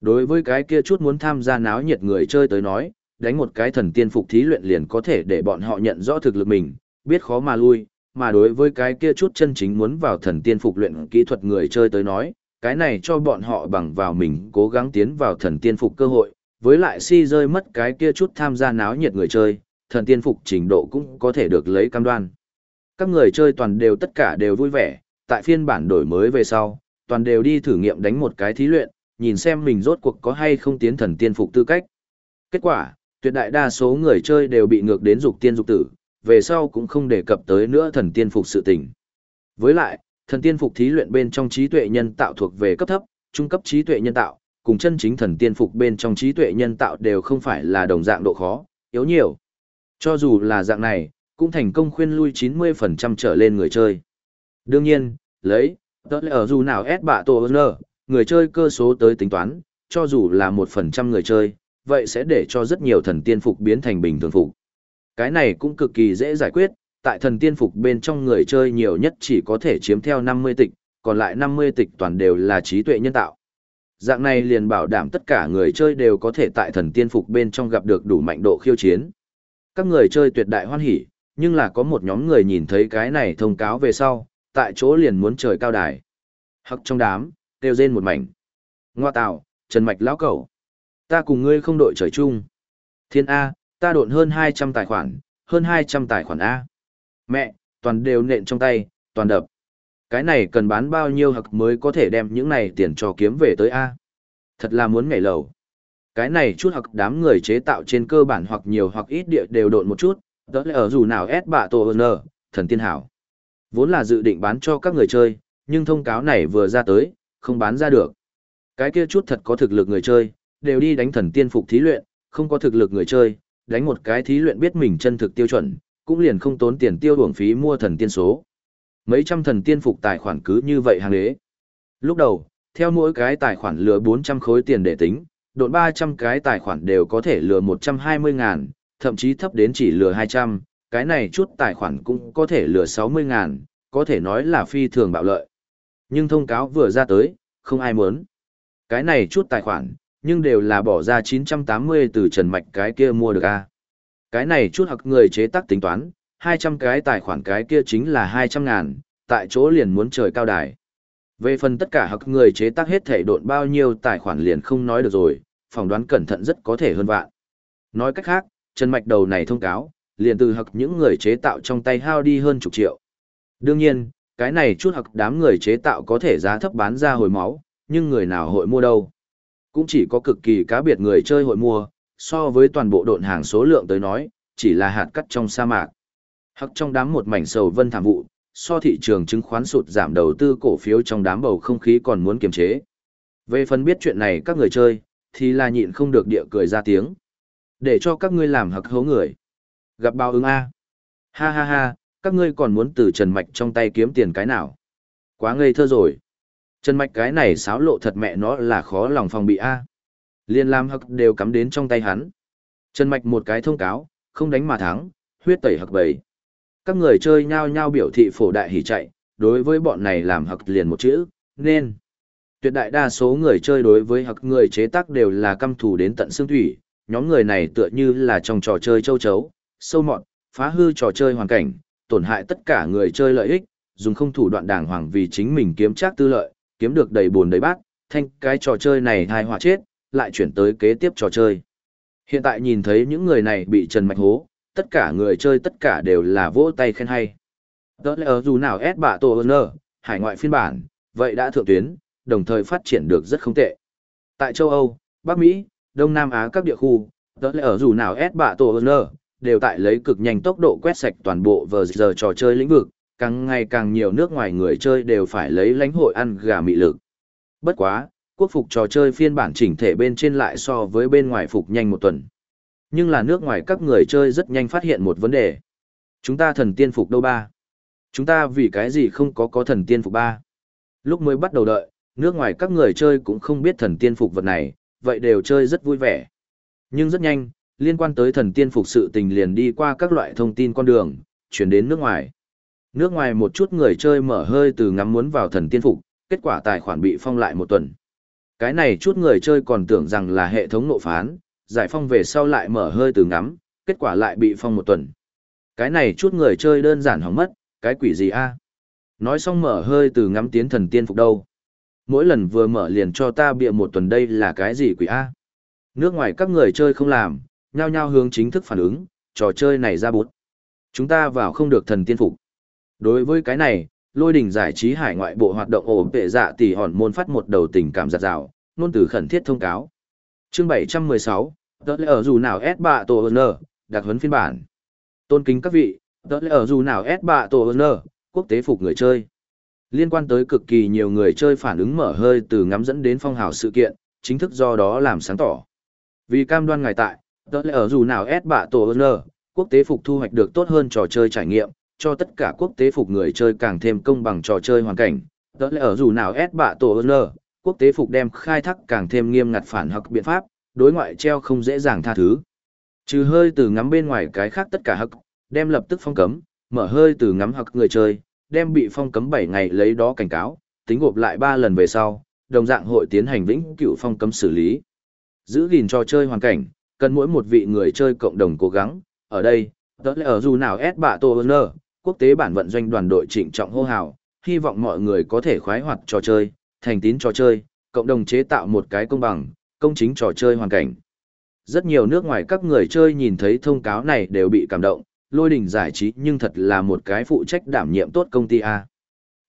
Đối với cái kia chút muốn tham gia náo nhiệt người chơi tới nói, đánh một cái thần tiên phục thí luyện liền có thể để bọn họ nhận rõ thực lực mình, biết khó mà lui, mà đối với cái kia chút chân chính muốn vào thần tiên phục luyện kỹ thuật người chơi tới nói, cái này cho bọn họ bằng vào mình cố gắng tiến vào thần tiên phục cơ hội, với lại si rơi mất cái kia chút tham gia náo nhiệt người chơi, thần tiên phục trình độ cũng có thể được lấy cam đoan. Các người chơi toàn đều tất cả đều vui vẻ, tại phiên bản đổi mới về sau, toàn đều đi thử nghiệm đánh một cái thí luyện, nhìn xem mình rốt cuộc có hay không tiến thần tiên phục tư cách. Kết quả, tuyệt đại đa số người chơi đều bị ngược đến dục tiên dục tử, về sau cũng không đề cập tới nữa thần tiên phục sự tình. Với lại, thần tiên phục thí luyện bên trong trí tuệ nhân tạo thuộc về cấp thấp, trung cấp trí tuệ nhân tạo, cùng chân chính thần tiên phục bên trong trí tuệ nhân tạo đều không phải là đồng dạng độ khó, yếu nhiều. Cho dù là dạng này, cũng thành công khuyên lui 90% trở lên người chơi. Đương nhiên, lấy, tớ ở dù nào S bạ tổ nơ, người chơi cơ số tới tính toán, cho dù là 1% người chơi, vậy sẽ để cho rất nhiều thần tiên phục biến thành bình thường phục. Cái này cũng cực kỳ dễ giải quyết, tại thần tiên phục bên trong người chơi nhiều nhất chỉ có thể chiếm theo 50 tịch, còn lại 50 tịch toàn đều là trí tuệ nhân tạo. Dạng này liền bảo đảm tất cả người chơi đều có thể tại thần tiên phục bên trong gặp được đủ mạnh độ khiêu chiến. Các người chơi tuyệt đại hoan hỉ, nhưng là có một nhóm người nhìn thấy cái này thông cáo về sau, tại chỗ liền muốn trời cao đài. Hắc trong đám, kêu rên một mảnh. Ngoa tạo, Trần Mạch lão cẩu. Ta cùng ngươi không đội trời chung. Thiên A, ta độn hơn 200 tài khoản, hơn 200 tài khoản A. Mẹ, toàn đều nện trong tay, toàn đập. Cái này cần bán bao nhiêu hặc mới có thể đem những này tiền cho kiếm về tới A. Thật là muốn nhảy lầu. Cái này chút hặc đám người chế tạo trên cơ bản hoặc nhiều hoặc ít địa đều độn một chút, đó là ở dù nào ép bạ tổ n thần tiên hảo. Vốn là dự định bán cho các người chơi, nhưng thông cáo này vừa ra tới, không bán ra được. Cái kia chút thật có thực lực người chơi, đều đi đánh thần tiên phục thí luyện, không có thực lực người chơi, đánh một cái thí luyện biết mình chân thực tiêu chuẩn, cũng liền không tốn tiền tiêu uổng phí mua thần tiên số. Mấy trăm thần tiên phục tài khoản cứ như vậy hàng đế. Lúc đầu, theo mỗi cái tài khoản lừa 400 khối tiền để tính, độn 300 cái tài khoản đều có thể lừa 120 ngàn, thậm chí thấp đến chỉ lừa 200, cái này chút tài khoản cũng có thể lừa 60 ngàn, có thể nói là phi thường bạo lợi. Nhưng thông cáo vừa ra tới, không ai muốn. Cái này chút tài khoản, nhưng đều là bỏ ra 980 từ Trần Mạch cái kia mua được a. Cái này chút hoặc người chế tác tính toán, 200 cái tài khoản cái kia chính là 200 ngàn, tại chỗ liền muốn trời cao đài. Về phần tất cả hoặc người chế tác hết thể độn bao nhiêu tài khoản liền không nói được rồi, phỏng đoán cẩn thận rất có thể hơn vạn. Nói cách khác, Trần Mạch đầu này thông cáo, liền từ hoặc những người chế tạo trong tay hao đi hơn chục triệu. Đương nhiên, cái này chút hoặc đám người chế tạo có thể giá thấp bán ra hồi máu, nhưng người nào hội mua đâu. Cũng chỉ có cực kỳ cá biệt người chơi hội mua, so với toàn bộ độn hàng số lượng tới nói, chỉ là hạt cắt trong sa mạc. Hoặc trong đám một mảnh sầu vân thảm vụ, so thị trường chứng khoán sụt giảm đầu tư cổ phiếu trong đám bầu không khí còn muốn kiềm chế. Về phần biết chuyện này các người chơi, thì là nhịn không được địa cười ra tiếng. Để cho các ngươi làm hặc hố người. Gặp bao ứng A. Ha ha ha, các ngươi còn muốn từ Trần Mạch trong tay kiếm tiền cái nào. Quá ngây thơ rồi. Trần Mạch cái này xáo lộ thật mẹ nó là khó lòng phòng bị A. Liên Lam Hắc đều cắm đến trong tay hắn. Trần Mạch một cái thông cáo, không đánh mà thắng, huyết tẩy Hắc bầy. Các người chơi nhao nhao biểu thị phổ đại hỉ chạy, đối với bọn này làm Hắc liền một chữ, nên. Tuyệt đại đa số người chơi đối với Hắc người chế tác đều là căm thù đến tận xương thủy, nhóm người này tựa như là trong trò chơi châu chấu, sâu mọn phá hư trò chơi hoàn cảnh, tổn hại tất cả người chơi lợi ích, dùng không thủ đoạn đàng hoàng vì chính mình kiếm chắc tư lợi, kiếm được đầy buồn đầy bát, thanh cái trò chơi này thai họa chết, lại chuyển tới kế tiếp trò chơi. Hiện tại nhìn thấy những người này bị Trần Mạch hố, tất cả người chơi tất cả đều là vỗ tay khen hay. Đó là ở dù nào S bạ tổ ơn hải ngoại phiên bản, vậy đã thượng tuyến, đồng thời phát triển được rất không tệ. Tại châu Âu, Bắc Mỹ, Đông Nam Á các địa khu, đó là ở dù nào S bạ tổ ơn đều tại lấy cực nhanh tốc độ quét sạch toàn bộ vờ giờ trò chơi lĩnh vực, càng ngày càng nhiều nước ngoài người chơi đều phải lấy lãnh hội ăn gà mị lực. Bất quá, quốc phục trò chơi phiên bản chỉnh thể bên trên lại so với bên ngoài phục nhanh một tuần. Nhưng là nước ngoài các người chơi rất nhanh phát hiện một vấn đề. Chúng ta thần tiên phục đâu ba? Chúng ta vì cái gì không có có thần tiên phục ba? Lúc mới bắt đầu đợi, nước ngoài các người chơi cũng không biết thần tiên phục vật này, vậy đều chơi rất vui vẻ. Nhưng rất nhanh, liên quan tới thần tiên phục sự tình liền đi qua các loại thông tin con đường, chuyển đến nước ngoài. Nước ngoài một chút người chơi mở hơi từ ngắm muốn vào thần tiên phục, kết quả tài khoản bị phong lại một tuần. Cái này chút người chơi còn tưởng rằng là hệ thống nộ phán, giải phong về sau lại mở hơi từ ngắm, kết quả lại bị phong một tuần. Cái này chút người chơi đơn giản hỏng mất, cái quỷ gì a? Nói xong mở hơi từ ngắm tiến thần tiên phục đâu. Mỗi lần vừa mở liền cho ta bịa một tuần đây là cái gì quỷ a? Nước ngoài các người chơi không làm, nhao nhao hướng chính thức phản ứng, trò chơi này ra bút. Chúng ta vào không được thần tiên phục. Đối với cái này, lôi đình giải trí hải ngoại bộ hoạt động ổn tệ dạ tỷ hòn môn phát một đầu tình cảm giặt rào, nôn từ khẩn thiết thông cáo. Chương 716, tớ lẽ ở dù nào S bạ tổ N, đặc huấn phiên bản. Tôn kính các vị, tớ lẽ ở dù nào S bạ tổ N, quốc tế phục người chơi. Liên quan tới cực kỳ nhiều người chơi phản ứng mở hơi từ ngắm dẫn đến phong hào sự kiện, chính thức do đó làm sáng tỏ. Vì cam đoan ngài tại, tớ lẽ ở dù nào S bạ tổ N, quốc tế phục thu hoạch được tốt hơn trò chơi trải nghiệm, cho tất cả quốc tế phục người chơi càng thêm công bằng trò chơi hoàn cảnh. Đó là ở dù nào S bạ tổ N, quốc tế phục đem khai thác càng thêm nghiêm ngặt phản hắc biện pháp, đối ngoại treo không dễ dàng tha thứ. Trừ hơi từ ngắm bên ngoài cái khác tất cả hắc, đem lập tức phong cấm, mở hơi từ ngắm hắc người chơi, đem bị phong cấm 7 ngày lấy đó cảnh cáo, tính gộp lại 3 lần về sau, đồng dạng hội tiến hành vĩnh cửu phong cấm xử lý. Giữ gìn trò chơi hoàn cảnh, cần mỗi một vị người chơi cộng đồng cố gắng, ở đây, tớ lẽ ở dù nào S bạ tổ N, quốc tế bản vận doanh đoàn đội trịnh trọng hô hào, hy vọng mọi người có thể khoái hoạt trò chơi, thành tín trò chơi, cộng đồng chế tạo một cái công bằng, công chính trò chơi hoàn cảnh. Rất nhiều nước ngoài các người chơi nhìn thấy thông cáo này đều bị cảm động, lôi đình giải trí nhưng thật là một cái phụ trách đảm nhiệm tốt công ty A.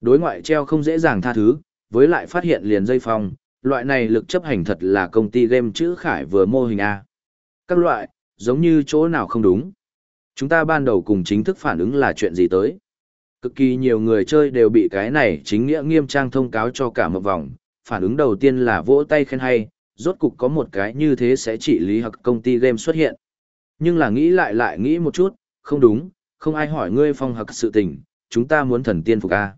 Đối ngoại treo không dễ dàng tha thứ, với lại phát hiện liền dây phong, loại này lực chấp hành thật là công ty game chữ khải vừa mô hình A. Các loại, giống như chỗ nào không đúng. Chúng ta ban đầu cùng chính thức phản ứng là chuyện gì tới. Cực kỳ nhiều người chơi đều bị cái này chính nghĩa nghiêm trang thông cáo cho cả một vòng, phản ứng đầu tiên là vỗ tay khen hay, rốt cục có một cái như thế sẽ trị lý hoặc công ty game xuất hiện. Nhưng là nghĩ lại lại nghĩ một chút, không đúng, không ai hỏi ngươi phong hoặc sự tình, chúng ta muốn thần tiên phục A.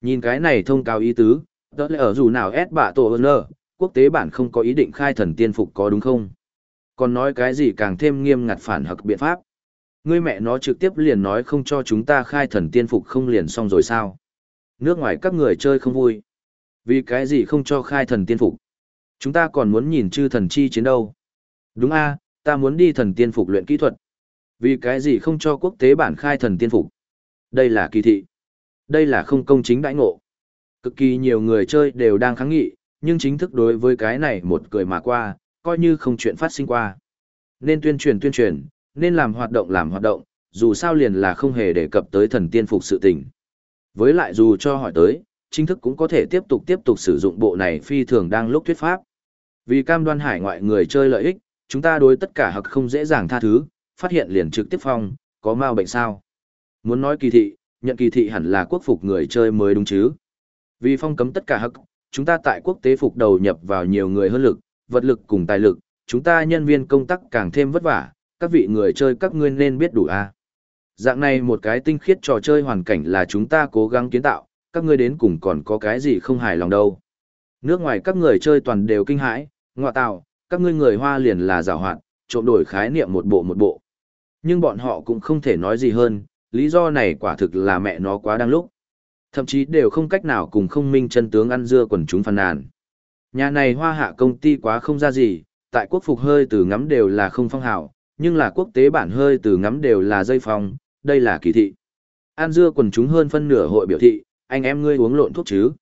Nhìn cái này thông cáo ý tứ, đó là ở dù nào S bạ tổ ơn quốc tế bản không có ý định khai thần tiên phục có đúng không? Còn nói cái gì càng thêm nghiêm ngặt phản hợp biện pháp. Ngươi mẹ nó trực tiếp liền nói không cho chúng ta khai thần tiên phục không liền xong rồi sao? Nước ngoài các người chơi không vui. Vì cái gì không cho khai thần tiên phục? Chúng ta còn muốn nhìn chư thần chi chiến đâu. Đúng a, ta muốn đi thần tiên phục luyện kỹ thuật. Vì cái gì không cho quốc tế bản khai thần tiên phục? Đây là kỳ thị. Đây là không công chính đãi ngộ. Cực kỳ nhiều người chơi đều đang kháng nghị, nhưng chính thức đối với cái này một cười mà qua, coi như không chuyện phát sinh qua. Nên tuyên truyền tuyên truyền, nên làm hoạt động làm hoạt động, dù sao liền là không hề đề cập tới thần tiên phục sự tình. Với lại dù cho hỏi tới, chính thức cũng có thể tiếp tục tiếp tục sử dụng bộ này phi thường đang lúc thuyết pháp. Vì cam đoan hải ngoại người chơi lợi ích, chúng ta đối tất cả hặc không dễ dàng tha thứ, phát hiện liền trực tiếp phong, có mau bệnh sao. Muốn nói kỳ thị, nhận kỳ thị hẳn là quốc phục người chơi mới đúng chứ. Vì phong cấm tất cả hặc, chúng ta tại quốc tế phục đầu nhập vào nhiều người hơn lực, vật lực cùng tài lực, chúng ta nhân viên công tác càng thêm vất vả, các vị người chơi các ngươi nên biết đủ a. Dạng này một cái tinh khiết trò chơi hoàn cảnh là chúng ta cố gắng kiến tạo, các ngươi đến cùng còn có cái gì không hài lòng đâu. Nước ngoài các người chơi toàn đều kinh hãi, ngọa tạo, các ngươi người hoa liền là giảo hoạt, trộm đổi khái niệm một bộ một bộ. Nhưng bọn họ cũng không thể nói gì hơn, lý do này quả thực là mẹ nó quá đang lúc. Thậm chí đều không cách nào cùng không minh chân tướng ăn dưa quần chúng phàn nàn. Nhà này hoa hạ công ty quá không ra gì, tại quốc phục hơi từ ngắm đều là không phong hảo, nhưng là quốc tế bản hơi từ ngắm đều là dây phong, đây là kỳ thị. An dưa quần chúng hơn phân nửa hội biểu thị, anh em ngươi uống lộn thuốc chứ.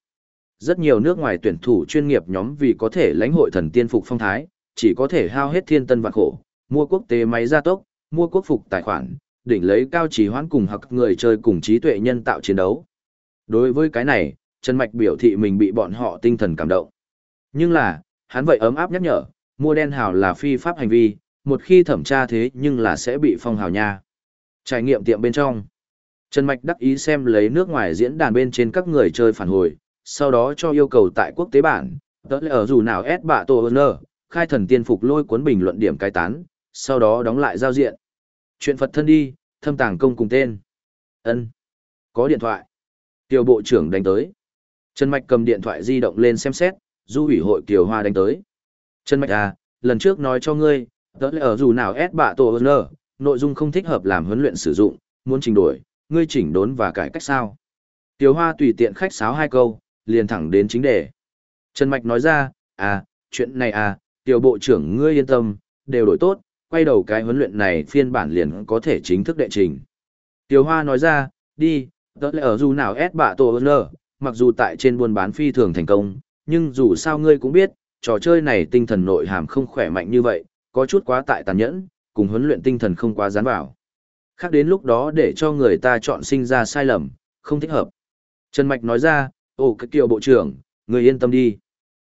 Rất nhiều nước ngoài tuyển thủ chuyên nghiệp nhóm vì có thể lãnh hội thần tiên phục phong thái, chỉ có thể hao hết thiên tân vạn khổ, mua quốc tế máy gia tốc, mua quốc phục tài khoản, đỉnh lấy cao trí hoãn cùng hoặc người chơi cùng trí tuệ nhân tạo chiến đấu. Đối với cái này, Trần Mạch biểu thị mình bị bọn họ tinh thần cảm động. Nhưng là, hắn vậy ấm áp nhắc nhở, mua đen hào là phi pháp hành vi, một khi thẩm tra thế nhưng là sẽ bị phong hào nha. Trải nghiệm tiệm bên trong. Trần Mạch đắc ý xem lấy nước ngoài diễn đàn bên trên các người chơi phản hồi, sau đó cho yêu cầu tại quốc tế bản, tớ lẽ ở dù nào S bạ tổ ơn khai thần tiên phục lôi cuốn bình luận điểm cai tán, sau đó đóng lại giao diện. Chuyện Phật thân đi, thâm tàng công cùng tên. ân Có điện thoại. tiểu Bộ trưởng đánh tới. Trần Mạch cầm điện thoại di động lên xem xét, du ủy hội Kiều Hoa đánh tới. Trần Mạch à, lần trước nói cho ngươi, Tớ lẽ ở dù nào ép bạ tổ ơn nội dung không thích hợp làm huấn luyện sử dụng, muốn chỉnh đổi, ngươi chỉnh đốn và cải cách sao. Tiểu Hoa tùy tiện khách sáo hai câu, liền thẳng đến chính đề. Trần Mạch nói ra, À, chuyện này à, tiểu bộ trưởng ngươi yên tâm, đều đổi tốt, quay đầu cái huấn luyện này phiên bản liền có thể chính thức đệ trình. Tiểu Hoa nói ra, đi, tớ lại ở dù nào ép bạ tổ ơn mặc dù tại trên buôn bán phi thường thành công, nhưng dù sao ngươi cũng biết, trò chơi này tinh thần nội hàm không khỏe mạnh như vậy, có chút quá tại tàn nhẫn, cùng huấn luyện tinh thần không quá dán vào. Khác đến lúc đó để cho người ta chọn sinh ra sai lầm, không thích hợp. Trần Mạch nói ra, ồ cái kiều bộ trưởng, người yên tâm đi.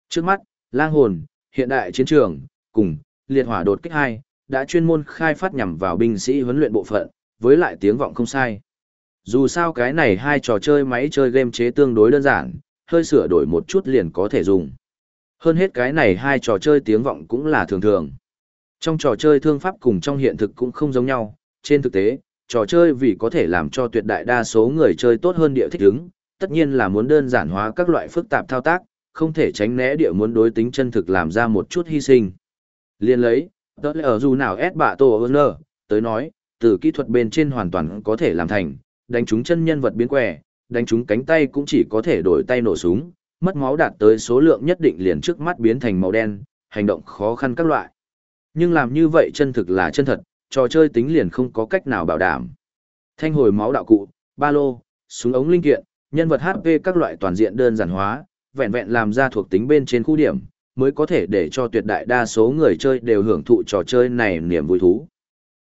Trước mắt, lang hồn, hiện đại chiến trường, cùng, liệt hỏa đột kích hai đã chuyên môn khai phát nhằm vào binh sĩ huấn luyện bộ phận, với lại tiếng vọng không sai. Dù sao cái này hai trò chơi máy chơi game chế tương đối đơn giản, hơi sửa đổi một chút liền có thể dùng. Hơn hết cái này hai trò chơi tiếng vọng cũng là thường thường. Trong trò chơi thương pháp cùng trong hiện thực cũng không giống nhau, trên thực tế, trò chơi vì có thể làm cho tuyệt đại đa số người chơi tốt hơn địa thích ứng, tất nhiên là muốn đơn giản hóa các loại phức tạp thao tác, không thể tránh né địa muốn đối tính chân thực làm ra một chút hy sinh. Liên lấy, tớ ở dù nào S bạ tổ ơn tới nói, từ kỹ thuật bên trên hoàn toàn có thể làm thành, đánh trúng chân nhân vật biến quẻ, đánh trúng cánh tay cũng chỉ có thể đổi tay nổ súng, mất máu đạt tới số lượng nhất định liền trước mắt biến thành màu đen, hành động khó khăn các loại. Nhưng làm như vậy chân thực là chân thật, trò chơi tính liền không có cách nào bảo đảm. Thanh hồi máu đạo cụ, ba lô, súng ống linh kiện, nhân vật HP các loại toàn diện đơn giản hóa, vẹn vẹn làm ra thuộc tính bên trên khu điểm, mới có thể để cho tuyệt đại đa số người chơi đều hưởng thụ trò chơi này niềm vui thú.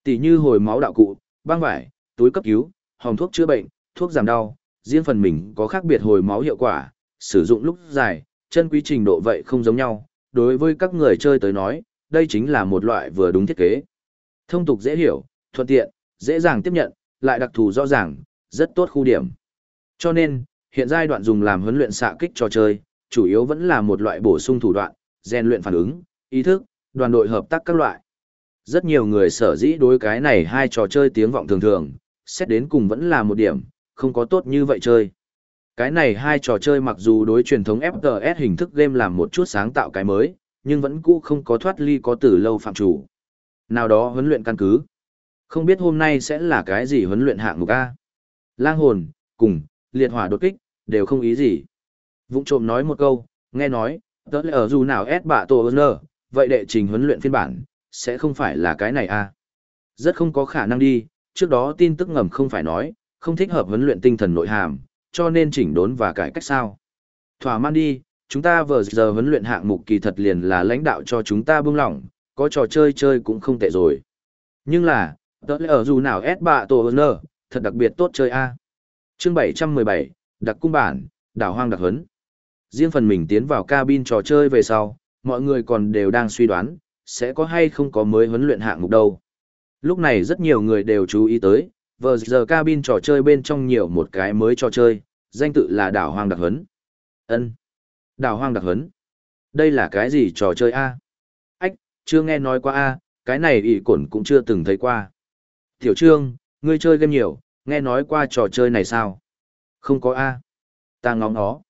Tỷ như hồi máu đạo cụ, băng vải, túi cấp cứu, hồng thuốc chữa bệnh, thuốc giảm đau, riêng phần mình có khác biệt hồi máu hiệu quả, sử dụng lúc dài, chân quý trình độ vậy không giống nhau. Đối với các người chơi tới nói, đây chính là một loại vừa đúng thiết kế. Thông tục dễ hiểu, thuận tiện, dễ dàng tiếp nhận, lại đặc thù rõ ràng, rất tốt khu điểm. Cho nên, hiện giai đoạn dùng làm huấn luyện xạ kích trò chơi, chủ yếu vẫn là một loại bổ sung thủ đoạn, rèn luyện phản ứng, ý thức, đoàn đội hợp tác các loại. Rất nhiều người sở dĩ đối cái này hai trò chơi tiếng vọng thường thường, xét đến cùng vẫn là một điểm, không có tốt như vậy chơi. Cái này hai trò chơi mặc dù đối truyền thống FPS hình thức game làm một chút sáng tạo cái mới, nhưng vẫn cũ không có thoát ly có từ lâu phạm chủ. Nào đó huấn luyện căn cứ. Không biết hôm nay sẽ là cái gì huấn luyện hạng mục A. Lang hồn, cùng, liệt hỏa đột kích, đều không ý gì. Vũng trộm nói một câu, nghe nói, tớ lẽ ở dù nào ép bạ tổ ơn vậy đệ trình huấn luyện phiên bản, sẽ không phải là cái này a Rất không có khả năng đi, trước đó tin tức ngầm không phải nói, không thích hợp huấn luyện tinh thần nội hàm, cho nên chỉnh đốn và cải cách sao. Thỏa man đi, chúng ta vừa giờ huấn luyện hạng mục kỳ thật liền là lãnh đạo cho chúng ta bưng lỏng, có trò chơi chơi cũng không tệ rồi. Nhưng là, tớ lẽ ở dù nào S bạ tổ ơn thật đặc biệt tốt chơi a chương 717, đặc cung bản, đảo hoang đặc huấn. Riêng phần mình tiến vào cabin trò chơi về sau, mọi người còn đều đang suy đoán, sẽ có hay không có mới huấn luyện hạng mục đâu. Lúc này rất nhiều người đều chú ý tới, Vờ giờ cabin trò chơi bên trong nhiều một cái mới trò chơi, danh tự là đảo hoang đặc huấn. ân Đảo hoang đặc huấn. Đây là cái gì trò chơi A? Ách, chưa nghe nói qua A, cái này ỷ cổn cũng chưa từng thấy qua. Tiểu trương, ngươi chơi game nhiều, nghe nói qua trò chơi này sao? Không có A. Ta ngóng nó.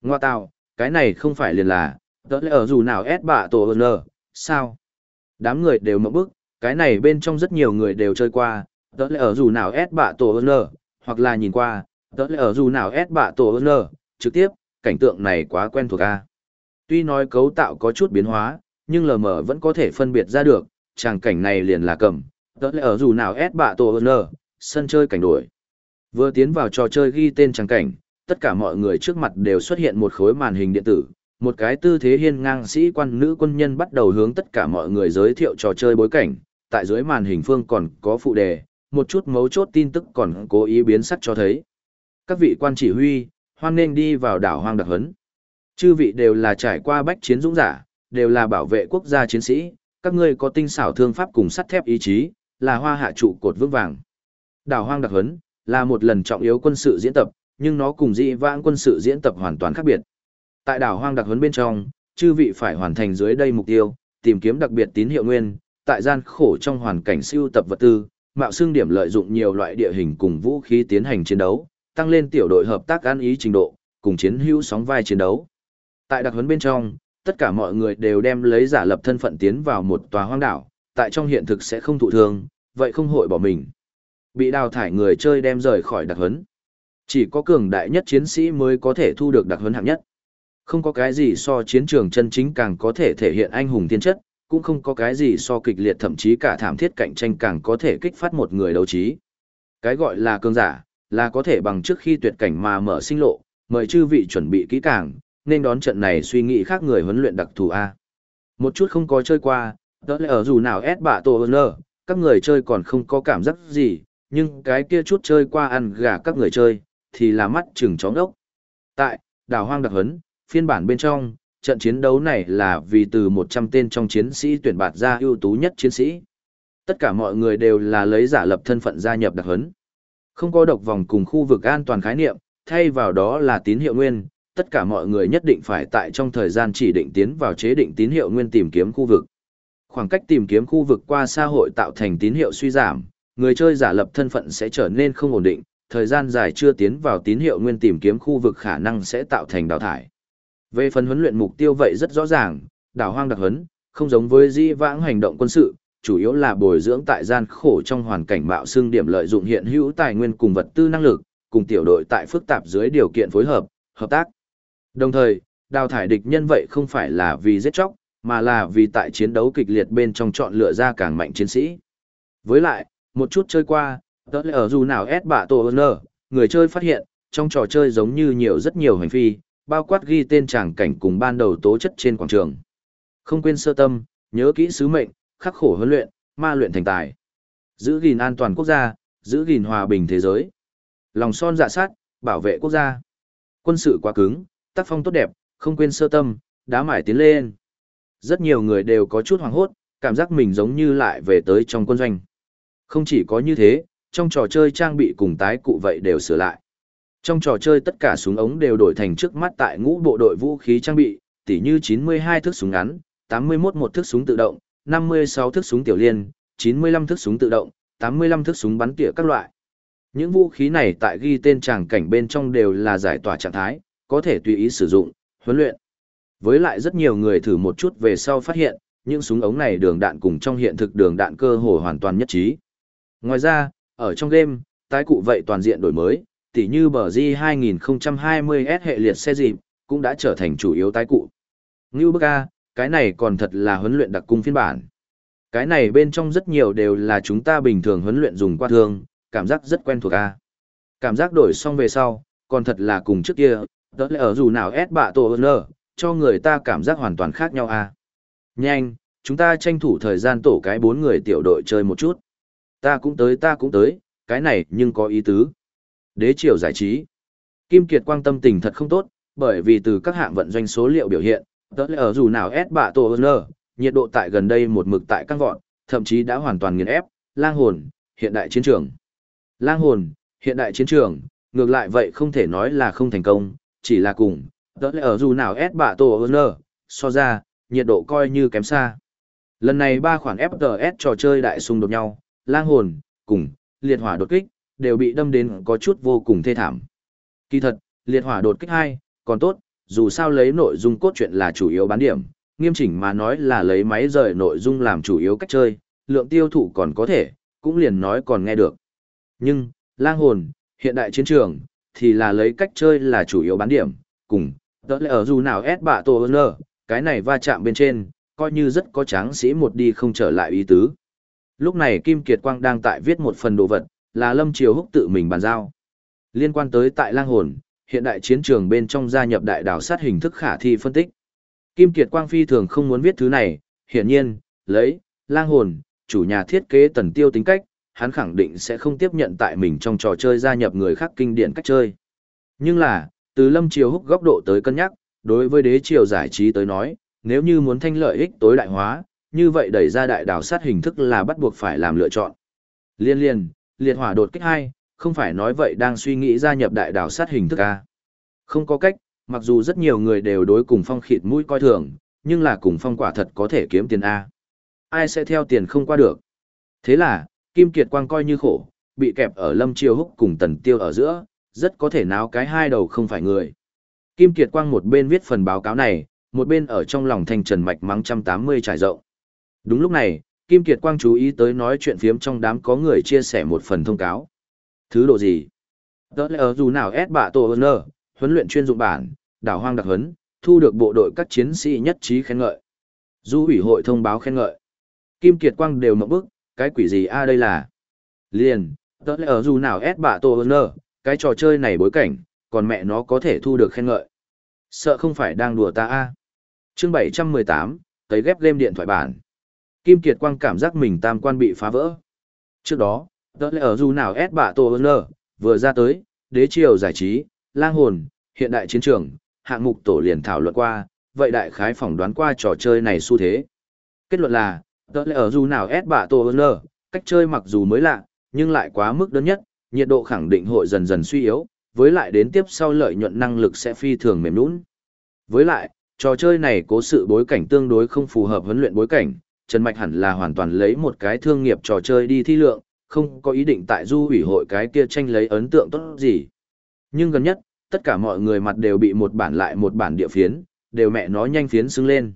Ngoa tạo, cái này không phải liền là, tớ lẽ ở dù nào ép bạ tổ ơn sao? Đám người đều mộng bức, cái này bên trong rất nhiều người đều chơi qua, tớ lẽ ở dù nào ép bạ tổ ơn hoặc là nhìn qua, tớ lẽ ở dù nào ép bạ tổ ơn trực tiếp, cảnh tượng này quá quen thuộc A. Tuy nói cấu tạo có chút biến hóa, nhưng lờ mờ vẫn có thể phân biệt ra được, tràng cảnh này liền là cầm, tớ lẽ ở dù nào ép bạ tổ ơn sân chơi cảnh đổi. Vừa tiến vào trò chơi ghi tên tràng cảnh, tất cả mọi người trước mặt đều xuất hiện một khối màn hình điện tử, một cái tư thế hiên ngang sĩ quan nữ quân nhân bắt đầu hướng tất cả mọi người giới thiệu trò chơi bối cảnh, tại dưới màn hình phương còn có phụ đề, một chút mấu chốt tin tức còn cố ý biến sắc cho thấy. Các vị quan chỉ huy, hoan nên đi vào đảo hoang đặc hấn. Chư vị đều là trải qua bách chiến dũng giả, đều là bảo vệ quốc gia chiến sĩ, các ngươi có tinh xảo thương pháp cùng sắt thép ý chí, là hoa hạ trụ cột vững vàng. Đảo hoang đặc huấn là một lần trọng yếu quân sự diễn tập, nhưng nó cùng dị vãng quân sự diễn tập hoàn toàn khác biệt. Tại đảo hoang đặc huấn bên trong, chư vị phải hoàn thành dưới đây mục tiêu, tìm kiếm đặc biệt tín hiệu nguyên, tại gian khổ trong hoàn cảnh siêu tập vật tư, mạo xương điểm lợi dụng nhiều loại địa hình cùng vũ khí tiến hành chiến đấu, tăng lên tiểu đội hợp tác ăn ý trình độ, cùng chiến hữu sóng vai chiến đấu. Tại đặc huấn bên trong, tất cả mọi người đều đem lấy giả lập thân phận tiến vào một tòa hoang đảo, tại trong hiện thực sẽ không thụ thương, vậy không hội bỏ mình. Bị đào thải người chơi đem rời khỏi đặc huấn. Chỉ có cường đại nhất chiến sĩ mới có thể thu được đặc huấn hạng nhất. Không có cái gì so chiến trường chân chính càng có thể thể hiện anh hùng thiên chất, cũng không có cái gì so kịch liệt thậm chí cả thảm thiết cạnh tranh càng có thể kích phát một người đấu trí. Cái gọi là cường giả, là có thể bằng trước khi tuyệt cảnh mà mở sinh lộ, mời chư vị chuẩn bị kỹ càng, nên đón trận này suy nghĩ khác người huấn luyện đặc thù A. Một chút không có chơi qua, đó là ở dù nào ép bạ tổ ơn các người chơi còn không có cảm giác gì, nhưng cái kia chút chơi qua ăn gà các người chơi, thì là mắt chừng chóng đốc. Tại, đảo hoang đặc hấn, phiên bản bên trong, trận chiến đấu này là vì từ 100 tên trong chiến sĩ tuyển bạt ra ưu tú nhất chiến sĩ. Tất cả mọi người đều là lấy giả lập thân phận gia nhập đặc hấn. Không có độc vòng cùng khu vực an toàn khái niệm, thay vào đó là tín hiệu nguyên, tất cả mọi người nhất định phải tại trong thời gian chỉ định tiến vào chế định tín hiệu nguyên tìm kiếm khu vực. Khoảng cách tìm kiếm khu vực qua xã hội tạo thành tín hiệu suy giảm, người chơi giả lập thân phận sẽ trở nên không ổn định, thời gian dài chưa tiến vào tín hiệu nguyên tìm kiếm khu vực khả năng sẽ tạo thành đào thải. Về phần huấn luyện mục tiêu vậy rất rõ ràng, đảo hoang đặc huấn, không giống với di vãng hành động quân sự, chủ yếu là bồi dưỡng tại gian khổ trong hoàn cảnh mạo xương điểm lợi dụng hiện hữu tài nguyên cùng vật tư năng lực, cùng tiểu đội tại phức tạp dưới điều kiện phối hợp, hợp tác. Đồng thời, đào thải địch nhân vậy không phải là vì giết chóc, mà là vì tại chiến đấu kịch liệt bên trong chọn lựa ra càng mạnh chiến sĩ. Với lại, một chút chơi qua, đó là ở dù nào S bạ tổ nở, người chơi phát hiện, trong trò chơi giống như nhiều rất nhiều hành phi, bao quát ghi tên tràng cảnh cùng ban đầu tố chất trên quảng trường. Không quên sơ tâm, nhớ kỹ sứ mệnh, khắc khổ huấn luyện, ma luyện thành tài. Giữ gìn an toàn quốc gia, giữ gìn hòa bình thế giới. Lòng son dạ sát, bảo vệ quốc gia. Quân sự quá cứng, tác phong tốt đẹp, không quên sơ tâm, đá mải tiến lên. Rất nhiều người đều có chút hoảng hốt, cảm giác mình giống như lại về tới trong quân doanh. Không chỉ có như thế, trong trò chơi trang bị cùng tái cụ vậy đều sửa lại. Trong trò chơi tất cả súng ống đều đổi thành trước mắt tại ngũ bộ đội vũ khí trang bị, tỉ như 92 thước súng ngắn, 81 một thước súng tự động, 56 thước súng tiểu liên, 95 thước súng tự động, 85 thước súng bắn tỉa các loại. Những vũ khí này tại ghi tên tràng cảnh bên trong đều là giải tỏa trạng thái, có thể tùy ý sử dụng, huấn luyện. Với lại rất nhiều người thử một chút về sau phát hiện, những súng ống này đường đạn cùng trong hiện thực đường đạn cơ hồ hoàn toàn nhất trí. Ngoài ra, ở trong game, tái cụ vậy toàn diện đổi mới, tỉ như bờ di 2020S hệ liệt xe dịp, cũng đã trở thành chủ yếu tái cụ. Ngưu bức A, cái này còn thật là huấn luyện đặc cung phiên bản. Cái này bên trong rất nhiều đều là chúng ta bình thường huấn luyện dùng qua thương, cảm giác rất quen thuộc A. Cảm giác đổi xong về sau, còn thật là cùng trước kia, đó là ở dù nào S bạ tổ ơn cho người ta cảm giác hoàn toàn khác nhau A. Nhanh, chúng ta tranh thủ thời gian tổ cái bốn người tiểu đội chơi một chút. Ta cũng tới ta cũng tới, cái này nhưng có ý tứ. Đế triều giải trí. Kim Kiệt quang tâm tình thật không tốt, bởi vì từ các hạng vận doanh số liệu biểu hiện, tớ ở dù nào S bạ tổ N, nhiệt độ tại gần đây một mực tại căng vọt, thậm chí đã hoàn toàn nghiền ép, lang hồn, hiện đại chiến trường. Lang hồn, hiện đại chiến trường, ngược lại vậy không thể nói là không thành công, chỉ là cùng, tớ ở dù nào S bạ tổ N, so ra, nhiệt độ coi như kém xa. Lần này ba khoản FPS trò chơi đại xung đột nhau, lang hồn, cùng, liệt hỏa đột kích, đều bị đâm đến có chút vô cùng thê thảm. Kỳ thật, liệt hỏa đột kích hai, còn tốt, dù sao lấy nội dung cốt truyện là chủ yếu bán điểm, nghiêm chỉnh mà nói là lấy máy rời nội dung làm chủ yếu cách chơi, lượng tiêu thụ còn có thể, cũng liền nói còn nghe được. Nhưng, lang hồn, hiện đại chiến trường, thì là lấy cách chơi là chủ yếu bán điểm, cùng, đó là ở dù nào S bạ tổ ơn cái này va chạm bên trên, coi như rất có tráng sĩ một đi không trở lại ý tứ. Lúc này Kim Kiệt Quang đang tại viết một phần đồ vật, là Lâm Triều Húc tự mình bàn giao. Liên quan tới tại lang hồn, hiện đại chiến trường bên trong gia nhập đại đảo sát hình thức khả thi phân tích. Kim Kiệt Quang phi thường không muốn viết thứ này, hiển nhiên, lấy, lang hồn, chủ nhà thiết kế tần tiêu tính cách, hắn khẳng định sẽ không tiếp nhận tại mình trong trò chơi gia nhập người khác kinh điển cách chơi. Nhưng là, từ Lâm Triều Húc góc độ tới cân nhắc, đối với đế triều giải trí tới nói, nếu như muốn thanh lợi ích tối đại hóa, như vậy đẩy ra đại đảo sát hình thức là bắt buộc phải làm lựa chọn. Liên liên, liệt hỏa đột kích hai, không phải nói vậy đang suy nghĩ gia nhập đại đảo sát hình thức A. Không có cách, mặc dù rất nhiều người đều đối cùng phong khịt mũi coi thường, nhưng là cùng phong quả thật có thể kiếm tiền A. Ai sẽ theo tiền không qua được. Thế là, Kim Kiệt Quang coi như khổ, bị kẹp ở lâm chiêu húc cùng tần tiêu ở giữa, rất có thể náo cái hai đầu không phải người. Kim Kiệt Quang một bên viết phần báo cáo này, một bên ở trong lòng thành trần mạch mắng trăm tám mươi trải rộng. Đúng lúc này, Kim Kiệt Quang chú ý tới nói chuyện phiếm trong đám có người chia sẻ một phần thông cáo. Thứ độ gì? Đó là ở dù nào S bạ tổ ơn huấn luyện chuyên dụng bản, đảo hoang đặc huấn, thu được bộ đội các chiến sĩ nhất trí khen ngợi. Du ủy hội thông báo khen ngợi. Kim Kiệt Quang đều mộng bức, cái quỷ gì a à đây là? Liền, tớ là ở dù nào ép bạ tổ nơ, cái trò chơi này bối cảnh, còn mẹ nó có thể thu được khen ngợi. Sợ không phải đang đùa ta a. Chương 718, tới ghép game điện thoại bản. Kim Kiệt Quang cảm giác mình tam quan bị phá vỡ. Trước đó, đó là ở dù nào ép bạ tổ nơ, vừa ra tới, đế triều giải trí, lang hồn, hiện đại chiến trường, hạng mục tổ liền thảo luận qua, vậy đại khái phỏng đoán qua trò chơi này xu thế. Kết luận là, đó là ở dù nào ép bạ tổ nơ, cách chơi mặc dù mới lạ, nhưng lại quá mức đơn nhất, nhiệt độ khẳng định hội dần dần suy yếu, với lại đến tiếp sau lợi nhuận năng lực sẽ phi thường mềm nũng. Với lại, trò chơi này cố sự bối cảnh tương đối không phù hợp huấn luyện bối cảnh, Trần Mạch hẳn là hoàn toàn lấy một cái thương nghiệp trò chơi đi thi lượng, không có ý định tại du ủy hội cái kia tranh lấy ấn tượng tốt gì. Nhưng gần nhất, tất cả mọi người mặt đều bị một bản lại một bản địa phiến, đều mẹ nó nhanh phiến xứng lên.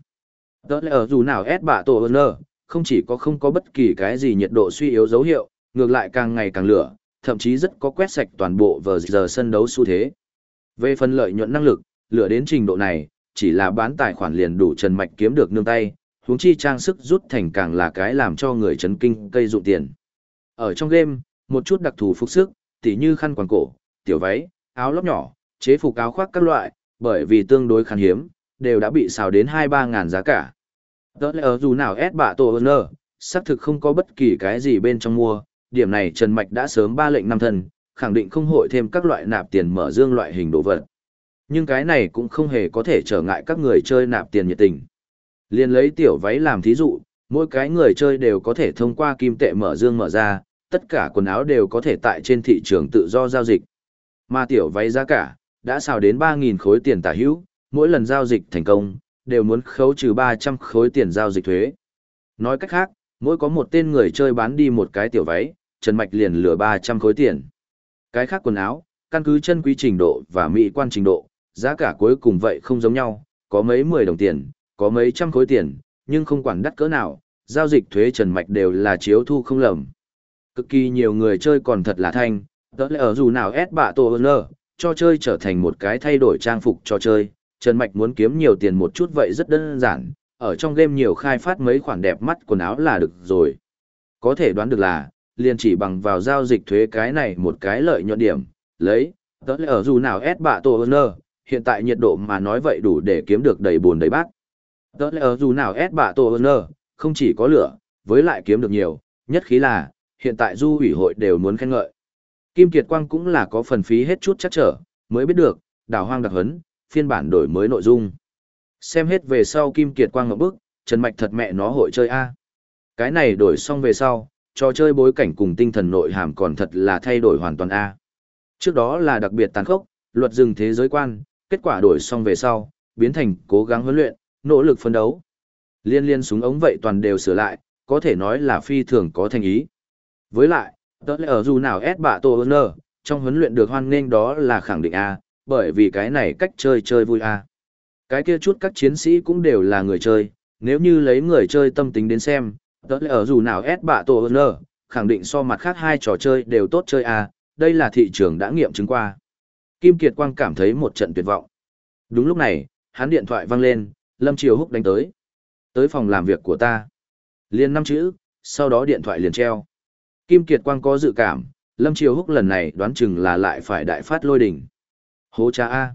Đó là ở dù nào ép bạ tổ ơn không chỉ có không có bất kỳ cái gì nhiệt độ suy yếu dấu hiệu, ngược lại càng ngày càng lửa, thậm chí rất có quét sạch toàn bộ vờ giờ sân đấu xu thế. Về phần lợi nhuận năng lực, lửa đến trình độ này, chỉ là bán tài khoản liền đủ Trần Mạch kiếm được nương tay, huống chi trang sức rút thành càng là cái làm cho người chấn kinh cây dụng tiền. Ở trong game, một chút đặc thù phục sức, tỉ như khăn quàng cổ, tiểu váy, áo lót nhỏ, chế phục áo khoác các loại, bởi vì tương đối khan hiếm, đều đã bị xào đến 2-3 ngàn giá cả. Đó là ở dù nào ép bạ tổ ơn xác thực không có bất kỳ cái gì bên trong mua, điểm này Trần Mạch đã sớm ba lệnh năm thần, khẳng định không hội thêm các loại nạp tiền mở dương loại hình đồ vật. Nhưng cái này cũng không hề có thể trở ngại các người chơi nạp tiền nhiệt tình. Liên lấy tiểu váy làm thí dụ, mỗi cái người chơi đều có thể thông qua kim tệ mở dương mở ra, tất cả quần áo đều có thể tại trên thị trường tự do giao dịch. Mà tiểu váy giá cả, đã xào đến 3.000 khối tiền tả hữu, mỗi lần giao dịch thành công, đều muốn khấu trừ 300 khối tiền giao dịch thuế. Nói cách khác, mỗi có một tên người chơi bán đi một cái tiểu váy, Trần Mạch liền lừa 300 khối tiền. Cái khác quần áo, căn cứ chân quý trình độ và mỹ quan trình độ, giá cả cuối cùng vậy không giống nhau, có mấy 10 đồng tiền, có mấy trăm khối tiền, nhưng không quản đắt cỡ nào, giao dịch thuế Trần Mạch đều là chiếu thu không lầm. Cực kỳ nhiều người chơi còn thật là thanh, đỡ lẽ ở dù nào ép bạ tổ ơn cho chơi trở thành một cái thay đổi trang phục cho chơi, Trần Mạch muốn kiếm nhiều tiền một chút vậy rất đơn giản, ở trong game nhiều khai phát mấy khoản đẹp mắt quần áo là được rồi. Có thể đoán được là, liền chỉ bằng vào giao dịch thuế cái này một cái lợi nhuận điểm, lấy, đỡ lẽ ở dù nào ép bạ tổ ơn hiện tại nhiệt độ mà nói vậy đủ để kiếm được đầy buồn đầy bát. Tớ lẽ dù nào ép bạ tổ ơn không chỉ có lửa, với lại kiếm được nhiều, nhất khí là, hiện tại du ủy hội đều muốn khen ngợi. Kim Kiệt Quang cũng là có phần phí hết chút chắc trở, mới biết được, đào hoang đặc hấn, phiên bản đổi mới nội dung. Xem hết về sau Kim Kiệt Quang ngậm bức, Trần Mạch thật mẹ nó hội chơi A. Cái này đổi xong về sau, trò chơi bối cảnh cùng tinh thần nội hàm còn thật là thay đổi hoàn toàn A. Trước đó là đặc biệt tàn khốc, luật dừng thế giới quan, kết quả đổi xong về sau, biến thành cố gắng huấn luyện, nỗ lực phấn đấu. Liên liên súng ống vậy toàn đều sửa lại, có thể nói là phi thường có thành ý. Với lại, tớ lẽ ở dù nào S bạ tổ ơn trong huấn luyện được hoan nghênh đó là khẳng định A, bởi vì cái này cách chơi chơi vui A. Cái kia chút các chiến sĩ cũng đều là người chơi, nếu như lấy người chơi tâm tính đến xem, tớ lẽ ở dù nào S bạ tổ ơn khẳng định so mặt khác hai trò chơi đều tốt chơi A, đây là thị trường đã nghiệm chứng qua. Kim Kiệt Quang cảm thấy một trận tuyệt vọng. Đúng lúc này, hắn điện thoại vang lên, Lâm Triều Húc đánh tới. Tới phòng làm việc của ta. Liên năm chữ, sau đó điện thoại liền treo. Kim Kiệt Quang có dự cảm, Lâm Triều Húc lần này đoán chừng là lại phải đại phát lôi đỉnh. Hố cha A.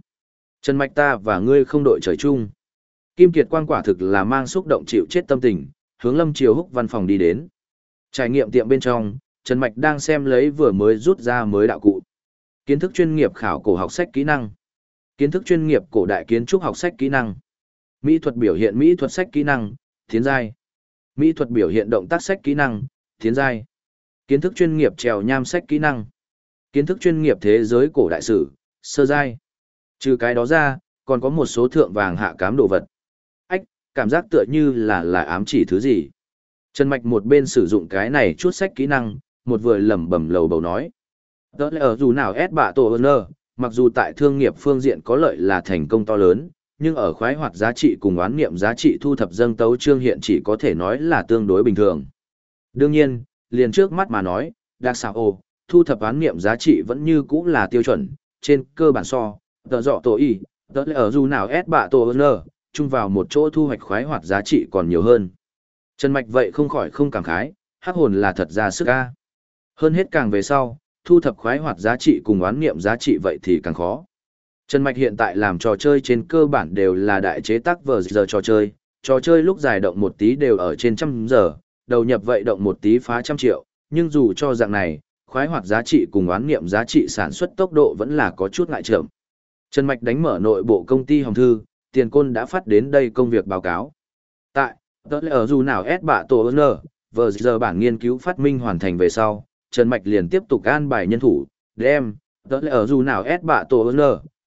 Trần Mạch ta và ngươi không đội trời chung. Kim Kiệt Quang quả thực là mang xúc động chịu chết tâm tình, hướng Lâm Triều Húc văn phòng đi đến. Trải nghiệm tiệm bên trong, Trần Mạch đang xem lấy vừa mới rút ra mới đạo cụ. Kiến thức chuyên nghiệp khảo cổ học sách kỹ năng. Kiến thức chuyên nghiệp cổ đại kiến trúc học sách kỹ năng. Mỹ thuật biểu hiện mỹ thuật sách kỹ năng, tiến giai. Mỹ thuật biểu hiện động tác sách kỹ năng, tiến giai. Kiến thức chuyên nghiệp trèo nham sách kỹ năng. Kiến thức chuyên nghiệp thế giới cổ đại sử, sơ giai. Trừ cái đó ra, còn có một số thượng vàng hạ cám đồ vật. Ách, cảm giác tựa như là là ám chỉ thứ gì. Trần Mạch một bên sử dụng cái này chút sách kỹ năng, một vừa lẩm bẩm lầu bầu nói. Đó là ở dù nào ép bạ tổ ơn mặc dù tại thương nghiệp phương diện có lợi là thành công to lớn, nhưng ở khoái hoạt giá trị cùng oán niệm giá trị thu thập dâng tấu trương hiện chỉ có thể nói là tương đối bình thường. Đương nhiên, liền trước mắt mà nói, đặc xảo ồ, thu thập oán niệm giá trị vẫn như cũ là tiêu chuẩn, trên cơ bản so, tờ dọ tổ y, tờ lệ ở dù nào ép bạ tổ N, chung vào một chỗ thu hoạch khoái hoạt giá trị còn nhiều hơn. Trần Mạch vậy không khỏi không cảm khái, hắc hồn là thật ra sức ca. Hơn hết càng về sau, thu thập khoái hoạt giá trị cùng oán nghiệm giá trị vậy thì càng khó. Trần Mạch hiện tại làm trò chơi trên cơ bản đều là đại chế tác vờ giờ trò chơi, trò chơi lúc dài động một tí đều ở trên trăm giờ, đầu nhập vậy động một tí phá trăm triệu, nhưng dù cho dạng này, khoái hoạt giá trị cùng oán nghiệm giá trị sản xuất tốc độ vẫn là có chút ngại chậm. Trần Mạch đánh mở nội bộ công ty Hồng Thư, tiền côn đã phát đến đây công việc báo cáo. Tại, tớ lẽ ở dù nào S bạ tổ N, vờ giờ bản nghiên cứu phát minh hoàn thành về sau, Trần Mạch liền tiếp tục an bài nhân thủ, đem, tớ lẽ ở dù nào S bạ tổ N,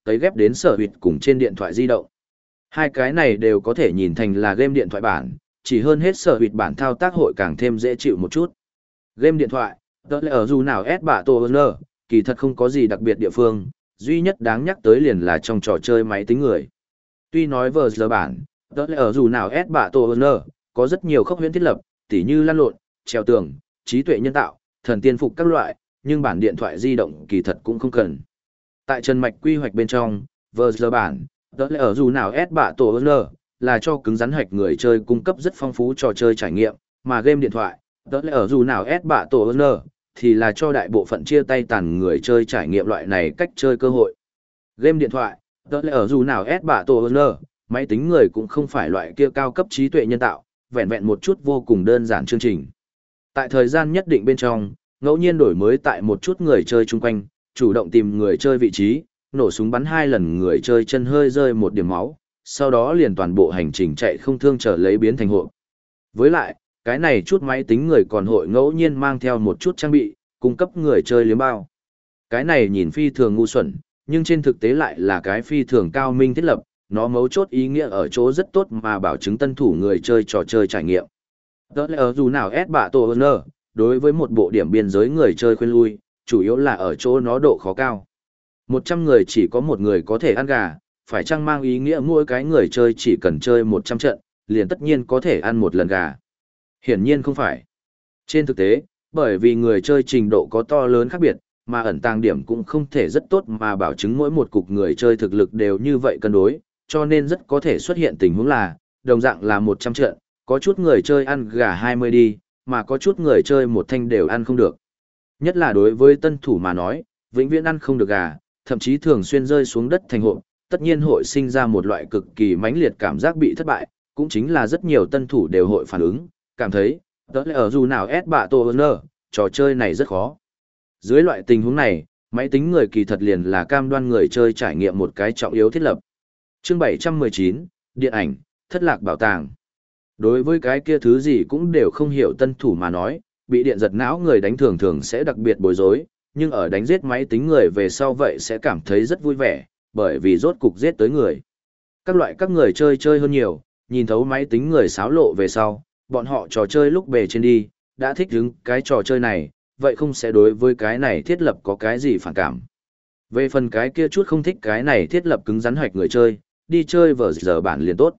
tới ghép đến sở huyệt cùng trên điện thoại di động. Hai cái này đều có thể nhìn thành là game điện thoại bản, chỉ hơn hết sở huyệt bản thao tác hội càng thêm dễ chịu một chút. Game điện thoại, tớ lẽ ở dù nào S bạ tổ nơ, kỳ thật không có gì đặc biệt địa phương, duy nhất đáng nhắc tới liền là trong trò chơi máy tính người. Tuy nói vờ giờ bản, tớ lẽ ở dù nào S bạ tổ nơ có rất nhiều khốc huyễn thiết lập, tỉ như lăn lộn, treo tường, trí tuệ nhân tạo, thần tiên phục các loại, nhưng bản điện thoại di động kỳ thật cũng không cần. Tại Trần Mạch quy hoạch bên trong, vờ giờ bản, đó là ở dù nào S bạ tổ N, là cho cứng rắn hoạch người chơi cung cấp rất phong phú trò chơi trải nghiệm, mà game điện thoại, đó là ở dù nào S bạ tổ N, thì là cho đại bộ phận chia tay tàn người chơi trải nghiệm loại này cách chơi cơ hội. Game điện thoại, đó là ở dù nào S bạ tổ N, máy tính người cũng không phải loại kia cao cấp trí tuệ nhân tạo, vẹn vẹn một chút vô cùng đơn giản chương trình. Tại thời gian nhất định bên trong, ngẫu nhiên đổi mới tại một chút người chơi chung quanh, chủ động tìm người chơi vị trí, nổ súng bắn hai lần người chơi chân hơi rơi một điểm máu, sau đó liền toàn bộ hành trình chạy không thương trở lấy biến thành hộ. Với lại, cái này chút máy tính người còn hội ngẫu nhiên mang theo một chút trang bị, cung cấp người chơi liếm bao. Cái này nhìn phi thường ngu xuẩn, nhưng trên thực tế lại là cái phi thường cao minh thiết lập, nó mấu chốt ý nghĩa ở chỗ rất tốt mà bảo chứng tân thủ người chơi trò chơi trải nghiệm. Đó là ở dù nào S bạ tổ nơ, đối với một bộ điểm biên giới người chơi khuyên lui, chủ yếu là ở chỗ nó độ khó cao. 100 người chỉ có một người có thể ăn gà, phải chăng mang ý nghĩa mỗi cái người chơi chỉ cần chơi 100 trận, liền tất nhiên có thể ăn một lần gà. Hiển nhiên không phải. Trên thực tế, bởi vì người chơi trình độ có to lớn khác biệt, mà ẩn tàng điểm cũng không thể rất tốt mà bảo chứng mỗi một cục người chơi thực lực đều như vậy cân đối, cho nên rất có thể xuất hiện tình huống là, đồng dạng là 100 trận, có chút người chơi ăn gà 20 đi, mà có chút người chơi một thanh đều ăn không được. Nhất là đối với tân thủ mà nói, vĩnh viễn ăn không được gà, thậm chí thường xuyên rơi xuống đất thành hộp, tất nhiên hội sinh ra một loại cực kỳ mãnh liệt cảm giác bị thất bại, cũng chính là rất nhiều tân thủ đều hội phản ứng, cảm thấy, đó là ở dù nào ép bạ tổ nơ, trò chơi này rất khó. Dưới loại tình huống này, máy tính người kỳ thật liền là cam đoan người chơi trải nghiệm một cái trọng yếu thiết lập. Chương 719, Điện ảnh, Thất lạc bảo tàng. Đối với cái kia thứ gì cũng đều không hiểu tân thủ mà nói, bị điện giật não người đánh thường thường sẽ đặc biệt bối rối, nhưng ở đánh giết máy tính người về sau vậy sẽ cảm thấy rất vui vẻ, bởi vì rốt cục giết tới người. Các loại các người chơi chơi hơn nhiều, nhìn thấu máy tính người xáo lộ về sau, bọn họ trò chơi lúc bề trên đi, đã thích hứng cái trò chơi này, vậy không sẽ đối với cái này thiết lập có cái gì phản cảm. Về phần cái kia chút không thích cái này thiết lập cứng rắn hoạch người chơi, đi chơi vở giờ bản liền tốt.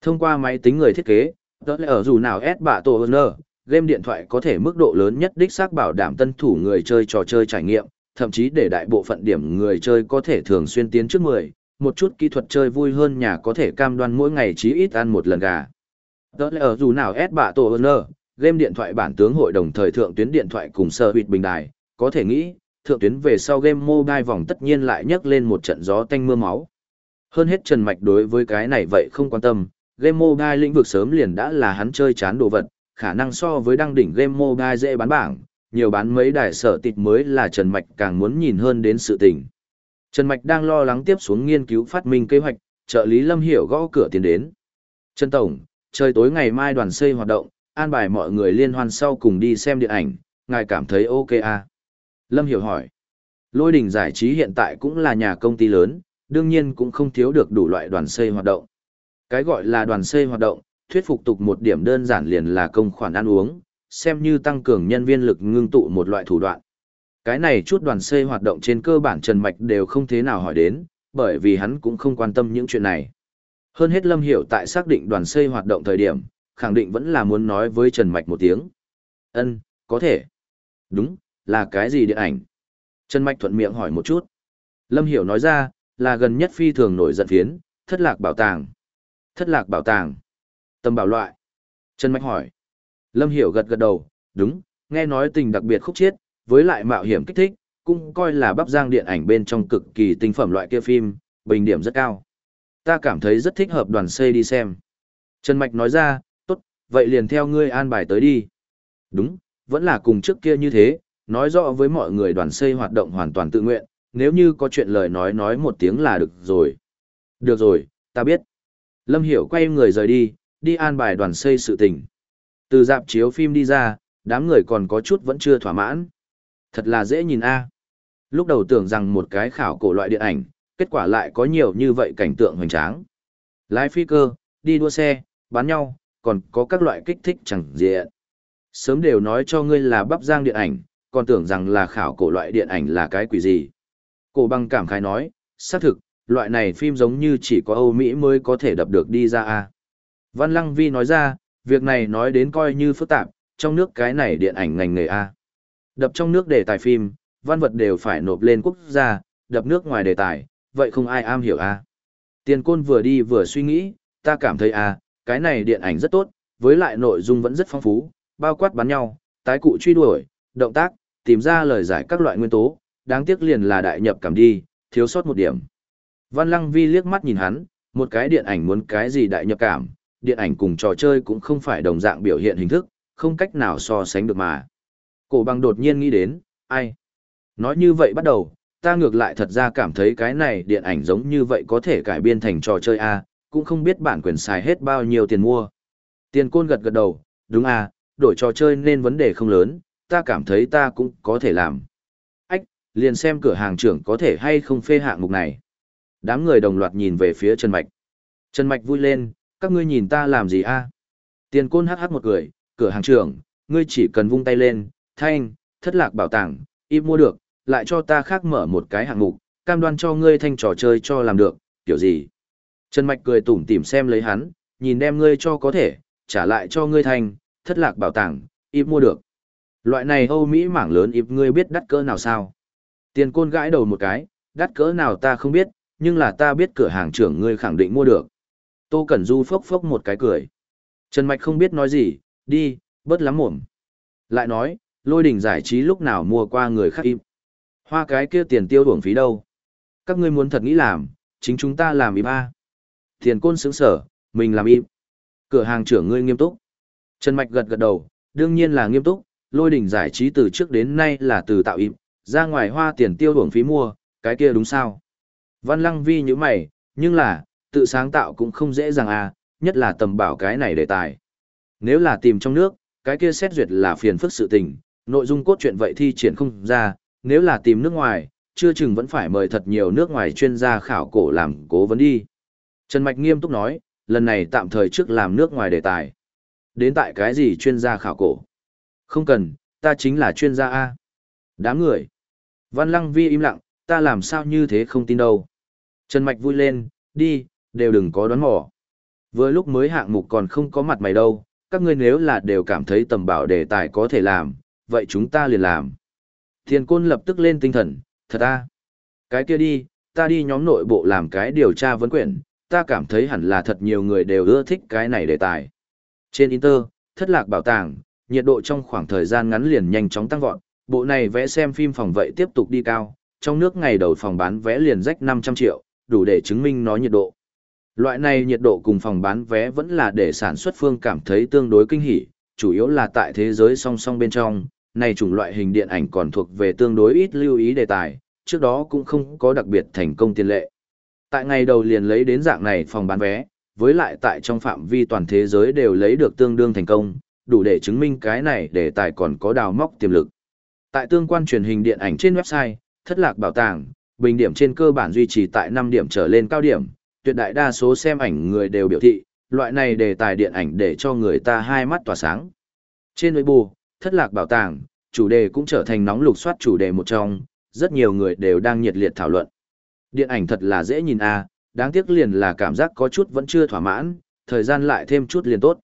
Thông qua máy tính người thiết kế, đó là ở dù nào S bạ tổ hơn game điện thoại có thể mức độ lớn nhất đích xác bảo đảm tân thủ người chơi trò chơi trải nghiệm, thậm chí để đại bộ phận điểm người chơi có thể thường xuyên tiến trước 10, một chút kỹ thuật chơi vui hơn nhà có thể cam đoan mỗi ngày chí ít ăn một lần gà. Đó là ở dù nào S bạ tổ hơn game điện thoại bản tướng hội đồng thời thượng tuyến điện thoại cùng sơ huyệt bình đài, có thể nghĩ, thượng tuyến về sau game mobile vòng tất nhiên lại nhấc lên một trận gió tanh mưa máu. Hơn hết Trần Mạch đối với cái này vậy không quan tâm, game mobile lĩnh vực sớm liền đã là hắn chơi chán đồ vật, khả năng so với đăng đỉnh game mobile dễ bán bảng, nhiều bán mấy đài sở tịt mới là Trần Mạch càng muốn nhìn hơn đến sự tình. Trần Mạch đang lo lắng tiếp xuống nghiên cứu phát minh kế hoạch, trợ lý Lâm Hiểu gõ cửa tiến đến. Trần Tổng, trời tối ngày mai đoàn xây hoạt động, an bài mọi người liên hoan sau cùng đi xem điện ảnh, ngài cảm thấy ok à? Lâm Hiểu hỏi. Lôi đỉnh giải trí hiện tại cũng là nhà công ty lớn, đương nhiên cũng không thiếu được đủ loại đoàn xây hoạt động. Cái gọi là đoàn xây hoạt động, thuyết phục tục một điểm đơn giản liền là công khoản ăn uống, xem như tăng cường nhân viên lực ngưng tụ một loại thủ đoạn. Cái này chút đoàn xây hoạt động trên cơ bản Trần Mạch đều không thế nào hỏi đến, bởi vì hắn cũng không quan tâm những chuyện này. Hơn hết Lâm Hiểu tại xác định đoàn xây hoạt động thời điểm, khẳng định vẫn là muốn nói với Trần Mạch một tiếng. Ân, có thể. Đúng, là cái gì điện ảnh? Trần Mạch thuận miệng hỏi một chút. Lâm Hiểu nói ra, là gần nhất phi thường nổi giận phiến, thất lạc bảo tàng. Thất lạc bảo tàng. Tâm bảo loại. Trần Mạch hỏi. Lâm Hiểu gật gật đầu, đúng, nghe nói tình đặc biệt khúc chiết, với lại mạo hiểm kích thích, cũng coi là bắp giang điện ảnh bên trong cực kỳ tinh phẩm loại kia phim, bình điểm rất cao. Ta cảm thấy rất thích hợp đoàn xây đi xem. Trần Mạch nói ra, tốt, vậy liền theo ngươi an bài tới đi. Đúng, vẫn là cùng trước kia như thế, nói rõ với mọi người đoàn xây hoạt động hoàn toàn tự nguyện, nếu như có chuyện lời nói nói một tiếng là được rồi. Được rồi, ta biết. Lâm Hiểu quay người rời đi, đi an bài đoàn xây sự tình. Từ dạp chiếu phim đi ra, đám người còn có chút vẫn chưa thỏa mãn. Thật là dễ nhìn a. Lúc đầu tưởng rằng một cái khảo cổ loại điện ảnh, kết quả lại có nhiều như vậy cảnh tượng hoành tráng. Lái phi cơ, đi đua xe, bắn nhau, còn có các loại kích thích chẳng diện. Sớm đều nói cho ngươi là bắp giang điện ảnh, còn tưởng rằng là khảo cổ loại điện ảnh là cái quỷ gì. Cổ băng cảm khái nói, xác thực, loại này phim giống như chỉ có Âu Mỹ mới có thể đập được đi ra a. Văn Lăng Vi nói ra, việc này nói đến coi như phức tạp, trong nước cái này điện ảnh ngành nghề a. Đập trong nước đề tài phim, văn vật đều phải nộp lên quốc gia, đập nước ngoài đề tài, vậy không ai am hiểu a. Tiền côn vừa đi vừa suy nghĩ, ta cảm thấy a, cái này điện ảnh rất tốt, với lại nội dung vẫn rất phong phú, bao quát bắn nhau, tái cụ truy đuổi, động tác, tìm ra lời giải các loại nguyên tố, đáng tiếc liền là đại nhập cảm đi, thiếu sót một điểm. Văn Lăng Vi liếc mắt nhìn hắn, một cái điện ảnh muốn cái gì đại nhập cảm, điện ảnh cùng trò chơi cũng không phải đồng dạng biểu hiện hình thức, không cách nào so sánh được mà. Cổ bằng đột nhiên nghĩ đến, ai? Nói như vậy bắt đầu, ta ngược lại thật ra cảm thấy cái này điện ảnh giống như vậy có thể cải biên thành trò chơi A, cũng không biết bản quyền xài hết bao nhiêu tiền mua. Tiền côn gật gật đầu, đúng A, đổi trò chơi nên vấn đề không lớn, ta cảm thấy ta cũng có thể làm. Ách, liền xem cửa hàng trưởng có thể hay không phê hạng mục này. Đám người đồng loạt nhìn về phía Trần Mạch. Trần Mạch vui lên, các ngươi nhìn ta làm gì a? Tiền côn hắc hắc một cười, cửa hàng trưởng, ngươi chỉ cần vung tay lên, thanh, thất lạc bảo tàng, im mua được, lại cho ta khác mở một cái hạng mục, cam đoan cho ngươi thanh trò chơi cho làm được, kiểu gì. Trần Mạch cười tủm tỉm xem lấy hắn, nhìn đem ngươi cho có thể, trả lại cho ngươi thanh, thất lạc bảo tàng, im mua được. Loại này Âu Mỹ mảng lớn ịp ngươi biết đắt cỡ nào sao? Tiền côn gãi đầu một cái, đắt cỡ nào ta không biết, nhưng là ta biết cửa hàng trưởng ngươi khẳng định mua được. Tô Cẩn Du phốc phốc một cái cười. Trần Mạch không biết nói gì, đi, bớt lắm mồm. Lại nói, lôi đỉnh giải trí lúc nào mua qua người khác im. Hoa cái kia tiền tiêu đuổng phí đâu. Các ngươi muốn thật nghĩ làm, chính chúng ta làm im A. Tiền côn sướng sở, mình làm im. Cửa hàng trưởng ngươi nghiêm túc. Trần Mạch gật gật đầu, đương nhiên là nghiêm túc, lôi đỉnh giải trí từ trước đến nay là từ tạo im, ra ngoài hoa tiền tiêu đuổng phí mua, cái kia đúng sao? Văn Lăng Vi như mày, nhưng là, tự sáng tạo cũng không dễ dàng à, nhất là tầm bảo cái này đề tài. Nếu là tìm trong nước, cái kia xét duyệt là phiền phức sự tình, nội dung cốt truyện vậy thi triển không ra, nếu là tìm nước ngoài, chưa chừng vẫn phải mời thật nhiều nước ngoài chuyên gia khảo cổ làm cố vấn đi. Trần Mạch nghiêm túc nói, lần này tạm thời trước làm nước ngoài đề tài. Đến tại cái gì chuyên gia khảo cổ? Không cần, ta chính là chuyên gia A. Đám người. Văn Lăng Vi im lặng, ta làm sao như thế không tin đâu. Trần Mạch vui lên, đi, đều đừng có đoán mò. Vừa lúc mới hạng mục còn không có mặt mày đâu, các ngươi nếu là đều cảm thấy tầm bảo đề tài có thể làm, vậy chúng ta liền làm. Thiên côn lập tức lên tinh thần, thật à? Cái kia đi, ta đi nhóm nội bộ làm cái điều tra vấn quyển, ta cảm thấy hẳn là thật nhiều người đều ưa thích cái này đề tài. Trên Inter, thất lạc bảo tàng, nhiệt độ trong khoảng thời gian ngắn liền nhanh chóng tăng vọt, bộ này vẽ xem phim phòng vậy tiếp tục đi cao, trong nước ngày đầu phòng bán vé liền rách 500 triệu, đủ để chứng minh nó nhiệt độ. Loại này nhiệt độ cùng phòng bán vé vẫn là để sản xuất phương cảm thấy tương đối kinh hỉ, chủ yếu là tại thế giới song song bên trong, này chủng loại hình điện ảnh còn thuộc về tương đối ít lưu ý đề tài, trước đó cũng không có đặc biệt thành công tiền lệ. Tại ngày đầu liền lấy đến dạng này phòng bán vé, với lại tại trong phạm vi toàn thế giới đều lấy được tương đương thành công, đủ để chứng minh cái này đề tài còn có đào móc tiềm lực. Tại tương quan truyền hình điện ảnh trên website, thất lạc bảo tàng, bình điểm trên cơ bản duy trì tại 5 điểm trở lên cao điểm, tuyệt đại đa số xem ảnh người đều biểu thị, loại này đề tài điện ảnh để cho người ta hai mắt tỏa sáng. Trên Weibo, thất lạc bảo tàng, chủ đề cũng trở thành nóng lục soát chủ đề một trong, rất nhiều người đều đang nhiệt liệt thảo luận. Điện ảnh thật là dễ nhìn a, đáng tiếc liền là cảm giác có chút vẫn chưa thỏa mãn, thời gian lại thêm chút liền tốt.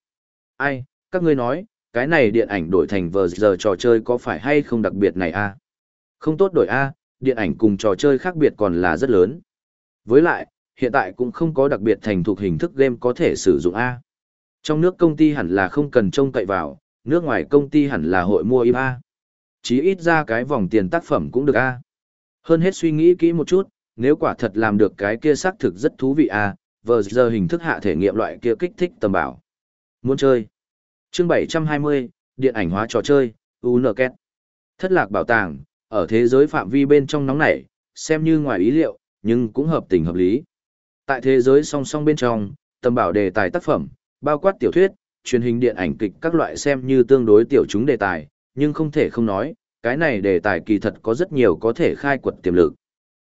Ai, các ngươi nói, cái này điện ảnh đổi thành vờ giờ trò chơi có phải hay không đặc biệt này a? Không tốt đổi a, điện ảnh cùng trò chơi khác biệt còn là rất lớn. Với lại, hiện tại cũng không có đặc biệt thành thục hình thức game có thể sử dụng A. Trong nước công ty hẳn là không cần trông cậy vào, nước ngoài công ty hẳn là hội mua im A. Chí ít ra cái vòng tiền tác phẩm cũng được A. Hơn hết suy nghĩ kỹ một chút, nếu quả thật làm được cái kia xác thực rất thú vị A, vờ giờ hình thức hạ thể nghiệm loại kia kích thích tầm bảo. Muốn chơi. Chương 720, điện ảnh hóa trò chơi, UNKET. Thất lạc bảo tàng, ở thế giới phạm vi bên trong nóng nảy, xem như ngoài ý liệu, nhưng cũng hợp tình hợp lý. Tại thế giới song song bên trong, tầm bảo đề tài tác phẩm, bao quát tiểu thuyết, truyền hình điện ảnh kịch các loại xem như tương đối tiểu chúng đề tài, nhưng không thể không nói, cái này đề tài kỳ thật có rất nhiều có thể khai quật tiềm lực.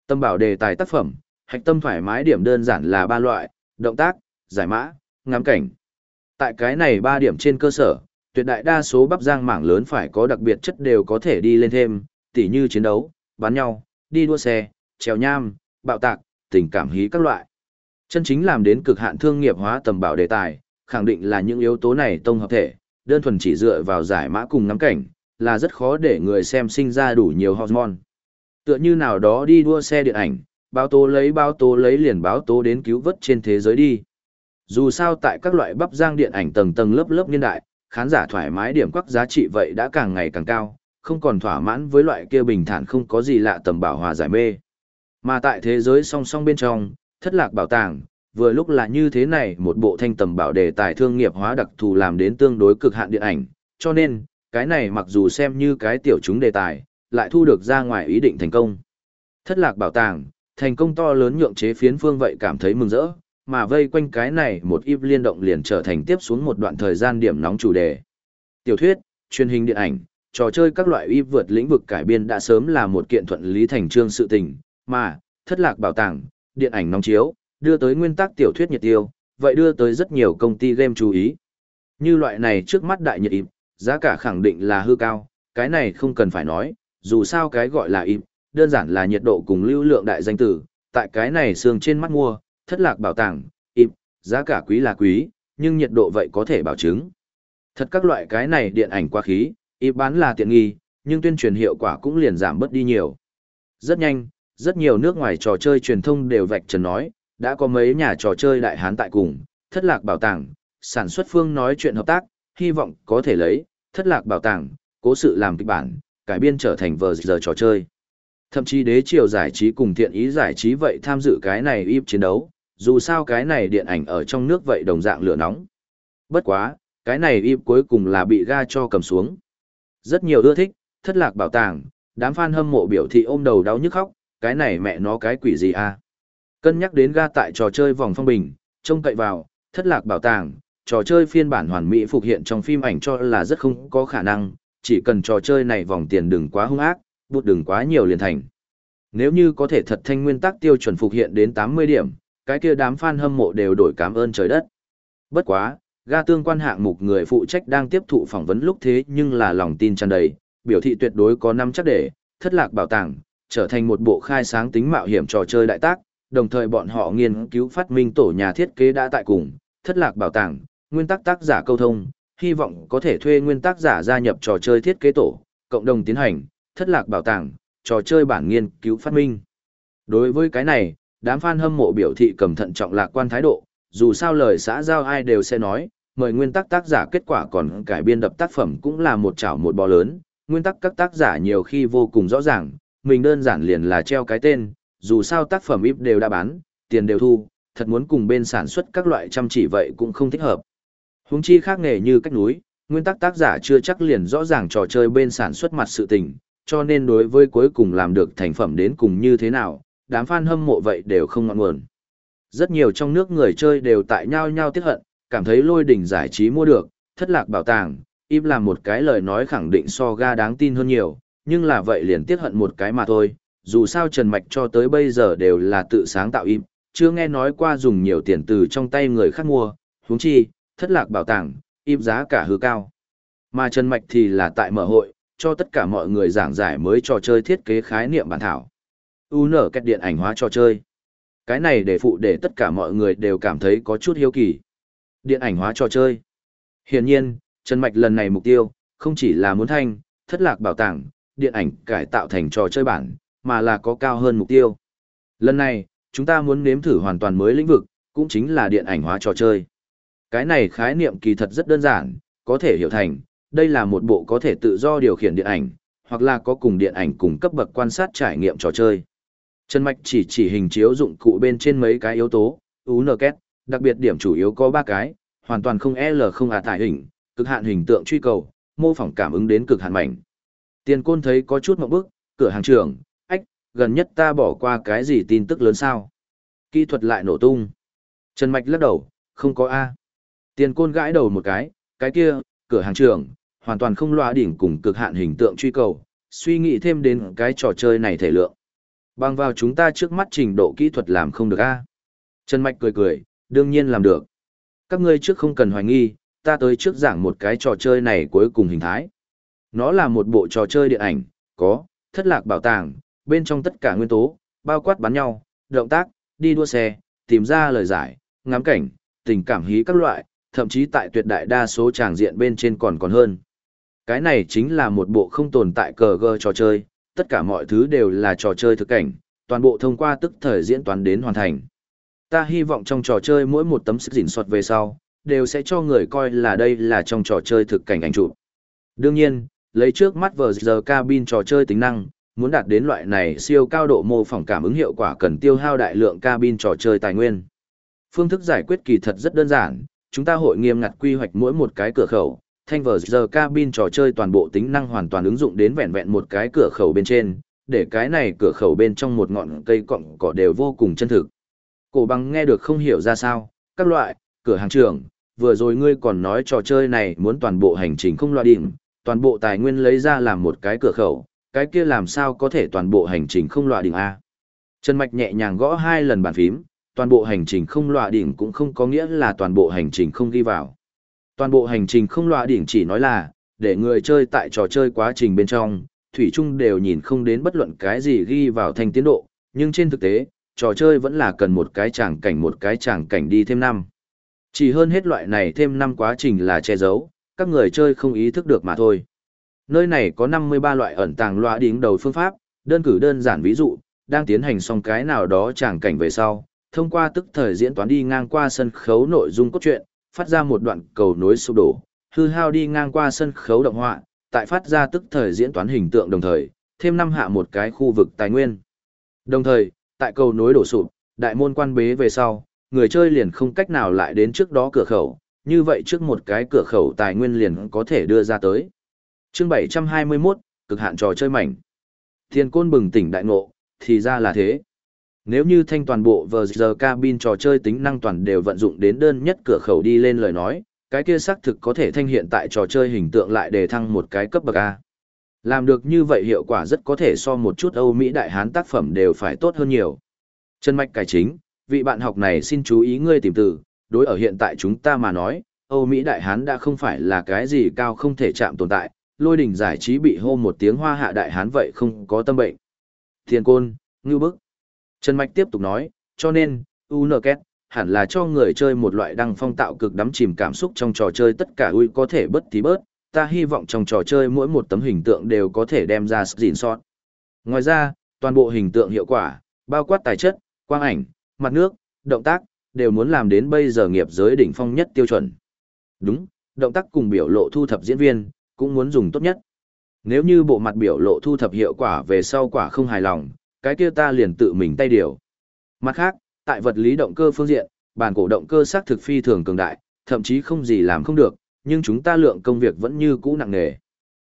Tâm bảo đề tài tác phẩm, hạch tâm thoải mái điểm đơn giản là ba loại, động tác, giải mã, ngắm cảnh. Tại cái này ba điểm trên cơ sở, tuyệt đại đa số bắp giang mảng lớn phải có đặc biệt chất đều có thể đi lên thêm, tỉ như chiến đấu, bắn nhau, đi đua xe, trèo nham, bạo tạc, tình cảm hí các loại. Chân chính làm đến cực hạn thương nghiệp hóa tầm bảo đề tài, khẳng định là những yếu tố này tông hợp thể, đơn thuần chỉ dựa vào giải mã cùng ngắm cảnh, là rất khó để người xem sinh ra đủ nhiều hormone. Tựa như nào đó đi đua xe điện ảnh, báo tố lấy báo tố lấy liền báo tố đến cứu vớt trên thế giới đi. Dù sao tại các loại bắp giang điện ảnh tầng tầng lớp lớp niên đại, khán giả thoải mái điểm quắc giá trị vậy đã càng ngày càng cao, không còn thỏa mãn với loại kia bình thản không có gì lạ tầm bảo hòa giải mê. Mà tại thế giới song song bên trong, thất lạc bảo tàng, vừa lúc là như thế này một bộ thanh tầm bảo đề tài thương nghiệp hóa đặc thù làm đến tương đối cực hạn điện ảnh, cho nên, cái này mặc dù xem như cái tiểu chúng đề tài, lại thu được ra ngoài ý định thành công. Thất lạc bảo tàng, thành công to lớn nhượng chế phiến phương vậy cảm thấy mừng rỡ, mà vây quanh cái này một íp liên động liền trở thành tiếp xuống một đoạn thời gian điểm nóng chủ đề. Tiểu thuyết, truyền hình điện ảnh, trò chơi các loại íp vượt lĩnh vực cải biên đã sớm là một kiện thuận lý thành trương sự tình, mà, thất lạc bảo tàng, điện ảnh nóng chiếu, đưa tới nguyên tắc tiểu thuyết nhiệt tiêu, vậy đưa tới rất nhiều công ty game chú ý. Như loại này trước mắt đại nhiệt ịp, giá cả khẳng định là hư cao, cái này không cần phải nói, dù sao cái gọi là ịp, đơn giản là nhiệt độ cùng lưu lượng đại danh tử, tại cái này xương trên mắt mua, thất lạc bảo tàng, ịp, giá cả quý là quý, nhưng nhiệt độ vậy có thể bảo chứng. Thật các loại cái này điện ảnh quá khí, ịp bán là tiện nghi, nhưng tuyên truyền hiệu quả cũng liền giảm bớt đi nhiều. Rất nhanh, rất nhiều nước ngoài trò chơi truyền thông đều vạch trần nói, đã có mấy nhà trò chơi đại hán tại cùng, thất lạc bảo tàng, sản xuất phương nói chuyện hợp tác, hy vọng có thể lấy, thất lạc bảo tàng, cố sự làm kịch bản, cải biên trở thành vờ giờ trò chơi. Thậm chí đế triều giải trí cùng thiện ý giải trí vậy tham dự cái này íp chiến đấu, dù sao cái này điện ảnh ở trong nước vậy đồng dạng lửa nóng. Bất quá, cái này íp cuối cùng là bị ga cho cầm xuống. Rất nhiều ưa thích, thất lạc bảo tàng, đám fan hâm mộ biểu thị ôm đầu đau nhức khóc, cái này mẹ nó cái quỷ gì à. Cân nhắc đến ga tại trò chơi vòng phong bình, trông cậy vào, thất lạc bảo tàng, trò chơi phiên bản hoàn mỹ phục hiện trong phim ảnh cho là rất không có khả năng, chỉ cần trò chơi này vòng tiền đừng quá hung ác, bút đừng quá nhiều liền thành. Nếu như có thể thật thanh nguyên tắc tiêu chuẩn phục hiện đến 80 điểm, cái kia đám fan hâm mộ đều đổi cảm ơn trời đất. Bất quá, ga tương quan hạng mục người phụ trách đang tiếp thụ phỏng vấn lúc thế nhưng là lòng tin tràn đầy, biểu thị tuyệt đối có năm chắc để, thất lạc bảo tàng, trở thành một bộ khai sáng tính mạo hiểm trò chơi đại tác, đồng thời bọn họ nghiên cứu phát minh tổ nhà thiết kế đã tại cùng, thất lạc bảo tàng, nguyên tắc tác giả câu thông, hy vọng có thể thuê nguyên tác giả gia nhập trò chơi thiết kế tổ, cộng đồng tiến hành, thất lạc bảo tàng, trò chơi bản nghiên cứu phát minh. Đối với cái này, đám fan hâm mộ biểu thị cẩn thận trọng lạc quan thái độ, dù sao lời xã giao ai đều sẽ nói, mời nguyên tắc tác giả kết quả còn cải biên đập tác phẩm cũng là một chảo một bò lớn, nguyên tắc các tác giả nhiều khi vô cùng rõ ràng, mình đơn giản liền là treo cái tên, dù sao tác phẩm ít đều đã bán, tiền đều thu, thật muốn cùng bên sản xuất các loại chăm chỉ vậy cũng không thích hợp. Huống chi khác nghề như cách núi, nguyên tắc tác giả chưa chắc liền rõ ràng trò chơi bên sản xuất mặt sự tình, cho nên đối với cuối cùng làm được thành phẩm đến cùng như thế nào, đám fan hâm mộ vậy đều không ngọn nguồn. Rất nhiều trong nước người chơi đều tại nhau nhau tiếc hận, cảm thấy lôi đỉnh giải trí mua được, thất lạc bảo tàng, im làm một cái lời nói khẳng định so ga đáng tin hơn nhiều, nhưng là vậy liền tiếc hận một cái mà thôi, dù sao Trần Mạch cho tới bây giờ đều là tự sáng tạo im, chưa nghe nói qua dùng nhiều tiền từ trong tay người khác mua, huống chi, thất lạc bảo tàng, im giá cả hư cao. Mà Trần Mạch thì là tại mở hội, cho tất cả mọi người giảng giải mới trò chơi thiết kế khái niệm bản thảo. U nở cách điện ảnh hóa trò chơi. Cái này để phụ để tất cả mọi người đều cảm thấy có chút hiếu kỳ. Điện ảnh hóa trò chơi. Hiển nhiên, Trần Mạch lần này mục tiêu, không chỉ là muốn thanh, thất lạc bảo tàng, điện ảnh cải tạo thành trò chơi bản, mà là có cao hơn mục tiêu. Lần này, chúng ta muốn nếm thử hoàn toàn mới lĩnh vực, cũng chính là điện ảnh hóa trò chơi. Cái này khái niệm kỳ thật rất đơn giản, có thể hiểu thành, đây là một bộ có thể tự do điều khiển điện ảnh, hoặc là có cùng điện ảnh cùng cấp bậc quan sát trải nghiệm trò chơi. Trần Mạch chỉ chỉ hình chiếu dụng cụ bên trên mấy cái yếu tố, UNKET, đặc biệt điểm chủ yếu có 3 cái, hoàn toàn không L không à tải hình, cực hạn hình tượng truy cầu, mô phỏng cảm ứng đến cực hạn mảnh. Tiền côn thấy có chút mộng bức, cửa hàng trưởng, ách, gần nhất ta bỏ qua cái gì tin tức lớn sao? Kỹ thuật lại nổ tung. Trần Mạch lắc đầu, không có A. Tiền côn gãi đầu một cái, cái kia, cửa hàng trưởng, hoàn toàn không loa đỉnh cùng cực hạn hình tượng truy cầu, suy nghĩ thêm đến cái trò chơi này thể lượng. Bằng vào chúng ta trước mắt trình độ kỹ thuật làm không được A. Trần Mạch cười cười, đương nhiên làm được. Các ngươi trước không cần hoài nghi, ta tới trước giảng một cái trò chơi này cuối cùng hình thái. Nó là một bộ trò chơi điện ảnh, có, thất lạc bảo tàng, bên trong tất cả nguyên tố, bao quát bắn nhau, động tác, đi đua xe, tìm ra lời giải, ngắm cảnh, tình cảm hí các loại, thậm chí tại tuyệt đại đa số tràng diện bên trên còn còn hơn. Cái này chính là một bộ không tồn tại cờ gơ trò chơi, tất cả mọi thứ đều là trò chơi thực cảnh, toàn bộ thông qua tức thời diễn toán đến hoàn thành. Ta hy vọng trong trò chơi mỗi một tấm sức dịn soạt về sau, đều sẽ cho người coi là đây là trong trò chơi thực cảnh ảnh chụp. Đương nhiên, lấy trước mắt vờ giờ cabin trò chơi tính năng, muốn đạt đến loại này siêu cao độ mô phỏng cảm ứng hiệu quả cần tiêu hao đại lượng cabin trò chơi tài nguyên. Phương thức giải quyết kỳ thật rất đơn giản, chúng ta hội nghiêm ngặt quy hoạch mỗi một cái cửa khẩu, thanh vờ giờ cabin trò chơi toàn bộ tính năng hoàn toàn ứng dụng đến vẹn vẹn một cái cửa khẩu bên trên, để cái này cửa khẩu bên trong một ngọn cây cọng cỏ đều vô cùng chân thực. Cổ bằng nghe được không hiểu ra sao, các loại, cửa hàng trưởng, vừa rồi ngươi còn nói trò chơi này muốn toàn bộ hành trình không loa điểm, toàn bộ tài nguyên lấy ra làm một cái cửa khẩu, cái kia làm sao có thể toàn bộ hành trình không loại đỉnh A. Trần Mạch nhẹ nhàng gõ hai lần bàn phím, toàn bộ hành trình không loại đỉnh cũng không có nghĩa là toàn bộ hành trình không ghi vào. Toàn bộ hành trình không loại đỉnh chỉ nói là, để người chơi tại trò chơi quá trình bên trong, Thủy Trung đều nhìn không đến bất luận cái gì ghi vào thành tiến độ, nhưng trên thực tế, trò chơi vẫn là cần một cái tràng cảnh một cái tràng cảnh đi thêm năm. Chỉ hơn hết loại này thêm năm quá trình là che giấu, các người chơi không ý thức được mà thôi. Nơi này có 53 loại ẩn tàng loa đính đầu phương pháp, đơn cử đơn giản ví dụ, đang tiến hành xong cái nào đó chẳng cảnh về sau, thông qua tức thời diễn toán đi ngang qua sân khấu nội dung cốt truyện, phát ra một đoạn cầu nối sụp đổ, hư hao đi ngang qua sân khấu động họa, tại phát ra tức thời diễn toán hình tượng đồng thời, thêm năm hạ một cái khu vực tài nguyên. Đồng thời, tại cầu nối đổ sụp, đại môn quan bế về sau, người chơi liền không cách nào lại đến trước đó cửa khẩu, như vậy trước một cái cửa khẩu tài nguyên liền có thể đưa ra tới. Chương 721, cực hạn trò chơi mảnh. Thiên côn bừng tỉnh đại ngộ, thì ra là thế. Nếu như thanh toàn bộ vờ giờ cabin trò chơi tính năng toàn đều vận dụng đến đơn nhất cửa khẩu đi lên lời nói, cái kia xác thực có thể thanh hiện tại trò chơi hình tượng lại để thăng một cái cấp bậc A. Làm được như vậy hiệu quả rất có thể so một chút Âu Mỹ đại hán tác phẩm đều phải tốt hơn nhiều. Chân mạch cải chính, vị bạn học này xin chú ý ngươi tìm từ, đối ở hiện tại chúng ta mà nói, Âu Mỹ đại hán đã không phải là cái gì cao không thể chạm tồn tại, lôi đỉnh giải trí bị hô một tiếng hoa hạ đại hán vậy không có tâm bệnh. Thiên côn, ngư bức. Trần Mạch tiếp tục nói, cho nên, UNKET, hẳn là cho người chơi một loại đăng phong tạo cực đắm chìm cảm xúc trong trò chơi tất cả ui có thể bất tí bớt, ta hy vọng trong trò chơi mỗi một tấm hình tượng đều có thể đem ra gìn sót. Ngoài ra, toàn bộ hình tượng hiệu quả, bao quát tài chất, quang ảnh, mặt nước, động tác, đều muốn làm đến bây giờ nghiệp giới đỉnh phong nhất tiêu chuẩn. Đúng, động tác cùng biểu lộ thu thập diễn viên, cũng muốn dùng tốt nhất. Nếu như bộ mặt biểu lộ thu thập hiệu quả về sau quả không hài lòng, cái kia ta liền tự mình tay điều. Mặt khác, tại vật lý động cơ phương diện, bản cổ động cơ xác thực phi thường cường đại, thậm chí không gì làm không được, nhưng chúng ta lượng công việc vẫn như cũ nặng nề.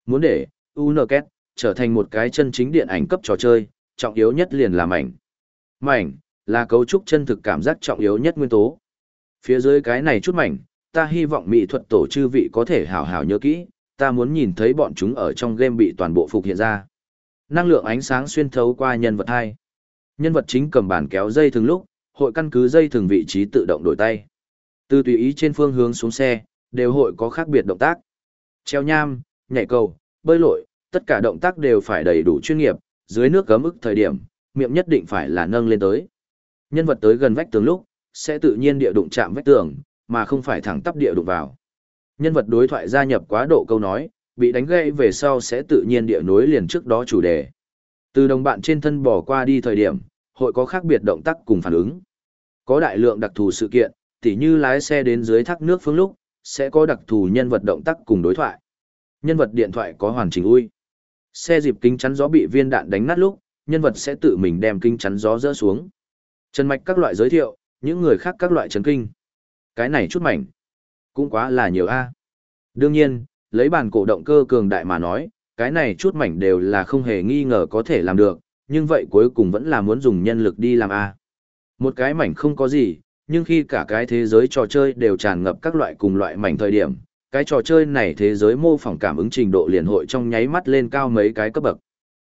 Muốn để UNKET trở thành một cái chân chính điện ảnh cấp trò chơi, trọng yếu nhất liền là mảnh. Mảnh là cấu trúc chân thực cảm giác trọng yếu nhất nguyên tố. Phía dưới cái này chút mảnh, ta hy vọng mỹ thuật tổ chư vị có thể hảo hảo nhớ kỹ, ta muốn nhìn thấy bọn chúng ở trong game bị toàn bộ phục hiện ra. Năng lượng ánh sáng xuyên thấu qua nhân vật hai. Nhân vật chính cầm bàn kéo dây thường lúc, hội căn cứ dây thường vị trí tự động đổi tay. Từ tùy ý trên phương hướng xuống xe, đều hội có khác biệt động tác. Treo nham, nhảy cầu, bơi lội, tất cả động tác đều phải đầy đủ chuyên nghiệp, dưới nước gấm ức thời điểm, miệng nhất định phải là nâng lên tới. Nhân vật tới gần vách tường lúc, sẽ tự nhiên địa đụng chạm vách tường, mà không phải thẳng tắp địa đụng vào. Nhân vật đối thoại gia nhập quá độ câu nói, bị đánh gãy về sau sẽ tự nhiên địa nối liền trước đó chủ đề. Từ đồng bạn trên thân bỏ qua đi thời điểm, hội có khác biệt động tác cùng phản ứng. Có đại lượng đặc thù sự kiện, tỉ như lái xe đến dưới thác nước phương lúc, sẽ có đặc thù nhân vật động tác cùng đối thoại. Nhân vật điện thoại có hoàn chỉnh ui. Xe dịp kính chắn gió bị viên đạn đánh nát lúc, nhân vật sẽ tự mình đem kính chắn gió rỡ xuống. Trần mạch các loại giới thiệu, những người khác các loại chấn kinh. Cái này chút mảnh. Cũng quá là nhiều a. Đương nhiên, lấy bàn cổ động cơ cường đại mà nói, cái này chút mảnh đều là không hề nghi ngờ có thể làm được, nhưng vậy cuối cùng vẫn là muốn dùng nhân lực đi làm a. Một cái mảnh không có gì, nhưng khi cả cái thế giới trò chơi đều tràn ngập các loại cùng loại mảnh thời điểm, cái trò chơi này thế giới mô phỏng cảm ứng trình độ liền hội trong nháy mắt lên cao mấy cái cấp bậc.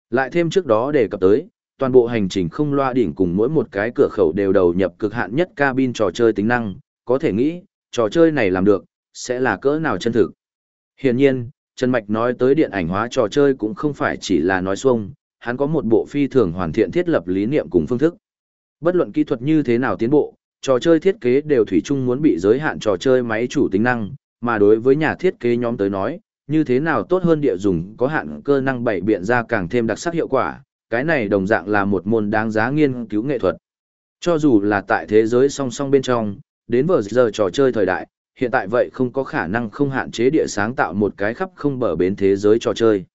Lại thêm trước đó đề cập tới, toàn bộ hành trình không loa đỉnh cùng mỗi một cái cửa khẩu đều đầu nhập cực hạn nhất cabin trò chơi tính năng, có thể nghĩ, trò chơi này làm được, sẽ là cỡ nào chân thực. Hiển nhiên, Trần Mạch nói tới điện ảnh hóa trò chơi cũng không phải chỉ là nói xuông, hắn có một bộ phi thường hoàn thiện thiết lập lý niệm cùng phương thức. Bất luận kỹ thuật như thế nào tiến bộ, trò chơi thiết kế đều thủy chung muốn bị giới hạn trò chơi máy chủ tính năng, mà đối với nhà thiết kế nhóm tới nói, như thế nào tốt hơn địa dùng có hạn cơ năng bảy biện ra càng thêm đặc sắc hiệu quả, cái này đồng dạng là một môn đáng giá nghiên cứu nghệ thuật. Cho dù là tại thế giới song song bên trong, đến vở giờ trò chơi thời đại, hiện tại vậy không có khả năng không hạn chế địa sáng tạo một cái khắp không bờ bến thế giới trò chơi.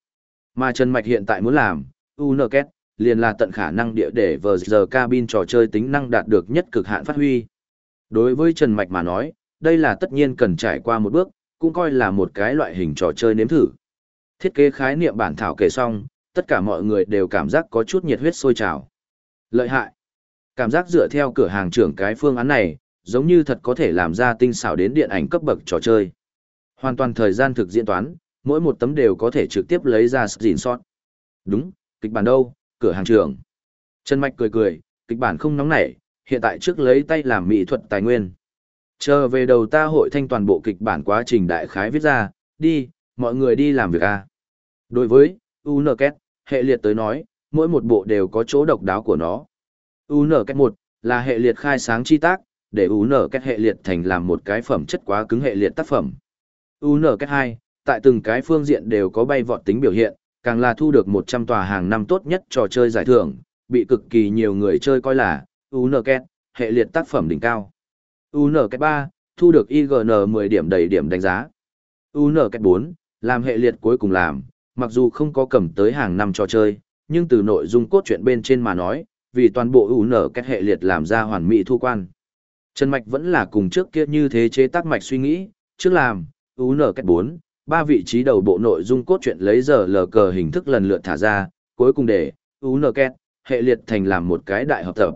Mà Trần Mạch hiện tại muốn làm, UNKET, liền là tận khả năng địa để vừa giờ cabin trò chơi tính năng đạt được nhất cực hạn phát huy. Đối với Trần Mạch mà nói, đây là tất nhiên cần trải qua một bước, cũng coi là một cái loại hình trò chơi nếm thử. Thiết kế khái niệm bản thảo kể xong, tất cả mọi người đều cảm giác có chút nhiệt huyết sôi trào. Lợi hại. Cảm giác dựa theo cửa hàng trưởng cái phương án này, giống như thật có thể làm ra tinh xảo đến điện ảnh cấp bậc trò chơi. Hoàn toàn thời gian thực diễn toán, mỗi một tấm đều có thể trực tiếp lấy ra gìn sót. Đúng, kịch bản đâu, cửa hàng trưởng. Trần Mạch cười cười, kịch bản không nóng nảy, hiện tại trước lấy tay làm mỹ thuật tài nguyên. Chờ về đầu ta hội thanh toàn bộ kịch bản quá trình đại khái viết ra, đi, mọi người đi làm việc a. Đối với UNKET, hệ liệt tới nói, mỗi một bộ đều có chỗ độc đáo của nó. UNKET 1 là hệ liệt khai sáng chi tác, để UNKET hệ liệt thành làm một cái phẩm chất quá cứng hệ liệt tác phẩm. UNKET 2, tại từng cái phương diện đều có bay vọt tính biểu hiện, càng là thu được 100 tòa hàng năm tốt nhất trò chơi giải thưởng, bị cực kỳ nhiều người chơi coi là UNKET, hệ liệt tác phẩm đỉnh cao. UNKET 3, thu được IGN 10 điểm đầy điểm đánh giá. UNKET 4, làm hệ liệt cuối cùng làm, mặc dù không có cầm tới hàng năm trò chơi, nhưng từ nội dung cốt truyện bên trên mà nói, vì toàn bộ UNKET hệ liệt làm ra hoàn mỹ thu quan. Trần Mạch vẫn là cùng trước kia như thế chế tác mạch suy nghĩ, trước làm, UNKET 4, ba vị trí đầu bộ nội dung cốt truyện lấy giờ lờ cờ hình thức lần lượt thả ra, cuối cùng để UNKET hệ liệt thành làm một cái đại hợp tập.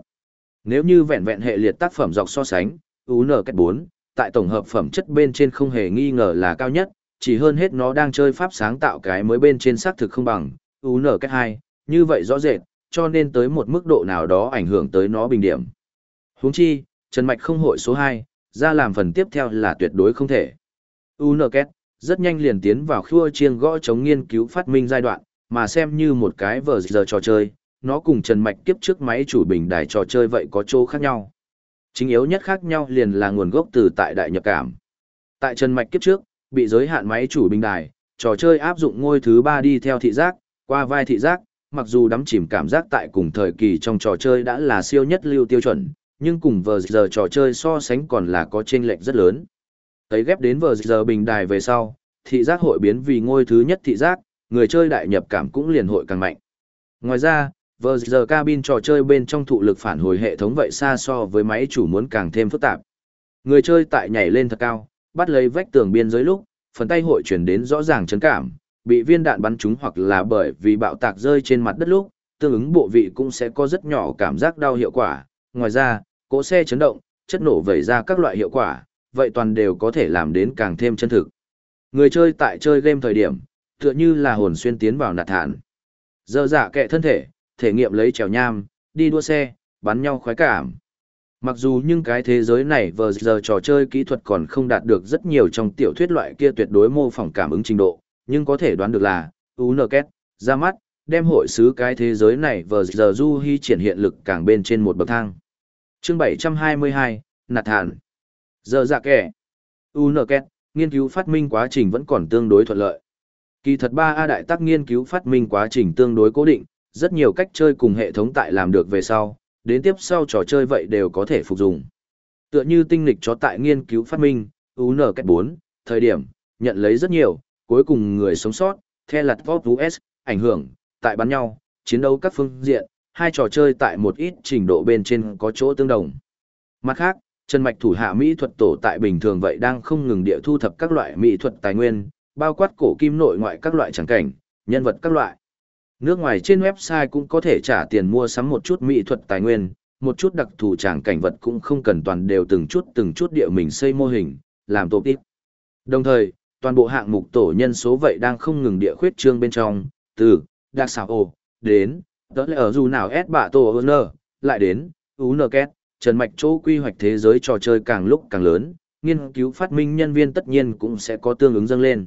Nếu như vẹn vẹn hệ liệt tác phẩm dọc so sánh, UNKET 4, tại tổng hợp phẩm chất bên trên không hề nghi ngờ là cao nhất, chỉ hơn hết nó đang chơi pháp sáng tạo cái mới bên trên xác thực không bằng u nở cách hai, như vậy rõ rệt, cho nên tới một mức độ nào đó ảnh hưởng tới nó bình điểm. Huống chi, Trần Mạch không hội số 2, ra làm phần tiếp theo là tuyệt đối không thể. UNKET rất nhanh liền tiến vào khua chiêng gõ chống nghiên cứu phát minh giai đoạn, mà xem như một cái vở giờ trò chơi, nó cùng Trần Mạch kiếp trước máy chủ bình đài trò chơi vậy có chỗ khác nhau. Chính yếu nhất khác nhau liền là nguồn gốc từ tại đại nhập cảm. Tại Trần Mạch kiếp trước, bị giới hạn máy chủ bình đài, trò chơi áp dụng ngôi thứ ba đi theo thị giác, qua vai thị giác, mặc dù đắm chìm cảm giác tại cùng thời kỳ trong trò chơi đã là siêu nhất lưu tiêu chuẩn, nhưng cùng vờ giờ trò chơi so sánh còn là có chênh lệch rất lớn. Tới ghép đến vờ giờ bình đài về sau, thị giác hội biến vì ngôi thứ nhất thị giác, người chơi đại nhập cảm cũng liền hội càng mạnh. Ngoài ra, vờ giờ cabin trò chơi bên trong thụ lực phản hồi hệ thống vậy xa so với máy chủ muốn càng thêm phức tạp. Người chơi tại nhảy lên thật cao, bắt lấy vách tường biên giới lúc, phần tay hội chuyển đến rõ ràng chấn cảm, bị viên đạn bắn trúng hoặc là bởi vì bạo tạc rơi trên mặt đất lúc, tương ứng bộ vị cũng sẽ có rất nhỏ cảm giác đau hiệu quả. Ngoài ra, cỗ xe chấn động, chất nổ vẩy ra các loại hiệu quả, vậy toàn đều có thể làm đến càng thêm chân thực. Người chơi tại chơi game thời điểm, tựa như là hồn xuyên tiến vào nạt thản. Giờ dạ kệ thân thể, thể nghiệm lấy trèo nham, đi đua xe, bắn nhau khoái cảm. Mặc dù nhưng cái thế giới này vừa giờ trò chơi kỹ thuật còn không đạt được rất nhiều trong tiểu thuyết loại kia tuyệt đối mô phỏng cảm ứng trình độ, nhưng có thể đoán được là, UNKET, ra mắt, đem hội sứ cái thế giới này vừa giờ du hy triển hiện lực càng bên trên một bậc thang. chương 722, Nạt Hàn. Giờ dạ kẻ. UNKET, nghiên cứu phát minh quá trình vẫn còn tương đối thuận lợi. Kỳ thật 3A đại tác nghiên cứu phát minh quá trình tương đối cố định, rất nhiều cách chơi cùng hệ thống tại làm được về sau, đến tiếp sau trò chơi vậy đều có thể phục dụng. Tựa như tinh lịch cho tại nghiên cứu phát minh, UN cách 4, thời điểm, nhận lấy rất nhiều, cuối cùng người sống sót, theo lặt vót US, ảnh hưởng, tại bắn nhau, chiến đấu các phương diện, hai trò chơi tại một ít trình độ bên trên có chỗ tương đồng. Mặt khác, Trần Mạch thủ hạ mỹ thuật tổ tại bình thường vậy đang không ngừng địa thu thập các loại mỹ thuật tài nguyên, bao quát cổ kim nội ngoại các loại tràng cảnh, nhân vật các loại. Nước ngoài trên website cũng có thể trả tiền mua sắm một chút mỹ thuật tài nguyên, một chút đặc thù tràng cảnh vật cũng không cần toàn đều từng chút từng chút địa mình xây mô hình, làm tổ tiếp. Đồng thời, toàn bộ hạng mục tổ nhân số vậy đang không ngừng địa khuyết trương bên trong, từ đặc Sảo ồ, đến, đó là ở dù nào S bạ tổ ơn lại đến, UNKET, Trần Mạch chỗ quy hoạch thế giới trò chơi càng lúc càng lớn, nghiên cứu phát minh nhân viên tất nhiên cũng sẽ có tương ứng dâng lên.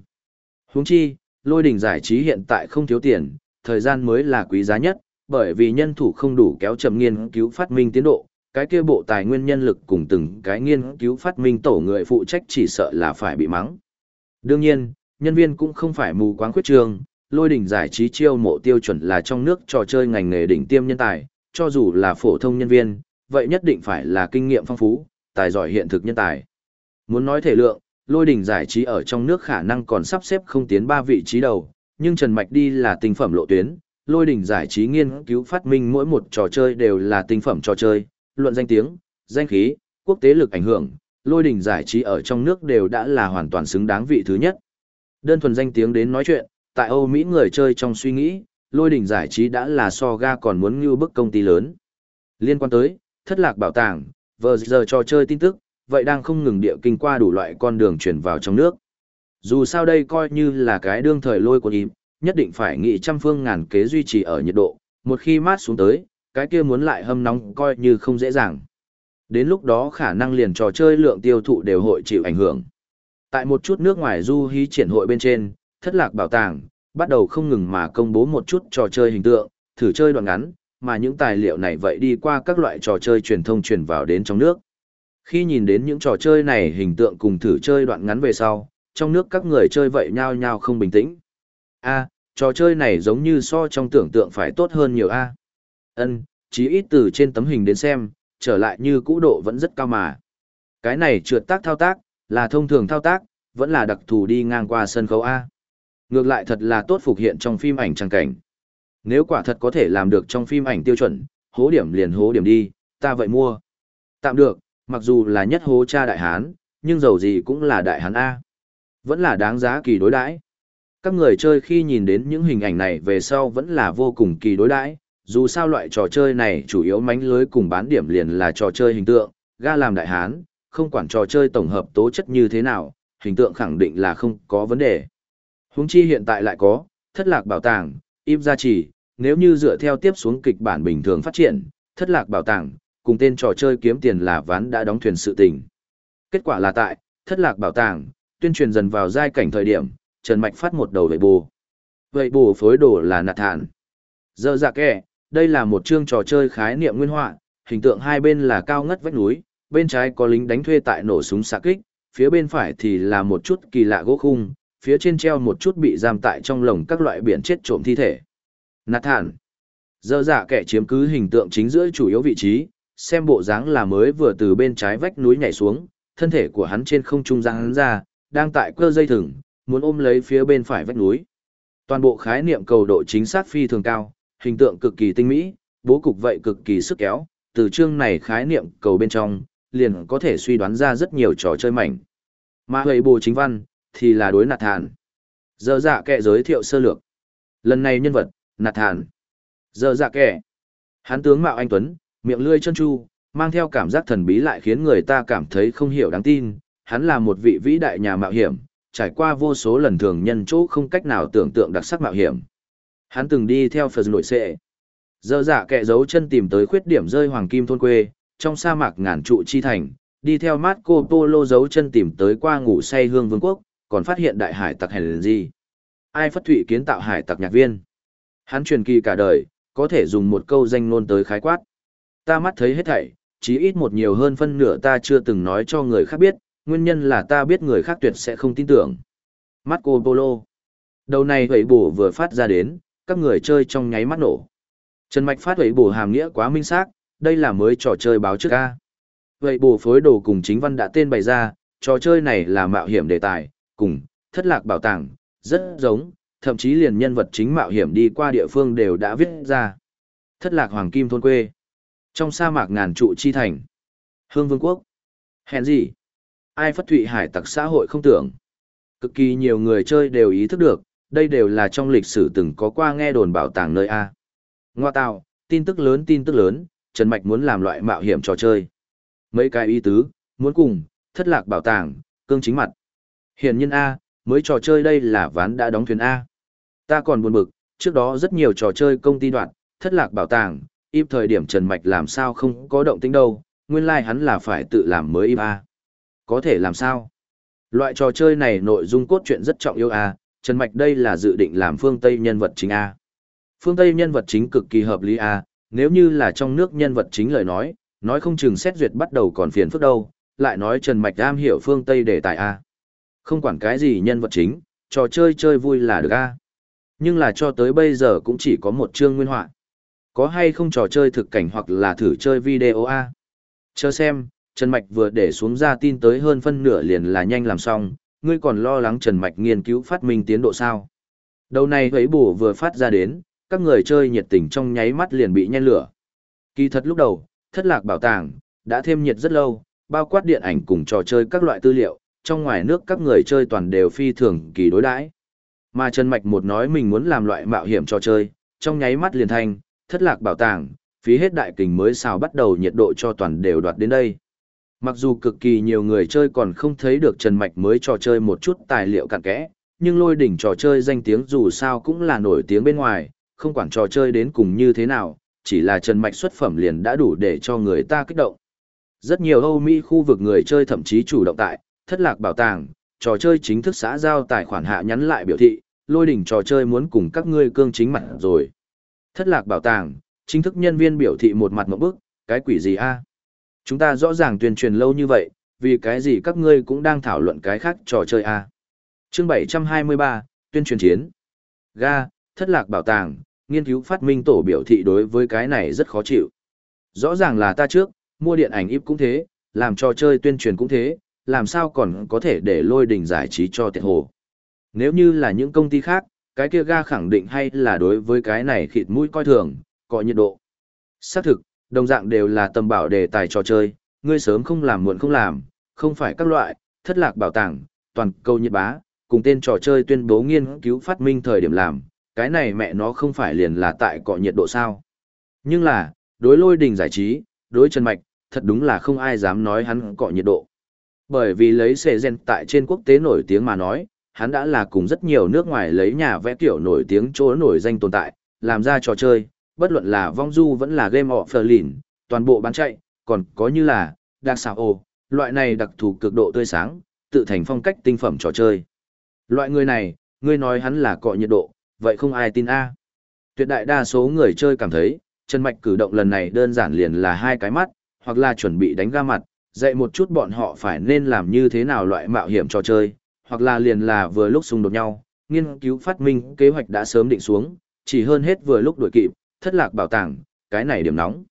Huống chi, lôi đỉnh giải trí hiện tại không thiếu tiền, thời gian mới là quý giá nhất, bởi vì nhân thủ không đủ kéo chậm nghiên cứu phát minh tiến độ, cái kia bộ tài nguyên nhân lực cùng từng cái nghiên cứu phát minh tổ người phụ trách chỉ sợ là phải bị mắng. Đương nhiên, nhân viên cũng không phải mù quáng khuyết trường, lôi đỉnh giải trí chiêu mộ tiêu chuẩn là trong nước trò chơi ngành nghề đỉnh tiêm nhân tài, cho dù là phổ thông nhân viên, vậy nhất định phải là kinh nghiệm phong phú, tài giỏi hiện thực nhân tài. Muốn nói thể lượng, lôi đỉnh giải trí ở trong nước khả năng còn sắp xếp không tiến ba vị trí đầu, nhưng Trần Mạch đi là tinh phẩm lộ tuyến, lôi đỉnh giải trí nghiên cứu phát minh mỗi một trò chơi đều là tinh phẩm trò chơi, luận danh tiếng, danh khí, quốc tế lực ảnh hưởng, lôi đỉnh giải trí ở trong nước đều đã là hoàn toàn xứng đáng vị thứ nhất. Đơn thuần danh tiếng đến nói chuyện, tại Âu Mỹ người chơi trong suy nghĩ, lôi đỉnh giải trí đã là so ga còn muốn như bức công ty lớn. Liên quan tới, thất lạc bảo tàng, vờ giờ trò chơi tin tức, vậy đang không ngừng địa kinh qua đủ loại con đường chuyển vào trong nước. Dù sao đây coi như là cái đương thời lôi của im, nhất định phải nghị trăm phương ngàn kế duy trì ở nhiệt độ, một khi mát xuống tới, cái kia muốn lại hâm nóng coi như không dễ dàng. Đến lúc đó khả năng liền trò chơi lượng tiêu thụ đều hội chịu ảnh hưởng. Tại một chút nước ngoài du hí triển hội bên trên, thất lạc bảo tàng, bắt đầu không ngừng mà công bố một chút trò chơi hình tượng, thử chơi đoạn ngắn, mà những tài liệu này vậy đi qua các loại trò chơi truyền thông truyền vào đến trong nước. Khi nhìn đến những trò chơi này hình tượng cùng thử chơi đoạn ngắn về sau, trong nước các người chơi vậy nhao nhao không bình tĩnh. A, trò chơi này giống như so trong tưởng tượng phải tốt hơn nhiều a. Ân, chí ít từ trên tấm hình đến xem, trở lại như cũ độ vẫn rất cao mà. Cái này trượt tác thao tác, là thông thường thao tác, vẫn là đặc thù đi ngang qua sân khấu A. Ngược lại thật là tốt phục hiện trong phim ảnh trang cảnh. Nếu quả thật có thể làm được trong phim ảnh tiêu chuẩn, hố điểm liền hố điểm đi, ta vậy mua. Tạm được, mặc dù là nhất hố cha đại hán, nhưng dầu gì cũng là đại hán A. Vẫn là đáng giá kỳ đối đãi. Các người chơi khi nhìn đến những hình ảnh này về sau vẫn là vô cùng kỳ đối đãi, dù sao loại trò chơi này chủ yếu mánh lưới cùng bán điểm liền là trò chơi hình tượng, ga làm đại hán, không quản trò chơi tổng hợp tố chất như thế nào, hình tượng khẳng định là không có vấn đề. Huống chi hiện tại lại có, thất lạc bảo tàng, im gia trì, nếu như dựa theo tiếp xuống kịch bản bình thường phát triển, thất lạc bảo tàng, cùng tên trò chơi kiếm tiền là ván đã đóng thuyền sự tình. Kết quả là tại, thất lạc bảo tàng, tuyên truyền dần vào giai cảnh thời điểm, Trần Mạch phát một đầu vậy bù. Vậy bù phối đồ là nạt thản. Giờ dạ kẻ, đây là một chương trò chơi khái niệm nguyên họa, hình tượng hai bên là cao ngất vách núi, bên trái có lính đánh thuê tại nổ súng xạ kích, phía bên phải thì là một chút kỳ lạ gỗ khung, phía trên treo một chút bị giam tại trong lồng các loại biển chết trộm thi thể. Nạt thản. Giờ dạ kẻ chiếm cứ hình tượng chính giữa chủ yếu vị trí, xem bộ dáng là mới vừa từ bên trái vách núi nhảy xuống, thân thể của hắn trên không trung giang hắn ra, đang tại cơ dây thừng, muốn ôm lấy phía bên phải vách núi. Toàn bộ khái niệm cầu độ chính xác phi thường cao, hình tượng cực kỳ tinh mỹ, bố cục vậy cực kỳ sức kéo, từ chương này khái niệm cầu bên trong, liền có thể suy đoán ra rất nhiều trò chơi mảnh. Mà hầy bồ chính văn, thì là đối nạt thản. Giờ dạ kệ giới thiệu sơ lược. Lần này nhân vật, nạt thản. Giờ dạ kệ. Hán tướng Mạo Anh Tuấn, miệng lươi chân chu, mang theo cảm giác thần bí lại khiến người ta cảm thấy không hiểu đáng tin. Hắn là một vị vĩ đại nhà mạo hiểm, trải qua vô số lần thường nhân chỗ không cách nào tưởng tượng đặc sắc mạo hiểm. Hắn từng đi theo Phật nội sệ. Giờ dạ kẹ dấu chân tìm tới khuyết điểm rơi hoàng kim thôn quê, trong sa mạc ngàn trụ chi thành, đi theo Marco Polo dấu chân tìm tới qua ngủ say hương vương quốc, còn phát hiện đại hải tặc hèn gì. Ai phất thụy kiến tạo hải tặc nhạc viên. Hắn truyền kỳ cả đời, có thể dùng một câu danh ngôn tới khái quát. Ta mắt thấy hết thảy, chí ít một nhiều hơn phân nửa ta chưa từng nói cho người khác biết, nguyên nhân là ta biết người khác tuyệt sẽ không tin tưởng. Marco Polo. Đầu này hủy bổ vừa phát ra đến, các người chơi trong nháy mắt nổ. Trần Mạch phát hủy bổ hàm nghĩa quá minh xác, đây là mới trò chơi báo trước A. Vậy bổ phối đồ cùng chính văn đã tên bày ra, trò chơi này là mạo hiểm đề tài, cùng, thất lạc bảo tàng, rất giống, thậm chí liền nhân vật chính mạo hiểm đi qua địa phương đều đã viết ra. Thất lạc hoàng kim thôn quê. Trong sa mạc ngàn trụ chi thành. Hương vương quốc. Hèn gì? Ai phất thụy hải tặc xã hội không tưởng. Cực kỳ nhiều người chơi đều ý thức được, đây đều là trong lịch sử từng có qua nghe đồn bảo tàng nơi A. Ngoa tạo, tin tức lớn tin tức lớn, Trần Mạch muốn làm loại mạo hiểm trò chơi. Mấy cái ý tứ, muốn cùng, thất lạc bảo tàng, cương chính mặt. Hiển nhân A, mới trò chơi đây là ván đã đóng thuyền A. Ta còn buồn bực, trước đó rất nhiều trò chơi công ty đoạn, thất lạc bảo tàng, im thời điểm Trần Mạch làm sao không có động tính đâu, nguyên lai like hắn là phải tự làm mới im A. Có thể làm sao? Loại trò chơi này nội dung cốt truyện rất trọng yêu à Trần Mạch đây là dự định làm phương Tây nhân vật chính A. Phương Tây nhân vật chính cực kỳ hợp lý à nếu như là trong nước nhân vật chính lời nói, nói không chừng xét duyệt bắt đầu còn phiền phức đâu, lại nói Trần Mạch am hiểu phương Tây đề tài A. Không quản cái gì nhân vật chính, trò chơi chơi vui là được à Nhưng là cho tới bây giờ cũng chỉ có một chương nguyên họa. Có hay không trò chơi thực cảnh hoặc là thử chơi video A. Chờ xem, Trần Mạch vừa để xuống ra tin tới hơn phân nửa liền là nhanh làm xong, ngươi còn lo lắng Trần Mạch nghiên cứu phát minh tiến độ sao. Đầu này thấy bổ vừa phát ra đến, các người chơi nhiệt tình trong nháy mắt liền bị nhen lửa. Kỳ thật lúc đầu, thất lạc bảo tàng, đã thêm nhiệt rất lâu, bao quát điện ảnh cùng trò chơi các loại tư liệu, trong ngoài nước các người chơi toàn đều phi thường kỳ đối đãi. Mà Trần Mạch một nói mình muốn làm loại mạo hiểm trò chơi, trong nháy mắt liền thành thất lạc bảo tàng, phí hết đại kình mới xào bắt đầu nhiệt độ cho toàn đều đoạt đến đây. Mặc dù cực kỳ nhiều người chơi còn không thấy được Trần Mạch mới trò chơi một chút tài liệu cặn kẽ, nhưng lôi đỉnh trò chơi danh tiếng dù sao cũng là nổi tiếng bên ngoài, không quản trò chơi đến cùng như thế nào, chỉ là Trần Mạch xuất phẩm liền đã đủ để cho người ta kích động. Rất nhiều Âu Mỹ khu vực người chơi thậm chí chủ động tại, thất lạc bảo tàng, trò chơi chính thức xã giao tài khoản hạ nhắn lại biểu thị, lôi đỉnh trò chơi muốn cùng các ngươi cương chính mặt rồi. Thất lạc bảo tàng, chính thức nhân viên biểu thị một mặt một bức, cái quỷ gì a? Chúng ta rõ ràng tuyên truyền lâu như vậy, vì cái gì các ngươi cũng đang thảo luận cái khác trò chơi a? Chương 723, tuyên truyền chiến. Ga, thất lạc bảo tàng, nghiên cứu phát minh tổ biểu thị đối với cái này rất khó chịu. Rõ ràng là ta trước, mua điện ảnh íp cũng thế, làm trò chơi tuyên truyền cũng thế, làm sao còn có thể để lôi đình giải trí cho tiện hồ. Nếu như là những công ty khác, cái kia ga khẳng định hay là đối với cái này khịt mũi coi thường, coi nhiệt độ. Xác thực, đồng dạng đều là tầm bảo đề tài trò chơi, ngươi sớm không làm muộn không làm, không phải các loại, thất lạc bảo tàng, toàn cầu nhiệt bá, cùng tên trò chơi tuyên bố nghiên cứu phát minh thời điểm làm, cái này mẹ nó không phải liền là tại cọ nhiệt độ sao. Nhưng là, đối lôi đình giải trí, đối Trần Mạch, thật đúng là không ai dám nói hắn cọ nhiệt độ. Bởi vì lấy xe gen tại trên quốc tế nổi tiếng mà nói, hắn đã là cùng rất nhiều nước ngoài lấy nhà vẽ kiểu nổi tiếng chỗ nổi danh tồn tại, làm ra trò chơi, bất luận là vong du vẫn là game of lìn, toàn bộ bán chạy, còn có như là, đặc xảo ồ, loại này đặc thù cực độ tươi sáng, tự thành phong cách tinh phẩm trò chơi. Loại người này, ngươi nói hắn là cọ nhiệt độ, vậy không ai tin a. Tuyệt đại đa số người chơi cảm thấy, Trần Mạch cử động lần này đơn giản liền là hai cái mắt, hoặc là chuẩn bị đánh ga mặt, dạy một chút bọn họ phải nên làm như thế nào loại mạo hiểm trò chơi, hoặc là liền là vừa lúc xung đột nhau, nghiên cứu phát minh kế hoạch đã sớm định xuống, chỉ hơn hết vừa lúc đuổi kịp, thất lạc bảo tàng, cái này điểm nóng.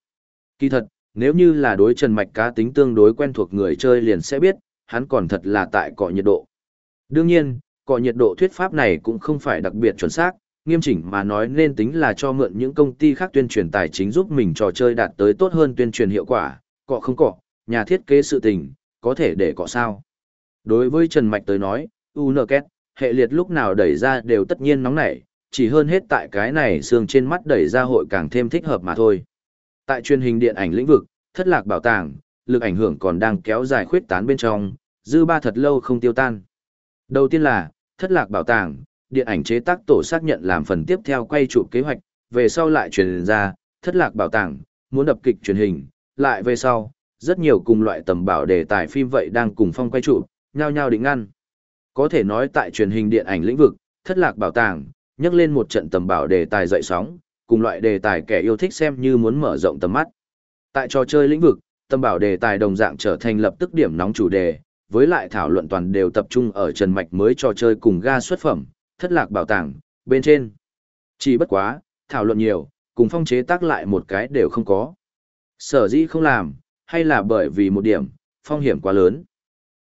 Kỳ thật, nếu như là đối Trần Mạch cá tính tương đối quen thuộc người chơi liền sẽ biết, hắn còn thật là tại cọ nhiệt độ. Đương nhiên, cọ nhiệt độ thuyết pháp này cũng không phải đặc biệt chuẩn xác, nghiêm chỉnh mà nói nên tính là cho mượn những công ty khác tuyên truyền tài chính giúp mình trò chơi đạt tới tốt hơn tuyên truyền hiệu quả, cọ không cọ, nhà thiết kế sự tình, có thể để cọ sao. Đối với Trần Mạch tới nói, UNKET, hệ liệt lúc nào đẩy ra đều tất nhiên nóng nảy, chỉ hơn hết tại cái này xương trên mắt đẩy ra hội càng thêm thích hợp mà thôi. Tại truyền hình điện ảnh lĩnh vực, thất lạc bảo tàng, lực ảnh hưởng còn đang kéo dài khuyết tán bên trong, dư ba thật lâu không tiêu tan. Đầu tiên là, thất lạc bảo tàng, điện ảnh chế tác tổ xác nhận làm phần tiếp theo quay chụp kế hoạch, về sau lại truyền ra, thất lạc bảo tàng, muốn đập kịch truyền hình, lại về sau, rất nhiều cùng loại tầm bảo đề tài phim vậy đang cùng phong quay chụp, nhau nhau định ngăn. Có thể nói tại truyền hình điện ảnh lĩnh vực, thất lạc bảo tàng, Nhấc lên một trận tầm bảo đề tài dậy sóng, cùng loại đề tài kẻ yêu thích xem như muốn mở rộng tầm mắt. Tại trò chơi lĩnh vực, tầm bảo đề tài đồng dạng trở thành lập tức điểm nóng chủ đề, với lại thảo luận toàn đều tập trung ở Trần Mạch mới trò chơi cùng ga xuất phẩm, thất lạc bảo tàng, bên trên. Chỉ bất quá, thảo luận nhiều, cùng phong chế tác lại một cái đều không có. Sở dĩ không làm, hay là bởi vì một điểm, phong hiểm quá lớn.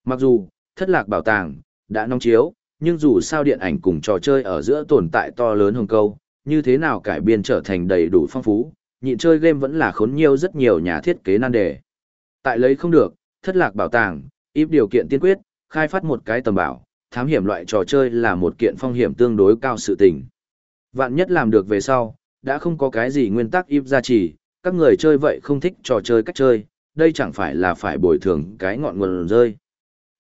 Mặc dù, thất lạc bảo tàng, đã nóng chiếu, nhưng dù sao điện ảnh cùng trò chơi ở giữa tồn tại to lớn hồng câu, như thế nào cải biên trở thành đầy đủ phong phú, nhịn chơi game vẫn là khốn nhiều rất nhiều nhà thiết kế nan đề. Tại lấy không được, thất lạc bảo tàng, ít điều kiện tiên quyết, khai phát một cái tầm bảo, thám hiểm loại trò chơi là một kiện phong hiểm tương đối cao sự tình. Vạn nhất làm được về sau, đã không có cái gì nguyên tắc ít gia trì, các người chơi vậy không thích trò chơi cách chơi, đây chẳng phải là phải bồi thường cái ngọn nguồn rơi.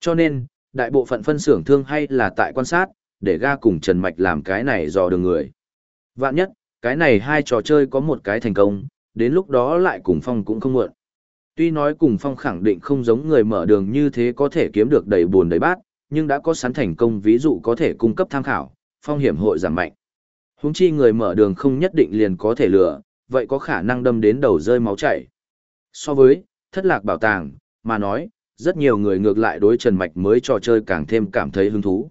Cho nên, đại bộ phận phân xưởng thương hay là tại quan sát, để ga cùng Trần Mạch làm cái này dò đường người. Vạn nhất, cái này hai trò chơi có một cái thành công, đến lúc đó lại cùng Phong cũng không muộn. Tuy nói cùng Phong khẳng định không giống người mở đường như thế có thể kiếm được đầy buồn đầy bát, nhưng đã có sẵn thành công ví dụ có thể cung cấp tham khảo, Phong hiểm hội giảm mạnh. Húng chi người mở đường không nhất định liền có thể lừa, vậy có khả năng đâm đến đầu rơi máu chảy. So với, thất lạc bảo tàng, mà nói, rất nhiều người ngược lại đối Trần Mạch mới trò chơi càng thêm cảm thấy hứng thú.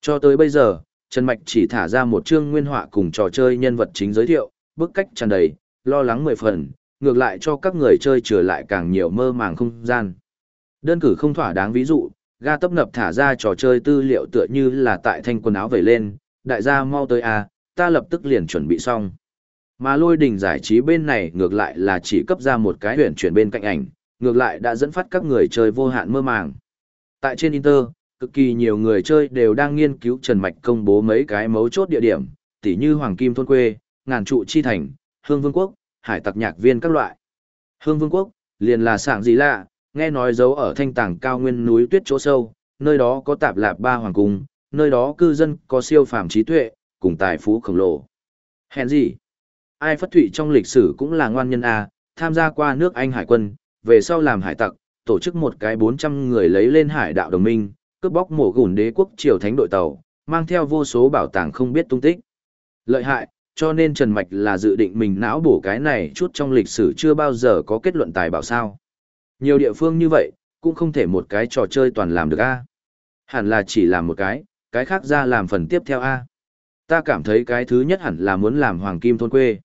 Cho tới bây giờ, Trần Mạch chỉ thả ra một chương nguyên họa cùng trò chơi nhân vật chính giới thiệu, bức cách tràn đầy, lo lắng mười phần, ngược lại cho các người chơi trở lại càng nhiều mơ màng không gian. Đơn cử không thỏa đáng ví dụ, ga tấp nập thả ra trò chơi tư liệu tựa như là tại thanh quần áo vẩy lên, đại gia mau tới à, ta lập tức liền chuẩn bị xong. Mà lôi đình giải trí bên này ngược lại là chỉ cấp ra một cái huyền chuyển bên cạnh ảnh, ngược lại đã dẫn phát các người chơi vô hạn mơ màng. Tại trên Inter, cực kỳ nhiều người chơi đều đang nghiên cứu Trần Mạch công bố mấy cái mấu chốt địa điểm, tỉ như Hoàng Kim Thôn Quê, Ngàn Trụ Chi Thành, Hương Vương Quốc, Hải Tặc Nhạc Viên các loại. Hương Vương Quốc, liền là sảng gì lạ, nghe nói giấu ở thanh tảng cao nguyên núi tuyết chỗ sâu, nơi đó có tạp lạp ba hoàng cung, nơi đó cư dân có siêu phàm trí tuệ, cùng tài phú khổng lồ. Hèn gì? Ai phất thủy trong lịch sử cũng là ngoan nhân à, tham gia qua nước Anh hải quân, về sau làm hải tặc, tổ chức một cái 400 người lấy lên hải đạo đồng minh, cướp bóc mổ gùn đế quốc triều thánh đội tàu, mang theo vô số bảo tàng không biết tung tích. Lợi hại, cho nên Trần Mạch là dự định mình não bổ cái này chút trong lịch sử chưa bao giờ có kết luận tài bảo sao. Nhiều địa phương như vậy, cũng không thể một cái trò chơi toàn làm được a Hẳn là chỉ làm một cái, cái khác ra làm phần tiếp theo a Ta cảm thấy cái thứ nhất hẳn là muốn làm hoàng kim thôn quê.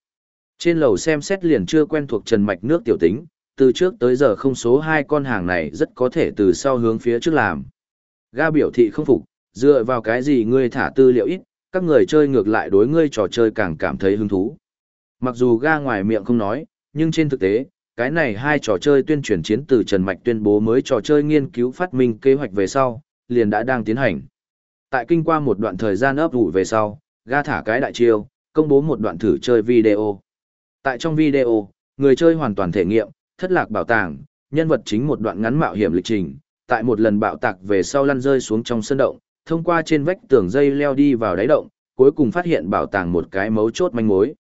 Trên lầu xem xét liền chưa quen thuộc Trần Mạch nước tiểu tính, từ trước tới giờ không số hai con hàng này rất có thể từ sau hướng phía trước làm. Ga biểu thị không phục, dựa vào cái gì ngươi thả tư liệu ít, các người chơi ngược lại đối ngươi trò chơi càng cảm thấy hứng thú. Mặc dù ga ngoài miệng không nói, nhưng trên thực tế, cái này hai trò chơi tuyên truyền chiến từ Trần Mạch tuyên bố mới trò chơi nghiên cứu phát minh kế hoạch về sau, liền đã đang tiến hành. Tại kinh qua một đoạn thời gian ấp ủ về sau, ga thả cái đại chiêu, công bố một đoạn thử chơi video. Tại trong video, người chơi hoàn toàn thể nghiệm, thất lạc bảo tàng, nhân vật chính một đoạn ngắn mạo hiểm lịch trình, tại một lần bạo tạc về sau lăn rơi xuống trong sân động, thông qua trên vách tường dây leo đi vào đáy động, cuối cùng phát hiện bảo tàng một cái mấu chốt manh mối.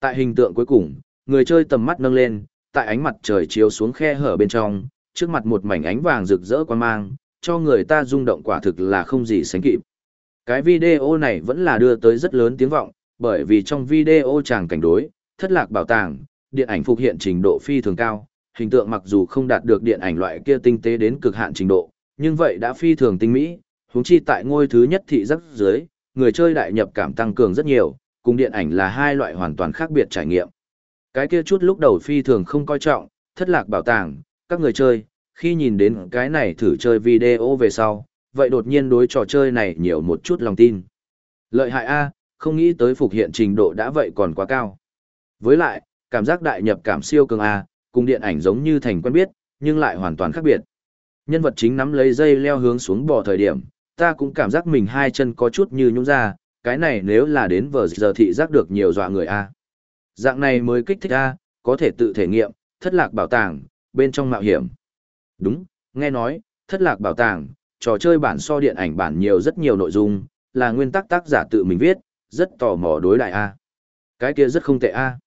Tại hình tượng cuối cùng, người chơi tầm mắt nâng lên, tại ánh mặt trời chiếu xuống khe hở bên trong, trước mặt một mảnh ánh vàng rực rỡ quan mang, cho người ta rung động quả thực là không gì sánh kịp. Cái video này vẫn là đưa tới rất lớn tiếng vọng, bởi vì trong video chàng cảnh đối, thất lạc bảo tàng, điện ảnh phục hiện trình độ phi thường cao, hình tượng mặc dù không đạt được điện ảnh loại kia tinh tế đến cực hạn trình độ, nhưng vậy đã phi thường tinh mỹ, huống chi tại ngôi thứ nhất thị giác dưới, người chơi đại nhập cảm tăng cường rất nhiều, cùng điện ảnh là hai loại hoàn toàn khác biệt trải nghiệm. Cái kia chút lúc đầu phi thường không coi trọng, thất lạc bảo tàng, các người chơi, khi nhìn đến cái này thử chơi video về sau, vậy đột nhiên đối trò chơi này nhiều một chút lòng tin. Lợi hại A, không nghĩ tới phục hiện trình độ đã vậy còn quá cao. Với lại, cảm giác đại nhập cảm siêu cường A, cùng điện ảnh giống như thành quen biết, nhưng lại hoàn toàn khác biệt. Nhân vật chính nắm lấy dây leo hướng xuống bò thời điểm, ta cũng cảm giác mình hai chân có chút như nhũng ra, cái này nếu là đến vờ giờ thị giác được nhiều dọa người A. Dạng này mới kích thích A, có thể tự thể nghiệm, thất lạc bảo tàng, bên trong mạo hiểm. Đúng, nghe nói, thất lạc bảo tàng, trò chơi bản so điện ảnh bản nhiều rất nhiều nội dung, là nguyên tắc tác giả tự mình viết, rất tò mò đối đại A. Cái kia rất không tệ A.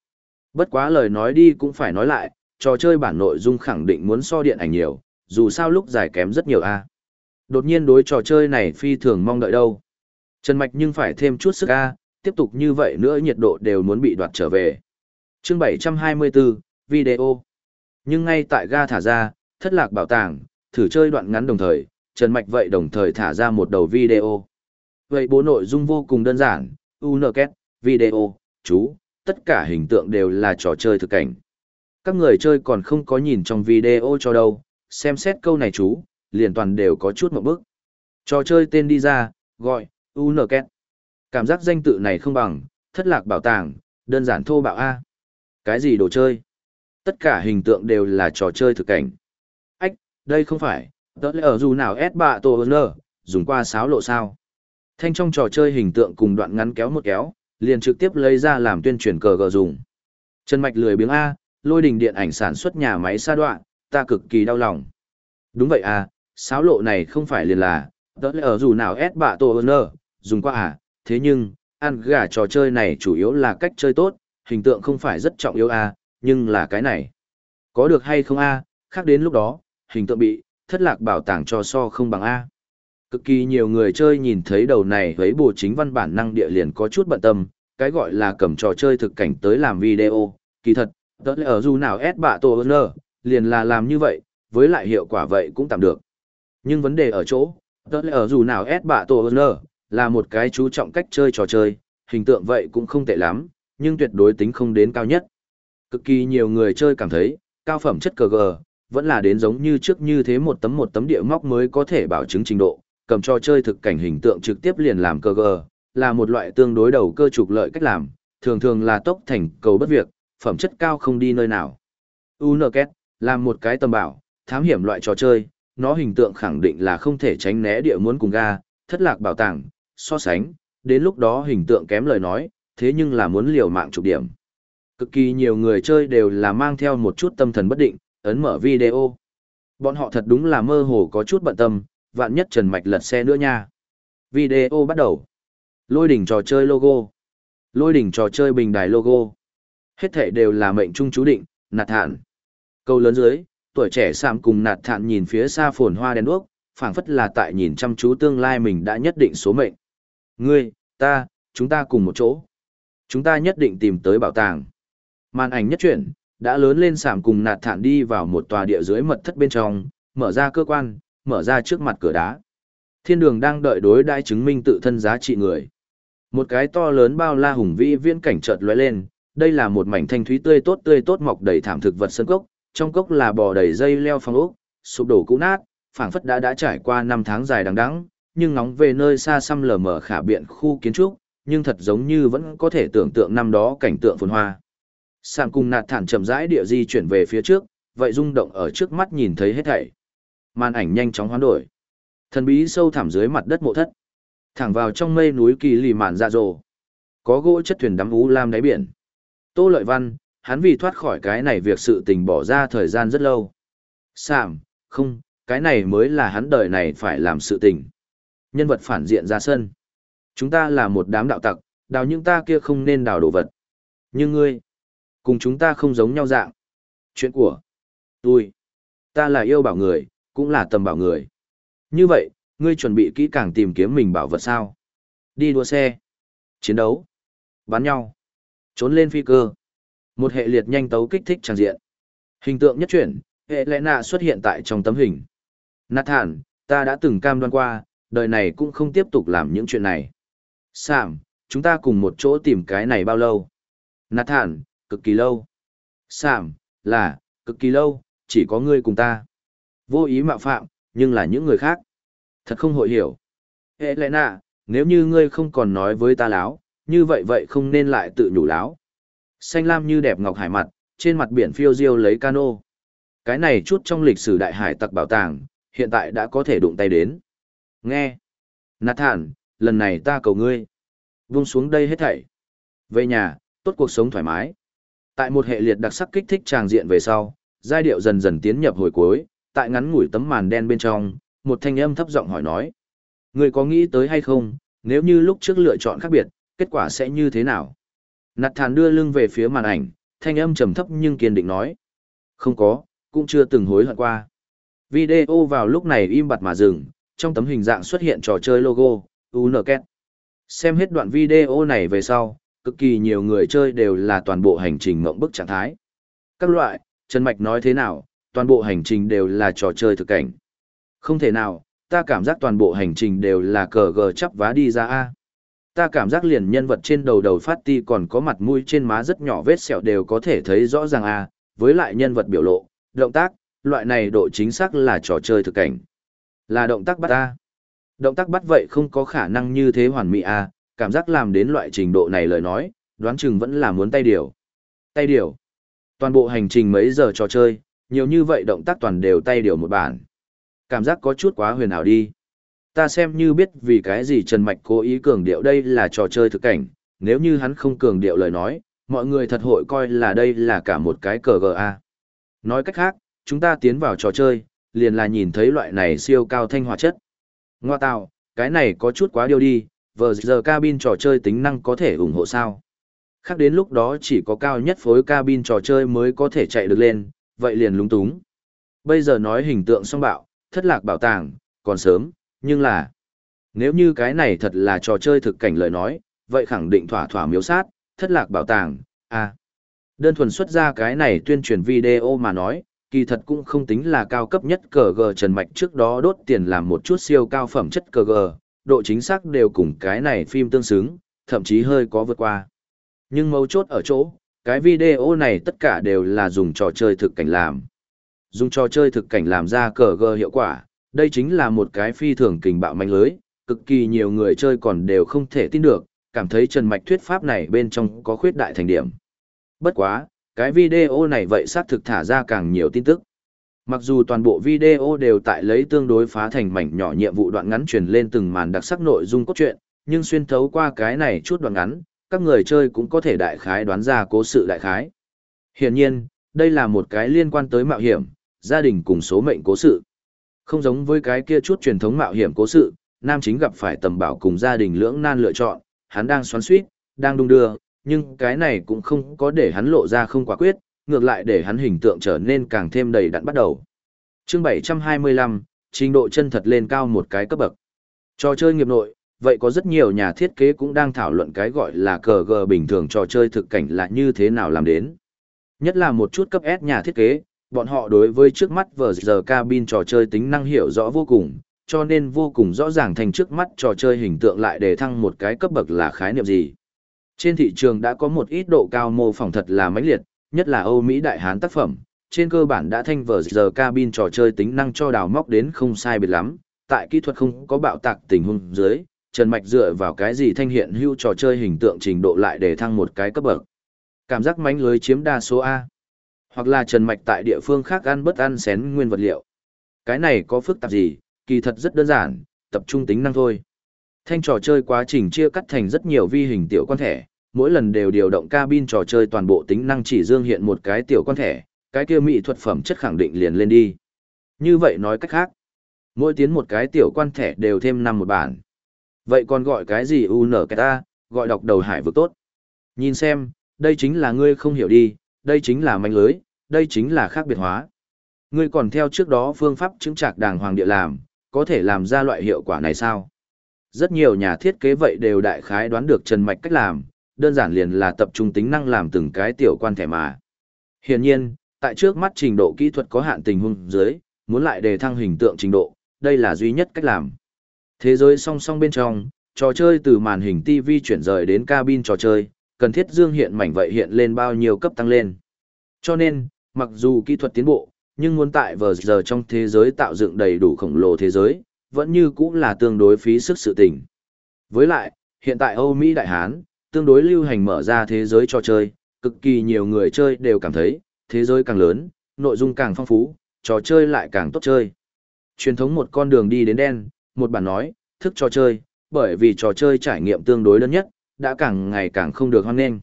Bất quá lời nói đi cũng phải nói lại, trò chơi bản nội dung khẳng định muốn so điện ảnh nhiều, dù sao lúc dài kém rất nhiều A. Đột nhiên đối trò chơi này phi thường mong đợi đâu. Trần Mạch nhưng phải thêm chút sức A, tiếp tục như vậy nữa nhiệt độ đều muốn bị đoạt trở về. chương 724, video. Nhưng ngay tại ga thả ra, thất lạc bảo tàng, thử chơi đoạn ngắn đồng thời, Trần Mạch vậy đồng thời thả ra một đầu video. Vậy bố nội dung vô cùng đơn giản, UNKET, video, chú, tất cả hình tượng đều là trò chơi thực cảnh. Các người chơi còn không có nhìn trong video cho đâu, xem xét câu này chú, liền toàn đều có chút một bức. Trò chơi tên đi ra, gọi, UNKET. Cảm giác danh tự này không bằng, thất lạc bảo tàng, đơn giản thô bạo A. Cái gì đồ chơi? Tất cả hình tượng đều là trò chơi thực cảnh. Ách, đây không phải, tớ lẽ ở dù nào S bạ tổ nơ, dùng qua sáo lộ sao. Thanh trong trò chơi hình tượng cùng đoạn ngắn kéo một kéo, liền trực tiếp lấy ra làm tuyên truyền cờ gờ dùng. Trần Mạch lười biếng A, lôi đình điện ảnh sản xuất nhà máy xa đoạn, ta cực kỳ đau lòng. Đúng vậy à, sáo lộ này không phải liền là, tớ lẽ ở dù nào S bạ tổ nơ, dùng qua à, thế nhưng, ăn gà trò chơi này chủ yếu là cách chơi tốt, hình tượng không phải rất trọng yếu à, nhưng là cái này. Có được hay không A, khác đến lúc đó, hình tượng bị, thất lạc bảo tàng cho so không bằng A. Cực kỳ nhiều người chơi nhìn thấy đầu này với bộ chính văn bản năng địa liền có chút bận tâm, cái gọi là cầm trò chơi thực cảnh tới làm video, kỳ thật, tớ ở dù nào ép bạ tổ nơ, liền là làm như vậy, với lại hiệu quả vậy cũng tạm được. Nhưng vấn đề ở chỗ, tớ ở dù nào ép bạ tổ nơ, là một cái chú trọng cách chơi trò chơi, hình tượng vậy cũng không tệ lắm, nhưng tuyệt đối tính không đến cao nhất. Cực kỳ nhiều người chơi cảm thấy, cao phẩm chất cờ gờ, vẫn là đến giống như trước như thế một tấm một tấm địa móc mới có thể bảo chứng trình độ, cầm cho chơi thực cảnh hình tượng trực tiếp liền làm cơ gờ, là một loại tương đối đầu cơ trục lợi cách làm, thường thường là tốc thành cầu bất việc, phẩm chất cao không đi nơi nào. Unket, làm một cái tầm bảo, thám hiểm loại trò chơi, nó hình tượng khẳng định là không thể tránh né địa muốn cùng ga, thất lạc bảo tàng, so sánh, đến lúc đó hình tượng kém lời nói, thế nhưng là muốn liều mạng chụp điểm. Cực kỳ nhiều người chơi đều là mang theo một chút tâm thần bất định, ấn mở video. Bọn họ thật đúng là mơ hồ có chút bận tâm, vạn nhất Trần Mạch lật xe nữa nha. Video bắt đầu. Lôi đỉnh trò chơi logo. Lôi đỉnh trò chơi bình đài logo. Hết thể đều là mệnh trung chú định, nạt thản. Câu lớn dưới, tuổi trẻ sạm cùng nạt thản nhìn phía xa phồn hoa đèn đuốc, phảng phất là tại nhìn chăm chú tương lai mình đã nhất định số mệnh. Ngươi, ta, chúng ta cùng một chỗ. Chúng ta nhất định tìm tới bảo tàng. Màn ảnh nhất chuyển, đã lớn lên sảm cùng nạt thản đi vào một tòa địa dưới mật thất bên trong, mở ra cơ quan, mở ra trước mặt cửa đá. Thiên đường đang đợi đối đãi chứng minh tự thân giá trị người. Một cái to lớn bao la hùng vĩ viễn cảnh chợt lóe lên, đây là một mảnh thanh thúy tươi tốt tươi tốt mọc đầy thảm thực vật sân cốc, trong cốc là bò đầy dây leo phong ốc, sụp đổ cũ nát, phảng phất đã đã trải qua năm tháng dài đằng đẵng, nhưng ngóng về nơi xa xăm lờ mờ khả biện khu kiến trúc, nhưng thật giống như vẫn có thể tưởng tượng năm đó cảnh tượng phồn hoa. Sạm cùng nạt thản chậm rãi địa di chuyển về phía trước, vậy rung động ở trước mắt nhìn thấy hết thảy. Màn ảnh nhanh chóng hoán đổi. Thần bí sâu thẳm dưới mặt đất mộ thất. Thẳng vào trong mây núi kỳ lì mạn dạ dồ. Có gỗ chất thuyền đắm ú lam đáy biển. Tô Lợi Văn, hắn vì thoát khỏi cái này việc sự tình bỏ ra thời gian rất lâu. Sảm, không, cái này mới là hắn đời này phải làm sự tình. Nhân vật phản diện ra sân. Chúng ta là một đám đạo tặc, đào những ta kia không nên đào đồ vật. Nhưng ngươi, Cùng chúng ta không giống nhau dạng. Chuyện của tôi, ta là yêu bảo người, cũng là tầm bảo người. Như vậy, ngươi chuẩn bị kỹ càng tìm kiếm mình bảo vật sao? Đi đua xe, chiến đấu, bắn nhau, trốn lên phi cơ. Một hệ liệt nhanh tấu kích thích tràn diện. Hình tượng nhất chuyển, hệ lẽ nạ xuất hiện tại trong tấm hình. Nathan, ta đã từng cam đoan qua, đời này cũng không tiếp tục làm những chuyện này. sảm chúng ta cùng một chỗ tìm cái này bao lâu? Nathan, cực kỳ lâu. Sảm, là, cực kỳ lâu, chỉ có ngươi cùng ta. Vô ý mạo phạm, nhưng là những người khác. Thật không hội hiểu. Hệ lẽ nạ, nếu như ngươi không còn nói với ta láo, như vậy vậy không nên lại tự nhủ láo. Xanh lam như đẹp ngọc hải mặt, trên mặt biển phiêu diêu lấy cano. Cái này chút trong lịch sử đại hải tặc bảo tàng, hiện tại đã có thể đụng tay đến. Nghe. Nathan, lần này ta cầu ngươi. Vung xuống đây hết thảy. Về nhà, tốt cuộc sống thoải mái. Tại một hệ liệt đặc sắc kích thích tràng diện về sau, giai điệu dần dần tiến nhập hồi cuối, tại ngắn ngủi tấm màn đen bên trong, một thanh âm thấp giọng hỏi nói: "Người có nghĩ tới hay không, nếu như lúc trước lựa chọn khác biệt, kết quả sẽ như thế nào?" Nạt Thản đưa lưng về phía màn ảnh, thanh âm trầm thấp nhưng kiên định nói: "Không có, cũng chưa từng hối hận qua." Video vào lúc này im bặt mà dừng, trong tấm hình dạng xuất hiện trò chơi logo, UNKET. Xem hết đoạn video này về sau, cực kỳ nhiều người chơi đều là toàn bộ hành trình mộng bức trạng thái. Các loại, Trần Mạch nói thế nào, toàn bộ hành trình đều là trò chơi thực cảnh. Không thể nào, ta cảm giác toàn bộ hành trình đều là cờ gờ chắp vá đi ra A. Ta cảm giác liền nhân vật trên đầu đầu phát ti còn có mặt mũi trên má rất nhỏ vết sẹo đều có thể thấy rõ ràng A, với lại nhân vật biểu lộ, động tác, loại này độ chính xác là trò chơi thực cảnh. Là động tác bắt ta. Động tác bắt vậy không có khả năng như thế hoàn mỹ a. cảm giác làm đến loại trình độ này lời nói, đoán chừng vẫn là muốn tay điều. Tay điều. Toàn bộ hành trình mấy giờ trò chơi, nhiều như vậy động tác toàn đều tay điều một bản. Cảm giác có chút quá huyền ảo đi. Ta xem như biết vì cái gì Trần Mạch cố ý cường điệu đây là trò chơi thực cảnh, nếu như hắn không cường điệu lời nói, mọi người thật hội coi là đây là cả một cái cờ GA. Nói cách khác, chúng ta tiến vào trò chơi, liền là nhìn thấy loại này siêu cao thanh hóa chất. Ngoa tạo, cái này có chút quá điều đi, vờ giờ cabin trò chơi tính năng có thể ủng hộ sao. Khác đến lúc đó chỉ có cao nhất phối cabin trò chơi mới có thể chạy được lên, vậy liền lúng túng. Bây giờ nói hình tượng song bạo, thất lạc bảo tàng, còn sớm, nhưng là... Nếu như cái này thật là trò chơi thực cảnh lời nói, vậy khẳng định thỏa thỏa miếu sát, thất lạc bảo tàng, à. Đơn thuần xuất ra cái này tuyên truyền video mà nói, kỳ thật cũng không tính là cao cấp nhất cờ gờ trần mạch trước đó đốt tiền làm một chút siêu cao phẩm chất cờ gờ, độ chính xác đều cùng cái này phim tương xứng, thậm chí hơi có vượt qua. Nhưng mấu chốt ở chỗ, cái video này tất cả đều là dùng trò chơi thực cảnh làm. Dùng trò chơi thực cảnh làm ra cờ gờ hiệu quả, đây chính là một cái phi thường kình bạo mạnh lưới, cực kỳ nhiều người chơi còn đều không thể tin được, cảm thấy Trần Mạch thuyết pháp này bên trong có khuyết đại thành điểm. Bất quá, cái video này vậy xác thực thả ra càng nhiều tin tức. Mặc dù toàn bộ video đều tại lấy tương đối phá thành mảnh nhỏ nhiệm vụ đoạn ngắn truyền lên từng màn đặc sắc nội dung cốt truyện, nhưng xuyên thấu qua cái này chút đoạn ngắn, các người chơi cũng có thể đại khái đoán ra cố sự đại khái. Hiển nhiên, đây là một cái liên quan tới mạo hiểm, gia đình cùng số mệnh cố sự. Không giống với cái kia chút truyền thống mạo hiểm cố sự, nam chính gặp phải tầm bảo cùng gia đình lưỡng nan lựa chọn, hắn đang xoắn suýt, đang đung đưa, nhưng cái này cũng không có để hắn lộ ra không quả quyết, ngược lại để hắn hình tượng trở nên càng thêm đầy đặn bắt đầu. Chương 725, trình độ chân thật lên cao một cái cấp bậc. Trò chơi nghiệp nội, vậy có rất nhiều nhà thiết kế cũng đang thảo luận cái gọi là cờ gờ bình thường trò chơi thực cảnh là như thế nào làm đến. Nhất là một chút cấp S nhà thiết kế, bọn họ đối với trước mắt vờ giờ cabin trò chơi tính năng hiểu rõ vô cùng, cho nên vô cùng rõ ràng thành trước mắt trò chơi hình tượng lại để thăng một cái cấp bậc là khái niệm gì. Trên thị trường đã có một ít độ cao mô phỏng thật là mãnh liệt, nhất là Âu Mỹ đại hán tác phẩm, trên cơ bản đã thanh vờ giờ cabin trò chơi tính năng cho đào móc đến không sai biệt lắm, tại kỹ thuật không có bạo tạc tình huống dưới, Trần Mạch dựa vào cái gì thanh hiện hưu trò chơi hình tượng trình độ lại để thăng một cái cấp bậc. Cảm giác mánh lưới chiếm đa số A. Hoặc là Trần Mạch tại địa phương khác ăn bất ăn xén nguyên vật liệu. Cái này có phức tạp gì, kỳ thật rất đơn giản, tập trung tính năng thôi. Thanh trò chơi quá trình chia cắt thành rất nhiều vi hình tiểu quan thẻ, mỗi lần đều điều động cabin trò chơi toàn bộ tính năng chỉ dương hiện một cái tiểu quan thẻ, cái kia mỹ thuật phẩm chất khẳng định liền lên đi. Như vậy nói cách khác, mỗi tiến một cái tiểu quan thẻ đều thêm năm một bản. Vậy còn gọi cái gì UN ta, gọi đọc đầu hải vực tốt. Nhìn xem, đây chính là ngươi không hiểu đi, đây chính là manh lưới, đây chính là khác biệt hóa. Ngươi còn theo trước đó phương pháp chứng trạc đàng hoàng địa làm, có thể làm ra loại hiệu quả này sao? Rất nhiều nhà thiết kế vậy đều đại khái đoán được Trần Mạch cách làm, đơn giản liền là tập trung tính năng làm từng cái tiểu quan thẻ mà. Hiển nhiên, tại trước mắt trình độ kỹ thuật có hạn tình huống dưới, muốn lại đề thăng hình tượng trình độ, đây là duy nhất cách làm. Thế giới song song bên trong, trò chơi từ màn hình TV chuyển rời đến cabin trò chơi, cần thiết dương hiện mảnh vậy hiện lên bao nhiêu cấp tăng lên. Cho nên, mặc dù kỹ thuật tiến bộ, nhưng muốn tại vờ giờ trong thế giới tạo dựng đầy đủ khổng lồ thế giới, vẫn như cũng là tương đối phí sức sự tình. Với lại, hiện tại Âu Mỹ Đại Hán, tương đối lưu hành mở ra thế giới cho chơi, cực kỳ nhiều người chơi đều cảm thấy, thế giới càng lớn, nội dung càng phong phú, trò chơi lại càng tốt chơi. Truyền thống một con đường đi đến đen, một bản nói, thức trò chơi, bởi vì trò chơi trải nghiệm tương đối đơn nhất, đã càng ngày càng không được hoan nghênh.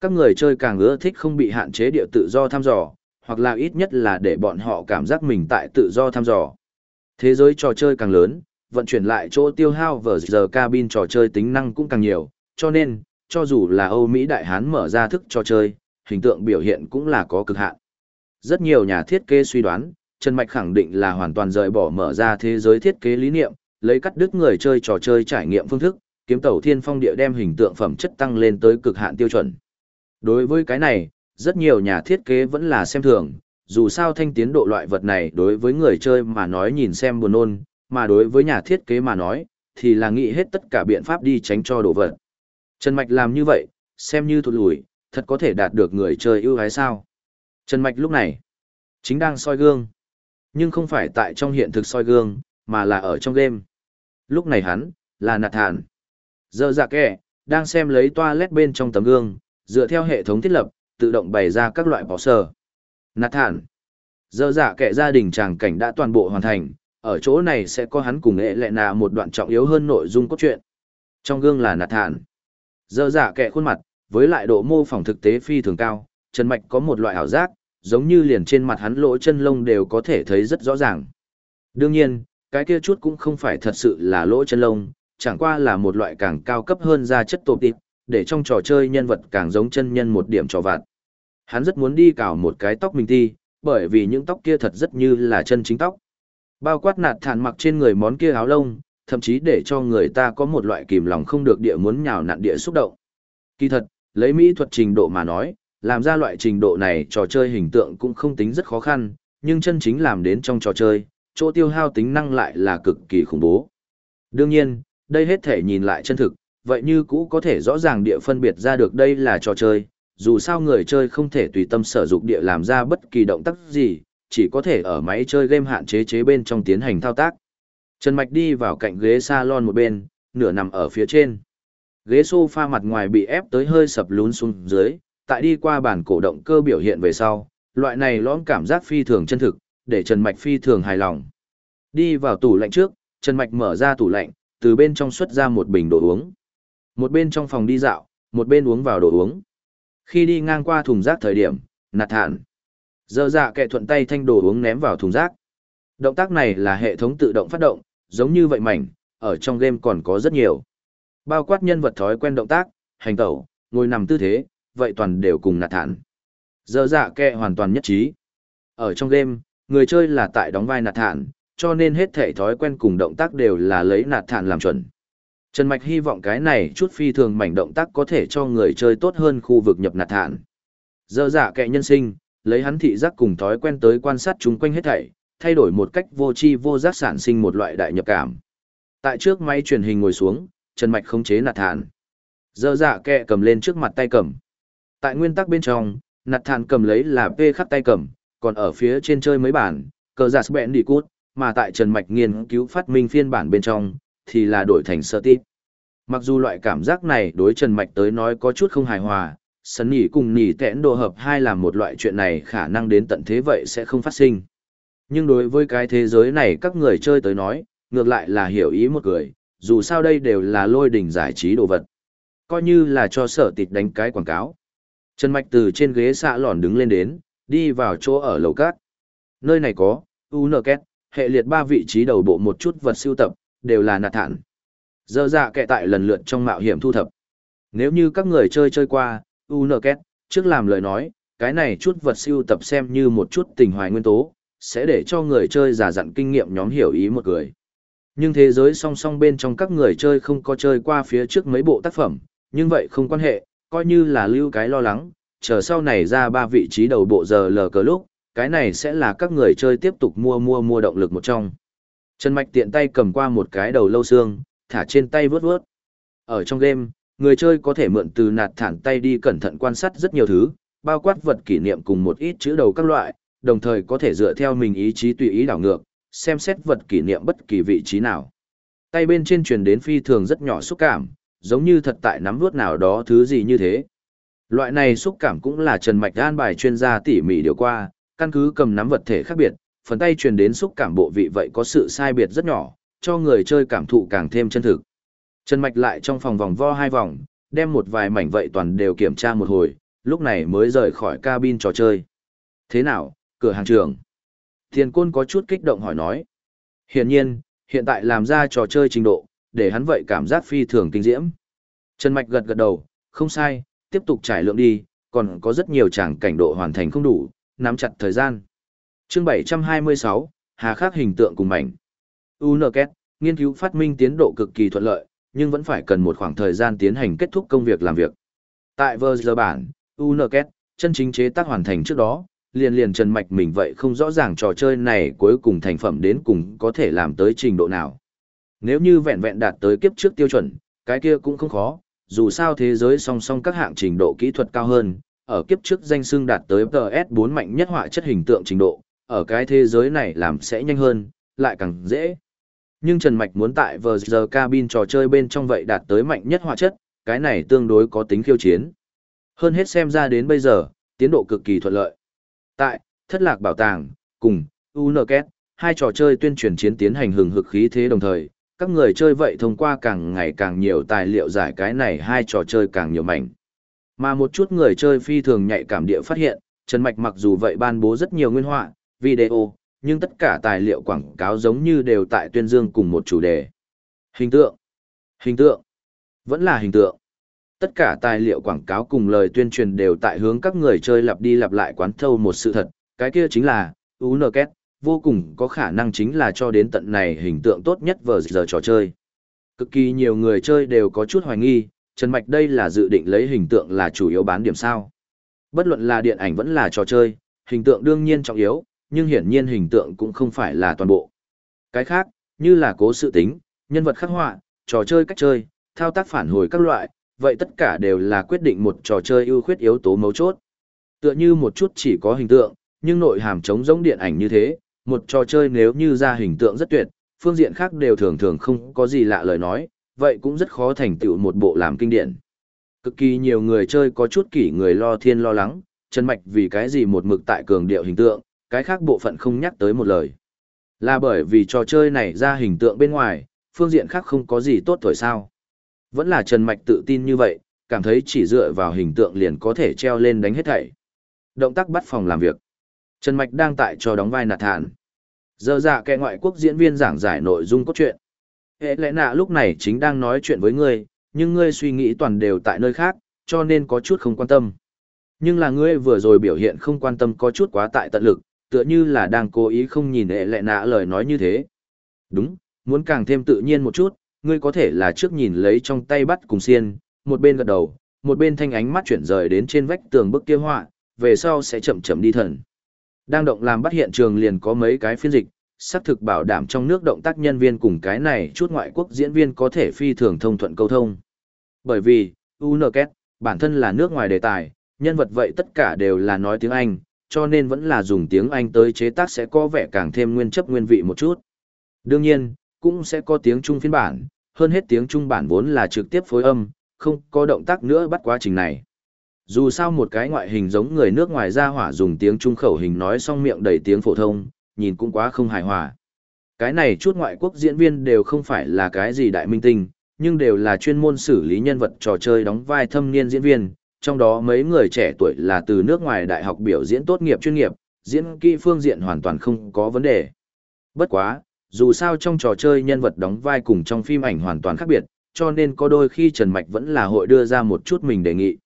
Các người chơi càng ưa thích không bị hạn chế địa tự do thăm dò, hoặc là ít nhất là để bọn họ cảm giác mình tại tự do thăm dò. Thế giới trò chơi càng lớn, vận chuyển lại chỗ tiêu hao vở giờ cabin trò chơi tính năng cũng càng nhiều, cho nên, cho dù là Âu Mỹ Đại Hán mở ra thức trò chơi, hình tượng biểu hiện cũng là có cực hạn. Rất nhiều nhà thiết kế suy đoán, Trần Mạch khẳng định là hoàn toàn rời bỏ mở ra thế giới thiết kế lý niệm, lấy cắt đứt người chơi trò chơi trải nghiệm phương thức, kiếm tàu thiên phong địa đem hình tượng phẩm chất tăng lên tới cực hạn tiêu chuẩn. Đối với cái này, rất nhiều nhà thiết kế vẫn là xem thường, dù sao thanh tiến độ loại vật này đối với người chơi mà nói nhìn xem buồn nôn, mà đối với nhà thiết kế mà nói, thì là nghĩ hết tất cả biện pháp đi tránh cho đồ vật. Trần Mạch làm như vậy, xem như thụt lùi, thật có thể đạt được người chơi ưu ái sao. Trần Mạch lúc này, chính đang soi gương. Nhưng không phải tại trong hiện thực soi gương, mà là ở trong game. Lúc này hắn, là nạt thản. Giờ dạ kẻ, đang xem lấy toilet bên trong tấm gương, dựa theo hệ thống thiết lập, tự động bày ra các loại bỏ sơ. Nạt thản. Giờ dạ kẻ gia đình tràng cảnh đã toàn bộ hoàn thành, ở chỗ này sẽ có hắn cùng nghệ lệ nà một đoạn trọng yếu hơn nội dung cốt truyện. Trong gương là nạt thản. Giờ dạ kẻ khuôn mặt, với lại độ mô phỏng thực tế phi thường cao, Trần Mạch có một loại ảo giác, giống như liền trên mặt hắn lỗ chân lông đều có thể thấy rất rõ ràng. Đương nhiên, cái kia chút cũng không phải thật sự là lỗ chân lông, chẳng qua là một loại càng cao cấp hơn ra chất tổ tịp, để trong trò chơi nhân vật càng giống chân nhân một điểm trò vặt. Hắn rất muốn đi cào một cái tóc mình thi, bởi vì những tóc kia thật rất như là chân chính tóc. Bao quát nạt thản mặc trên người món kia áo lông, thậm chí để cho người ta có một loại kìm lòng không được địa muốn nhào nặn địa xúc động. Kỳ thật, lấy mỹ thuật trình độ mà nói, làm ra loại trình độ này trò chơi hình tượng cũng không tính rất khó khăn, nhưng chân chính làm đến trong trò chơi, chỗ tiêu hao tính năng lại là cực kỳ khủng bố. Đương nhiên, đây hết thể nhìn lại chân thực, vậy như cũ có thể rõ ràng địa phân biệt ra được đây là trò chơi, dù sao người chơi không thể tùy tâm sở dụng địa làm ra bất kỳ động tác gì, chỉ có thể ở máy chơi game hạn chế chế bên trong tiến hành thao tác. Trần Mạch đi vào cạnh ghế salon một bên, nửa nằm ở phía trên. Ghế sofa mặt ngoài bị ép tới hơi sập lún xuống dưới, tại đi qua bản cổ động cơ biểu hiện về sau, loại này lõm cảm giác phi thường chân thực, để Trần Mạch phi thường hài lòng. Đi vào tủ lạnh trước, Trần Mạch mở ra tủ lạnh, từ bên trong xuất ra một bình đồ uống. Một bên trong phòng đi dạo, một bên uống vào đồ uống. Khi đi ngang qua thùng rác thời điểm, nạt thản. Giờ dạ kẹ thuận tay thanh đồ uống ném vào thùng rác. Động tác này là hệ thống tự động phát động, giống như vậy mảnh, ở trong game còn có rất nhiều. Bao quát nhân vật thói quen động tác, hành tẩu, ngồi nằm tư thế, vậy toàn đều cùng nạt thản. Giờ dạ kẹ hoàn toàn nhất trí. Ở trong game, người chơi là tại đóng vai nạt thản, cho nên hết thể thói quen cùng động tác đều là lấy nạt thản làm chuẩn. Trần Mạch hy vọng cái này chút phi thường mảnh động tác có thể cho người chơi tốt hơn khu vực nhập nạt thản. Giờ dạ kệ nhân sinh, lấy hắn thị giác cùng thói quen tới quan sát chung quanh hết thảy, thay đổi một cách vô tri vô giác sản sinh một loại đại nhập cảm. Tại trước máy truyền hình ngồi xuống, Trần Mạch khống chế nạt thản. Giờ dạ kệ cầm lên trước mặt tay cầm. Tại nguyên tắc bên trong, nạt thản cầm lấy là P khắc tay cầm, còn ở phía trên chơi mấy bản, cờ giả bẹn đi cút, mà tại Trần Mạch nghiên cứu phát minh phiên bản bên trong, thì là đổi thành sơ tít. Mặc dù loại cảm giác này đối Trần Mạch tới nói có chút không hài hòa, sân nhỉ cùng nhỉ tẽn đồ hợp hai làm một loại chuyện này khả năng đến tận thế vậy sẽ không phát sinh. Nhưng đối với cái thế giới này các người chơi tới nói, ngược lại là hiểu ý một người, dù sao đây đều là lôi đỉnh giải trí đồ vật. Coi như là cho sở tịt đánh cái quảng cáo. Trần Mạch từ trên ghế xạ lòn đứng lên đến, đi vào chỗ ở lầu cát. Nơi này có, UNKET, hệ liệt ba vị trí đầu bộ một chút vật siêu tập, đều là nạt thản. Giờ dạ kệ tại lần lượt trong mạo hiểm thu thập. Nếu như các người chơi chơi qua, UNKET, trước làm lời nói, cái này chút vật siêu tập xem như một chút tình hoài nguyên tố, sẽ để cho người chơi giả dặn kinh nghiệm nhóm hiểu ý một người. Nhưng thế giới song song bên trong các người chơi không có chơi qua phía trước mấy bộ tác phẩm, nhưng vậy không quan hệ, coi như là lưu cái lo lắng, chờ sau này ra ba vị trí đầu bộ giờ lờ cờ lúc, cái này sẽ là các người chơi tiếp tục mua mua mua động lực một trong. Trần Mạch tiện tay cầm qua một cái đầu lâu xương, thả trên tay vớt vớt. Ở trong game, người chơi có thể mượn từ nạt thản tay đi cẩn thận quan sát rất nhiều thứ, bao quát vật kỷ niệm cùng một ít chữ đầu các loại, đồng thời có thể dựa theo mình ý chí tùy ý đảo ngược, xem xét vật kỷ niệm bất kỳ vị trí nào. Tay bên trên truyền đến phi thường rất nhỏ xúc cảm, giống như thật tại nắm vuốt nào đó thứ gì như thế. Loại này xúc cảm cũng là Trần Mạch an bài chuyên gia tỉ mỉ điều qua, căn cứ cầm nắm vật thể khác biệt, phần tay truyền đến xúc cảm bộ vị vậy có sự sai biệt rất nhỏ, cho người chơi cảm thụ càng thêm chân thực. Trần Mạch lại trong phòng vòng vo hai vòng, đem một vài mảnh vậy toàn đều kiểm tra một hồi, lúc này mới rời khỏi cabin trò chơi. Thế nào, cửa hàng trưởng? Thiền côn có chút kích động hỏi nói. Hiển nhiên, hiện tại làm ra trò chơi trình độ, để hắn vậy cảm giác phi thường kinh diễm. Trần Mạch gật gật đầu, không sai, tiếp tục trải lượng đi, còn có rất nhiều tràng cảnh độ hoàn thành không đủ, nắm chặt thời gian. chương 726, Hà khắc hình tượng cùng mảnh. UNKET, nghiên cứu phát minh tiến độ cực kỳ thuận lợi, nhưng vẫn phải cần một khoảng thời gian tiến hành kết thúc công việc làm việc. Tại Verzer bản, UNKET, chân chính chế tác hoàn thành trước đó, liền liền trần mạch mình vậy không rõ ràng trò chơi này cuối cùng thành phẩm đến cùng có thể làm tới trình độ nào. Nếu như vẹn vẹn đạt tới kiếp trước tiêu chuẩn, cái kia cũng không khó, dù sao thế giới song song các hạng trình độ kỹ thuật cao hơn, ở kiếp trước danh xưng đạt tới PS4 mạnh nhất họa chất hình tượng trình độ, ở cái thế giới này làm sẽ nhanh hơn, lại càng dễ. Nhưng Trần Mạch muốn tại vờ giờ cabin trò chơi bên trong vậy đạt tới mạnh nhất họa chất, cái này tương đối có tính khiêu chiến. Hơn hết xem ra đến bây giờ, tiến độ cực kỳ thuận lợi. Tại, thất lạc bảo tàng, cùng, UNKET, hai trò chơi tuyên truyền chiến tiến hành hừng hực khí thế đồng thời, các người chơi vậy thông qua càng ngày càng nhiều tài liệu giải cái này hai trò chơi càng nhiều mảnh. Mà một chút người chơi phi thường nhạy cảm địa phát hiện, Trần Mạch mặc dù vậy ban bố rất nhiều nguyên họa, video, nhưng tất cả tài liệu quảng cáo giống như đều tại tuyên dương cùng một chủ đề. Hình tượng, hình tượng, vẫn là hình tượng. Tất cả tài liệu quảng cáo cùng lời tuyên truyền đều tại hướng các người chơi lặp đi lặp lại quán thâu một sự thật, cái kia chính là, UNKET, vô cùng có khả năng chính là cho đến tận này hình tượng tốt nhất vờ giờ trò chơi. Cực kỳ nhiều người chơi đều có chút hoài nghi, Trần Mạch đây là dự định lấy hình tượng là chủ yếu bán điểm sao. Bất luận là điện ảnh vẫn là trò chơi, hình tượng đương nhiên trọng yếu, nhưng hiển nhiên hình tượng cũng không phải là toàn bộ. Cái khác, như là cố sự tính, nhân vật khắc họa, trò chơi cách chơi, thao tác phản hồi các loại, vậy tất cả đều là quyết định một trò chơi ưu khuyết yếu tố mấu chốt. Tựa như một chút chỉ có hình tượng, nhưng nội hàm chống giống điện ảnh như thế, một trò chơi nếu như ra hình tượng rất tuyệt, phương diện khác đều thường thường không có gì lạ lời nói, vậy cũng rất khó thành tựu một bộ làm kinh điển. Cực kỳ nhiều người chơi có chút kỷ người lo thiên lo lắng, Trần Mạch vì cái gì một mực tại cường điệu hình tượng, cái khác bộ phận không nhắc tới một lời. Là bởi vì trò chơi này ra hình tượng bên ngoài, phương diện khác không có gì tốt thổi sao. Vẫn là Trần Mạch tự tin như vậy, cảm thấy chỉ dựa vào hình tượng liền có thể treo lên đánh hết thảy. Động tác bắt phòng làm việc. Trần Mạch đang tại cho đóng vai nạt thản. Giờ dạ kẻ ngoại quốc diễn viên giảng giải nội dung cốt truyện. Hệ lẽ nạ lúc này chính đang nói chuyện với ngươi, nhưng ngươi suy nghĩ toàn đều tại nơi khác, cho nên có chút không quan tâm. Nhưng là ngươi vừa rồi biểu hiện không quan tâm có chút quá tại tận lực, tựa như là đang cố ý không nhìn hệ lẽ nạ lời nói như thế. Đúng, muốn càng thêm tự nhiên một chút, ngươi có thể là trước nhìn lấy trong tay bắt cùng xiên, một bên gật đầu, một bên thanh ánh mắt chuyển rời đến trên vách tường bức kia họa, về sau sẽ chậm chậm đi thần. Đang động làm bắt hiện trường liền có mấy cái phiên dịch, xác thực bảo đảm trong nước động tác nhân viên cùng cái này chút ngoại quốc diễn viên có thể phi thường thông thuận câu thông. Bởi vì, UNKET, bản thân là nước ngoài đề tài, nhân vật vậy tất cả đều là nói tiếng Anh, cho nên vẫn là dùng tiếng Anh tới chế tác sẽ có vẻ càng thêm nguyên chấp nguyên vị một chút. Đương nhiên, cũng sẽ có tiếng Trung phiên bản, hơn hết tiếng Trung bản vốn là trực tiếp phối âm, không có động tác nữa bắt quá trình này. Dù sao một cái ngoại hình giống người nước ngoài ra hỏa dùng tiếng Trung khẩu hình nói xong miệng đầy tiếng phổ thông, nhìn cũng quá không hài hòa. Cái này chút ngoại quốc diễn viên đều không phải là cái gì đại minh tinh, nhưng đều là chuyên môn xử lý nhân vật trò chơi đóng vai thâm niên diễn viên, trong đó mấy người trẻ tuổi là từ nước ngoài đại học biểu diễn tốt nghiệp chuyên nghiệp, diễn kỹ phương diện hoàn toàn không có vấn đề. Bất quá, dù sao trong trò chơi nhân vật đóng vai cùng trong phim ảnh hoàn toàn khác biệt, cho nên có đôi khi Trần Mạch vẫn là hội đưa ra một chút mình đề nghị.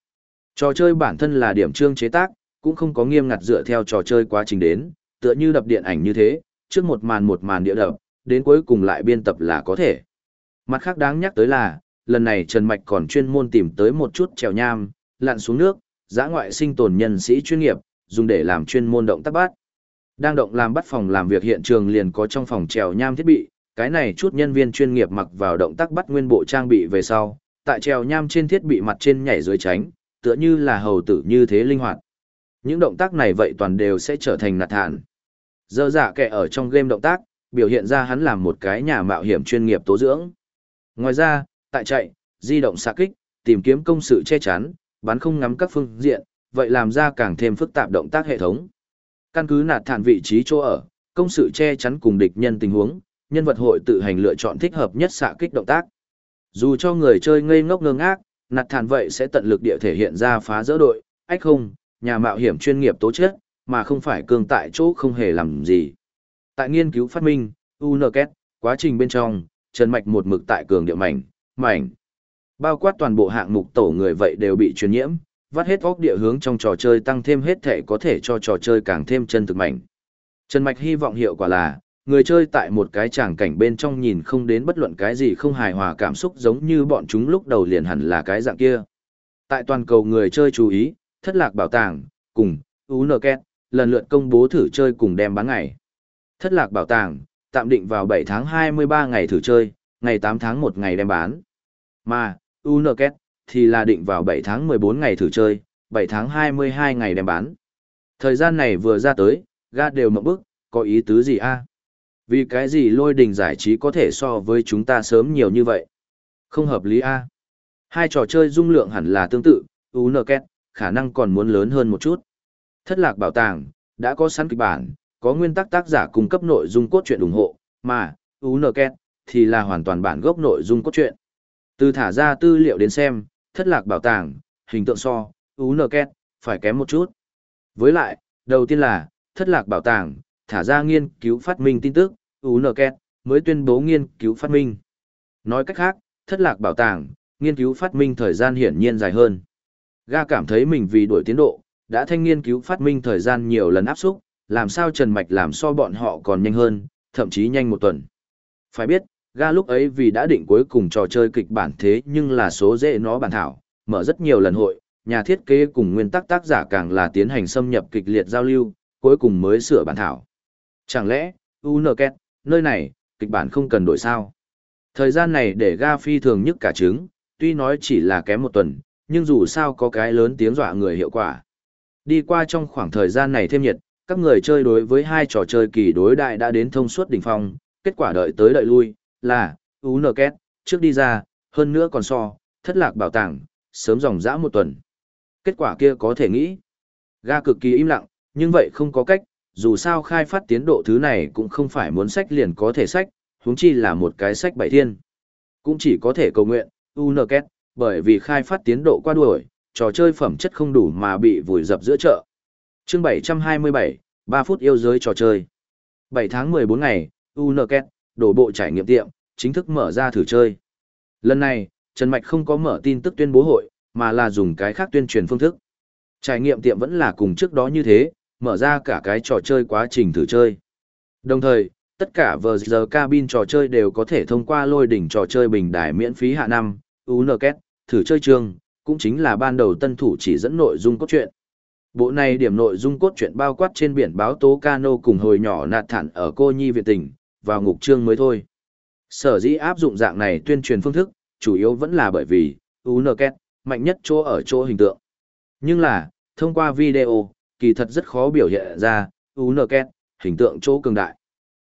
Trò chơi bản thân là điểm trương chế tác, cũng không có nghiêm ngặt dựa theo trò chơi quá trình đến, tựa như đập điện ảnh như thế, trước một màn một màn địa đập, đến cuối cùng lại biên tập là có thể. Mặt khác đáng nhắc tới là, lần này Trần Mạch còn chuyên môn tìm tới một chút trèo nham, lặn xuống nước, giã ngoại sinh tồn nhân sĩ chuyên nghiệp, dùng để làm chuyên môn động tác bắt. Đang động làm bắt phòng làm việc hiện trường liền có trong phòng trèo nham thiết bị, cái này chút nhân viên chuyên nghiệp mặc vào động tác bắt nguyên bộ trang bị về sau, tại trèo nham trên thiết bị mặt trên nhảy dưới tránh, tựa như là hầu tử như thế linh hoạt. Những động tác này vậy toàn đều sẽ trở thành nạt thản. Dơ dạ kẻ ở trong game động tác, biểu hiện ra hắn làm một cái nhà mạo hiểm chuyên nghiệp tố dưỡng. Ngoài ra, tại chạy, di động xạ kích, tìm kiếm công sự che chắn, bắn không ngắm các phương diện, vậy làm ra càng thêm phức tạp động tác hệ thống. Căn cứ nạt thản vị trí chỗ ở, công sự che chắn cùng địch nhân tình huống, nhân vật hội tự hành lựa chọn thích hợp nhất xạ kích động tác. Dù cho người chơi ngây ngốc ngơ ngác, nạt thản vậy sẽ tận lực địa thể hiện ra phá rỡ đội, ách không, nhà mạo hiểm chuyên nghiệp tố chất, mà không phải cường tại chỗ không hề làm gì. Tại nghiên cứu phát minh, UNKET, quá trình bên trong, Trần Mạch một mực tại cường địa mảnh, mảnh. Bao quát toàn bộ hạng mục tổ người vậy đều bị truyền nhiễm, vắt hết óc địa hướng trong trò chơi tăng thêm hết thể có thể cho trò chơi càng thêm chân thực mảnh. Trần Mạch hy vọng hiệu quả là, người chơi tại một cái tràng cảnh bên trong nhìn không đến bất luận cái gì không hài hòa cảm xúc giống như bọn chúng lúc đầu liền hẳn là cái dạng kia. Tại toàn cầu người chơi chú ý, thất lạc bảo tàng, cùng, UNKET, lần lượt công bố thử chơi cùng đem bán ngày. Thất lạc bảo tàng, tạm định vào 7 tháng 23 ngày thử chơi, ngày 8 tháng 1 ngày đem bán. Mà, UNKET, thì là định vào 7 tháng 14 ngày thử chơi, 7 tháng 22 ngày đem bán. Thời gian này vừa ra tới, ga đều mộng bức, có ý tứ gì a? Vì cái gì lôi đình giải trí có thể so với chúng ta sớm nhiều như vậy? Không hợp lý a. Hai trò chơi dung lượng hẳn là tương tự, UNKET, khả năng còn muốn lớn hơn một chút. Thất lạc bảo tàng, đã có sẵn kịch bản, có nguyên tắc tác giả cung cấp nội dung cốt truyện ủng hộ, mà, UNKET, thì là hoàn toàn bản gốc nội dung cốt truyện. Từ thả ra tư liệu đến xem, thất lạc bảo tàng, hình tượng so, UNKET, phải kém một chút. Với lại, đầu tiên là, thất lạc bảo tàng, thả ra nghiên cứu phát minh tin tức, UNKET, mới tuyên bố nghiên cứu phát minh. Nói cách khác, thất lạc bảo tàng, nghiên cứu phát minh thời gian hiển nhiên dài hơn. Ga cảm thấy mình vì đổi tiến độ, đã thanh nghiên cứu phát minh thời gian nhiều lần áp xúc, làm sao Trần Mạch làm so bọn họ còn nhanh hơn, thậm chí nhanh một tuần. Phải biết, ga lúc ấy vì đã định cuối cùng trò chơi kịch bản thế nhưng là số dễ nó bản thảo, mở rất nhiều lần hội, nhà thiết kế cùng nguyên tắc tác giả càng là tiến hành xâm nhập kịch liệt giao lưu, cuối cùng mới sửa bản thảo. Chẳng lẽ, UNKET, nơi này, kịch bản không cần đổi sao? Thời gian này để ga phi thường nhất cả trứng, tuy nói chỉ là kém một tuần, nhưng dù sao có cái lớn tiếng dọa người hiệu quả. Đi qua trong khoảng thời gian này thêm nhiệt, các người chơi đối với hai trò chơi kỳ đối đại đã đến thông suốt đỉnh phong, kết quả đợi tới đợi lui, là, UNKET, trước đi ra, hơn nữa còn so, thất lạc bảo tàng, sớm dòng dã một tuần. Kết quả kia có thể nghĩ. Ga cực kỳ im lặng, nhưng vậy không có cách, dù sao khai phát tiến độ thứ này cũng không phải muốn sách liền có thể sách, huống chi là một cái sách bảy thiên. Cũng chỉ có thể cầu nguyện, UNKET, bởi vì khai phát tiến độ qua đuổi, trò chơi phẩm chất không đủ mà bị vùi dập giữa chợ. Chương 727, 3 phút yêu giới trò chơi. 7 tháng 14 ngày, UNKET, đổ bộ trải nghiệm tiệm, chính thức mở ra thử chơi. Lần này, Trần Mạch không có mở tin tức tuyên bố hội, mà là dùng cái khác tuyên truyền phương thức. Trải nghiệm tiệm vẫn là cùng trước đó như thế, mở ra cả cái trò chơi quá trình thử chơi. Đồng thời, tất cả vờ giờ cabin trò chơi đều có thể thông qua lôi đỉnh trò chơi bình đài miễn phí hạ năm, UNKET, thử chơi trường, cũng chính là ban đầu tân thủ chỉ dẫn nội dung cốt truyện. Bộ này điểm nội dung cốt truyện bao quát trên biển báo tố cano cùng hồi nhỏ nạt thản ở cô nhi viện tỉnh, vào ngục trương mới thôi. Sở dĩ áp dụng dạng này tuyên truyền phương thức, chủ yếu vẫn là bởi vì, UNKET, mạnh nhất chỗ ở chỗ hình tượng. Nhưng là, thông qua video, kỳ thật rất khó biểu hiện ra, UNKET, hình tượng chỗ cường đại.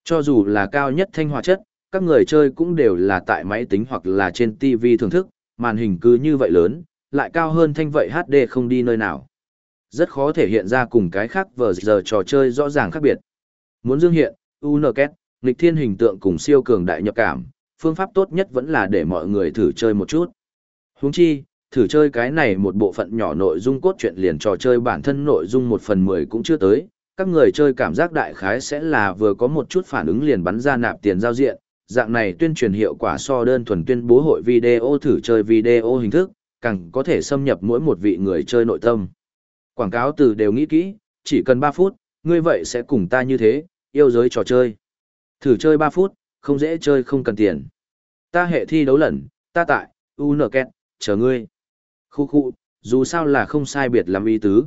Cho dù là cao nhất thanh hóa chất, các người chơi cũng đều là tại máy tính hoặc là trên TV thưởng thức, màn hình cứ như vậy lớn, lại cao hơn thanh vậy HD không đi nơi nào. Rất khó thể hiện ra cùng cái khác vờ giờ trò chơi rõ ràng khác biệt. Muốn dương hiện, UNKET, nghịch thiên hình tượng cùng siêu cường đại nhập cảm, phương pháp tốt nhất vẫn là để mọi người thử chơi một chút. Huống chi, thử chơi cái này một bộ phận nhỏ nội dung cốt truyện liền trò chơi bản thân nội dung một phần mười cũng chưa tới, các người chơi cảm giác đại khái sẽ là vừa có một chút phản ứng liền bắn ra nạp tiền giao diện, dạng này tuyên truyền hiệu quả so đơn thuần tuyên bố hội video thử chơi video hình thức, càng có thể xâm nhập mỗi một vị người chơi nội tâm. Quảng cáo từ đều nghĩ kỹ, chỉ cần 3 phút, ngươi vậy sẽ cùng ta như thế, yêu giới trò chơi. Thử chơi 3 phút, không dễ chơi không cần tiền. Ta hệ thi đấu lần, ta tại, UNKET, chờ ngươi. Khu khu, dù sao là không sai biệt lắm ý tứ.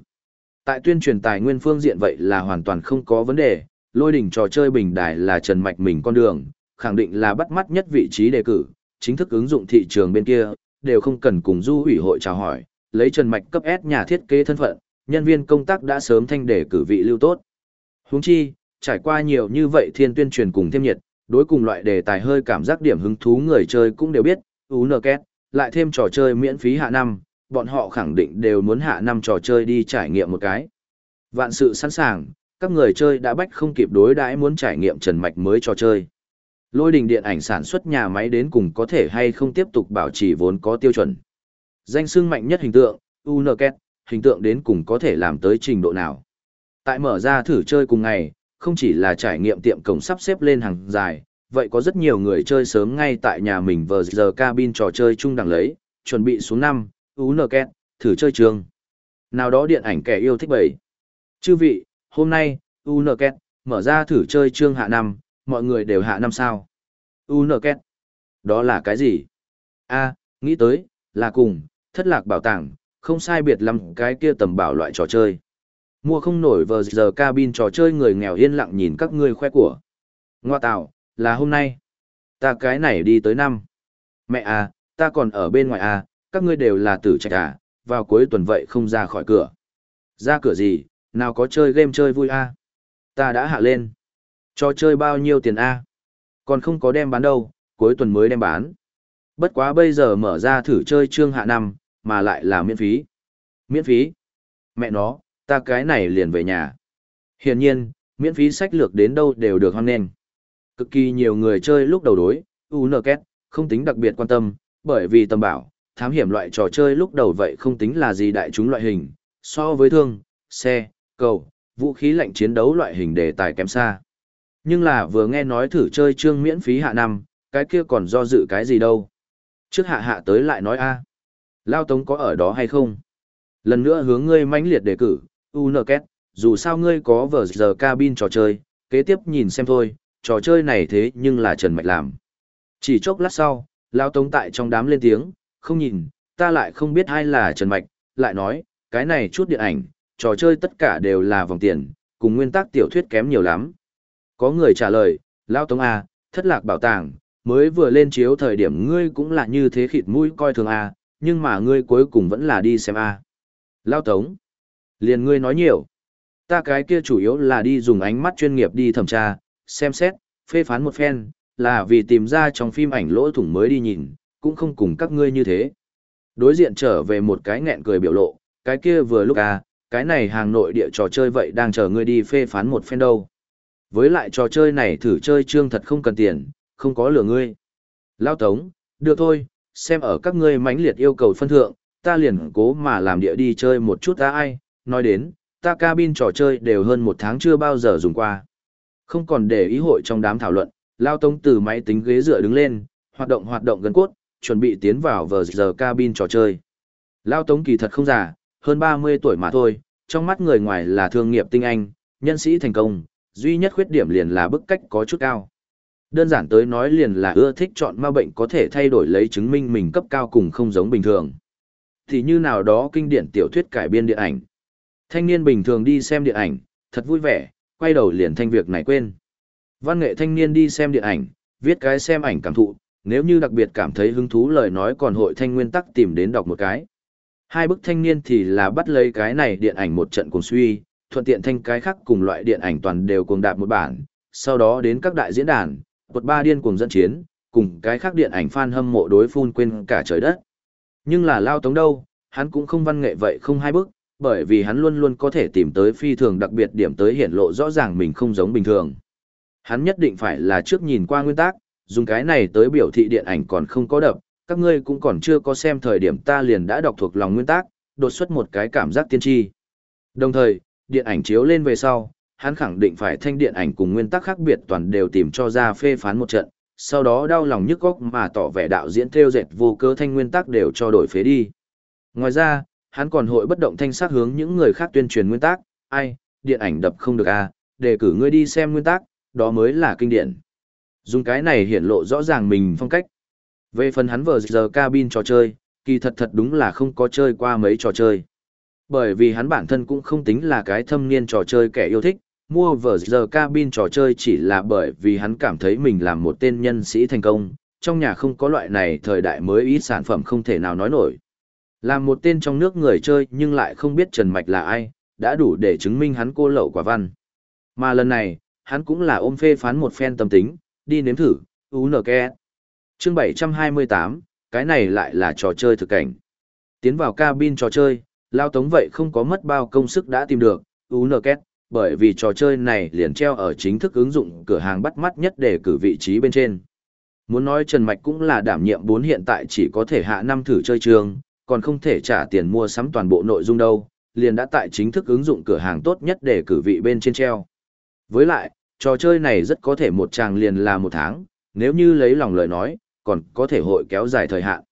Tại tuyên truyền tài nguyên phương diện vậy là hoàn toàn không có vấn đề, lôi đỉnh trò chơi bình đài là trần mạch mình con đường, khẳng định là bắt mắt nhất vị trí đề cử, chính thức ứng dụng thị trường bên kia, đều không cần cùng du ủy hội chào hỏi, lấy trần mạch cấp S nhà thiết kế thân phận, nhân viên công tác đã sớm thanh đề cử vị lưu tốt. Huống chi, trải qua nhiều như vậy thiên tuyên truyền cùng thêm nhiệt, đối cùng loại đề tài hơi cảm giác điểm hứng thú người chơi cũng đều biết, UNKET, lại thêm trò chơi miễn phí hạ năm, bọn họ khẳng định đều muốn hạ năm trò chơi đi trải nghiệm một cái. Vạn sự sẵn sàng, các người chơi đã bách không kịp đối đãi muốn trải nghiệm trần mạch mới trò chơi. Lôi đình điện ảnh sản xuất nhà máy đến cùng có thể hay không tiếp tục bảo trì vốn có tiêu chuẩn. Danh xưng mạnh nhất hình tượng, UNKET, hình tượng đến cùng có thể làm tới trình độ nào. Tại mở ra thử chơi cùng ngày, không chỉ là trải nghiệm tiệm cổng sắp xếp lên hàng dài, vậy có rất nhiều người chơi sớm ngay tại nhà mình vờ giờ cabin trò chơi chung đẳng lấy, chuẩn bị xuống năm, UNKET, thử chơi trường. Nào đó điện ảnh kẻ yêu thích bảy. Chư vị, hôm nay, u nờ kẹt, mở ra thử chơi chương hạ năm, mọi người đều hạ năm sao. U nờ kẹt. Đó là cái gì? a nghĩ tới, là cùng, thất lạc bảo tàng, không sai biệt lắm cái kia tầm bảo loại trò chơi. Mua không nổi vờ giờ cabin trò chơi người nghèo yên lặng nhìn các ngươi khoe của. Ngoa tạo, là hôm nay. Ta cái này đi tới năm. Mẹ à, ta còn ở bên ngoài à, các ngươi đều là tử trạch à, vào cuối tuần vậy không ra khỏi cửa. Ra cửa gì, nào có chơi game chơi vui a Ta đã hạ lên. Cho chơi bao nhiêu tiền a Còn không có đem bán đâu, cuối tuần mới đem bán. Bất quá bây giờ mở ra thử chơi trương hạ năm, mà lại là miễn phí. Miễn phí? Mẹ nó, ta cái này liền về nhà. Hiển nhiên, miễn phí sách lược đến đâu đều được hoan nghênh. Cực kỳ nhiều người chơi lúc đầu đối, UNKET, không tính đặc biệt quan tâm, bởi vì tầm bảo, thám hiểm loại trò chơi lúc đầu vậy không tính là gì đại chúng loại hình, so với thương, xe, cầu, vũ khí lạnh chiến đấu loại hình đề tài kém xa. Nhưng là vừa nghe nói thử chơi chương miễn phí hạ năm, cái kia còn do dự cái gì đâu. Trước hạ hạ tới lại nói a Lao Tống có ở đó hay không? Lần nữa hướng ngươi mãnh liệt đề cử, UNKET, dù sao ngươi có vở giờ cabin trò chơi, kế tiếp nhìn xem thôi, trò chơi này thế nhưng là Trần Mạch làm. Chỉ chốc lát sau, Lao Tống tại trong đám lên tiếng, không nhìn, ta lại không biết ai là Trần Mạch, lại nói, cái này chút điện ảnh, trò chơi tất cả đều là vòng tiền, cùng nguyên tắc tiểu thuyết kém nhiều lắm. Có người trả lời, Lao Tống A, thất lạc bảo tàng, mới vừa lên chiếu thời điểm ngươi cũng là như thế khịt mũi coi thường A, nhưng mà ngươi cuối cùng vẫn là đi xem A. Lao Tống, liền ngươi nói nhiều. Ta cái kia chủ yếu là đi dùng ánh mắt chuyên nghiệp đi thẩm tra, xem xét, phê phán một phen, là vì tìm ra trong phim ảnh lỗ thủng mới đi nhìn, cũng không cùng các ngươi như thế. Đối diện trở về một cái nghẹn cười biểu lộ, cái kia vừa lúc à, cái này hàng nội địa trò chơi vậy đang chờ ngươi đi phê phán một phen đâu. Với lại trò chơi này thử chơi trương thật không cần tiền, không có lừa ngươi. Lao Tống, được thôi, xem ở các ngươi mãnh liệt yêu cầu phân thượng, ta liền cố mà làm địa đi chơi một chút ta ai, nói đến, ta cabin trò chơi đều hơn một tháng chưa bao giờ dùng qua. Không còn để ý hội trong đám thảo luận, Lao Tống từ máy tính ghế dựa đứng lên, hoạt động hoạt động gần cốt, chuẩn bị tiến vào vờ giờ cabin trò chơi. Lao Tống kỳ thật không già, hơn 30 tuổi mà thôi, trong mắt người ngoài là thương nghiệp tinh anh, nhân sĩ thành công, duy nhất khuyết điểm liền là bức cách có chút cao. Đơn giản tới nói liền là ưa thích chọn ma bệnh có thể thay đổi lấy chứng minh mình cấp cao cùng không giống bình thường. Thì như nào đó kinh điển tiểu thuyết cải biên điện ảnh. Thanh niên bình thường đi xem điện ảnh, thật vui vẻ, quay đầu liền thanh việc này quên. Văn nghệ thanh niên đi xem điện ảnh, viết cái xem ảnh cảm thụ, nếu như đặc biệt cảm thấy hứng thú lời nói còn hội thanh nguyên tắc tìm đến đọc một cái. Hai bức thanh niên thì là bắt lấy cái này điện ảnh một trận cùng suy, thuận tiện thanh cái khác cùng loại điện ảnh toàn đều cùng đạp một bản, sau đó đến các đại diễn đàn, bột ba điên cùng dẫn chiến, cùng cái khác điện ảnh fan hâm mộ đối phun quên cả trời đất. Nhưng là lao tống đâu, hắn cũng không văn nghệ vậy không hai bức, bởi vì hắn luôn luôn có thể tìm tới phi thường đặc biệt điểm tới hiện lộ rõ ràng mình không giống bình thường. Hắn nhất định phải là trước nhìn qua nguyên tắc, dùng cái này tới biểu thị điện ảnh còn không có đập, các ngươi cũng còn chưa có xem thời điểm ta liền đã đọc thuộc lòng nguyên tắc, đột xuất một cái cảm giác tiên tri. Đồng thời, điện ảnh chiếu lên về sau, hắn khẳng định phải thanh điện ảnh cùng nguyên tắc khác biệt toàn đều tìm cho ra phê phán một trận, sau đó đau lòng nhức góc mà tỏ vẻ đạo diễn theo dệt vô cơ thanh nguyên tắc đều cho đổi phế đi. Ngoài ra, hắn còn hội bất động thanh sát hướng những người khác tuyên truyền nguyên tắc, ai, điện ảnh đập không được à, đề cử ngươi đi xem nguyên tắc, đó mới là kinh điển. Dùng cái này hiển lộ rõ ràng mình phong cách. Về phần hắn vờ giờ cabin trò chơi, kỳ thật thật đúng là không có chơi qua mấy trò chơi. Bởi vì hắn bản thân cũng không tính là cái thâm niên trò chơi kẻ yêu thích, mua vờ giờ cabin trò chơi chỉ là bởi vì hắn cảm thấy mình là một tên nhân sĩ thành công, trong nhà không có loại này thời đại mới ít sản phẩm không thể nào nói nổi. Là một tên trong nước người chơi nhưng lại không biết Trần Mạch là ai, đã đủ để chứng minh hắn cô lậu quả văn. Mà lần này, hắn cũng là ôm phê phán một phen tâm tính, đi nếm thử, UNK. Chương 728, cái này lại là trò chơi thực cảnh. Tiến vào cabin trò chơi, Lao Tống vậy không có mất bao công sức đã tìm được, UNK, bởi vì trò chơi này liền treo ở chính thức ứng dụng cửa hàng bắt mắt nhất để cử vị trí bên trên. Muốn nói Trần Mạch cũng là đảm nhiệm 4 hiện tại chỉ có thể hạ năm thử chơi trường, còn không thể trả tiền mua sắm toàn bộ nội dung đâu, liền đã tại chính thức ứng dụng cửa hàng tốt nhất để cử vị bên trên treo. Với lại, trò chơi này rất có thể một tràng liền là một tháng, nếu như lấy lòng lời nói, còn có thể hội kéo dài thời hạn.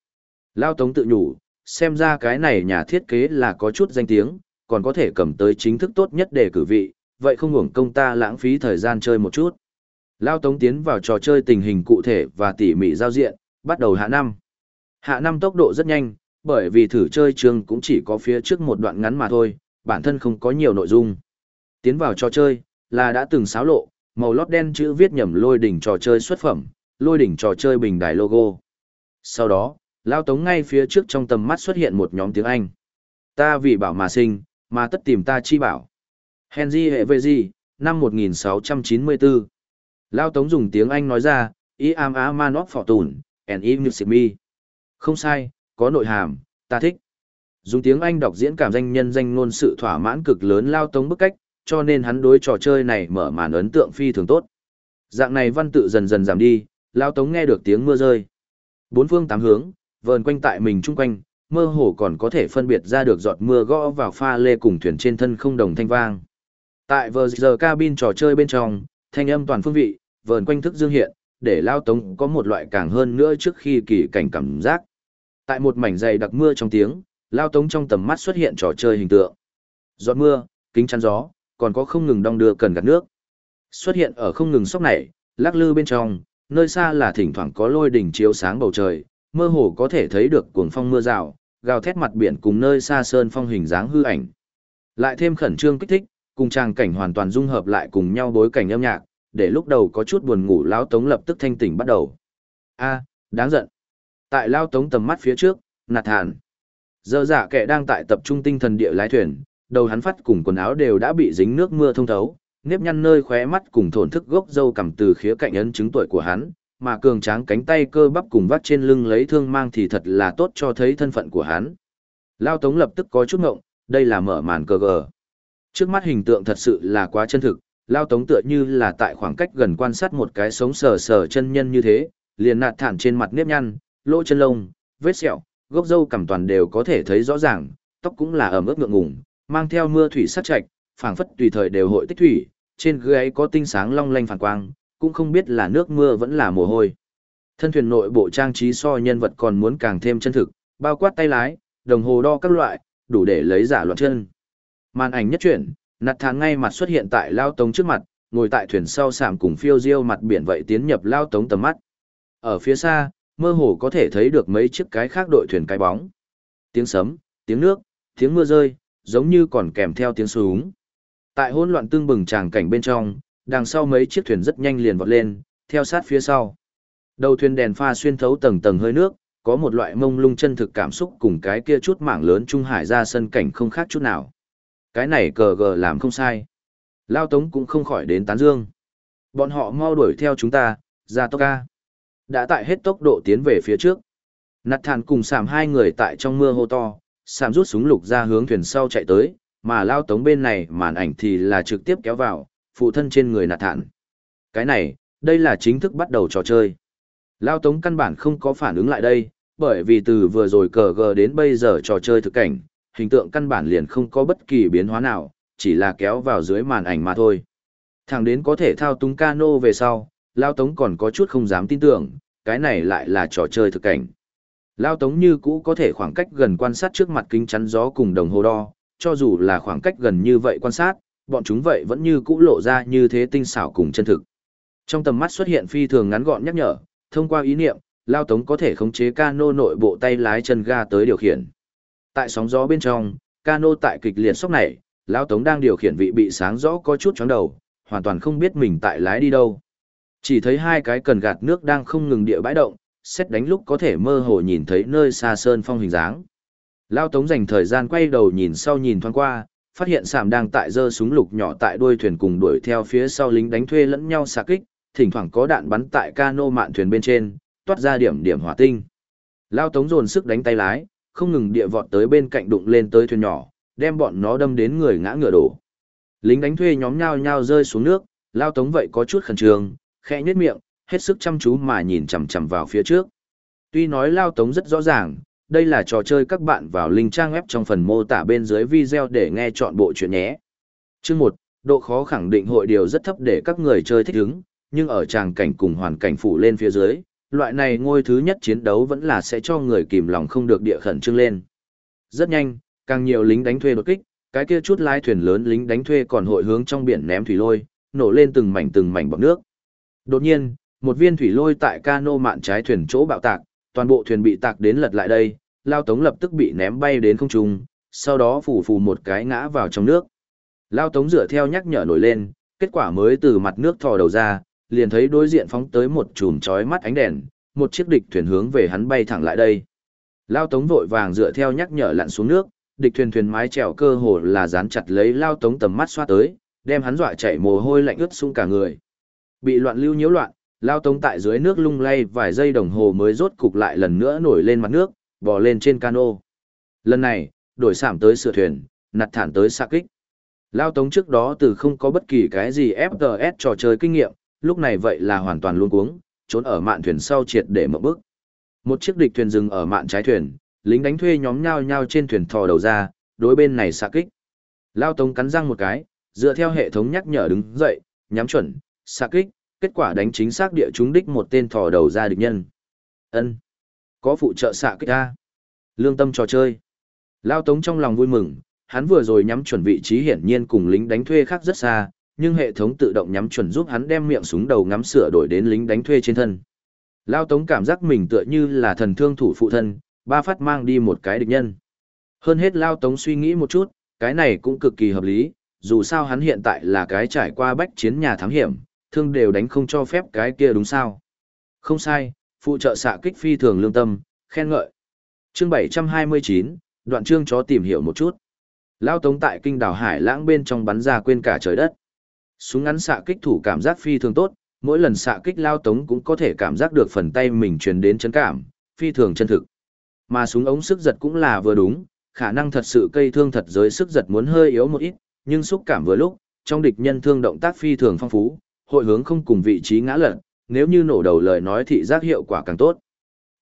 Lao Tống tự nhủ, xem ra cái này nhà thiết kế là có chút danh tiếng, còn có thể cầm tới chính thức tốt nhất để cử vị, vậy không hưởng công ta lãng phí thời gian chơi một chút. Lao Tống tiến vào trò chơi tình hình cụ thể và tỉ mỉ giao diện, bắt đầu hạ năm. Hạ năm tốc độ rất nhanh, bởi vì thử chơi trường cũng chỉ có phía trước một đoạn ngắn mà thôi, bản thân không có nhiều nội dung. Tiến vào trò chơi, là đã từng xáo lộ, màu lót đen chữ viết nhầm lôi đỉnh trò chơi xuất phẩm, lôi đỉnh trò chơi bình đài logo. Sau đó, Lao Tống ngay phía trước trong tầm mắt xuất hiện một nhóm tiếng Anh. Ta vì bảo mà sinh, mà tất tìm ta chi bảo. Henry hệ về gì, năm 1694. Lao Tống dùng tiếng Anh nói ra, I am a man of fortune, and if you me. Không sai, có nội hàm, ta thích. Dùng tiếng Anh đọc diễn cảm danh nhân danh ngôn sự thỏa mãn cực lớn Lao Tống bức cách, cho nên hắn đối trò chơi này mở màn ấn tượng phi thường tốt. Dạng này văn tự dần dần giảm đi, Lao Tống nghe được tiếng mưa rơi. Bốn phương tám hướng, vờn quanh tại mình chung quanh, mơ hồ còn có thể phân biệt ra được giọt mưa gõ vào pha lê cùng thuyền trên thân không đồng thanh vang. Tại vờ giờ cabin trò chơi bên trong, thanh âm toàn phương vị, vờn quanh thức dương hiện, để Lao Tống có một loại càng hơn nữa trước khi kỳ cảnh cảm giác. Tại một mảnh dày đặc mưa trong tiếng, Lao Tống trong tầm mắt xuất hiện trò chơi hình tượng. Giọt mưa, kính chắn gió, còn có không ngừng đong đưa cần gạt nước. Xuất hiện ở không ngừng sóc này, lắc lư bên trong, nơi xa là thỉnh thoảng có lôi đỉnh chiếu sáng bầu trời, mơ hồ có thể thấy được cuồng phong mưa rào, gào thét mặt biển cùng nơi xa sơn phong hình dáng hư ảnh. Lại thêm khẩn trương kích thích, cùng trang cảnh hoàn toàn dung hợp lại cùng nhau bối cảnh âm nhạc, để lúc đầu có chút buồn ngủ lão tống lập tức thanh tỉnh bắt đầu. A, đáng giận. Tại lão tống tầm mắt phía trước, nạt hàn. Giờ giả kẻ đang tại tập trung tinh thần địa lái thuyền, đầu hắn phát cùng quần áo đều đã bị dính nước mưa thông thấu, nếp nhăn nơi khóe mắt cùng thổn thức gốc dâu cầm từ khía cạnh ấn chứng tuổi của hắn, mà cường tráng cánh tay cơ bắp cùng vắt trên lưng lấy thương mang thì thật là tốt cho thấy thân phận của hắn. Lao Tống lập tức có chút ngộng, đây là mở màn cờ gờ. Trước mắt hình tượng thật sự là quá chân thực, Lao Tống tựa như là tại khoảng cách gần quan sát một cái sống sờ sờ chân nhân như thế, liền nạt thản trên mặt nếp nhăn, lỗ chân lông, vết sẹo, gốc dâu cầm toàn đều có thể thấy rõ ràng, tóc cũng là ẩm ướt ngượng ngùng, mang theo mưa thủy sắt chạch, phảng phất tùy thời đều hội tích thủy, trên gáy có tinh sáng long lanh phản quang, cũng không biết là nước mưa vẫn là mồ hôi. Thân thuyền nội bộ trang trí so nhân vật còn muốn càng thêm chân thực, bao quát tay lái, đồng hồ đo các loại, đủ để lấy giả loạn chân. Màn ảnh nhất chuyển, nạt thang ngay mặt xuất hiện tại lao tống trước mặt, ngồi tại thuyền sau sạm cùng phiêu diêu mặt biển vậy tiến nhập lao tống tầm mắt. Ở phía xa, mơ hồ có thể thấy được mấy chiếc cái khác đội thuyền cái bóng. Tiếng sấm, tiếng nước, tiếng mưa rơi, giống như còn kèm theo tiếng súng. Tại hỗn loạn tương bừng tràng cảnh bên trong, đằng sau mấy chiếc thuyền rất nhanh liền vọt lên, theo sát phía sau. Đầu thuyền đèn pha xuyên thấu tầng tầng hơi nước, có một loại mông lung chân thực cảm xúc cùng cái kia chút mảng lớn trung hải ra sân cảnh không khác chút nào. Cái này cờ gờ làm không sai. Lao Tống cũng không khỏi đến tán dương. Bọn họ mau đuổi theo chúng ta, ra tốc ca. Đã tại hết tốc độ tiến về phía trước. Nặt thản cùng sảm hai người tại trong mưa hô to, sạm rút súng lục ra hướng thuyền sau chạy tới, mà Lao Tống bên này màn ảnh thì là trực tiếp kéo vào, phụ thân trên người nạt thản. Cái này, đây là chính thức bắt đầu trò chơi. Lao Tống căn bản không có phản ứng lại đây, bởi vì từ vừa rồi cờ gờ đến bây giờ trò chơi thực cảnh, hình tượng căn bản liền không có bất kỳ biến hóa nào, chỉ là kéo vào dưới màn ảnh mà thôi. Thằng đến có thể thao túng cano về sau, Lao Tống còn có chút không dám tin tưởng, cái này lại là trò chơi thực cảnh. Lao Tống như cũ có thể khoảng cách gần quan sát trước mặt kính chắn gió cùng đồng hồ đo, cho dù là khoảng cách gần như vậy quan sát, bọn chúng vậy vẫn như cũ lộ ra như thế tinh xảo cùng chân thực. Trong tầm mắt xuất hiện phi thường ngắn gọn nhắc nhở, thông qua ý niệm, Lao Tống có thể khống chế cano nội bộ tay lái chân ga tới điều khiển. Tại sóng gió bên trong, cano tại kịch liệt sốc này, Lao Tống đang điều khiển vị bị sáng rõ có chút chóng đầu, hoàn toàn không biết mình tại lái đi đâu. Chỉ thấy hai cái cần gạt nước đang không ngừng địa bãi động, xét đánh lúc có thể mơ hồ nhìn thấy nơi xa sơn phong hình dáng. Lao Tống dành thời gian quay đầu nhìn sau nhìn thoáng qua, phát hiện Sạm đang tại giơ súng lục nhỏ tại đuôi thuyền cùng đuổi theo phía sau lính đánh thuê lẫn nhau xạ kích, thỉnh thoảng có đạn bắn tại cano mạn thuyền bên trên, toát ra điểm điểm hỏa tinh. Lao Tống dồn sức đánh tay lái, không ngừng địa vọt tới bên cạnh đụng lên tới thuyền nhỏ, đem bọn nó đâm đến người ngã ngửa đổ. Lính đánh thuê nhóm nhao nhao rơi xuống nước, Lao Tống vậy có chút khẩn trương, khẽ nhếch miệng, hết sức chăm chú mà nhìn chằm chằm vào phía trước. Tuy nói Lao Tống rất rõ ràng, đây là trò chơi các bạn vào link trang web trong phần mô tả bên dưới video để nghe chọn bộ chuyện nhé. Chương 1, độ khó khẳng định hội điều rất thấp để các người chơi thích ứng, nhưng ở tràng cảnh cùng hoàn cảnh phủ lên phía dưới, loại này ngôi thứ nhất chiến đấu vẫn là sẽ cho người kìm lòng không được địa khẩn trương lên. Rất nhanh, càng nhiều lính đánh thuê đột kích, cái kia chút lái thuyền lớn lính đánh thuê còn hội hướng trong biển ném thủy lôi, nổ lên từng mảnh từng mảnh bọt nước. Đột nhiên, một viên thủy lôi tại cano mạn trái thuyền chỗ bạo tạc, toàn bộ thuyền bị tạc đến lật lại đây, Lao Tống lập tức bị ném bay đến không trung, sau đó phủ phù một cái ngã vào trong nước. Lao Tống dựa theo nhắc nhở nổi lên, kết quả mới từ mặt nước thò đầu ra, liền thấy đối diện phóng tới một chùm chói mắt ánh đèn, một chiếc địch thuyền hướng về hắn bay thẳng lại đây. Lao Tống vội vàng dựa theo nhắc nhở lặn xuống nước, địch thuyền thuyền mái chèo cơ hồ là dán chặt lấy lao tống tầm mắt xoa tới, đem hắn dọa chạy mồ hôi lạnh ướt sũng cả người. Bị loạn lưu nhiễu loạn, lao tống tại dưới nước lung lay vài giây đồng hồ mới rốt cục lại lần nữa nổi lên mặt nước, bò lên trên cano. Lần này, đổi sảm tới sửa thuyền, nặt thản tới xa kích. Lao tống trước đó từ không có bất kỳ cái gì FTS trò chơi kinh nghiệm, lúc này vậy là hoàn toàn luôn cuống, trốn ở mạn thuyền sau triệt để mở bước. Một chiếc địch thuyền dừng ở mạn trái thuyền, lính đánh thuê nhóm nhau nhau trên thuyền thò đầu ra, đối bên này xa kích. Lao tống cắn răng một cái, dựa theo hệ thống nhắc nhở đứng dậy, nhắm chuẩn, xa kích, kết quả đánh chính xác địa chúng đích một tên thò đầu ra địch nhân. Ân, Có phụ trợ xạ kích ta, Lương tâm trò chơi. Lao Tống trong lòng vui mừng, hắn vừa rồi nhắm chuẩn vị trí hiển nhiên cùng lính đánh thuê khác rất xa, nhưng hệ thống tự động nhắm chuẩn giúp hắn đem miệng súng đầu ngắm sửa đổi đến lính đánh thuê trên thân. Lao Tống cảm giác mình tựa như là thần thương thủ phụ thân, ba phát mang đi một cái địch nhân. Hơn hết Lao Tống suy nghĩ một chút, cái này cũng cực kỳ hợp lý, dù sao hắn hiện tại là cái trải qua bách chiến nhà thám hiểm, thương đều đánh không cho phép cái kia đúng sao. Không sai, phụ trợ xạ kích phi thường lương tâm, khen ngợi. Chương 729, đoạn chương chó tìm hiểu một chút. Lao tống tại kinh đảo Hải lãng bên trong bắn ra quên cả trời đất. Súng ngắn xạ kích thủ cảm giác phi thường tốt, mỗi lần xạ kích lao tống cũng có thể cảm giác được phần tay mình truyền đến chấn cảm, phi thường chân thực. Mà súng ống sức giật cũng là vừa đúng, khả năng thật sự cây thương thật giới sức giật muốn hơi yếu một ít, nhưng xúc cảm vừa lúc, trong địch nhân thương động tác phi thường phong phú, hội hướng không cùng vị trí ngã lật, nếu như nổ đầu lời nói thị giác hiệu quả càng tốt.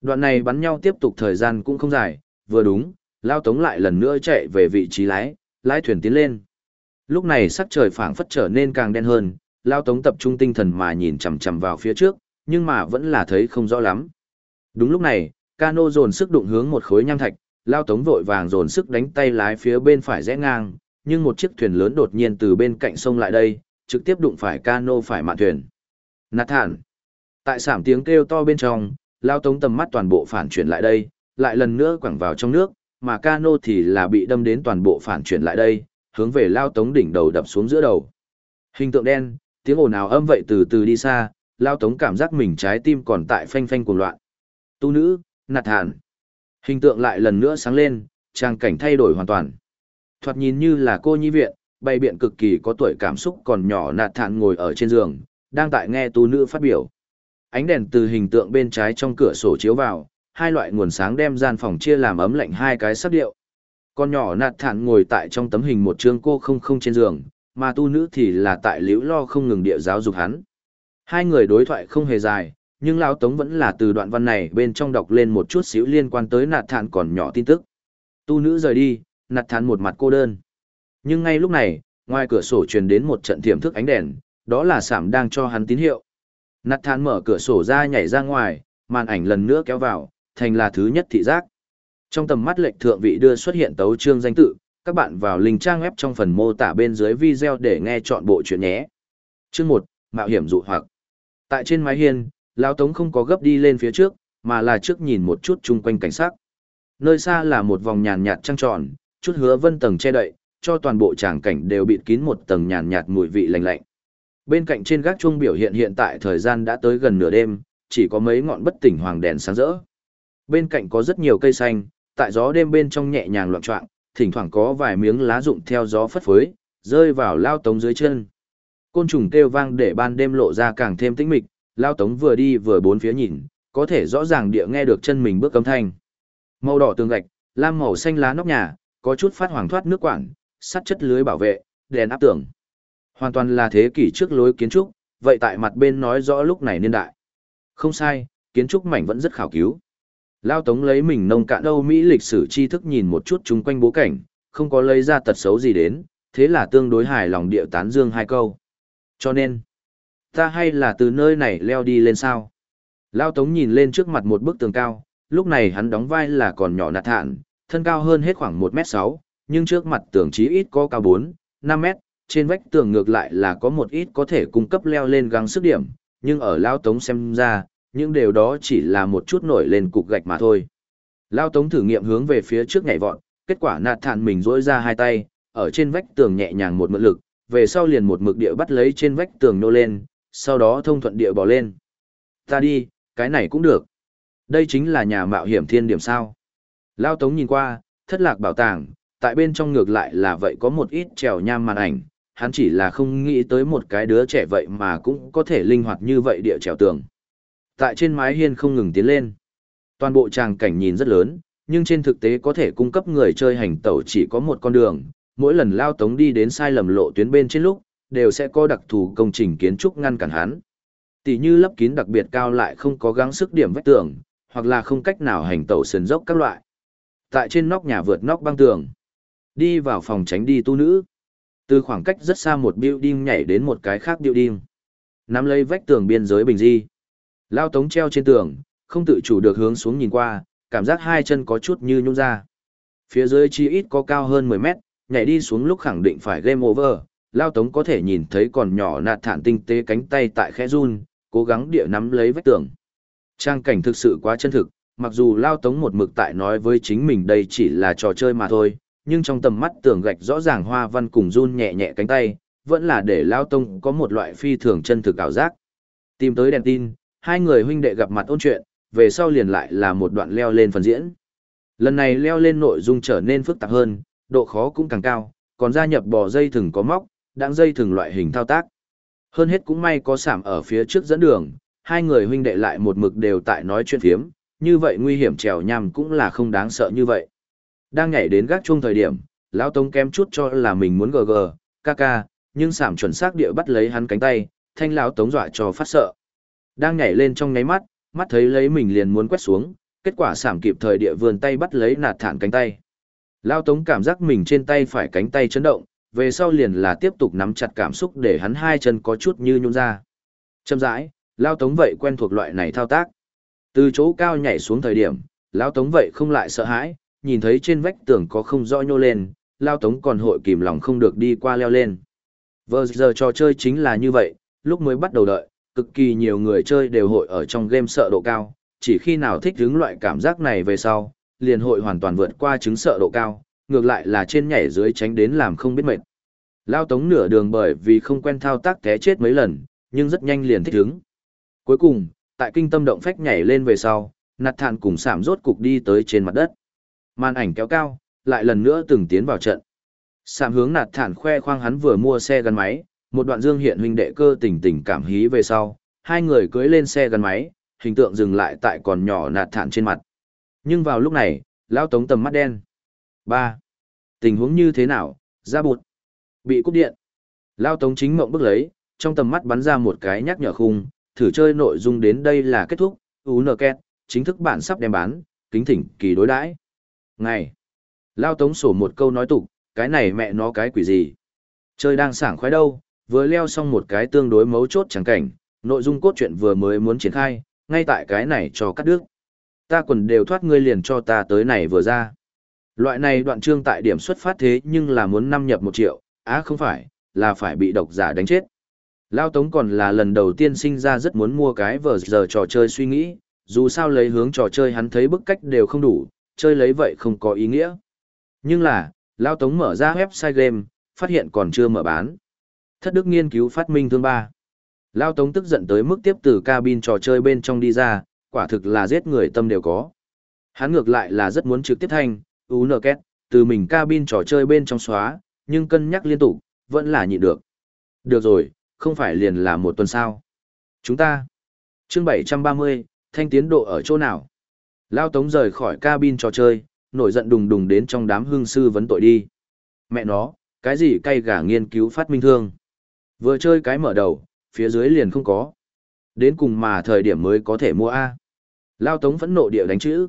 Đoạn này bắn nhau tiếp tục thời gian cũng không dài, vừa đúng, lao tống lại lần nữa chạy về vị trí lái, lái thuyền tiến lên. Lúc này sắc trời phảng phất trở nên càng đen hơn, lao tống tập trung tinh thần mà nhìn chằm chằm vào phía trước, nhưng mà vẫn là thấy không rõ lắm. Đúng lúc này, cano dồn sức đụng hướng một khối nham thạch, lao tống vội vàng dồn sức đánh tay lái phía bên phải rẽ ngang, nhưng một chiếc thuyền lớn đột nhiên từ bên cạnh sông lại đây, trực tiếp đụng phải cano phải mạn thuyền. Nạt thản. Tại sảm tiếng kêu to bên trong, lao tống tầm mắt toàn bộ phản chuyển lại đây, lại lần nữa quẳng vào trong nước, mà cano thì là bị đâm đến toàn bộ phản chuyển lại đây, hướng về lao tống đỉnh đầu đập xuống giữa đầu. Hình tượng đen, tiếng ồn ào âm vậy từ từ đi xa, lao tống cảm giác mình trái tim còn tại phanh phanh cuồng loạn. Tu nữ, nạt thản. Hình tượng lại lần nữa sáng lên, trang cảnh thay đổi hoàn toàn. Thoạt nhìn như là cô nhi viện, bày biện cực kỳ có tuổi cảm xúc còn nhỏ nạt thản ngồi ở trên giường, đang tại nghe tu nữ phát biểu. Ánh đèn từ hình tượng bên trái trong cửa sổ chiếu vào, hai loại nguồn sáng đem gian phòng chia làm ấm lạnh hai cái sắc điệu. Con nhỏ nạt thản ngồi tại trong tấm hình một chương cô không không trên giường, mà tu nữ thì là tại liễu lo không ngừng địa giáo dục hắn. Hai người đối thoại không hề dài, nhưng Lão Tống vẫn là từ đoạn văn này bên trong đọc lên một chút xíu liên quan tới nạt thản còn nhỏ tin tức. Tu nữ rời đi, nạt thản một mặt cô đơn. Nhưng ngay lúc này, ngoài cửa sổ truyền đến một trận thiểm thức ánh đèn, đó là Sảm đang cho hắn tín hiệu. Nạt thán mở cửa sổ ra nhảy ra ngoài, màn ảnh lần nữa kéo vào, thành là thứ nhất thị giác. Trong tầm mắt lệnh thượng vị đưa xuất hiện tấu chương danh tự, các bạn vào link trang web trong phần mô tả bên dưới video để nghe chọn bộ chuyện nhé. Chương 1, Mạo hiểm dụ hoặc. Tại trên mái hiên, lão Tống không có gấp đi lên phía trước, mà là trước nhìn một chút chung quanh cảnh sát. Nơi xa là một vòng nhàn nhạt trăng tròn, chút hứa vân tầng che đậy, cho toàn bộ tràng cảnh đều bịt kín một tầng nhàn nhạt mùi vị lạnh lạnh. Bên cạnh trên gác chuông biểu hiện hiện tại thời gian đã tới gần nửa đêm, chỉ có mấy ngọn bất tỉnh hoàng đèn sáng rỡ. Bên cạnh có rất nhiều cây xanh, tại gió đêm bên trong nhẹ nhàng loạn trọng, thỉnh thoảng có vài miếng lá rụng theo gió phất phới, rơi vào lao tống dưới chân. Côn trùng kêu vang để ban đêm lộ ra càng thêm tĩnh mịch, lao tống vừa đi vừa bốn phía nhìn, có thể rõ ràng địa nghe được chân mình bước âm thanh. Màu đỏ tường gạch, lam màu xanh lá nóc nhà, có chút phát hoàng thoát nước quản, sắt chất lưới bảo vệ, đèn áp tường. Hoàn toàn là thế kỷ trước lối kiến trúc, vậy tại mặt bên nói rõ lúc này niên đại. Không sai, kiến trúc mảnh vẫn rất khảo cứu. Lao Tống lấy mình nông cạn Âu Mỹ lịch sử tri thức nhìn một chút chung quanh bố cảnh, không có lấy ra tật xấu gì đến, thế là tương đối hài lòng điệu tán dương hai câu. Cho nên, ta hay là từ nơi này leo đi lên sao? Lao Tống nhìn lên trước mặt một bức tường cao, lúc này hắn đóng vai là còn nhỏ nạt thản, thân cao hơn hết khoảng 1m6, nhưng trước mặt tường chí ít có cao 4, 5 mét, trên vách tường ngược lại là có một ít có thể cung cấp leo lên găng sức điểm, nhưng ở Lao Tống xem ra, những điều đó chỉ là một chút nổi lên cục gạch mà thôi. Lao Tống thử nghiệm hướng về phía trước nhảy vọt, kết quả nạt thản mình rỗi ra hai tay, ở trên vách tường nhẹ nhàng một mượn lực, về sau liền một mực địa bắt lấy trên vách tường nô lên, sau đó thông thuận địa bỏ lên. Ta đi, cái này cũng được. Đây chính là nhà mạo hiểm thiên điểm sao. Lao Tống nhìn qua, thất lạc bảo tàng, tại bên trong ngược lại là vậy có một ít trèo nham màn ảnh, hắn chỉ là không nghĩ tới một cái đứa trẻ vậy mà cũng có thể linh hoạt như vậy địa trèo tường. Tại trên mái hiên không ngừng tiến lên. Toàn bộ tràng cảnh nhìn rất lớn, nhưng trên thực tế có thể cung cấp người chơi hành tẩu chỉ có một con đường, mỗi lần lao tống đi đến sai lầm lộ tuyến bên trên lúc, đều sẽ có đặc thù công trình kiến trúc ngăn cản hắn. Tỷ như lấp kín đặc biệt cao lại không có gắng sức điểm vách tường, hoặc là không cách nào hành tẩu sườn dốc các loại. Tại trên nóc nhà vượt nóc băng tường, đi vào phòng tránh đi tu nữ. Từ khoảng cách rất xa một building nhảy đến một cái khác building. Nắm lấy vách tường biên giới bình di. Lao tống treo trên tường, không tự chủ được hướng xuống nhìn qua, cảm giác hai chân có chút như nhung ra. Phía dưới chi ít có cao hơn 10 mét, nhảy đi xuống lúc khẳng định phải game over. Lao tống có thể nhìn thấy còn nhỏ nạt thản tinh tế cánh tay tại khe run, cố gắng địa nắm lấy vách tường. Trang cảnh thực sự quá chân thực, mặc dù Lao tống một mực tại nói với chính mình đây chỉ là trò chơi mà thôi, nhưng trong tầm mắt tường gạch rõ ràng hoa văn cùng run nhẹ nhẹ cánh tay, vẫn là để Lao Tông có một loại phi thường chân thực ảo giác. Tìm tới đèn tin, hai người huynh đệ gặp mặt ôn chuyện, về sau liền lại là một đoạn leo lên phần diễn. Lần này leo lên nội dung trở nên phức tạp hơn, độ khó cũng càng cao, còn gia nhập bò dây thừng có móc, đáng dây thừng loại hình thao tác. Hơn hết cũng may có sảm ở phía trước dẫn đường, hai người huynh đệ lại một mực đều tại nói chuyện phiếm, như vậy nguy hiểm trèo nhằm cũng là không đáng sợ như vậy. Đang nhảy đến gác chuông thời điểm, lão Tống kém chút cho là mình muốn gg, ca ca, nhưng sảm chuẩn xác địa bắt lấy hắn cánh tay, thanh lão Tống dọa cho phát sợ. Đang nhảy lên trong nháy mắt, mắt thấy lấy mình liền muốn quét xuống, kết quả sảm kịp thời địa vườn tay bắt lấy nạt thản cánh tay. Lão Tống cảm giác mình trên tay phải cánh tay chấn động, về sau liền là tiếp tục nắm chặt cảm xúc để hắn hai chân có chút như nhún ra. Châm rãi, Lão Tống vậy quen thuộc loại này thao tác. Từ chỗ cao nhảy xuống thời điểm, Lão Tống vậy không lại sợ hãi, nhìn thấy trên vách tường có không rõ nhô lên, lao tống còn hội kìm lòng không được đi qua leo lên. Vừa giờ trò chơi chính là như vậy, lúc mới bắt đầu đợi, cực kỳ nhiều người chơi đều hội ở trong game sợ độ cao, chỉ khi nào thích hứng loại cảm giác này về sau, liền hội hoàn toàn vượt qua chứng sợ độ cao, ngược lại là trên nhảy dưới tránh đến làm không biết mệt. Lao tống nửa đường bởi vì không quen thao tác té chết mấy lần, nhưng rất nhanh liền thích hứng. Cuối cùng, tại kinh tâm động phách nhảy lên về sau, nạt thản cùng sảm rốt cục đi tới trên mặt đất. Màn ảnh kéo cao, lại lần nữa từng tiến vào trận. Sạm hướng nạt thản khoe khoang hắn vừa mua xe gắn máy, một đoạn dương hiện huynh đệ cơ tình tình cảm hí về sau, hai người cưới lên xe gắn máy, hình tượng dừng lại tại còn nhỏ nạt thản trên mặt. Nhưng vào lúc này, lão tống tầm mắt đen. ba Tình huống như thế nào, ra bụt. Bị cúp điện. lão tống chính mộng bước lấy, trong tầm mắt bắn ra một cái nhắc nhở khung, thử chơi nội dung đến đây là kết thúc, UNKET, chính thức bản sắp đem bán, kính thỉnh kỳ đối đãi. Ngày. Lao tống sổ một câu nói tục, cái này mẹ nó cái quỷ gì. Chơi đang sảng khoái đâu, vừa leo xong một cái tương đối mấu chốt chẳng cảnh, nội dung cốt truyện vừa mới muốn triển khai, ngay tại cái này cho cắt đứt. Ta quần đều thoát ngươi liền cho ta tới này vừa ra. Loại này đoạn chương tại điểm xuất phát thế nhưng là muốn năm nhập một triệu, á không phải, là phải bị độc giả đánh chết. Lao Tống còn là lần đầu tiên sinh ra rất muốn mua cái vờ giờ trò chơi suy nghĩ, dù sao lấy hướng trò chơi hắn thấy bức cách đều không đủ, chơi lấy vậy không có ý nghĩa. Nhưng là, Lao Tống mở ra website game, phát hiện còn chưa mở bán. Thất đức nghiên cứu phát minh thương ba. Lao Tống tức giận tới mức tiếp từ cabin trò chơi bên trong đi ra, quả thực là giết người tâm đều có. Hắn ngược lại là rất muốn trực tiếp thanh, ú nở két, từ mình cabin trò chơi bên trong xóa, nhưng cân nhắc liên tục, vẫn là nhịn được. Được rồi, không phải liền là một tuần sao. Chúng ta. Chương 730, thanh tiến độ ở chỗ nào? Lao Tống rời khỏi cabin trò chơi, nổi giận đùng đùng đến trong đám hương sư vấn tội đi. Mẹ nó, cái gì cay gà nghiên cứu phát minh thương. Vừa chơi cái mở đầu, phía dưới liền không có. Đến cùng mà thời điểm mới có thể mua A. Lao Tống phẫn nộ địa đánh chữ.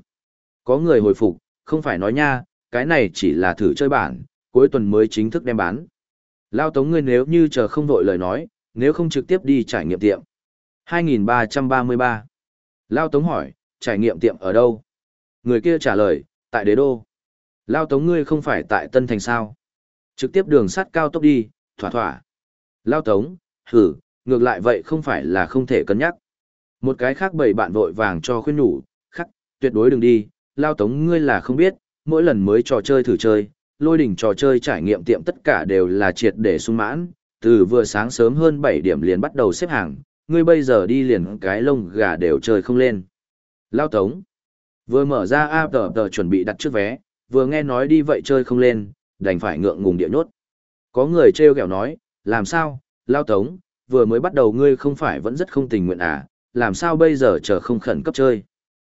Có người hồi phục, không phải nói nha, cái này chỉ là thử chơi bản, cuối tuần mới chính thức đem bán. Lao Tống ngươi nếu như chờ không vội lời nói, nếu không trực tiếp đi trải nghiệm tiệm. 2333. Lao Tống hỏi, trải nghiệm tiệm ở đâu? Người kia trả lời, tại đế đô. Lao tống ngươi không phải tại Tân Thành sao? Trực tiếp đường sắt cao tốc đi, thỏa thỏa. Lao tống, hử, ngược lại vậy không phải là không thể cân nhắc. Một cái khác bầy bạn vội vàng cho khuyên nhủ, khắc, tuyệt đối đừng đi, Lao tống ngươi là không biết, mỗi lần mới trò chơi thử chơi, lôi đỉnh trò chơi trải nghiệm tiệm tất cả đều là triệt để sung mãn, từ vừa sáng sớm hơn 7 điểm liền bắt đầu xếp hàng, ngươi bây giờ đi liền cái lông gà đều chơi không lên. Lao Tống. Vừa mở ra áp tờ tờ chuẩn bị đặt trước vé, vừa nghe nói đi vậy chơi không lên, đành phải ngượng ngùng địa nhốt. Có người trêu ghẹo nói, làm sao, lao tống, vừa mới bắt đầu ngươi không phải vẫn rất không tình nguyện à, làm sao bây giờ chờ không khẩn cấp chơi.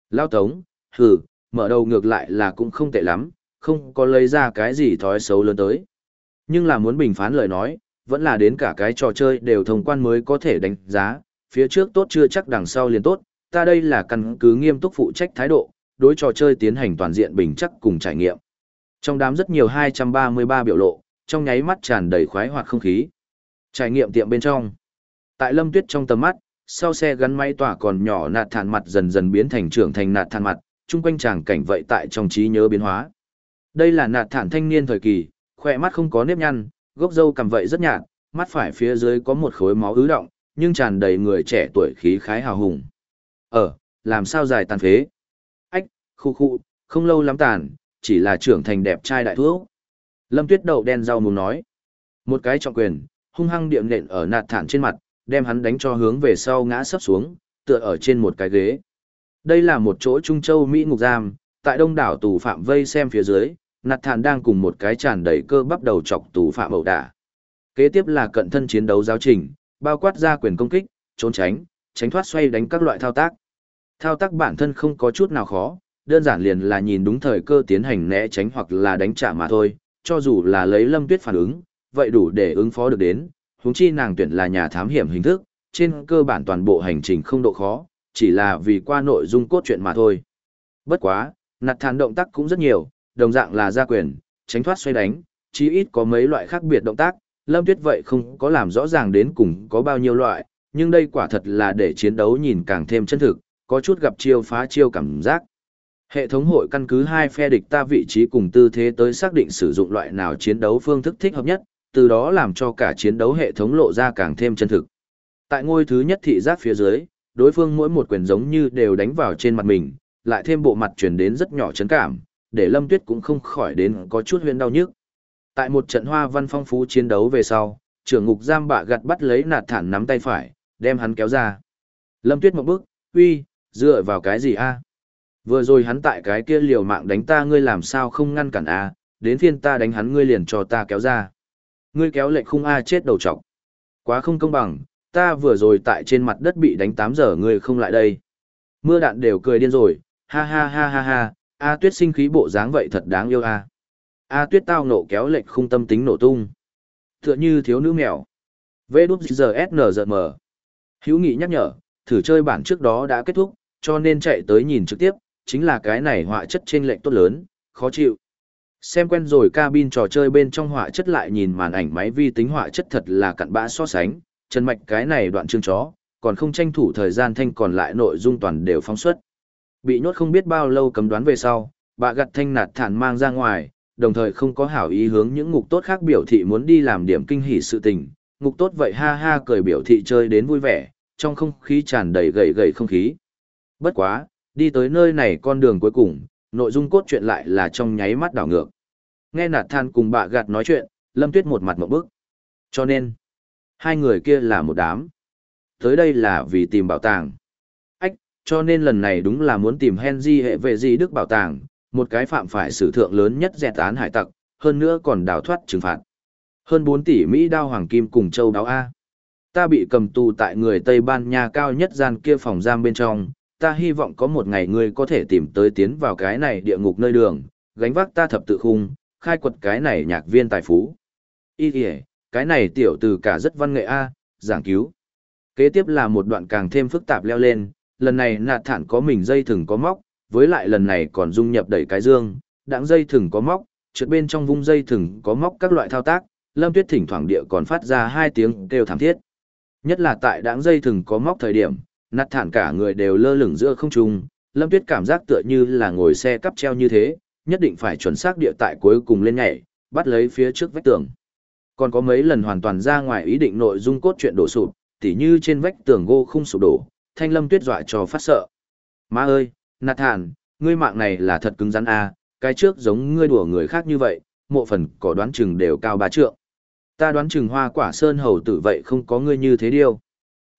Lao tống, hừ, mở đầu ngược lại là cũng không tệ lắm, không có lấy ra cái gì thói xấu lớn tới. Nhưng là muốn bình phán lời nói, vẫn là đến cả cái trò chơi đều thông quan mới có thể đánh giá, phía trước tốt chưa chắc đằng sau liền tốt, ta đây là căn cứ nghiêm túc phụ trách thái độ, đối trò chơi tiến hành toàn diện bình chắc cùng trải nghiệm. Trong đám rất nhiều 233 biểu lộ, trong nháy mắt tràn đầy khoái hoạt không khí. Trải nghiệm tiệm bên trong. Tại Lâm Tuyết trong tầm mắt, sau xe gắn máy tỏa còn nhỏ nạt thản mặt dần dần biến thành trưởng thành nạt thản mặt, chung quanh chàng cảnh vậy tại trong trí nhớ biến hóa. Đây là nạt thản thanh niên thời kỳ, khỏe mắt không có nếp nhăn, gốc râu cầm vậy rất nhạt, mắt phải phía dưới có một khối máu ứ động, nhưng tràn đầy người trẻ tuổi khí khái hào hùng. Ở, làm sao dài tàn phế? Ách, khu khu, không lâu lắm tàn, chỉ là trưởng thành đẹp trai đại thuốc. Lâm Tuyết đậu đen rau mùng nói. Một cái trọng quyền, hung hăng điệm nện ở nạt thản trên mặt, đem hắn đánh cho hướng về sau ngã sấp xuống, tựa ở trên một cái ghế. Đây là một chỗ Trung Châu Mỹ ngục giam, tại đông đảo tù phạm vây xem phía dưới, nạt thản đang cùng một cái tràn đầy cơ bắp đầu chọc tù phạm ẩu đả. Kế tiếp là cận thân chiến đấu giáo trình, bao quát ra quyền công kích, trốn tránh, tránh thoát xoay đánh các loại thao tác. Thao tác bản thân không có chút nào khó, đơn giản liền là nhìn đúng thời cơ tiến hành né tránh hoặc là đánh trả mà thôi, cho dù là lấy Lâm Tuyết phản ứng, vậy đủ để ứng phó được đến, huống chi nàng tuyển là nhà thám hiểm hình thức, trên cơ bản toàn bộ hành trình không độ khó, chỉ là vì qua nội dung cốt truyện mà thôi. Bất quá, nạt thản động tác cũng rất nhiều, đồng dạng là ra quyền, tránh thoát xoay đánh, chí ít có mấy loại khác biệt động tác, Lâm Tuyết vậy không có làm rõ ràng đến cùng có bao nhiêu loại, nhưng đây quả thật là để chiến đấu nhìn càng thêm chân thực, có chút gặp chiêu phá chiêu cảm giác. Hệ thống hội căn cứ hai phe địch ta vị trí cùng tư thế tới xác định sử dụng loại nào chiến đấu phương thức thích hợp nhất, từ đó làm cho cả chiến đấu hệ thống lộ ra càng thêm chân thực. Tại ngôi thứ nhất thị giác phía dưới, đối phương mỗi một quyền giống như đều đánh vào trên mặt mình, lại thêm bộ mặt chuyển đến rất nhỏ chấn cảm, để Lâm Tuyết cũng không khỏi đến có chút huyên đau nhức. Tại một trận hoa văn phong phú chiến đấu về sau, trưởng ngục giam bạ gặt bắt lấy nạt thản nắm tay phải, đem hắn kéo ra. Lâm Tuyết một bước, uy, dựa vào cái gì a? Vừa rồi hắn tại cái kia liều mạng đánh ta ngươi làm sao không ngăn cản a, đến phiên ta đánh hắn ngươi liền cho ta kéo ra. Ngươi kéo lệnh khung a chết đầu trọc. Quá không công bằng, ta vừa rồi tại trên mặt đất bị đánh 8 giờ ngươi không lại đây. Mưa đạn đều cười điên rồi, ha ha ha ha ha, a tuyết sinh khí bộ dáng vậy thật đáng yêu a. A tuyết tao nộ kéo lệnh khung tâm tính nổ tung. Tựa như thiếu nữ mèo. Vê đút giờ SNZM. Hữu nghị nhắc nhở, thử chơi bản trước đó đã kết thúc, cho nên chạy tới nhìn trực tiếp, chính là cái này họa chất trên lệnh tốt lớn, khó chịu. Xem quen rồi cabin trò chơi bên trong họa chất lại nhìn màn ảnh máy vi tính họa chất thật là cặn bã so sánh, chân mạch cái này đoạn chương chó, còn không tranh thủ thời gian thanh còn lại nội dung toàn đều phóng xuất. Bị nhốt không biết bao lâu cấm đoán về sau, bà gặt thanh nạt thản mang ra ngoài, đồng thời không có hảo ý hướng những ngục tốt khác biểu thị muốn đi làm điểm kinh hỉ sự tình. Ngục tốt vậy ha ha cười biểu thị chơi đến vui vẻ, trong không khí tràn đầy gầy gầy không khí. Bất quá, đi tới nơi này con đường cuối cùng, nội dung cốt truyện lại là trong nháy mắt đảo ngược. Nghe nạt than cùng bạ gạt nói chuyện, Lâm Tuyết một mặt một bức. Cho nên, hai người kia là một đám. Tới đây là vì tìm bảo tàng. Ách, cho nên lần này đúng là muốn tìm Henry hệ về gì đức bảo tàng, một cái phạm phải sử thượng lớn nhất dẹt án hải tặc, hơn nữa còn đào thoát trừng phạt. Hơn 4 tỷ Mỹ đao hoàng kim cùng châu đáo A. Ta bị cầm tù tại người Tây Ban Nha cao nhất gian kia phòng giam bên trong, ta hy vọng có một ngày ngươi có thể tìm tới tiến vào cái này địa ngục nơi đường, gánh vác ta thập tự khung, khai quật cái này nhạc viên tài phú. Ý kìa, cái này tiểu từ cả rất văn nghệ A, giảng cứu. Kế tiếp là một đoạn càng thêm phức tạp leo lên, lần này nạt thản có mình dây thừng có móc, với lại lần này còn dung nhập đẩy cái dương, đặng dây thừng có móc, trượt bên trong vung dây thừng có móc các loại thao tác, Lâm Tuyết thỉnh thoảng địa còn phát ra hai tiếng kêu thảm thiết. Nhất là tại đặng dây thừng có móc thời điểm, nạt thản cả người đều lơ lửng giữa không trung, Lâm Tuyết cảm giác tựa như là ngồi xe cắp treo như thế, nhất định phải chuẩn xác địa tại cuối cùng lên nhảy, bắt lấy phía trước vách tường. Còn có mấy lần hoàn toàn ra ngoài ý định nội dung cốt truyện đổ sụp, tỉ như trên vách tường gô không sụp đổ, thanh lâm tuyết dọa cho phát sợ. Má ơi, nạt thản, ngươi mạng này là thật cứng rắn a, cái trước giống ngươi đùa người khác như vậy, mộ phần có đoán chừng đều cao ba trượng. Ta đoán chừng hoa quả sơn hầu tử vậy không có ngươi như thế điêu.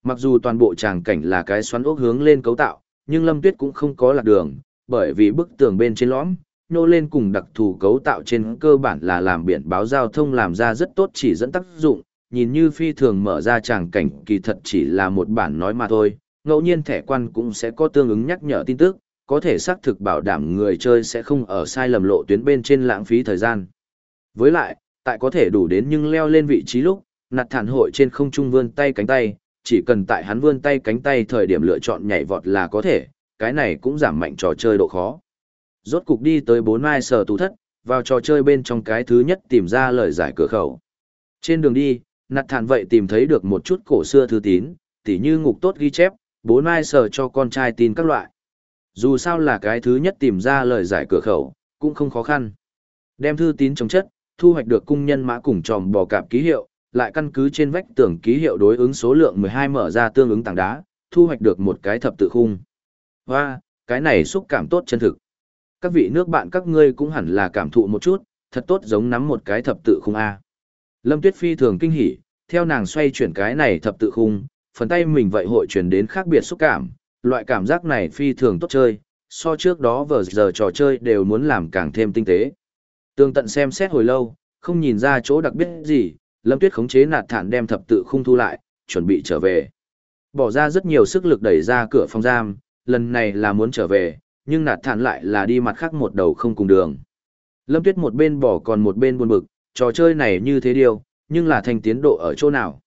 Mặc dù toàn bộ tràng cảnh là cái xoắn ốc hướng lên cấu tạo, nhưng Lâm Tuyết cũng không có lạc đường, bởi vì bức tường bên trên lõm, nhô lên cùng đặc thù cấu tạo trên cơ bản là làm biển báo giao thông làm ra rất tốt chỉ dẫn tác dụng, nhìn như phi thường mở ra tràng cảnh kỳ thật chỉ là một bản nói mà thôi, ngẫu nhiên thẻ quan cũng sẽ có tương ứng nhắc nhở tin tức, có thể xác thực bảo đảm người chơi sẽ không ở sai lầm lộ tuyến bên trên lãng phí thời gian. Với lại, tại có thể đủ đến nhưng leo lên vị trí lúc, nạt thản hội trên không trung vươn tay cánh tay, chỉ cần tại hắn vươn tay cánh tay thời điểm lựa chọn nhảy vọt là có thể, cái này cũng giảm mạnh trò chơi độ khó. Rốt cục đi tới bốn mai sở tù thất, vào trò chơi bên trong cái thứ nhất tìm ra lời giải cửa khẩu. Trên đường đi, nạt thản vậy tìm thấy được một chút cổ xưa thư tín, tỉ như ngục tốt ghi chép, bốn mai sở cho con trai tin các loại. Dù sao là cái thứ nhất tìm ra lời giải cửa khẩu, cũng không khó khăn. Đem thư tín chống chất, thu hoạch được cung nhân mã cùng tròm bò cạp ký hiệu, lại căn cứ trên vách tường ký hiệu đối ứng số lượng 12 mở ra tương ứng tảng đá, thu hoạch được một cái thập tự khung. Và, cái này xúc cảm tốt chân thực. Các vị nước bạn các ngươi cũng hẳn là cảm thụ một chút, thật tốt giống nắm một cái thập tự khung A. Lâm Tuyết Phi thường kinh hỉ, theo nàng xoay chuyển cái này thập tự khung, phần tay mình vậy hội chuyển đến khác biệt xúc cảm, loại cảm giác này phi thường tốt chơi, so trước đó vờ giờ trò chơi đều muốn làm càng thêm tinh tế. Tương tận xem xét hồi lâu, không nhìn ra chỗ đặc biệt gì, Lâm Tuyết khống chế nạt thản đem thập tự khung thu lại, chuẩn bị trở về. Bỏ ra rất nhiều sức lực đẩy ra cửa phòng giam, lần này là muốn trở về, nhưng nạt thản lại là đi mặt khác một đầu không cùng đường. Lâm Tuyết một bên bỏ còn một bên buồn bực, trò chơi này như thế điều, nhưng là thành tiến độ ở chỗ nào.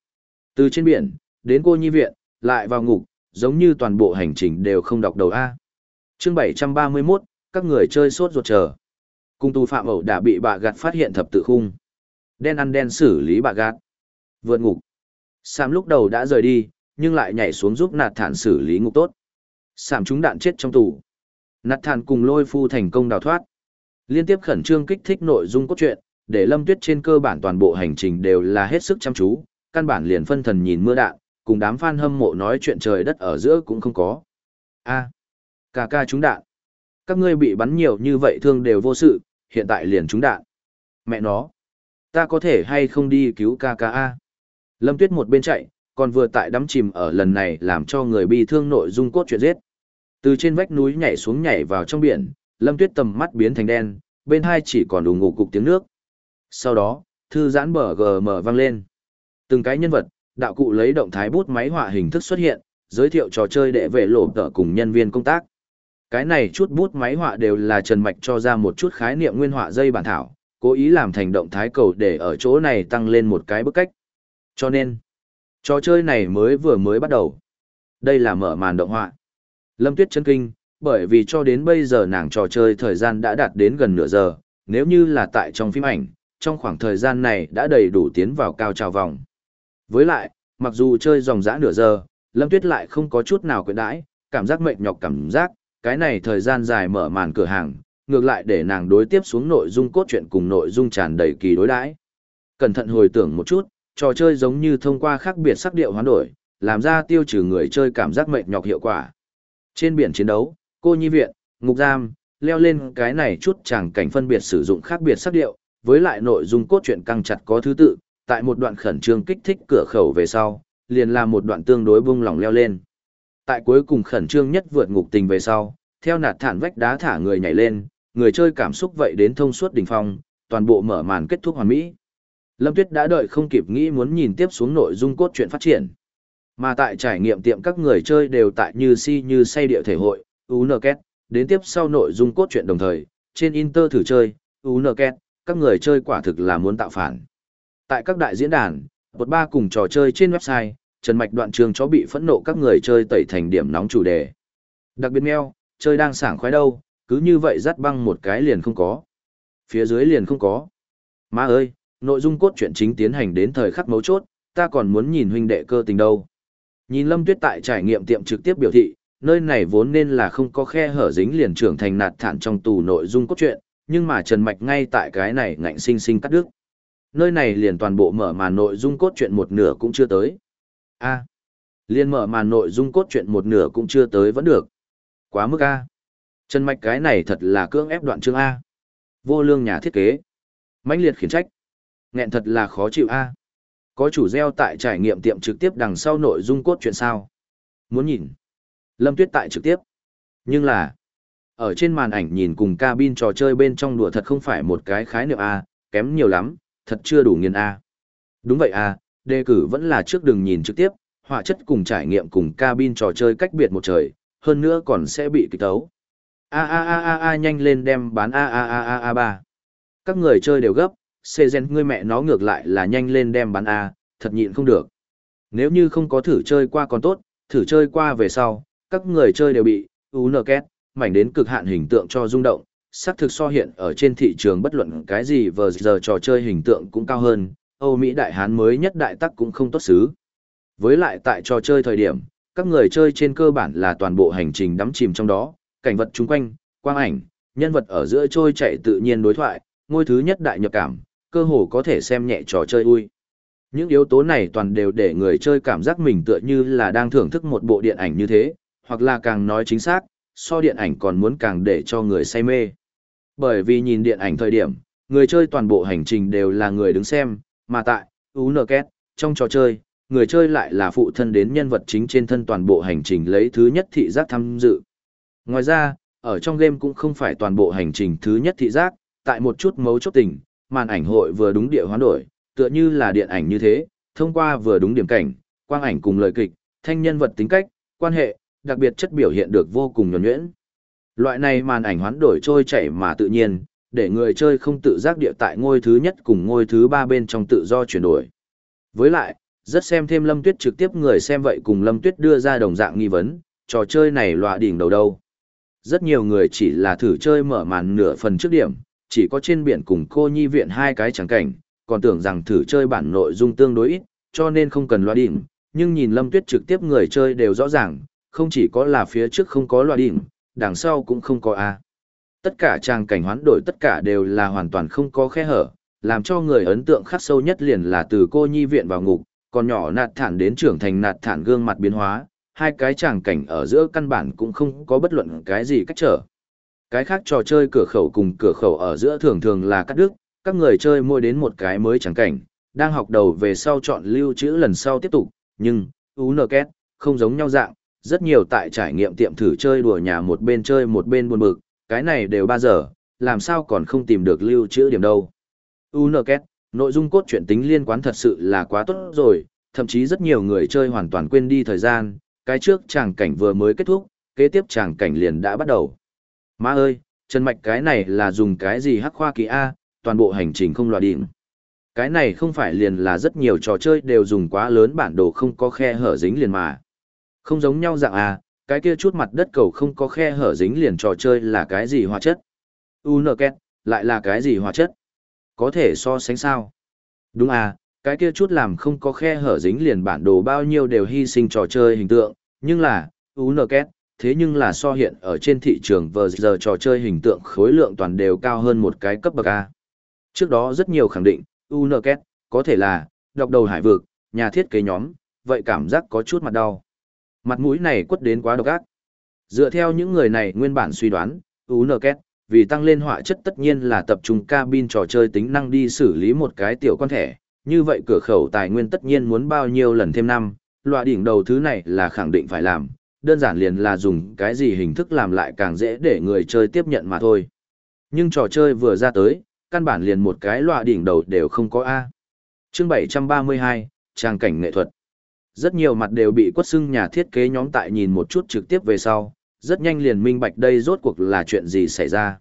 Từ trên biển, đến cô nhi viện, lại vào ngục, giống như toàn bộ hành trình đều không đọc đầu A. chương 731, các người chơi sốt ruột chờ. Cung tu phạm ẩu đã bị bạ gạt phát hiện thập tự khung. Đen ăn đen xử lý bà gạt. Vượt ngục. Sam lúc đầu đã rời đi, nhưng lại nhảy xuống giúp nạt thản xử lý ngục tốt. Sam chúng đạn chết trong tủ. Nạt thản cùng lôi phu thành công đào thoát. Liên tiếp khẩn trương kích thích nội dung cốt truyện, để lâm tuyết trên cơ bản toàn bộ hành trình đều là hết sức chăm chú, căn bản liền phân thần nhìn mưa đạn, cùng đám fan hâm mộ nói chuyện trời đất ở giữa cũng không có. A, ca ca trúng đạn. Các ngươi bị bắn nhiều như vậy thương đều vô sự, hiện tại liền trúng đạn. Mẹ nó, ta có thể hay không đi cứu ca ca A. Lâm Tuyết một bên chạy, còn vừa tại đắm chìm ở lần này làm cho người bị thương nội dung cốt chuyện giết. Từ trên vách núi nhảy xuống nhảy vào trong biển, Lâm Tuyết tầm mắt biến thành đen, bên hai chỉ còn đủ ngủ cục tiếng nước. Sau đó, thư giãn bờ gm vang lên. Từng cái nhân vật, đạo cụ lấy động thái bút máy họa hình thức xuất hiện, giới thiệu trò chơi để về lộ tờ cùng nhân viên công tác. Cái này chút bút máy họa đều là Trần Mạch cho ra một chút khái niệm nguyên họa dây bản thảo, cố ý làm thành động thái cầu để ở chỗ này tăng lên một cái bức cách. Cho nên, trò chơi này mới vừa mới bắt đầu. Đây là mở màn động họa. Lâm Tuyết chân kinh, bởi vì cho đến bây giờ nàng trò chơi thời gian đã đạt đến gần nửa giờ, nếu như là tại trong phim ảnh, trong khoảng thời gian này đã đầy đủ tiến vào cao trào vòng. Với lại, mặc dù chơi dòng dã nửa giờ, Lâm Tuyết lại không có chút nào quyến đãi, cảm giác mệt nhọc cảm giác, cái này thời gian dài mở màn cửa hàng, ngược lại để nàng đối tiếp xuống nội dung cốt truyện cùng nội dung tràn đầy kỳ đối đãi. Cẩn thận hồi tưởng một chút, trò chơi giống như thông qua khác biệt sắc điệu hoán đổi, làm ra tiêu trừ người chơi cảm giác mệt nhọc hiệu quả. Trên biển chiến đấu, cô nhi viện, ngục giam, leo lên cái này chút chẳng cảnh phân biệt sử dụng khác biệt sắc điệu, với lại nội dung cốt truyện căng chặt có thứ tự, tại một đoạn khẩn trương kích thích cửa khẩu về sau, liền là một đoạn tương đối bung lỏng leo lên. Tại cuối cùng khẩn trương nhất vượt ngục tình về sau, theo nạt thản vách đá thả người nhảy lên, người chơi cảm xúc vậy đến thông suốt đỉnh phong, toàn bộ mở màn kết thúc hoàn mỹ. Lâm Tuyết đã đợi không kịp nghĩ muốn nhìn tiếp xuống nội dung cốt truyện phát triển. Mà tại trải nghiệm tiệm các người chơi đều tại như si như say địa thể hội, UNKET, đến tiếp sau nội dung cốt truyện đồng thời, trên Inter thử chơi, UNKET, các người chơi quả thực là muốn tạo phản. Tại các đại diễn đàn, bột ba cùng trò chơi trên website, Trần Mạch đoạn trường chó bị phẫn nộ các người chơi tẩy thành điểm nóng chủ đề. Đặc biệt meo, chơi đang sảng khoái đâu, cứ như vậy dắt băng một cái liền không có. Phía dưới liền không có. Má ơi, nội dung cốt truyện chính tiến hành đến thời khắc mấu chốt, ta còn muốn nhìn huynh đệ cơ tình đâu. Nhìn Lâm Tuyết tại trải nghiệm tiệm trực tiếp biểu thị, nơi này vốn nên là không có khe hở dính liền trưởng thành nạt thản trong tù nội dung cốt truyện, nhưng mà Trần Mạch ngay tại cái này ngạnh sinh sinh cắt đứt. Nơi này liền toàn bộ mở màn nội dung cốt truyện một nửa cũng chưa tới. A. liền mở màn nội dung cốt truyện một nửa cũng chưa tới vẫn được. Quá mức A. Trần Mạch cái này thật là cưỡng ép đoạn chương A. Vô lương nhà thiết kế. mãnh liệt khiển trách. Nghẹn thật là khó chịu A. Có chủ gieo tại trải nghiệm tiệm trực tiếp đằng sau nội dung cốt truyện sao. Muốn nhìn. Lâm Tuyết tại trực tiếp. Nhưng là. Ở trên màn ảnh nhìn cùng cabin trò chơi bên trong đùa thật không phải một cái khái niệm A, kém nhiều lắm, thật chưa đủ nghiền A. Đúng vậy A, đề cử vẫn là trước đường nhìn trực tiếp, họa chất cùng trải nghiệm cùng cabin trò chơi cách biệt một trời, hơn nữa còn sẽ bị kịch tấu. A a a a a nhanh lên đem bán a a a a a ba. Các người chơi đều gấp, xê gen ngươi mẹ nó ngược lại là nhanh lên đem bán a, thật nhịn không được. Nếu như không có thử chơi qua còn tốt, thử chơi qua về sau, các người chơi đều bị, u nơ két, mảnh đến cực hạn hình tượng cho rung động, xác thực so hiện ở trên thị trường bất luận cái gì vờ giờ trò chơi hình tượng cũng cao hơn, Âu Mỹ đại hán mới nhất đại tắc cũng không tốt xứ. Với lại tại trò chơi thời điểm, các người chơi trên cơ bản là toàn bộ hành trình đắm chìm trong đó, cảnh vật chung quanh, quang ảnh, nhân vật ở giữa trôi chạy tự nhiên đối thoại, ngôi thứ nhất đại nhập cảm, cơ hồ có thể xem nhẹ trò chơi ui. Những yếu tố này toàn đều để người chơi cảm giác mình tựa như là đang thưởng thức một bộ điện ảnh như thế, hoặc là càng nói chính xác, so điện ảnh còn muốn càng để cho người say mê. Bởi vì nhìn điện ảnh thời điểm, người chơi toàn bộ hành trình đều là người đứng xem, mà tại UNKET, trong trò chơi, người chơi lại là phụ thân đến nhân vật chính trên thân toàn bộ hành trình lấy thứ nhất thị giác tham dự. Ngoài ra, ở trong game cũng không phải toàn bộ hành trình thứ nhất thị giác, tại một chút mấu chốt tình, màn ảnh hội vừa đúng địa hoán đổi, tựa như là điện ảnh như thế, thông qua vừa đúng điểm cảnh, quang ảnh cùng lời kịch, thanh nhân vật tính cách, quan hệ, đặc biệt chất biểu hiện được vô cùng nhuần nhuyễn. Loại này màn ảnh hoán đổi trôi chảy mà tự nhiên, để người chơi không tự giác địa tại ngôi thứ nhất cùng ngôi thứ ba bên trong tự do chuyển đổi. Với lại, rất xem thêm Lâm Tuyết trực tiếp người xem vậy cùng Lâm Tuyết đưa ra đồng dạng nghi vấn, trò chơi này lọa đỉnh đầu đâu. Rất nhiều người chỉ là thử chơi mở màn nửa phần trước điểm, chỉ có trên biển cùng cô nhi viện hai cái trắng cảnh, còn tưởng rằng thử chơi bản nội dung tương đối ít, cho nên không cần loa đỉnh, nhưng nhìn Lâm Tuyết trực tiếp người chơi đều rõ ràng, không chỉ có là phía trước không có loa đỉnh, đằng sau cũng không có A. Tất cả trang cảnh hoán đổi tất cả đều là hoàn toàn không có khe hở, làm cho người ấn tượng khắc sâu nhất liền là từ cô nhi viện vào ngục, còn nhỏ nạt thản đến trưởng thành nạt thản gương mặt biến hóa, hai cái tràng cảnh ở giữa căn bản cũng không có bất luận cái gì cách trở. Cái khác trò chơi cửa khẩu cùng cửa khẩu ở giữa thường thường là cắt đứt, các người chơi mua đến một cái mới tràng cảnh, đang học đầu về sau chọn lưu trữ lần sau tiếp tục, nhưng, UNKET, không giống nhau dạng, rất nhiều tại trải nghiệm tiệm thử chơi đùa nhà một bên chơi một bên buồn bực, cái này đều 3 giờ, làm sao còn không tìm được lưu trữ điểm đâu. UNKET, nội dung cốt truyện tính liên quan thật sự là quá tốt rồi, thậm chí rất nhiều người chơi hoàn toàn quên đi thời gian, cái trước tràng cảnh vừa mới kết thúc, kế tiếp tràng cảnh liền đã bắt đầu. Má ơi, Trần Mạch cái này là dùng cái gì hắc khoa kỳ A, toàn bộ hành trình không loạt điện. Cái này không phải liền là rất nhiều trò chơi đều dùng quá lớn bản đồ không có khe hở dính liền mà. Không giống nhau dạng à, cái kia chút mặt đất cầu không có khe hở dính liền trò chơi là cái gì hóa chất. U nơ két, lại là cái gì hóa chất. Có thể so sánh sao? Đúng à, cái kia chút làm không có khe hở dính liền bản đồ bao nhiêu đều hy sinh trò chơi hình tượng, nhưng là, Unket, thế nhưng là so hiện ở trên thị trường vờ giờ trò chơi hình tượng khối lượng toàn đều cao hơn một cái cấp bậc A. Trước đó rất nhiều khẳng định, Unket, có thể là, đọc đầu hải vực, nhà thiết kế nhóm, vậy cảm giác có chút mặt đau. Mặt mũi này quất đến quá độc ác. Dựa theo những người này nguyên bản suy đoán, Unket, vì tăng lên họa chất tất nhiên là tập trung cabin trò chơi tính năng đi xử lý một cái tiểu con thẻ, như vậy cửa khẩu tài nguyên tất nhiên muốn bao nhiêu lần thêm năm, loại đỉnh đầu thứ này là khẳng định phải làm, đơn giản liền là dùng cái gì hình thức làm lại càng dễ để người chơi tiếp nhận mà thôi. Nhưng trò chơi vừa ra tới, căn bản liền một cái loại đỉnh đầu đều không có A. chương 732, trang cảnh nghệ thuật. Rất nhiều mặt đều bị quất xưng nhà thiết kế nhóm tại nhìn một chút trực tiếp về sau, rất nhanh liền minh bạch đây rốt cuộc là chuyện gì xảy ra.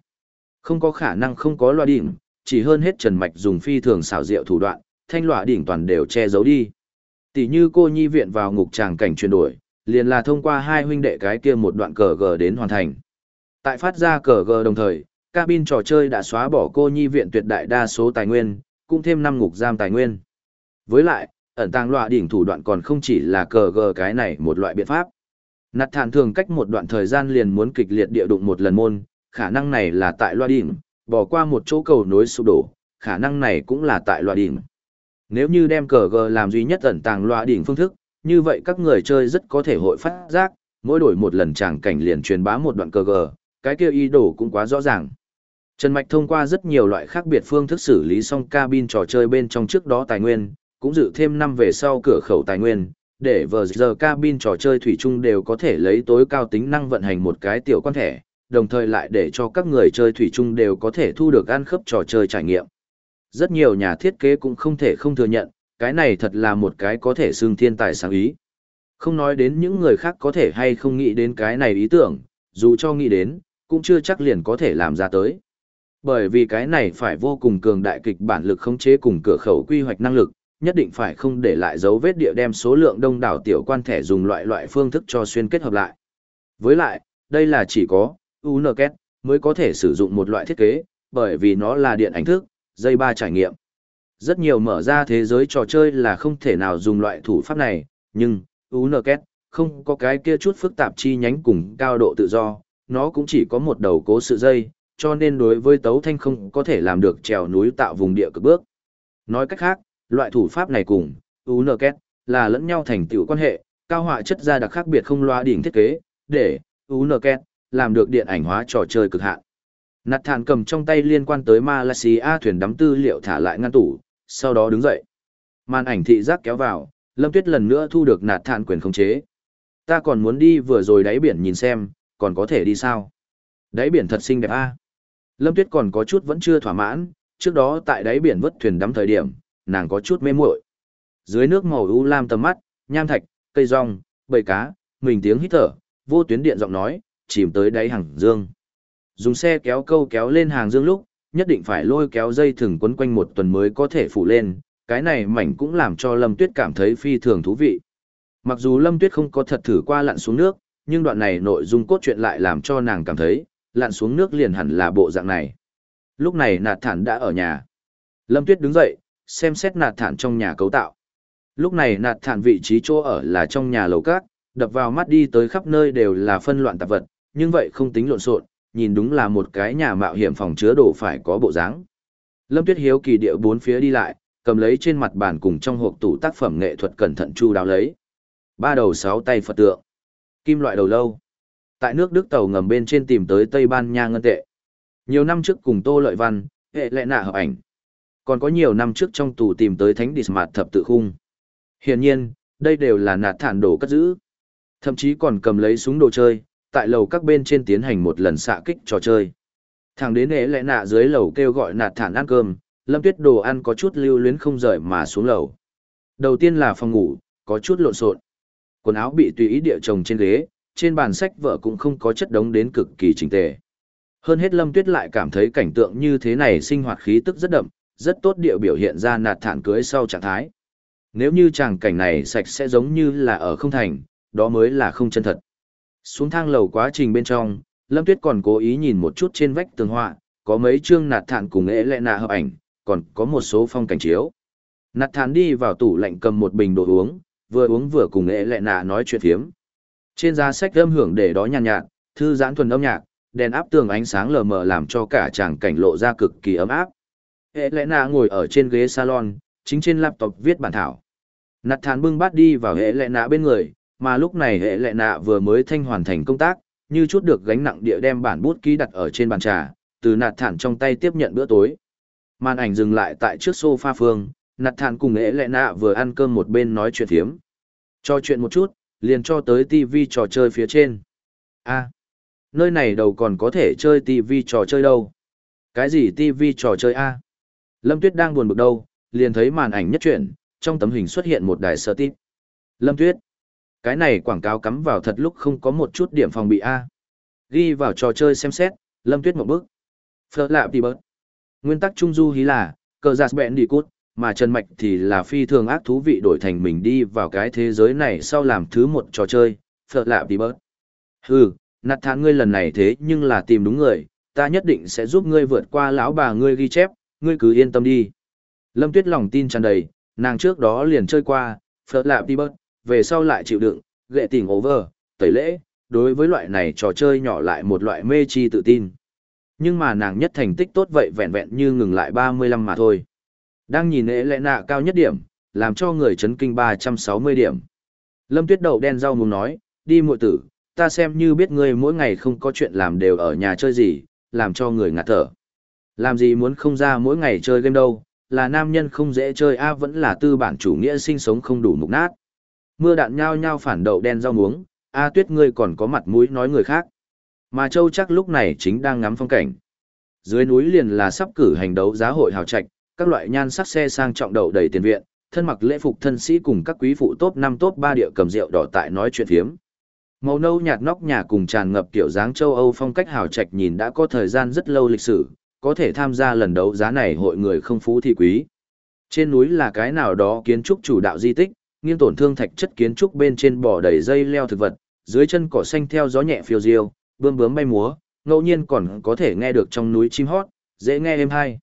Không có khả năng không có loa đỉnh, chỉ hơn hết Trần Mạch dùng phi thường xảo diệu thủ đoạn, thanh loa đỉnh toàn đều che giấu đi. Tỷ như cô nhi viện vào ngục tràng cảnh chuyển đổi, liền là thông qua hai huynh đệ cái kia một đoạn cờ gờ đến hoàn thành. Tại phát ra cờ gờ đồng thời, cabin trò chơi đã xóa bỏ cô nhi viện tuyệt đại đa số tài nguyên, cũng thêm năm ngục giam tài nguyên. Với lại, ẩn tàng loại đỉnh thủ đoạn còn không chỉ là cờ gờ cái này một loại biện pháp. nặt thản thường cách một đoạn thời gian liền muốn kịch liệt địa đụng một lần môn, khả năng này là tại loa đỉnh, bỏ qua một chỗ cầu nối sụp đổ, khả năng này cũng là tại loa đỉnh. Nếu như đem cờ gờ làm duy nhất ẩn tàng loa đỉnh phương thức, như vậy các người chơi rất có thể hội phát giác, mỗi đổi một lần tràng cảnh liền truyền bá một đoạn cờ gờ, cái kia ý đồ cũng quá rõ ràng. Trần Mạch thông qua rất nhiều loại khác biệt phương thức xử lý xong cabin trò chơi bên trong trước đó tài nguyên, cũng dự thêm năm về sau cửa khẩu tài nguyên, để vờ giờ cabin trò chơi thủy chung đều có thể lấy tối cao tính năng vận hành một cái tiểu quan thẻ, đồng thời lại để cho các người chơi thủy chung đều có thể thu được ăn khớp trò chơi trải nghiệm. Rất nhiều nhà thiết kế cũng không thể không thừa nhận, cái này thật là một cái có thể xương thiên tài sáng ý. Không nói đến những người khác có thể hay không nghĩ đến cái này ý tưởng, dù cho nghĩ đến, cũng chưa chắc liền có thể làm ra tới. Bởi vì cái này phải vô cùng cường đại kịch bản lực khống chế cùng cửa khẩu quy hoạch năng lực, nhất định phải không để lại dấu vết địa đem số lượng đông đảo tiểu quan thẻ dùng loại loại phương thức cho xuyên kết hợp lại. Với lại, đây là chỉ có UNKET mới có thể sử dụng một loại thiết kế, bởi vì nó là điện ảnh thức, dây ba trải nghiệm. Rất nhiều mở ra thế giới trò chơi là không thể nào dùng loại thủ pháp này, nhưng UNKET không có cái kia chút phức tạp chi nhánh cùng cao độ tự do, nó cũng chỉ có một đầu cố sự dây, cho nên đối với Tấu Thanh không có thể làm được trèo núi tạo vùng địa cực bước. Nói cách khác, loại thủ pháp này cùng UNKET là lẫn nhau thành tựu quan hệ, cao họa chất ra đặc khác biệt không loa đỉnh thiết kế, để UNKET làm được điện ảnh hóa trò chơi cực hạn. Nạt thản cầm trong tay liên quan tới Malaysia thuyền đắm tư liệu thả lại ngăn tủ, sau đó đứng dậy. Màn ảnh thị giác kéo vào, Lâm Tuyết lần nữa thu được nạt thản quyền khống chế. Ta còn muốn đi vừa rồi đáy biển nhìn xem, còn có thể đi sao? Đáy biển thật xinh đẹp a. Lâm Tuyết còn có chút vẫn chưa thỏa mãn, trước đó tại đáy biển vớt thuyền đắm thời điểm, nàng có chút mê muội. Dưới nước màu u lam tầm mắt, nham thạch, cây rong, bầy cá, mình tiếng hít thở, vô tuyến điện giọng nói, chìm tới đáy hàng dương. Dùng xe kéo câu kéo lên hàng dương lúc, nhất định phải lôi kéo dây thừng quấn quanh một tuần mới có thể phủ lên, cái này mảnh cũng làm cho Lâm Tuyết cảm thấy phi thường thú vị. Mặc dù Lâm Tuyết không có thật thử qua lặn xuống nước, nhưng đoạn này nội dung cốt truyện lại làm cho nàng cảm thấy, lặn xuống nước liền hẳn là bộ dạng này. Lúc này nạt thản đã ở nhà. Lâm Tuyết đứng dậy, xem xét nạt thản trong nhà cấu tạo. Lúc này nạt thản vị trí chỗ ở là trong nhà lầu cát, đập vào mắt đi tới khắp nơi đều là phân loạn tạp vật, nhưng vậy không tính lộn xộn, nhìn đúng là một cái nhà mạo hiểm phòng chứa đồ phải có bộ dáng. Lâm Tuyết hiếu kỳ địa bốn phía đi lại, cầm lấy trên mặt bàn cùng trong hộp tủ tác phẩm nghệ thuật cẩn thận chu đáo lấy. Ba đầu sáu tay Phật tượng, kim loại đầu lâu. Tại nước Đức tàu ngầm bên trên tìm tới Tây Ban Nha ngân tệ. Nhiều năm trước cùng Tô Lợi Văn, hệ lệ nạ hợp ảnh. Còn có nhiều năm trước trong tù tìm tới Thánh Dismat thập tự khung. Hiển nhiên, đây đều là nạt thản đồ cất giữ. Thậm chí còn cầm lấy súng đồ chơi, tại lầu các bên trên tiến hành một lần xạ kích trò chơi. Thằng đến nể lẽ nạ dưới lầu kêu gọi nạt thản ăn cơm, lâm tuyết đồ ăn có chút lưu luyến không rời mà xuống lầu. Đầu tiên là phòng ngủ, có chút lộn xộn. Quần áo bị tùy ý địa chồng trên ghế, trên bàn sách vợ cũng không có chất đống đến cực kỳ chỉnh tề. Hơn hết lâm tuyết lại cảm thấy cảnh tượng như thế này sinh hoạt khí tức rất đậm, rất tốt địa biểu hiện ra nạt thản cưới sau trạng thái. Nếu như chàng cảnh này sạch sẽ giống như là ở không thành, đó mới là không chân thật. Xuống thang lầu quá trình bên trong, Lâm Tuyết còn cố ý nhìn một chút trên vách tường họa, có mấy chương nạt thản cùng ế lệ nạ hợp ảnh, còn có một số phong cảnh chiếu. Nạt thản đi vào tủ lạnh cầm một bình đồ uống, vừa uống vừa cùng ế lệ nạ nói chuyện phiếm. Trên giá sách âm hưởng để đó nhàn nhạt, thư giãn thuần âm nhạc, đèn áp tường ánh sáng lờ mờ làm cho cả tràng cảnh lộ ra cực kỳ ấm áp. nghệ lệ nạ ngồi ở trên ghế salon, chính trên laptop viết bản thảo. Nạt thản bưng bát đi vào hệ lệ nạ bên người, mà lúc này hệ lệ nạ vừa mới thanh hoàn thành công tác, như chút được gánh nặng địa đem bản bút ký đặt ở trên bàn trà, từ nạt thản trong tay tiếp nhận bữa tối. Màn ảnh dừng lại tại trước sofa phương, nạt thản cùng hệ lệ nạ vừa ăn cơm một bên nói chuyện thiếm. Cho chuyện một chút, liền cho tới TV trò chơi phía trên. a nơi này đầu còn có thể chơi TV trò chơi đâu. Cái gì TV trò chơi a Lâm Tuyết đang buồn bực đâu, liền thấy màn ảnh nhất chuyển, trong tấm hình xuất hiện một đài sơ tít. Lâm Tuyết. Cái này quảng cáo cắm vào thật lúc không có một chút điểm phòng bị A. Ghi vào trò chơi xem xét, Lâm Tuyết một bước. Phở lạ thì bớt. Nguyên tắc trung du hí là, cờ giạt bẹn đi cút, mà Trần Mạch thì là phi thường ác thú vị đổi thành mình đi vào cái thế giới này sau làm thứ một trò chơi, phở lạ thì bớt. Hừ, nạt thán ngươi lần này thế nhưng là tìm đúng người, ta nhất định sẽ giúp ngươi vượt qua lão bà ngươi ghi chép, ngươi cứ yên tâm đi. Lâm Tuyết lòng tin tràn đầy, nàng trước đó liền chơi qua, phở lạ đi bớt, về sau lại chịu đựng, ghệ tình over, tẩy lễ, đối với loại này trò chơi nhỏ lại một loại mê chi tự tin. Nhưng mà nàng nhất thành tích tốt vậy vẹn vẹn như ngừng lại 35 mà thôi. Đang nhìn ế lệ nạ cao nhất điểm, làm cho người chấn kinh 360 điểm. Lâm tuyết đầu đen rau mùng nói, đi muội tử, ta xem như biết ngươi mỗi ngày không có chuyện làm đều ở nhà chơi gì, làm cho người ngạt thở. Làm gì muốn không ra mỗi ngày chơi game đâu, là nam nhân không dễ chơi a vẫn là tư bản chủ nghĩa sinh sống không đủ mục nát. Mưa đạn nhao nhao phản đậu đen rau muống, A tuyết ngươi còn có mặt mũi nói người khác. Mà Châu chắc lúc này chính đang ngắm phong cảnh. Dưới núi liền là sắp cử hành đấu giá hội hào trạch, các loại nhan sắc xe sang trọng đậu đầy tiền viện, thân mặc lễ phục thân sĩ cùng các quý phụ top năm top ba địa cầm rượu đỏ tại nói chuyện phiếm. Màu nâu nhạt nóc nhà cùng tràn ngập kiểu dáng châu Âu phong cách hào trạch nhìn đã có thời gian rất lâu lịch sử, có thể tham gia lần đấu giá này hội người không phú thì quý. Trên núi là cái nào đó kiến trúc chủ đạo di tích, nghiêng tổn thương thạch chất kiến trúc bên trên bò đầy dây leo thực vật, dưới chân cỏ xanh theo gió nhẹ phiêu diêu, bướm bướm bay múa, ngẫu nhiên còn có thể nghe được trong núi chim hót, dễ nghe êm hay.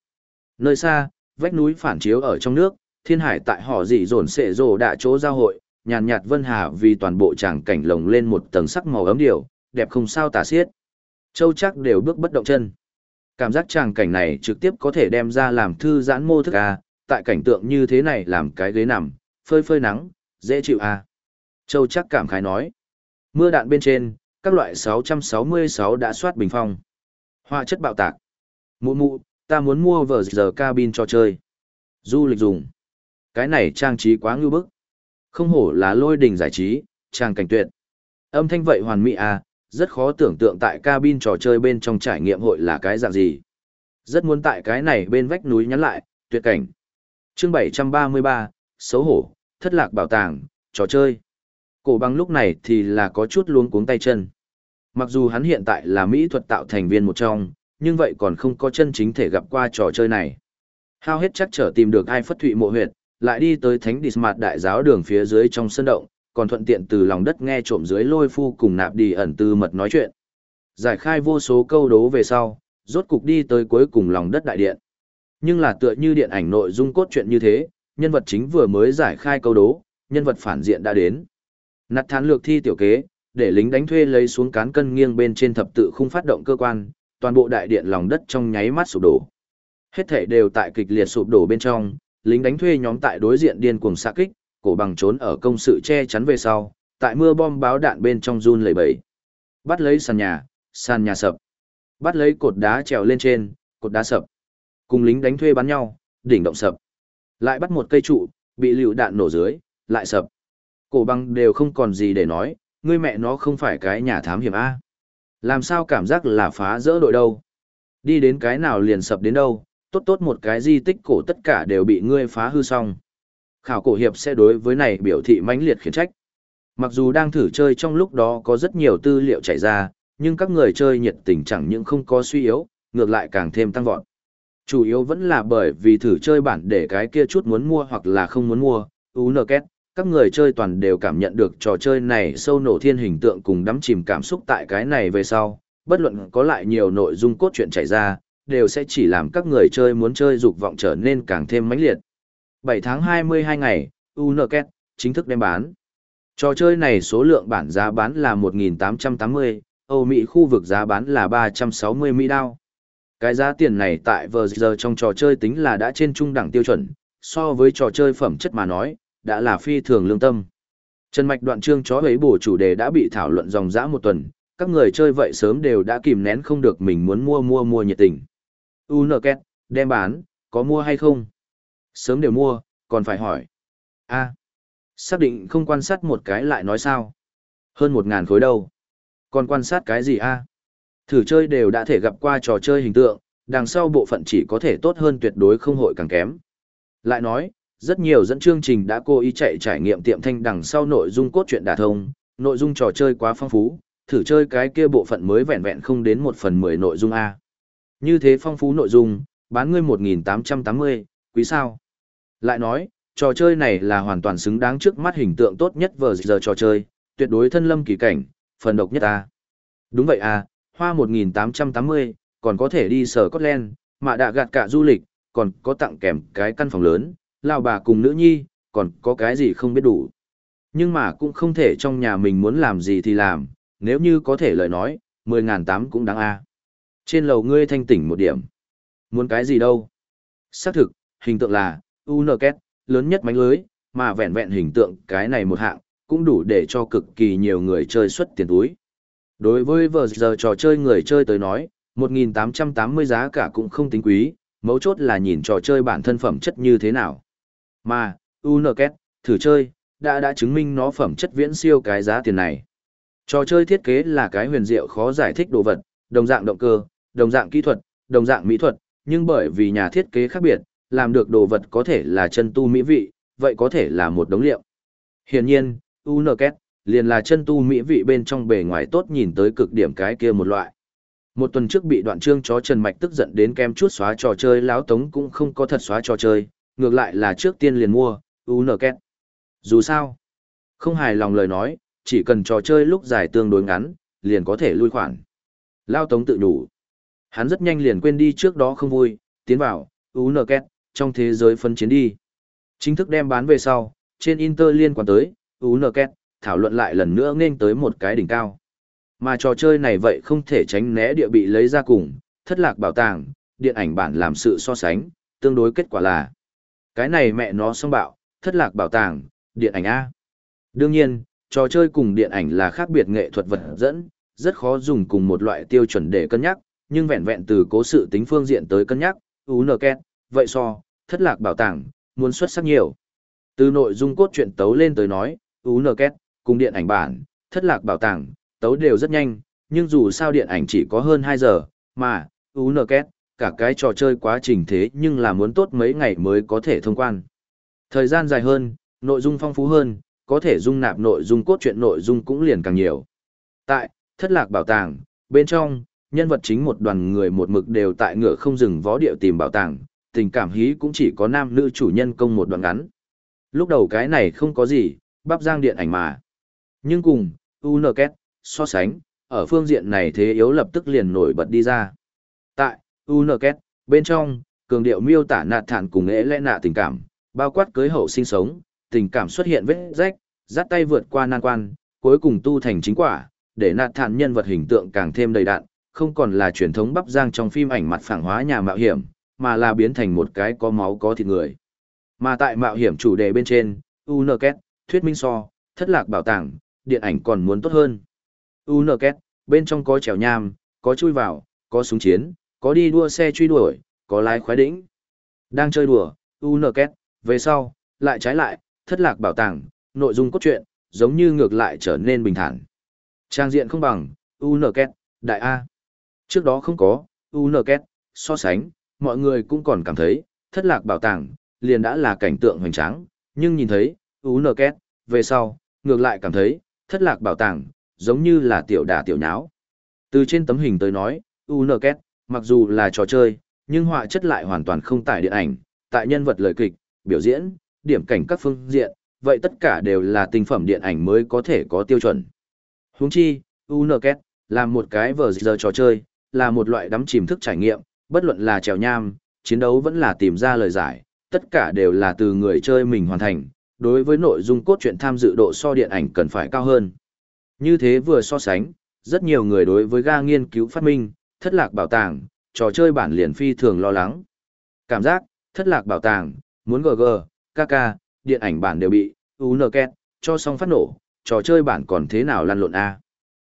Nơi xa, vách núi phản chiếu ở trong nước, thiên hải tại họ dị dồn xệ rồ đã chỗ giao hội, nhàn nhạt vân hà vì toàn bộ tràng cảnh lồng lên một tầng sắc màu ấm điều, đẹp không sao tả xiết. Châu chắc đều bước bất động chân. Cảm giác tràng cảnh này trực tiếp có thể đem ra làm thư giãn mô thức à? tại cảnh tượng như thế này làm cái ghế nằm, phơi phơi nắng, dễ chịu à Châu chắc cảm khái nói. Mưa đạn bên trên, các loại 666 đã soát bình phong. Họa chất bạo tạc. Mụ mụ, ta muốn mua vở giờ cabin cho chơi. Du lịch dùng. Cái này trang trí quá ngưu bức. Không hổ là lôi đình giải trí, trang cảnh tuyệt. Âm thanh vậy hoàn mỹ à, rất khó tưởng tượng tại cabin trò chơi bên trong trải nghiệm hội là cái dạng gì. Rất muốn tại cái này bên vách núi nhắn lại, tuyệt cảnh. chương 733, xấu hổ, thất lạc bảo tàng, trò chơi. Cổ bằng lúc này thì là có chút luống cuống tay chân. Mặc dù hắn hiện tại là mỹ thuật tạo thành viên một trong, nhưng vậy còn không có chân chính thể gặp qua trò chơi này. Hao hết chắc trở tìm được ai phất thụy mộ huyệt, lại đi tới thánh địch mạt đại giáo đường phía dưới trong sân động, còn thuận tiện từ lòng đất nghe trộm dưới lôi phu cùng nạp đi ẩn tư mật nói chuyện. Giải khai vô số câu đố về sau, rốt cục đi tới cuối cùng lòng đất đại điện. Nhưng là tựa như điện ảnh nội dung cốt truyện như thế, nhân vật chính vừa mới giải khai câu đố, nhân vật phản diện đã đến. Nặt thán lược thi tiểu kế, để lính đánh thuê lấy xuống cán cân nghiêng bên trên thập tự khung phát động cơ quan, toàn bộ đại điện lòng đất trong nháy mắt sụp đổ. Hết thể đều tại kịch liệt sụp đổ bên trong, lính đánh thuê nhóm tại đối diện điên cuồng xạ kích, cổ bằng trốn ở công sự che chắn về sau, tại mưa bom báo đạn bên trong run lẩy bẩy. Bắt lấy sàn nhà, sàn nhà sập. Bắt lấy cột đá trèo lên trên, cột đá sập. Cùng lính đánh thuê bắn nhau, đỉnh động sập. Lại bắt một cây trụ, bị lựu đạn nổ dưới, lại sập. Cổ băng đều không còn gì để nói, ngươi mẹ nó không phải cái nhà thám hiểm A. Làm sao cảm giác là phá rỡ đội đâu? Đi đến cái nào liền sập đến đâu, tốt tốt một cái di tích cổ tất cả đều bị ngươi phá hư xong. Khảo cổ hiệp sẽ đối với này biểu thị mãnh liệt khiển trách. Mặc dù đang thử chơi trong lúc đó có rất nhiều tư liệu chảy ra, nhưng các người chơi nhiệt tình chẳng những không có suy yếu, ngược lại càng thêm tăng vọt. Chủ yếu vẫn là bởi vì thử chơi bản để cái kia chút muốn mua hoặc là không muốn mua, UNKET, các người chơi toàn đều cảm nhận được trò chơi này sâu nổ thiên hình tượng cùng đắm chìm cảm xúc tại cái này về sau, bất luận có lại nhiều nội dung cốt truyện chảy ra, đều sẽ chỉ làm các người chơi muốn chơi dục vọng trở nên càng thêm mãnh liệt. 7 tháng 22 ngày, UNKET chính thức đem bán. Trò chơi này số lượng bản giá bán là 1.880, Âu Mỹ khu vực giá bán là 360 Mỹ đao. Cái giá tiền này tại vờ giờ trong trò chơi tính là đã trên trung đẳng tiêu chuẩn, so với trò chơi phẩm chất mà nói, đã là phi thường lương tâm. Trần Mạch đoạn chương chó ấy bổ chủ đề đã bị thảo luận dòng dã một tuần, các người chơi vậy sớm đều đã kìm nén không được mình muốn mua mua mua nhiệt tình. UNKET, đem bán, có mua hay không? Sớm đều mua, còn phải hỏi. a xác định không quan sát một cái lại nói sao? Hơn một ngàn khối đâu? Còn quan sát cái gì a Thử chơi đều đã thể gặp qua trò chơi hình tượng, đằng sau bộ phận chỉ có thể tốt hơn tuyệt đối không hội càng kém. Lại nói, rất nhiều dẫn chương trình đã cố ý chạy trải nghiệm tiệm thanh đằng sau nội dung cốt truyện đả thông, nội dung trò chơi quá phong phú, thử chơi cái kia bộ phận mới vẹn vẹn không đến một phần mười nội dung A. Như thế phong phú nội dung, bán ngươi 1880, quý sao? Lại nói, trò chơi này là hoàn toàn xứng đáng trước mắt hình tượng tốt nhất vờ giờ trò chơi, tuyệt đối thân lâm kỳ cảnh, phần độc nhất A. Đúng vậy à, hoa 1880, còn có thể đi sở Scotland, mà đã gạt cả du lịch, còn có tặng kèm cái căn phòng lớn, lao bà cùng nữ nhi, còn có cái gì không biết đủ. Nhưng mà cũng không thể trong nhà mình muốn làm gì thì làm, nếu như có thể lời nói, 10.800 cũng đáng a. Trên lầu ngươi thanh tỉnh một điểm. Muốn cái gì đâu? Xác thực, hình tượng là, UNKET, lớn nhất mánh lưới, mà vẹn vẹn hình tượng cái này một hạng, cũng đủ để cho cực kỳ nhiều người chơi xuất tiền túi. Đối với vờ giờ trò chơi người chơi tới nói, 1.880 giá cả cũng không tính quý, mấu chốt là nhìn trò chơi bản thân phẩm chất như thế nào. Mà, UNKET, thử chơi, đã đã chứng minh nó phẩm chất viễn siêu cái giá tiền này. Trò chơi thiết kế là cái huyền diệu khó giải thích đồ vật, đồng dạng động cơ, đồng dạng kỹ thuật, đồng dạng mỹ thuật, nhưng bởi vì nhà thiết kế khác biệt, làm được đồ vật có thể là chân tu mỹ vị, vậy có thể là một đống liệu. Hiển nhiên, Unket liền là chân tu mỹ vị bên trong bề ngoài tốt nhìn tới cực điểm cái kia một loại. Một tuần trước bị đoạn trương chó Trần Mạch tức giận đến kem chút xóa trò chơi láo tống cũng không có thật xóa trò chơi, ngược lại là trước tiên liền mua, Unket. Dù sao, không hài lòng lời nói, chỉ cần trò chơi lúc dài tương đối ngắn, liền có thể lui khoản. Lao tống tự đủ. Hắn rất nhanh liền quên đi trước đó không vui, tiến vào, Unket, trong thế giới phân chiến đi. Chính thức đem bán về sau, trên Inter liên quan tới, Unket, thảo luận lại lần nữa nên tới một cái đỉnh cao. Mà trò chơi này vậy không thể tránh né địa bị lấy ra cùng, thất lạc bảo tàng, điện ảnh bản làm sự so sánh, tương đối kết quả là cái này mẹ nó xong bạo, thất lạc bảo tàng, điện ảnh A. Đương nhiên, trò chơi cùng điện ảnh là khác biệt nghệ thuật vật dẫn, rất khó dùng cùng một loại tiêu chuẩn để cân nhắc, nhưng vẹn vẹn từ cố sự tính phương diện tới cân nhắc, UNKET, vậy so, thất lạc bảo tàng, muốn xuất sắc nhiều. Từ nội dung cốt truyện tấu lên tới nói, UNKET, cùng điện ảnh bản, thất lạc bảo tàng, tấu đều rất nhanh, nhưng dù sao điện ảnh chỉ có hơn 2 giờ, mà, UNKET, cả cái trò chơi quá trình thế nhưng là muốn tốt mấy ngày mới có thể thông quan. Thời gian dài hơn, nội dung phong phú hơn, có thể dung nạp nội dung cốt truyện nội dung cũng liền càng nhiều. Tại, thất lạc bảo tàng, bên trong, nhân vật chính một đoàn người một mực đều tại ngựa không dừng vó điệu tìm bảo tàng, tình cảm hí cũng chỉ có nam nữ chủ nhân công một đoạn ngắn. Lúc đầu cái này không có gì, bắp giang điện ảnh mà. Nhưng cùng, UNKET, so sánh, ở phương diện này thế yếu lập tức liền nổi bật đi ra. Tại, UNKET, bên trong, cường điệu miêu tả nạt thản cùng ế lẽ nạ tình cảm, bao quát cưới hậu sinh sống, tình cảm xuất hiện vết rách, dắt tay vượt qua nan quan, cuối cùng tu thành chính quả, để nạt thản nhân vật hình tượng càng thêm đầy đạn, không còn là truyền thống bắp giang trong phim ảnh mặt phẳng hóa nhà mạo hiểm, mà là biến thành một cái có máu có thịt người. Mà tại mạo hiểm chủ đề bên trên, UNKET, thuyết minh so, thất lạc bảo tàng, điện ảnh còn muốn tốt hơn. UNKET, bên trong có trèo nham, có chui vào, có súng chiến, có đi đua xe truy đuổi, có lái khoái đỉnh. Đang chơi đùa, UNKET, về sau, lại trái lại, thất lạc bảo tàng, nội dung cốt truyện, giống như ngược lại trở nên bình thản. Trang diện không bằng, UNKET, đại A. Trước đó không có, UNKET, so sánh, mọi người cũng còn cảm thấy, thất lạc bảo tàng, liền đã là cảnh tượng hoành tráng, nhưng nhìn thấy, UNKET, về sau, ngược lại cảm thấy, thất lạc bảo tàng, giống như là tiểu đà tiểu nháo. Từ trên tấm hình tới nói, UNKET, mặc dù là trò chơi, nhưng họa chất lại hoàn toàn không tải điện ảnh, tại nhân vật lời kịch, biểu diễn, điểm cảnh các phương diện, vậy tất cả đều là tinh phẩm điện ảnh mới có thể có tiêu chuẩn. Huống chi, UNKET, là một cái vở giờ trò chơi, là một loại đắm chìm thức trải nghiệm, bất luận là trèo nham, chiến đấu vẫn là tìm ra lời giải, tất cả đều là từ người chơi mình hoàn thành, đối với nội dung cốt truyện tham dự độ so điện ảnh cần phải cao hơn. Như thế vừa so sánh, rất nhiều người đối với ga nghiên cứu phát minh, thất lạc bảo tàng, trò chơi bản liền phi thường lo lắng. Cảm giác, thất lạc bảo tàng, muốn GG, KK, điện ảnh bản đều bị, UNKET, cho xong phát nổ, trò chơi bản còn thế nào lăn lộn A.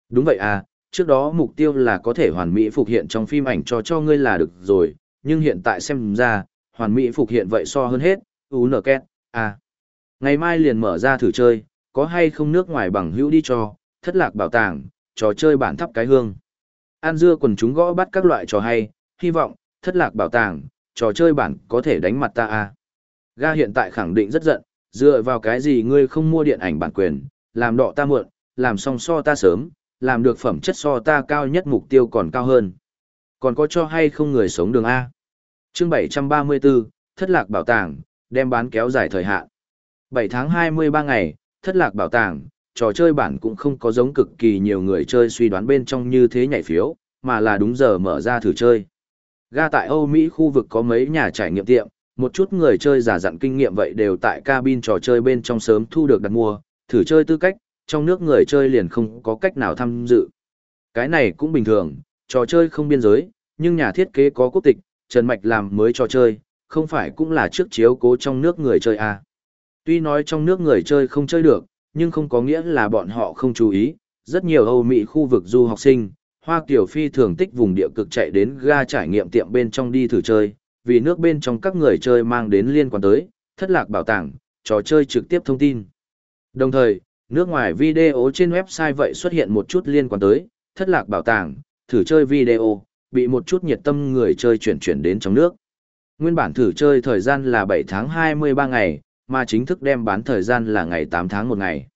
Đúng vậy A, trước đó mục tiêu là có thể hoàn mỹ phục hiện trong phim ảnh cho cho ngươi là được rồi, nhưng hiện tại xem ra, hoàn mỹ phục hiện vậy so hơn hết, UNKET, A. Ngày mai liền mở ra thử chơi, có hay không nước ngoài bằng hữu đi cho, thất lạc bảo tàng, trò chơi bản thắp cái hương. An dưa quần chúng gõ bắt các loại trò hay, hy vọng, thất lạc bảo tàng, trò chơi bản có thể đánh mặt ta a. Ga hiện tại khẳng định rất giận, dựa vào cái gì ngươi không mua điện ảnh bản quyền, làm đọ ta muộn, làm song so ta sớm, làm được phẩm chất so ta cao nhất mục tiêu còn cao hơn. Còn có cho hay không người sống đường A. chương 734, thất lạc bảo tàng, đem bán kéo dài thời hạn. 7 tháng 23 ngày, thất lạc bảo tàng, trò chơi bản cũng không có giống cực kỳ nhiều người chơi suy đoán bên trong như thế nhảy phiếu, mà là đúng giờ mở ra thử chơi. Ga tại Âu Mỹ khu vực có mấy nhà trải nghiệm tiệm, một chút người chơi giả dặn kinh nghiệm vậy đều tại cabin trò chơi bên trong sớm thu được đặt mua, thử chơi tư cách, trong nước người chơi liền không có cách nào tham dự. Cái này cũng bình thường, trò chơi không biên giới, nhưng nhà thiết kế có quốc tịch, Trần Mạch làm mới trò chơi, không phải cũng là trước chiếu cố trong nước người chơi à. Tuy nói trong nước người chơi không chơi được, nhưng không có nghĩa là bọn họ không chú ý, rất nhiều Âu Mỹ khu vực du học sinh, Hoa Kiều Phi thường tích vùng địa cực chạy đến ga trải nghiệm tiệm bên trong đi thử chơi, vì nước bên trong các người chơi mang đến liên quan tới, thất lạc bảo tàng, trò chơi trực tiếp thông tin. Đồng thời, nước ngoài video trên website vậy xuất hiện một chút liên quan tới, thất lạc bảo tàng, thử chơi video, bị một chút nhiệt tâm người chơi chuyển chuyển đến trong nước. Nguyên bản thử chơi thời gian là 7 tháng 23 ngày, mà chính thức đem bán thời gian là ngày 8 tháng 1 ngày.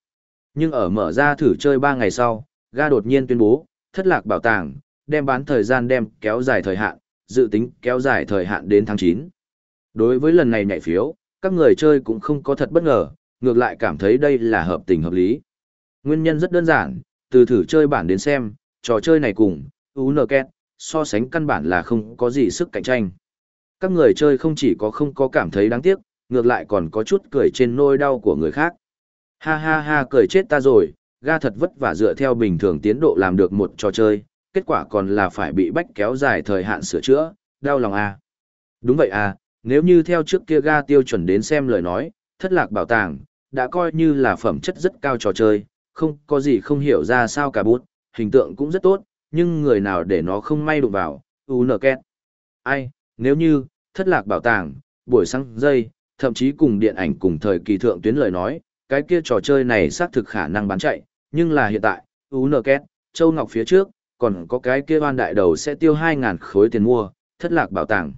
Nhưng ở mở ra thử chơi 3 ngày sau, ga đột nhiên tuyên bố, thất lạc bảo tàng, đem bán thời gian đem kéo dài thời hạn, dự tính kéo dài thời hạn đến tháng 9. Đối với lần này nhảy phiếu, các người chơi cũng không có thật bất ngờ, ngược lại cảm thấy đây là hợp tình hợp lý. Nguyên nhân rất đơn giản, từ thử chơi bản đến xem, trò chơi này cùng UNKET, so sánh căn bản là không có gì sức cạnh tranh. Các người chơi không chỉ có không có cảm thấy đáng tiếc, ngược lại còn có chút cười trên nôi đau của người khác. Ha ha ha cười chết ta rồi, ga thật vất vả dựa theo bình thường tiến độ làm được một trò chơi, kết quả còn là phải bị bách kéo dài thời hạn sửa chữa, đau lòng à. Đúng vậy à, nếu như theo trước kia ga tiêu chuẩn đến xem lời nói, thất lạc bảo tàng, đã coi như là phẩm chất rất cao trò chơi, không có gì không hiểu ra sao cả bút, hình tượng cũng rất tốt, nhưng người nào để nó không may đụng vào, u nở két. Ai, nếu như, thất lạc bảo tàng, buổi sáng dây, thậm chí cùng điện ảnh cùng thời kỳ thượng tuyến lời nói, cái kia trò chơi này xác thực khả năng bán chạy, nhưng là hiện tại, u nở két, Châu Ngọc phía trước, còn có cái kia oan đại đầu sẽ tiêu 2.000 khối tiền mua, thất lạc bảo tàng.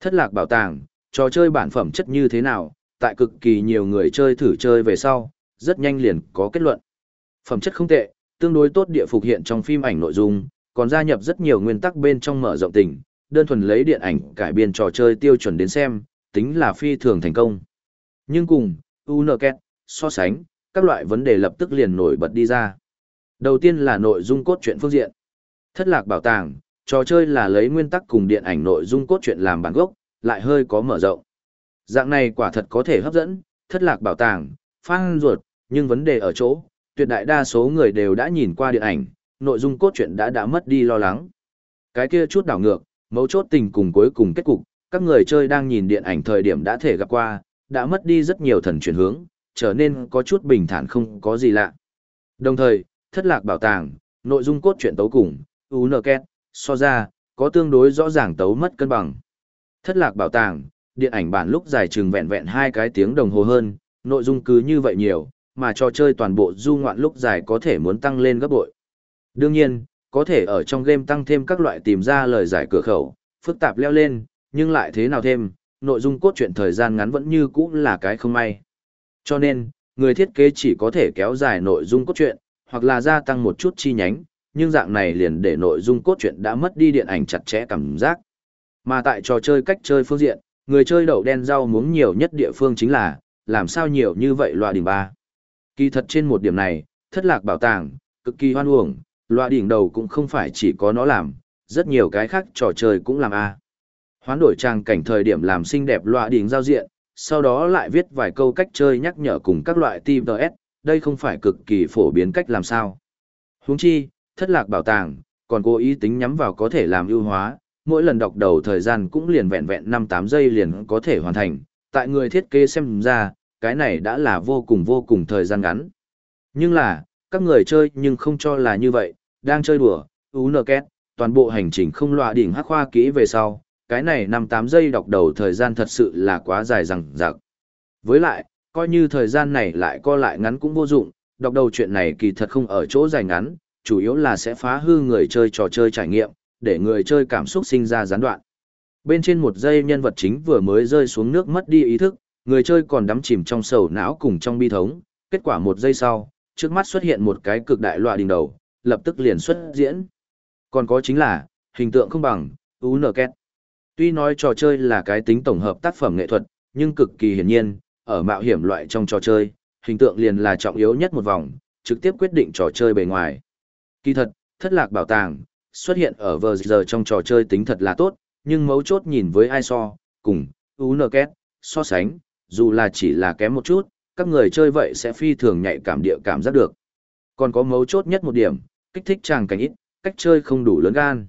Thất lạc bảo tàng, trò chơi bản phẩm chất như thế nào, tại cực kỳ nhiều người chơi thử chơi về sau, rất nhanh liền có kết luận. Phẩm chất không tệ, tương đối tốt địa phục hiện trong phim ảnh nội dung, còn gia nhập rất nhiều nguyên tắc bên trong mở rộng tình, đơn thuần lấy điện ảnh cải biên trò chơi tiêu chuẩn đến xem, tính là phi thường thành công. Nhưng cùng, UNKET, so sánh, các loại vấn đề lập tức liền nổi bật đi ra. Đầu tiên là nội dung cốt truyện phương diện. Thất lạc bảo tàng, trò chơi là lấy nguyên tắc cùng điện ảnh nội dung cốt truyện làm bản gốc, lại hơi có mở rộng. Dạng này quả thật có thể hấp dẫn, thất lạc bảo tàng, phan ruột, nhưng vấn đề ở chỗ, tuyệt đại đa số người đều đã nhìn qua điện ảnh, nội dung cốt truyện đã đã mất đi lo lắng. Cái kia chút đảo ngược, mấu chốt tình cùng cuối cùng kết cục, các người chơi đang nhìn điện ảnh thời điểm đã thể gặp qua, đã mất đi rất nhiều thần chuyển hướng, trở nên có chút bình thản không có gì lạ. Đồng thời, thất lạc bảo tàng, nội dung cốt truyện tấu cùng, UNKET, so ra, có tương đối rõ ràng tấu mất cân bằng. Thất lạc bảo tàng, điện ảnh bản lúc dài chừng vẹn vẹn hai cái tiếng đồng hồ hơn, nội dung cứ như vậy nhiều, mà trò chơi toàn bộ du ngoạn lúc dài có thể muốn tăng lên gấp bội. Đương nhiên, có thể ở trong game tăng thêm các loại tìm ra lời giải cửa khẩu, phức tạp leo lên, nhưng lại thế nào thêm, nội dung cốt truyện thời gian ngắn vẫn như cũ là cái không may. Cho nên, người thiết kế chỉ có thể kéo dài nội dung cốt truyện, hoặc là gia tăng một chút chi nhánh, nhưng dạng này liền để nội dung cốt truyện đã mất đi điện ảnh chặt chẽ cảm giác. Mà tại trò chơi cách chơi phương diện, người chơi đậu đen rau muống nhiều nhất địa phương chính là, làm sao nhiều như vậy loại đỉnh ba. Kỳ thật trên một điểm này, thất lạc bảo tàng, cực kỳ hoan uổng, loại đỉnh đầu cũng không phải chỉ có nó làm, rất nhiều cái khác trò chơi cũng làm a. Hoán đổi trang cảnh thời điểm làm xinh đẹp loại đỉnh giao diện, sau đó lại viết vài câu cách chơi nhắc nhở cùng các loại TVS, đây không phải cực kỳ phổ biến cách làm sao. Huống chi, thất lạc bảo tàng, còn cố ý tính nhắm vào có thể làm ưu hóa, mỗi lần đọc đầu thời gian cũng liền vẹn vẹn 5-8 giây liền có thể hoàn thành, tại người thiết kế xem ra, cái này đã là vô cùng vô cùng thời gian ngắn. Nhưng là, các người chơi nhưng không cho là như vậy, đang chơi đùa, UNKET, toàn bộ hành trình không loa đỉnh hắc khoa kỹ về sau, cái này 5-8 giây đọc đầu thời gian thật sự là quá dài rằng rạc. Với lại, coi như thời gian này lại co lại ngắn cũng vô dụng, đọc đầu chuyện này kỳ thật không ở chỗ dài ngắn, chủ yếu là sẽ phá hư người chơi trò chơi trải nghiệm, để người chơi cảm xúc sinh ra gián đoạn. Bên trên một giây nhân vật chính vừa mới rơi xuống nước mất đi ý thức, người chơi còn đắm chìm trong sầu não cùng trong bi thống, kết quả một giây sau, trước mắt xuất hiện một cái cực đại loại đỉnh đầu, lập tức liền xuất diễn. Còn có chính là, hình tượng không bằng, UNKET. Tuy nói trò chơi là cái tính tổng hợp tác phẩm nghệ thuật, nhưng cực kỳ hiển nhiên, ở mạo hiểm loại trong trò chơi, hình tượng liền là trọng yếu nhất một vòng, trực tiếp quyết định trò chơi bề ngoài. Kỳ thật, thất lạc bảo tàng, xuất hiện ở vờ giờ trong trò chơi tính thật là tốt, nhưng mấu chốt nhìn với ai so, cùng, UNKET, so sánh, dù là chỉ là kém một chút, các người chơi vậy sẽ phi thường nhạy cảm địa cảm giác được. Còn có mấu chốt nhất một điểm, kích thích chàng cảnh ít, cách chơi không đủ lớn gan.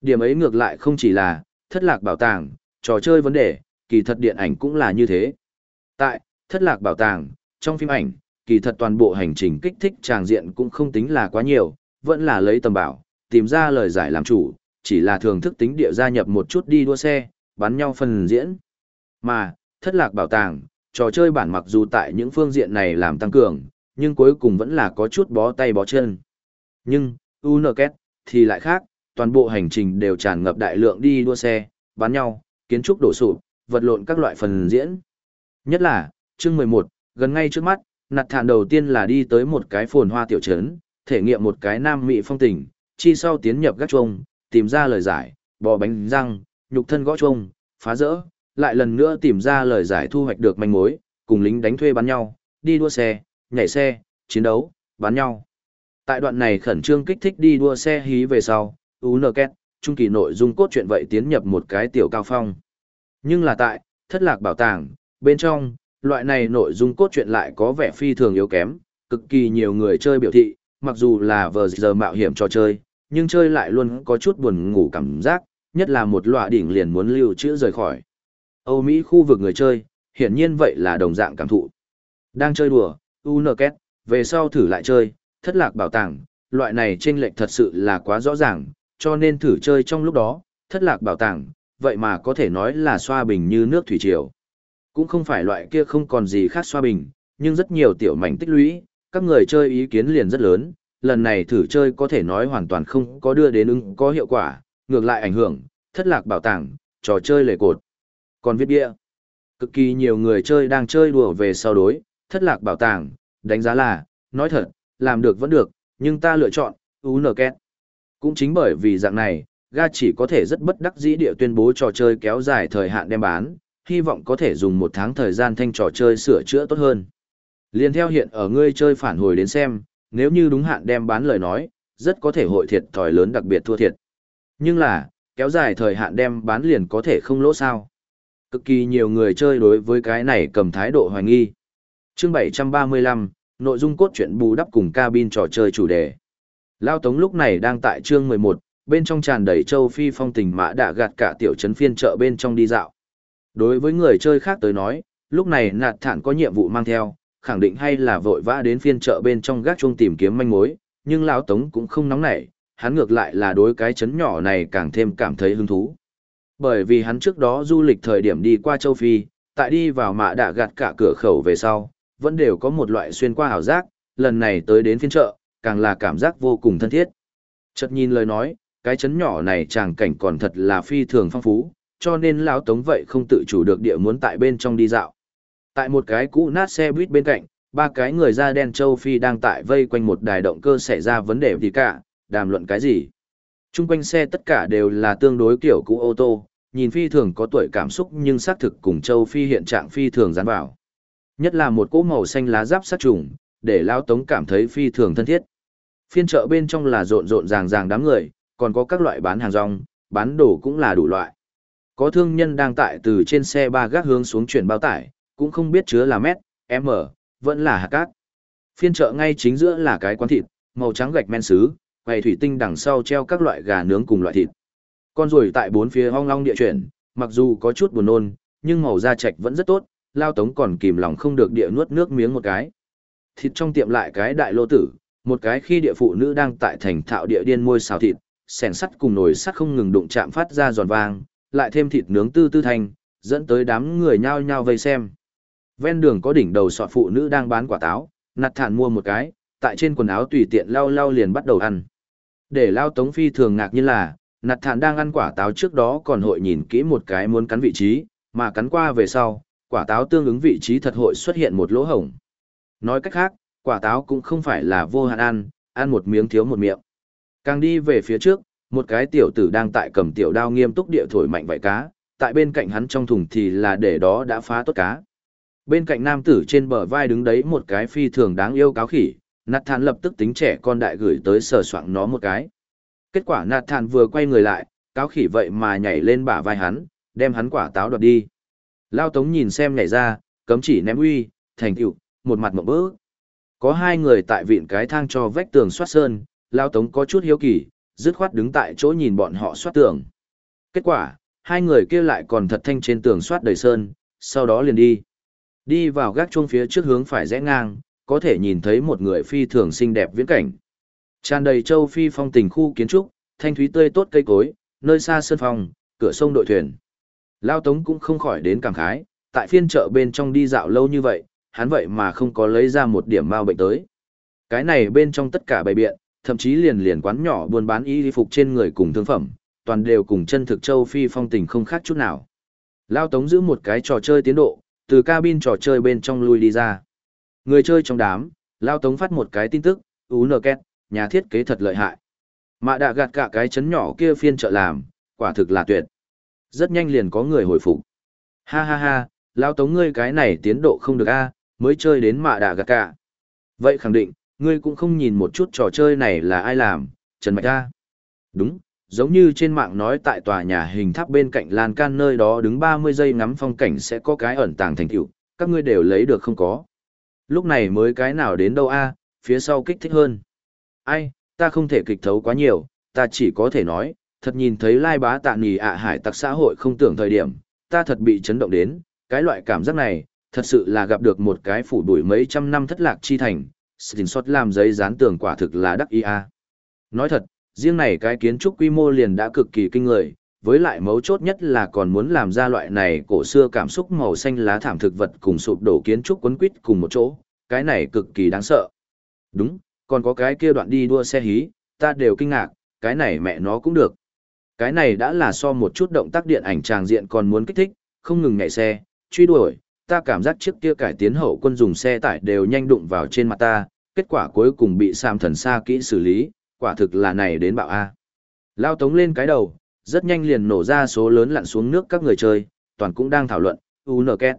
Điểm ấy ngược lại không chỉ là, thất lạc bảo tàng, trò chơi vấn đề, kỳ thật điện ảnh cũng là như thế. Tại, thất lạc bảo tàng, trong phim ảnh, kỳ thật toàn bộ hành trình kích thích tràng diện cũng không tính là quá nhiều, vẫn là lấy tầm bảo, tìm ra lời giải làm chủ, chỉ là thường thức tính địa gia nhập một chút đi đua xe, bắn nhau phần diễn. Mà, thất lạc bảo tàng, trò chơi bản mặc dù tại những phương diện này làm tăng cường, nhưng cuối cùng vẫn là có chút bó tay bó chân. Nhưng, unket thì lại khác, toàn bộ hành trình đều tràn ngập đại lượng đi đua xe, bắn nhau, kiến trúc đổ sụp, vật lộn các loại phần diễn. Nhất là, chương 11, gần ngay trước mắt, nạt thản đầu tiên là đi tới một cái phồn hoa tiểu trấn, thể nghiệm một cái nam mỹ phong tình, chi sau tiến nhập gác chuông, tìm ra lời giải, bò bánh răng, nhục thân gõ chuông, phá rỡ, lại lần nữa tìm ra lời giải thu hoạch được manh mối, cùng lính đánh thuê bắn nhau, đi đua xe, nhảy xe, chiến đấu, bắn nhau. Tại đoạn này khẩn trương kích thích đi đua xe hí về sau, UNKET, trung kỳ nội dung cốt truyện vậy tiến nhập một cái tiểu cao phong. Nhưng là tại, thất lạc bảo tàng, bên trong, loại này nội dung cốt truyện lại có vẻ phi thường yếu kém, cực kỳ nhiều người chơi biểu thị, mặc dù là vờ giờ mạo hiểm trò chơi, nhưng chơi lại luôn có chút buồn ngủ cảm giác, nhất là một loại đỉnh liền muốn lưu trữ rời khỏi. Âu Mỹ khu vực người chơi, hiển nhiên vậy là đồng dạng cảm thụ. Đang chơi đùa, UNKET, về sau thử lại chơi, thất lạc bảo tàng, loại này chênh lệch thật sự là quá rõ ràng, cho nên thử chơi trong lúc đó, thất lạc bảo tàng, vậy mà có thể nói là xoa bình như nước thủy triều. Cũng không phải loại kia không còn gì khác xoa bình, nhưng rất nhiều tiểu mảnh tích lũy, các người chơi ý kiến liền rất lớn, lần này thử chơi có thể nói hoàn toàn không có đưa đến ứng có hiệu quả, ngược lại ảnh hưởng, thất lạc bảo tàng, trò chơi lề cột. Còn viết bia, cực kỳ nhiều người chơi đang chơi đùa về sau đối, thất lạc bảo tàng, đánh giá là, nói thật, làm được vẫn được, nhưng ta lựa chọn, UNK. Cũng chính bởi vì dạng này, ga chỉ có thể rất bất đắc dĩ địa tuyên bố trò chơi kéo dài thời hạn đem bán, hy vọng có thể dùng một tháng thời gian thanh trò chơi sửa chữa tốt hơn. Liên theo hiện ở ngươi chơi phản hồi đến xem, nếu như đúng hạn đem bán lời nói, rất có thể hội thiệt thòi lớn đặc biệt thua thiệt. Nhưng là, kéo dài thời hạn đem bán liền có thể không lỗ sao. Cực kỳ nhiều người chơi đối với cái này cầm thái độ hoài nghi. Chương 735, nội dung cốt truyện bù đắp cùng cabin trò chơi chủ đề. Lao Tống lúc này đang tại chương 11, bên trong tràn đầy châu Phi phong tình mã đã gạt cả tiểu trấn phiên chợ bên trong đi dạo. Đối với người chơi khác tới nói, lúc này nạt thản có nhiệm vụ mang theo, khẳng định hay là vội vã đến phiên chợ bên trong gác chuông tìm kiếm manh mối, nhưng lão Tống cũng không nóng nảy, hắn ngược lại là đối cái trấn nhỏ này càng thêm cảm thấy hứng thú. Bởi vì hắn trước đó du lịch thời điểm đi qua châu Phi, tại đi vào mạ đã gạt cả cửa khẩu về sau, vẫn đều có một loại xuyên qua hào giác, lần này tới đến phiên chợ, càng là cảm giác vô cùng thân thiết. Chợt nhìn lời nói, cái chấn nhỏ này chàng cảnh còn thật là phi thường phong phú, cho nên lão tống vậy không tự chủ được địa muốn tại bên trong đi dạo. Tại một cái cũ nát xe buýt bên cạnh, ba cái người da đen châu Phi đang tại vây quanh một đài động cơ xảy ra vấn đề gì cả, đàm luận cái gì. Trung quanh xe tất cả đều là tương đối kiểu cũ ô tô, nhìn phi thường có tuổi cảm xúc nhưng xác thực cùng châu Phi hiện trạng phi thường dán vào. Nhất là một cỗ màu xanh lá giáp sát trùng, để Lão Tống cảm thấy phi thường thân thiết. Phiên chợ bên trong là rộn rộn ràng ràng đám người, còn có các loại bán hàng rong, bán đồ cũng là đủ loại. Có thương nhân đang tại từ trên xe ba gác hướng xuống chuyển bao tải, cũng không biết chứa là mét, m, vẫn là hạt cát. Phiên chợ ngay chính giữa là cái quán thịt, màu trắng gạch men sứ, quầy thủy tinh đằng sau treo các loại gà nướng cùng loại thịt. Con ruồi tại bốn phía hong long địa chuyển, mặc dù có chút buồn nôn, nhưng màu da trạch vẫn rất tốt, lao tống còn kìm lòng không được địa nuốt nước miếng một cái. Thịt trong tiệm lại cái đại lô tử, một cái khi địa phụ nữ đang tại thành thạo địa điên môi xào thịt, sèn sắt cùng nồi sắt không ngừng đụng chạm phát ra giòn vang, lại thêm thịt nướng tư tư thành, dẫn tới đám người nhao nhao vây xem. Ven đường có đỉnh đầu sọt phụ nữ đang bán quả táo, nặt thản mua một cái, tại trên quần áo tùy tiện lau lau liền bắt đầu ăn. Để lao tống phi thường ngạc nhiên là, nặt thản đang ăn quả táo trước đó còn hội nhìn kỹ một cái muốn cắn vị trí, mà cắn qua về sau, quả táo tương ứng vị trí thật hội xuất hiện một lỗ hổng. Nói cách khác, quả táo cũng không phải là vô hạn ăn, ăn một miếng thiếu một miệng. Càng đi về phía trước, một cái tiểu tử đang tại cầm tiểu đao nghiêm túc địa thổi mạnh vảy cá, tại bên cạnh hắn trong thùng thì là để đó đã phá tốt cá. Bên cạnh nam tử trên bờ vai đứng đấy một cái phi thường đáng yêu cáo khỉ, Nạt Thản lập tức tính trẻ con đại gửi tới sờ soạng nó một cái. Kết quả Nạt Thản vừa quay người lại, cáo khỉ vậy mà nhảy lên bả vai hắn, đem hắn quả táo đoạt đi. Lao Tống nhìn xem nhảy ra, cấm chỉ ném uy, thành tựu, một mặt mộng bước. Có hai người tại vịn cái thang cho vách tường soát sơn, Lao Tống có chút hiếu kỳ, dứt khoát đứng tại chỗ nhìn bọn họ soát tường. Kết quả, hai người kia lại còn thật thanh trên tường soát đầy sơn, sau đó liền đi. Đi vào gác chuông phía trước hướng phải rẽ ngang, có thể nhìn thấy một người phi thường xinh đẹp viễn cảnh. Tràn đầy châu phi phong tình khu kiến trúc, thanh thúy tươi tốt cây cối, nơi xa sân phòng, cửa sông đội thuyền. Lao Tống cũng không khỏi đến cảm khái, tại phiên chợ bên trong đi dạo lâu như vậy, hắn vậy mà không có lấy ra một điểm mau bệnh tới. Cái này bên trong tất cả bày biện, thậm chí liền liền quán nhỏ buôn bán y phục trên người cùng thương phẩm, toàn đều cùng chân thực châu Phi phong tình không khác chút nào. Lao Tống giữ một cái trò chơi tiến độ, từ cabin trò chơi bên trong lui đi ra. Người chơi trong đám, Lao Tống phát một cái tin tức, ú nờ két, nhà thiết kế thật lợi hại. Mạ đã gạt cả cái chấn nhỏ kia phiên trợ làm, quả thực là tuyệt. Rất nhanh liền có người hồi phục. Ha ha ha, Lao Tống ngươi cái này tiến độ không được a mới chơi đến mạ đà gạt cả. Vậy khẳng định, ngươi cũng không nhìn một chút trò chơi này là ai làm, Trần Mạch A. Đúng, giống như trên mạng nói tại tòa nhà hình tháp bên cạnh lan can nơi đó đứng 30 giây ngắm phong cảnh sẽ có cái ẩn tàng thành tựu, các ngươi đều lấy được không có. Lúc này mới cái nào đến đâu a, phía sau kích thích hơn. Ai, ta không thể kịch thấu quá nhiều, ta chỉ có thể nói, thật nhìn thấy lai bá tạ nì ạ hải tặc xã hội không tưởng thời điểm, ta thật bị chấn động đến, cái loại cảm giác này, thật sự là gặp được một cái phủ đuổi mấy trăm năm thất lạc chi thành, screenshot làm giấy dán tường quả thực là đắc ý a. Nói thật, riêng này cái kiến trúc quy mô liền đã cực kỳ kinh người, với lại mấu chốt nhất là còn muốn làm ra loại này cổ xưa cảm xúc màu xanh lá thảm thực vật cùng sụp đổ kiến trúc quấn quýt cùng một chỗ, cái này cực kỳ đáng sợ. Đúng, còn có cái kia đoạn đi đua xe hí, ta đều kinh ngạc, cái này mẹ nó cũng được. Cái này đã là so một chút động tác điện ảnh tràng diện còn muốn kích thích, không ngừng nhảy xe, truy đuổi, ta cảm giác trước kia cải tiến hậu quân dùng xe tải đều nhanh đụng vào trên mặt ta, kết quả cuối cùng bị Sam thần xa kỹ xử lý, quả thực là này đến bạo A. Lao tống lên cái đầu, rất nhanh liền nổ ra số lớn lặn xuống nước các người chơi, toàn cũng đang thảo luận, u két.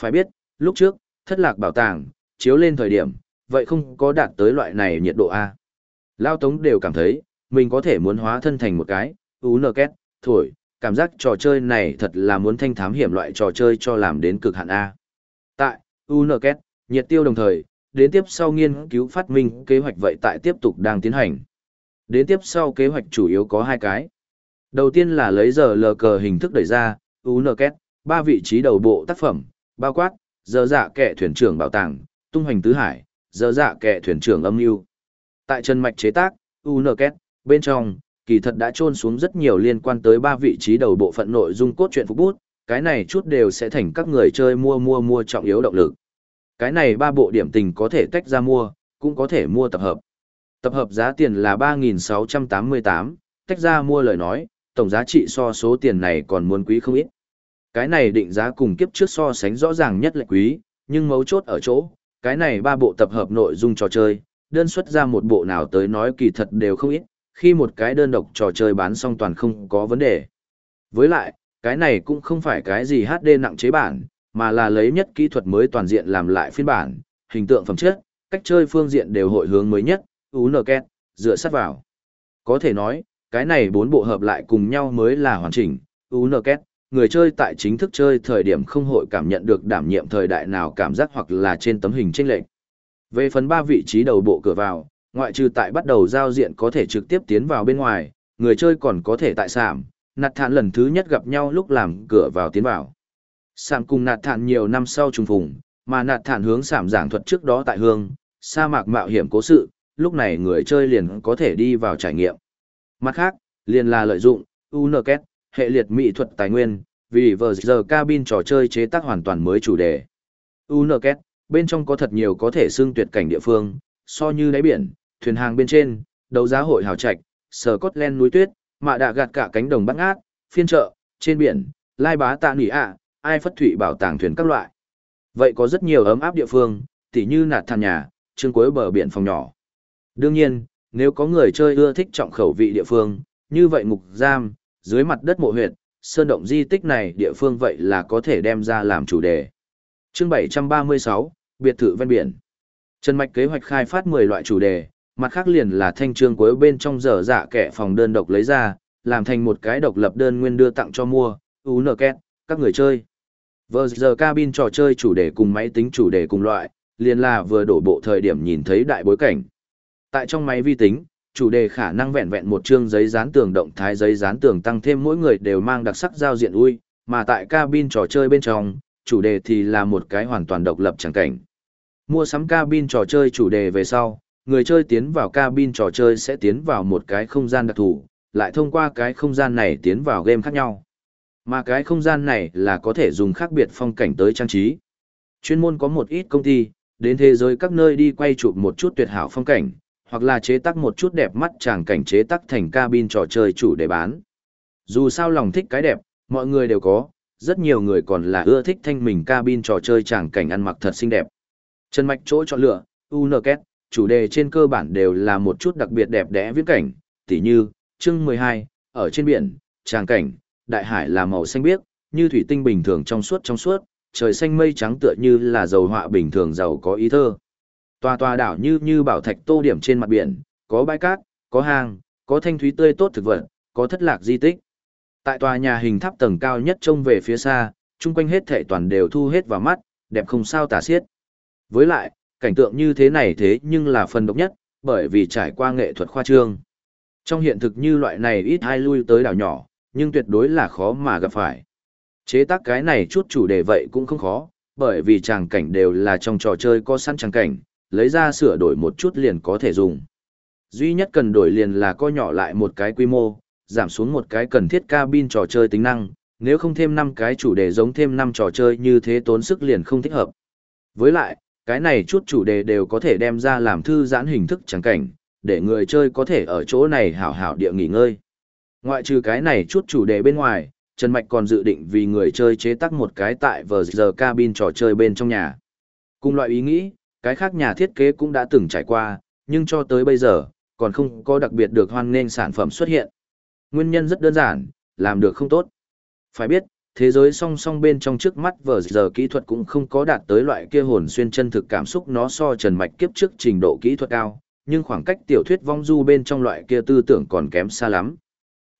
Phải biết, lúc trước, thất lạc bảo tàng, chiếu lên thời điểm, vậy không có đạt tới loại này nhiệt độ A. Lao tống đều cảm thấy, mình có thể muốn hóa thân thành một cái, u két, thổi, cảm giác trò chơi này thật là muốn thanh thám hiểm loại trò chơi cho làm đến cực hạn A. Tại, unket nhiệt tiêu đồng thời, đến tiếp sau nghiên cứu phát minh kế hoạch vậy tại tiếp tục đang tiến hành. Đến tiếp sau kế hoạch chủ yếu có hai cái. Đầu tiên là lấy giờ lờ cờ hình thức đẩy ra, UNKET, ba vị trí đầu bộ tác phẩm, bao quát, giờ dạ kẻ thuyền trưởng bảo tàng, tung hoành tứ hải, giờ dạ kẻ thuyền trưởng âm mưu Tại chân mạch chế tác, UNKET, bên trong, kỳ thật đã trôn xuống rất nhiều liên quan tới ba vị trí đầu bộ phận nội dung cốt truyện phục bút, cái này chút đều sẽ thành các người chơi mua mua mua trọng yếu động lực. Cái này ba bộ điểm tình có thể tách ra mua, cũng có thể mua tập hợp. Tập hợp giá tiền là 3.688, tách ra mua lời nói, tổng giá trị so số tiền này còn muốn quý không ít. Cái này định giá cùng kiếp trước so sánh rõ ràng nhất là quý, nhưng mấu chốt ở chỗ, cái này ba bộ tập hợp nội dung trò chơi, đơn xuất ra một bộ nào tới nói kỳ thật đều không ít, khi một cái đơn độc trò chơi bán xong toàn không có vấn đề. Với lại, cái này cũng không phải cái gì HD nặng chế bản, mà là lấy nhất kỹ thuật mới toàn diện làm lại phiên bản, hình tượng phẩm chất, cách chơi phương diện đều hội hướng mới nhất, UNKET, dựa sát vào. Có thể nói, cái này bốn bộ hợp lại cùng nhau mới là hoàn chỉnh, UNKET, người chơi tại chính thức chơi thời điểm không hội cảm nhận được đảm nhiệm thời đại nào cảm giác hoặc là trên tấm hình chênh lệch. Về phần ba vị trí đầu bộ cửa vào, ngoại trừ tại bắt đầu giao diện có thể trực tiếp tiến vào bên ngoài, người chơi còn có thể tại sảm, nạt thản lần thứ nhất gặp nhau lúc làm cửa vào tiến vào. Sảm cùng nạt thản nhiều năm sau trùng phùng, mà nạt thản hướng sảm giảng thuật trước đó tại hương, sa mạc mạo hiểm cố sự, lúc này người chơi liền có thể đi vào trải nghiệm. Mặt khác, liền là lợi dụng, UNKET, hệ liệt mỹ thuật tài nguyên, vì vờ giờ cabin trò chơi chế tác hoàn toàn mới chủ đề. UNKET, bên trong có thật nhiều có thể xưng tuyệt cảnh địa phương, so như đáy biển, thuyền hàng bên trên, đấu giá hội hào trạch, sở cốt len núi tuyết, mạ đạ gạt cả cánh đồng bắt ngát, phiên chợ, trên biển, lai bá tạ nỉ ạ, ai phất thủy bảo tàng thuyền các loại. Vậy có rất nhiều ấm áp địa phương, tỉ như nạt thàn nhà, chương cuối bờ biển phòng nhỏ. Đương nhiên, nếu có người chơi ưa thích trọng khẩu vị địa phương, như vậy ngục giam, dưới mặt đất mộ huyệt, sơn động di tích này địa phương vậy là có thể đem ra làm chủ đề. Chương 736, biệt thự ven biển. Trần Mạch kế hoạch khai phát 10 loại chủ đề, mặt khác liền là thanh trương cuối bên trong dở dạ kẻ phòng đơn độc lấy ra, làm thành một cái độc lập đơn nguyên đưa tặng cho mua, ú nợ két các người chơi. Vừa giờ cabin trò chơi chủ đề cùng máy tính chủ đề cùng loại, liền là vừa đổ bộ thời điểm nhìn thấy đại bối cảnh. Tại trong máy vi tính, chủ đề khả năng vẹn vẹn một chương giấy dán tường động thái giấy dán tường tăng thêm mỗi người đều mang đặc sắc giao diện ui, mà tại cabin trò chơi bên trong, chủ đề thì là một cái hoàn toàn độc lập chẳng cảnh. Mua sắm cabin trò chơi chủ đề về sau, người chơi tiến vào cabin trò chơi sẽ tiến vào một cái không gian đặc thù, lại thông qua cái không gian này tiến vào game khác nhau. Mà cái không gian này là có thể dùng khác biệt phong cảnh tới trang trí. Chuyên môn có một ít công ty, đến thế giới các nơi đi quay chụp một chút tuyệt hảo phong cảnh, hoặc là chế tác một chút đẹp mắt tràng cảnh chế tác thành cabin trò chơi chủ để bán. Dù sao lòng thích cái đẹp, mọi người đều có, rất nhiều người còn là ưa thích thanh mình cabin trò chơi tràng cảnh ăn mặc thật xinh đẹp. Trần Mạch chỗ chọn lựa, UNKET, chủ đề trên cơ bản đều là một chút đặc biệt đẹp đẽ viễn cảnh, tỉ như, chương 12, ở trên biển, tràng cảnh, đại hải là màu xanh biếc, như thủy tinh bình thường trong suốt trong suốt, trời xanh mây trắng tựa như là dầu họa bình thường giàu có ý thơ. Tòa tòa đảo như như bảo thạch tô điểm trên mặt biển, có bãi cát, có hang, có thanh thúy tươi tốt thực vật, có thất lạc di tích. Tại tòa nhà hình tháp tầng cao nhất trông về phía xa, chung quanh hết thảy toàn đều thu hết vào mắt, đẹp không sao tả xiết. Với lại, cảnh tượng như thế này thế nhưng là phần độc nhất, bởi vì trải qua nghệ thuật khoa trương. Trong hiện thực như loại này ít ai lui tới đảo nhỏ, nhưng tuyệt đối là khó mà gặp phải. Chế tác cái này chút chủ đề vậy cũng không khó, bởi vì tràng cảnh đều là trong trò chơi có sẵn tràng cảnh, lấy ra sửa đổi một chút liền có thể dùng. Duy nhất cần đổi liền là co nhỏ lại một cái quy mô, giảm xuống một cái cần thiết cabin trò chơi tính năng, nếu không thêm 5 cái chủ đề giống thêm 5 trò chơi như thế tốn sức liền không thích hợp. Với lại, cái này chút chủ đề đều có thể đem ra làm thư giãn hình thức trắng cảnh, để người chơi có thể ở chỗ này hảo hảo địa nghỉ ngơi. Ngoại trừ cái này chút chủ đề bên ngoài, Trần Mạch còn dự định vì người chơi chế tác một cái tại vờ giờ cabin trò chơi bên trong nhà. Cùng loại ý nghĩ, cái khác nhà thiết kế cũng đã từng trải qua, nhưng cho tới bây giờ, còn không có đặc biệt được hoan nghênh sản phẩm xuất hiện. Nguyên nhân rất đơn giản, làm được không tốt. Phải biết, thế giới song song bên trong trước mắt vờ giờ kỹ thuật cũng không có đạt tới loại kia hồn xuyên chân thực cảm xúc nó so trần mạch kiếp trước trình độ kỹ thuật cao, nhưng khoảng cách tiểu thuyết vong du bên trong loại kia tư tưởng còn kém xa lắm.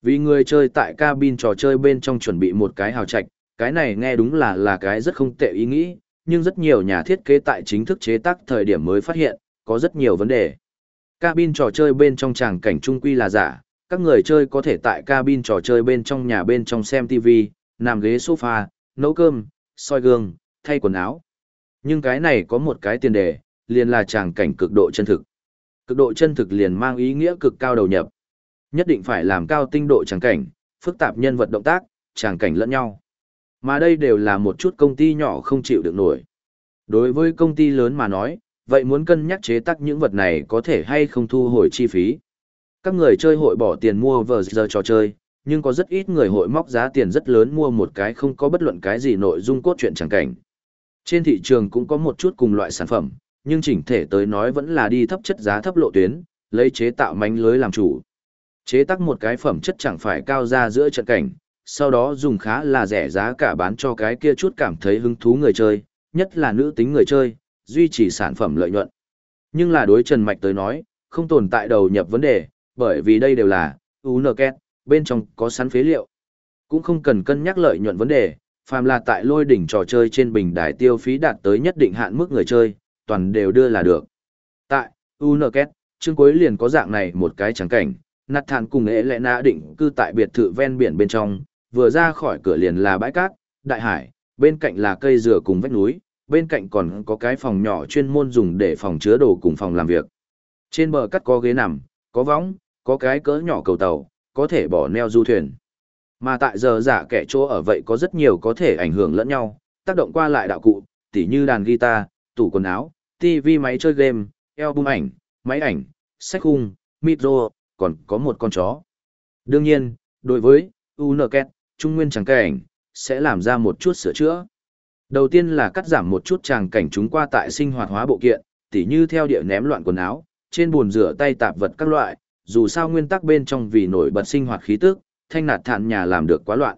Vì người chơi tại cabin trò chơi bên trong chuẩn bị một cái hào trạch, cái này nghe đúng là là cái rất không tệ ý nghĩ, nhưng rất nhiều nhà thiết kế tại chính thức chế tác thời điểm mới phát hiện, có rất nhiều vấn đề. Cabin trò chơi bên trong tràng cảnh trung quy là giả, các người chơi có thể tại cabin trò chơi bên trong nhà bên trong xem TV, nằm ghế sofa, nấu cơm, soi gương, thay quần áo. Nhưng cái này có một cái tiền đề, liền là tràng cảnh cực độ chân thực. Cực độ chân thực liền mang ý nghĩa cực cao đầu nhập. Nhất định phải làm cao tinh độ tràng cảnh, phức tạp nhân vật động tác, tràng cảnh lẫn nhau. Mà đây đều là một chút công ty nhỏ không chịu được nổi. Đối với công ty lớn mà nói, vậy muốn cân nhắc chế tác những vật này có thể hay không thu hồi chi phí. Các người chơi hội bỏ tiền mua vờ giờ trò chơi, nhưng có rất ít người hội móc giá tiền rất lớn mua một cái không có bất luận cái gì nội dung cốt truyện chẳng cảnh. Trên thị trường cũng có một chút cùng loại sản phẩm, nhưng chỉnh thể tới nói vẫn là đi thấp chất giá thấp lộ tuyến, lấy chế tạo mánh lưới làm chủ. Chế tác một cái phẩm chất chẳng phải cao ra giữa trận cảnh, sau đó dùng khá là rẻ giá cả bán cho cái kia chút cảm thấy hứng thú người chơi, nhất là nữ tính người chơi, duy trì sản phẩm lợi nhuận. Nhưng là đối Trần Mạch tới nói, không tồn tại đầu nhập vấn đề, bởi vì đây đều là UNKET, bên trong có sẵn phế liệu. Cũng không cần cân nhắc lợi nhuận vấn đề, phàm là tại lôi đỉnh trò chơi trên bình đài tiêu phí đạt tới nhất định hạn mức người chơi, toàn đều đưa là được. Tại UNKET, chương cuối liền có dạng này một cái trắng cảnh, nạt thản cùng ế lẽ nã định cư tại biệt thự ven biển bên trong, vừa ra khỏi cửa liền là bãi cát, đại hải, bên cạnh là cây dừa cùng vách núi, bên cạnh còn có cái phòng nhỏ chuyên môn dùng để phòng chứa đồ cùng phòng làm việc. Trên bờ cắt có ghế nằm, có võng, có cái cỡ nhỏ cầu tàu, có thể bỏ neo du thuyền. Mà tại giờ giả kẻ chỗ ở vậy có rất nhiều có thể ảnh hưởng lẫn nhau, tác động qua lại đạo cụ, tỉ như đàn guitar, tủ quần áo, TV máy chơi game, album ảnh, máy ảnh, sách khung, micro, còn có một con chó. Đương nhiên, đối với UNKET, Trung Nguyên chẳng cảnh, sẽ làm ra một chút sửa chữa. Đầu tiên là cắt giảm một chút tràng cảnh chúng qua tại sinh hoạt hóa bộ kiện, tỉ như theo địa ném loạn quần áo, trên bồn rửa tay tạp vật các loại, dù sao nguyên tắc bên trong vì nổi bật sinh hoạt khí tức, thanh nạt thản nhà làm được quá loạn.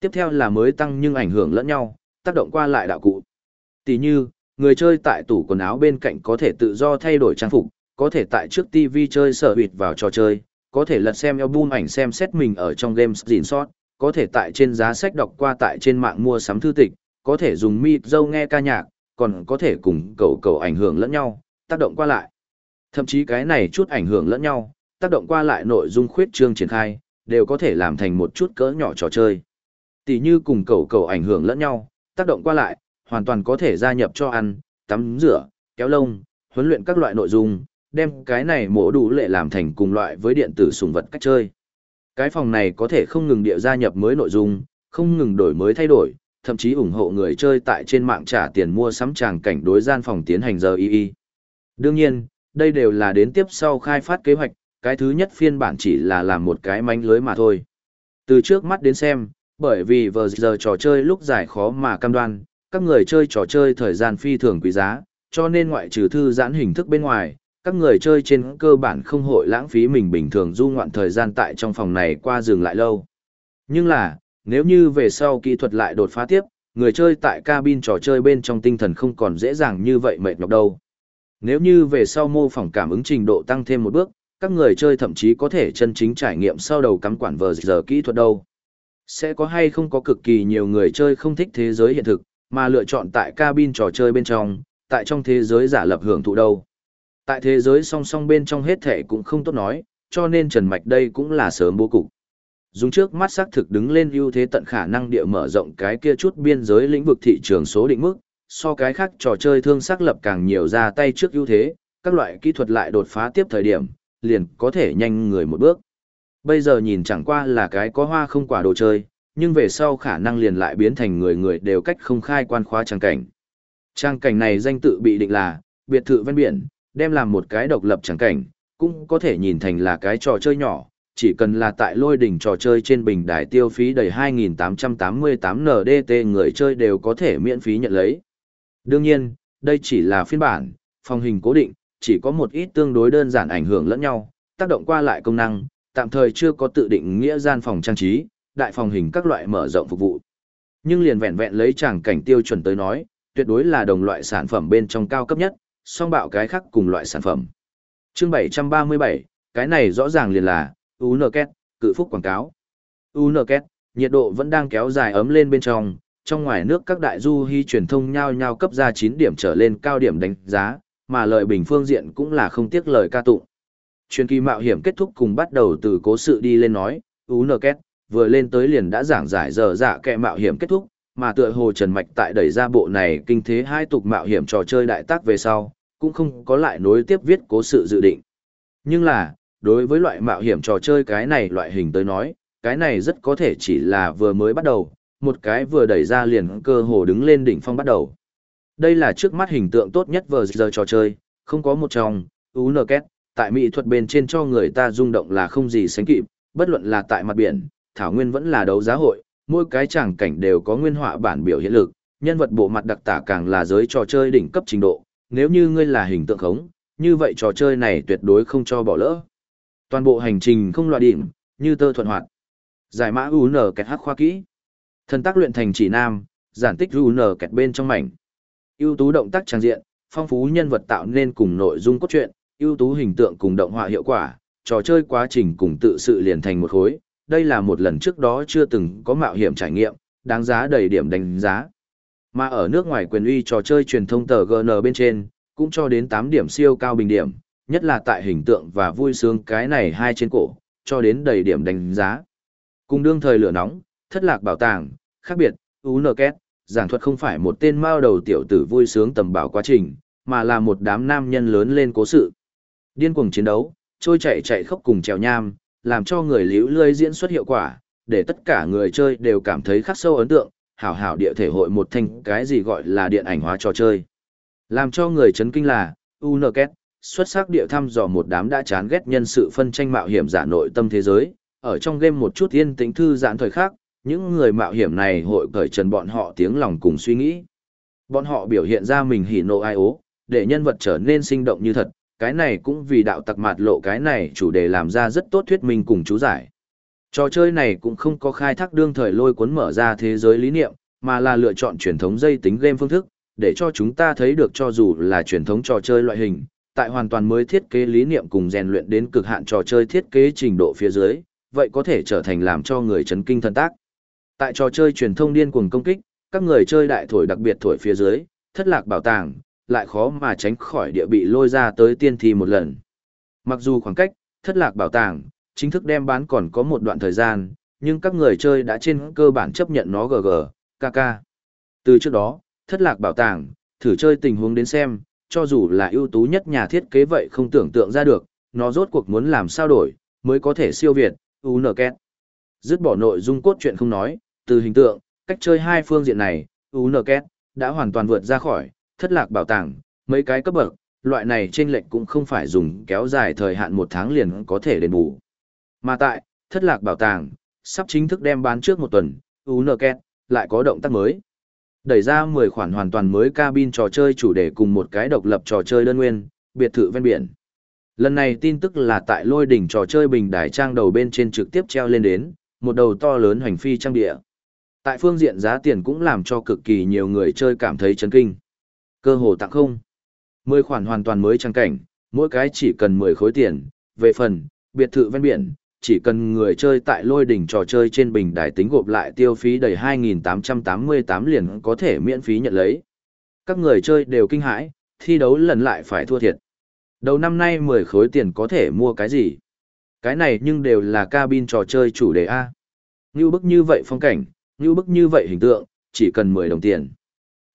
Tiếp theo là mới tăng nhưng ảnh hưởng lẫn nhau, tác động qua lại đạo cụ. Tỷ như, người chơi tại tủ quần áo bên cạnh có thể tự do thay đổi trang phục, có thể tại trước TV chơi sở huyệt vào trò chơi, có thể lật xem album ảnh xem xét mình ở trong game gìn sót, có thể tại trên giá sách đọc qua tại trên mạng mua sắm thư tịch, có thể dùng mic dâu nghe ca nhạc, còn có thể cùng cầu cầu ảnh hưởng lẫn nhau, tác động qua lại. Thậm chí cái này chút ảnh hưởng lẫn nhau, tác động qua lại nội dung khuyết trương triển khai, đều có thể làm thành một chút cỡ nhỏ trò chơi. Tỷ như cùng cầu cầu ảnh hưởng lẫn nhau, tác động qua lại, hoàn toàn có thể gia nhập cho ăn, tắm rửa, kéo lông, huấn luyện các loại nội dung, đem cái này mổ đủ lệ làm thành cùng loại với điện tử sùng vật cách chơi. Cái phòng này có thể không ngừng địa gia nhập mới nội dung, không ngừng đổi mới thay đổi, thậm chí ủng hộ người chơi tại trên mạng trả tiền mua sắm tràng cảnh đối gian phòng tiến hành giờ y y. Đương nhiên, đây đều là đến tiếp sau khai phát kế hoạch, cái thứ nhất phiên bản chỉ là làm một cái manh lưới mà thôi. Từ trước mắt đến xem, bởi vì vừa giờ trò chơi lúc dài khó mà cam đoan, các người chơi trò chơi thời gian phi thường quý giá, cho nên ngoại trừ thư giãn hình thức bên ngoài, các người chơi trên cơ bản không hội lãng phí mình bình thường du ngoạn thời gian tại trong phòng này qua dừng lại lâu. Nhưng là, nếu như về sau kỹ thuật lại đột phá tiếp, người chơi tại cabin trò chơi bên trong tinh thần không còn dễ dàng như vậy mệt nhọc đâu. Nếu như về sau mô phỏng cảm ứng trình độ tăng thêm một bước, các người chơi thậm chí có thể chân chính trải nghiệm sau đầu cắm quản vờ giờ kỹ thuật đâu. Sẽ có hay không có cực kỳ nhiều người chơi không thích thế giới hiện thực, mà lựa chọn tại cabin trò chơi bên trong, tại trong thế giới giả lập hưởng thụ đâu. Tại thế giới song song bên trong hết thể cũng không tốt nói, cho nên Trần Mạch đây cũng là sớm bố cục. Dùng trước mắt xác thực đứng lên ưu thế tận khả năng địa mở rộng cái kia chút biên giới lĩnh vực thị trường số định mức, so cái khác trò chơi thương xác lập càng nhiều ra tay trước ưu thế, các loại kỹ thuật lại đột phá tiếp thời điểm, liền có thể nhanh người một bước. Bây giờ nhìn chẳng qua là cái có hoa không quả đồ chơi, nhưng về sau khả năng liền lại biến thành người người đều cách không khai quan khóa trang cảnh. Trang cảnh này danh tự bị định là, biệt thự ven biển, đem làm một cái độc lập trang cảnh, cũng có thể nhìn thành là cái trò chơi nhỏ, chỉ cần là tại lôi đỉnh trò chơi trên bình đài tiêu phí đầy 2.888 NDT người chơi đều có thể miễn phí nhận lấy. Đương nhiên, đây chỉ là phiên bản, phong hình cố định, chỉ có một ít tương đối đơn giản ảnh hưởng lẫn nhau, tác động qua lại công năng, tạm thời chưa có tự định nghĩa gian phòng trang trí, đại phòng hình các loại mở rộng phục vụ. Nhưng liền vẹn vẹn lấy tràng cảnh tiêu chuẩn tới nói, tuyệt đối là đồng loại sản phẩm bên trong cao cấp nhất, song bạo cái khác cùng loại sản phẩm. Chương 737, cái này rõ ràng liền là UNKET, cự phúc quảng cáo. UNKET, nhiệt độ vẫn đang kéo dài ấm lên bên trong, trong ngoài nước các đại du hy truyền thông nhau nhau cấp ra 9 điểm trở lên cao điểm đánh giá, mà lợi bình phương diện cũng là không tiếc lời ca tụng. Truyền kỳ mạo hiểm kết thúc cùng bắt đầu từ cố sự đi lên nói, UNKET, vừa lên tới liền đã giảng giải giờ giả kẹ mạo hiểm kết thúc, mà tựa hồ Trần Mạch tại đẩy ra bộ này kinh thế hai tục mạo hiểm trò chơi đại tác về sau, cũng không có lại nối tiếp viết cố sự dự định. Nhưng là, đối với loại mạo hiểm trò chơi cái này loại hình tới nói, cái này rất có thể chỉ là vừa mới bắt đầu, một cái vừa đẩy ra liền cơ hồ đứng lên đỉnh phong bắt đầu. Đây là trước mắt hình tượng tốt nhất vừa giờ trò chơi, không có một trong, két tại mỹ thuật bên trên cho người ta rung động là không gì sánh kịp, bất luận là tại mặt biển, thảo nguyên vẫn là đấu giá hội, mỗi cái tràng cảnh đều có nguyên họa bản biểu hiện lực, nhân vật bộ mặt đặc tả càng là giới trò chơi đỉnh cấp trình độ, nếu như ngươi là hình tượng khống, như vậy trò chơi này tuyệt đối không cho bỏ lỡ. Toàn bộ hành trình không loại điểm, như tơ thuận hoạt. Giải mã UN kẹt hắc khoa kỹ. Thần tác luyện thành chỉ nam, giản tích UN kẹt bên trong mảnh ưu tú động tác trang diện, phong phú nhân vật tạo nên cùng nội dung cốt truyện, ưu tú hình tượng cùng động họa hiệu quả, trò chơi quá trình cùng tự sự liền thành một khối. Đây là một lần trước đó chưa từng có mạo hiểm trải nghiệm, đáng giá đầy điểm đánh giá. Mà ở nước ngoài quyền uy trò chơi truyền thông tờ GN bên trên, cũng cho đến 8 điểm siêu cao bình điểm, nhất là tại hình tượng và vui sướng cái này hai trên cổ, cho đến đầy điểm đánh giá. Cùng đương thời lửa nóng, thất lạc bảo tàng, khác biệt, UNKET, giảng thuật không phải một tên mao đầu tiểu tử vui sướng tầm bảo quá trình, mà là một đám nam nhân lớn lên cố sự. Điên cuồng chiến đấu, trôi chạy chạy khốc cùng trèo nham, làm cho người liễu lươi diễn xuất hiệu quả, để tất cả người chơi đều cảm thấy khắc sâu ấn tượng, hảo hảo địa thể hội một thành cái gì gọi là điện ảnh hóa trò chơi. Làm cho người chấn kinh là, UNKET, xuất sắc địa thăm dò một đám đã chán ghét nhân sự phân tranh mạo hiểm giả nội tâm thế giới, ở trong game một chút yên tĩnh thư giãn thời khắc, những người mạo hiểm này hội cởi trần bọn họ tiếng lòng cùng suy nghĩ. Bọn họ biểu hiện ra mình hỉ nộ ai ố, để nhân vật trở nên sinh động như thật, cái này cũng vì đạo tặc mạt lộ cái này chủ đề làm ra rất tốt thuyết minh cùng chú giải. Trò chơi này cũng không có khai thác đương thời lôi cuốn mở ra thế giới lý niệm, mà là lựa chọn truyền thống dây tính game phương thức, để cho chúng ta thấy được cho dù là truyền thống trò chơi loại hình, tại hoàn toàn mới thiết kế lý niệm cùng rèn luyện đến cực hạn trò chơi thiết kế trình độ phía dưới, vậy có thể trở thành làm cho người chấn kinh thân tác. Tại trò chơi truyền thông điên cuồng công kích, các người chơi đại thổi đặc biệt thổi phía dưới, thất lạc bảo tàng, lại khó mà tránh khỏi địa bị lôi ra tới tiên thi một lần. Mặc dù khoảng cách, thất lạc bảo tàng, chính thức đem bán còn có một đoạn thời gian, nhưng các người chơi đã trên cơ bản chấp nhận nó GG, KK. Từ trước đó, thất lạc bảo tàng, thử chơi tình huống đến xem, cho dù là ưu tú nhất nhà thiết kế vậy không tưởng tượng ra được, nó rốt cuộc muốn làm sao đổi, mới có thể siêu việt, UNKET. Dứt bỏ nội dung cốt truyện không nói, từ hình tượng, cách chơi hai phương diện này, UNKET đã hoàn toàn vượt ra khỏi thất lạc bảo tàng, mấy cái cấp bậc, loại này trên lệnh cũng không phải dùng kéo dài thời hạn một tháng liền có thể đền bù. Mà tại, thất lạc bảo tàng, sắp chính thức đem bán trước một tuần, UNKET lại có động tác mới. Đẩy ra 10 khoản hoàn toàn mới cabin trò chơi chủ đề cùng một cái độc lập trò chơi đơn nguyên, biệt thự ven biển. Lần này tin tức là tại lôi đỉnh trò chơi bình đài trang đầu bên trên trực tiếp treo lên đến, một đầu to lớn hoành phi trang địa. Tại phương diện giá tiền cũng làm cho cực kỳ nhiều người chơi cảm thấy chấn kinh. Cơ hồ tặng không. 10 khoản hoàn toàn mới trang cảnh, mỗi cái chỉ cần 10 khối tiền. Về phần, biệt thự ven biển, chỉ cần người chơi tại lôi đỉnh trò chơi trên bình đài tính gộp lại tiêu phí đầy 2.888 liền có thể miễn phí nhận lấy. Các người chơi đều kinh hãi, thi đấu lần lại phải thua thiệt. Đầu năm nay 10 khối tiền có thể mua cái gì? Cái này nhưng đều là cabin trò chơi chủ đề A. Như bức như vậy phong cảnh, như bức như vậy hình tượng, chỉ cần 10 đồng tiền.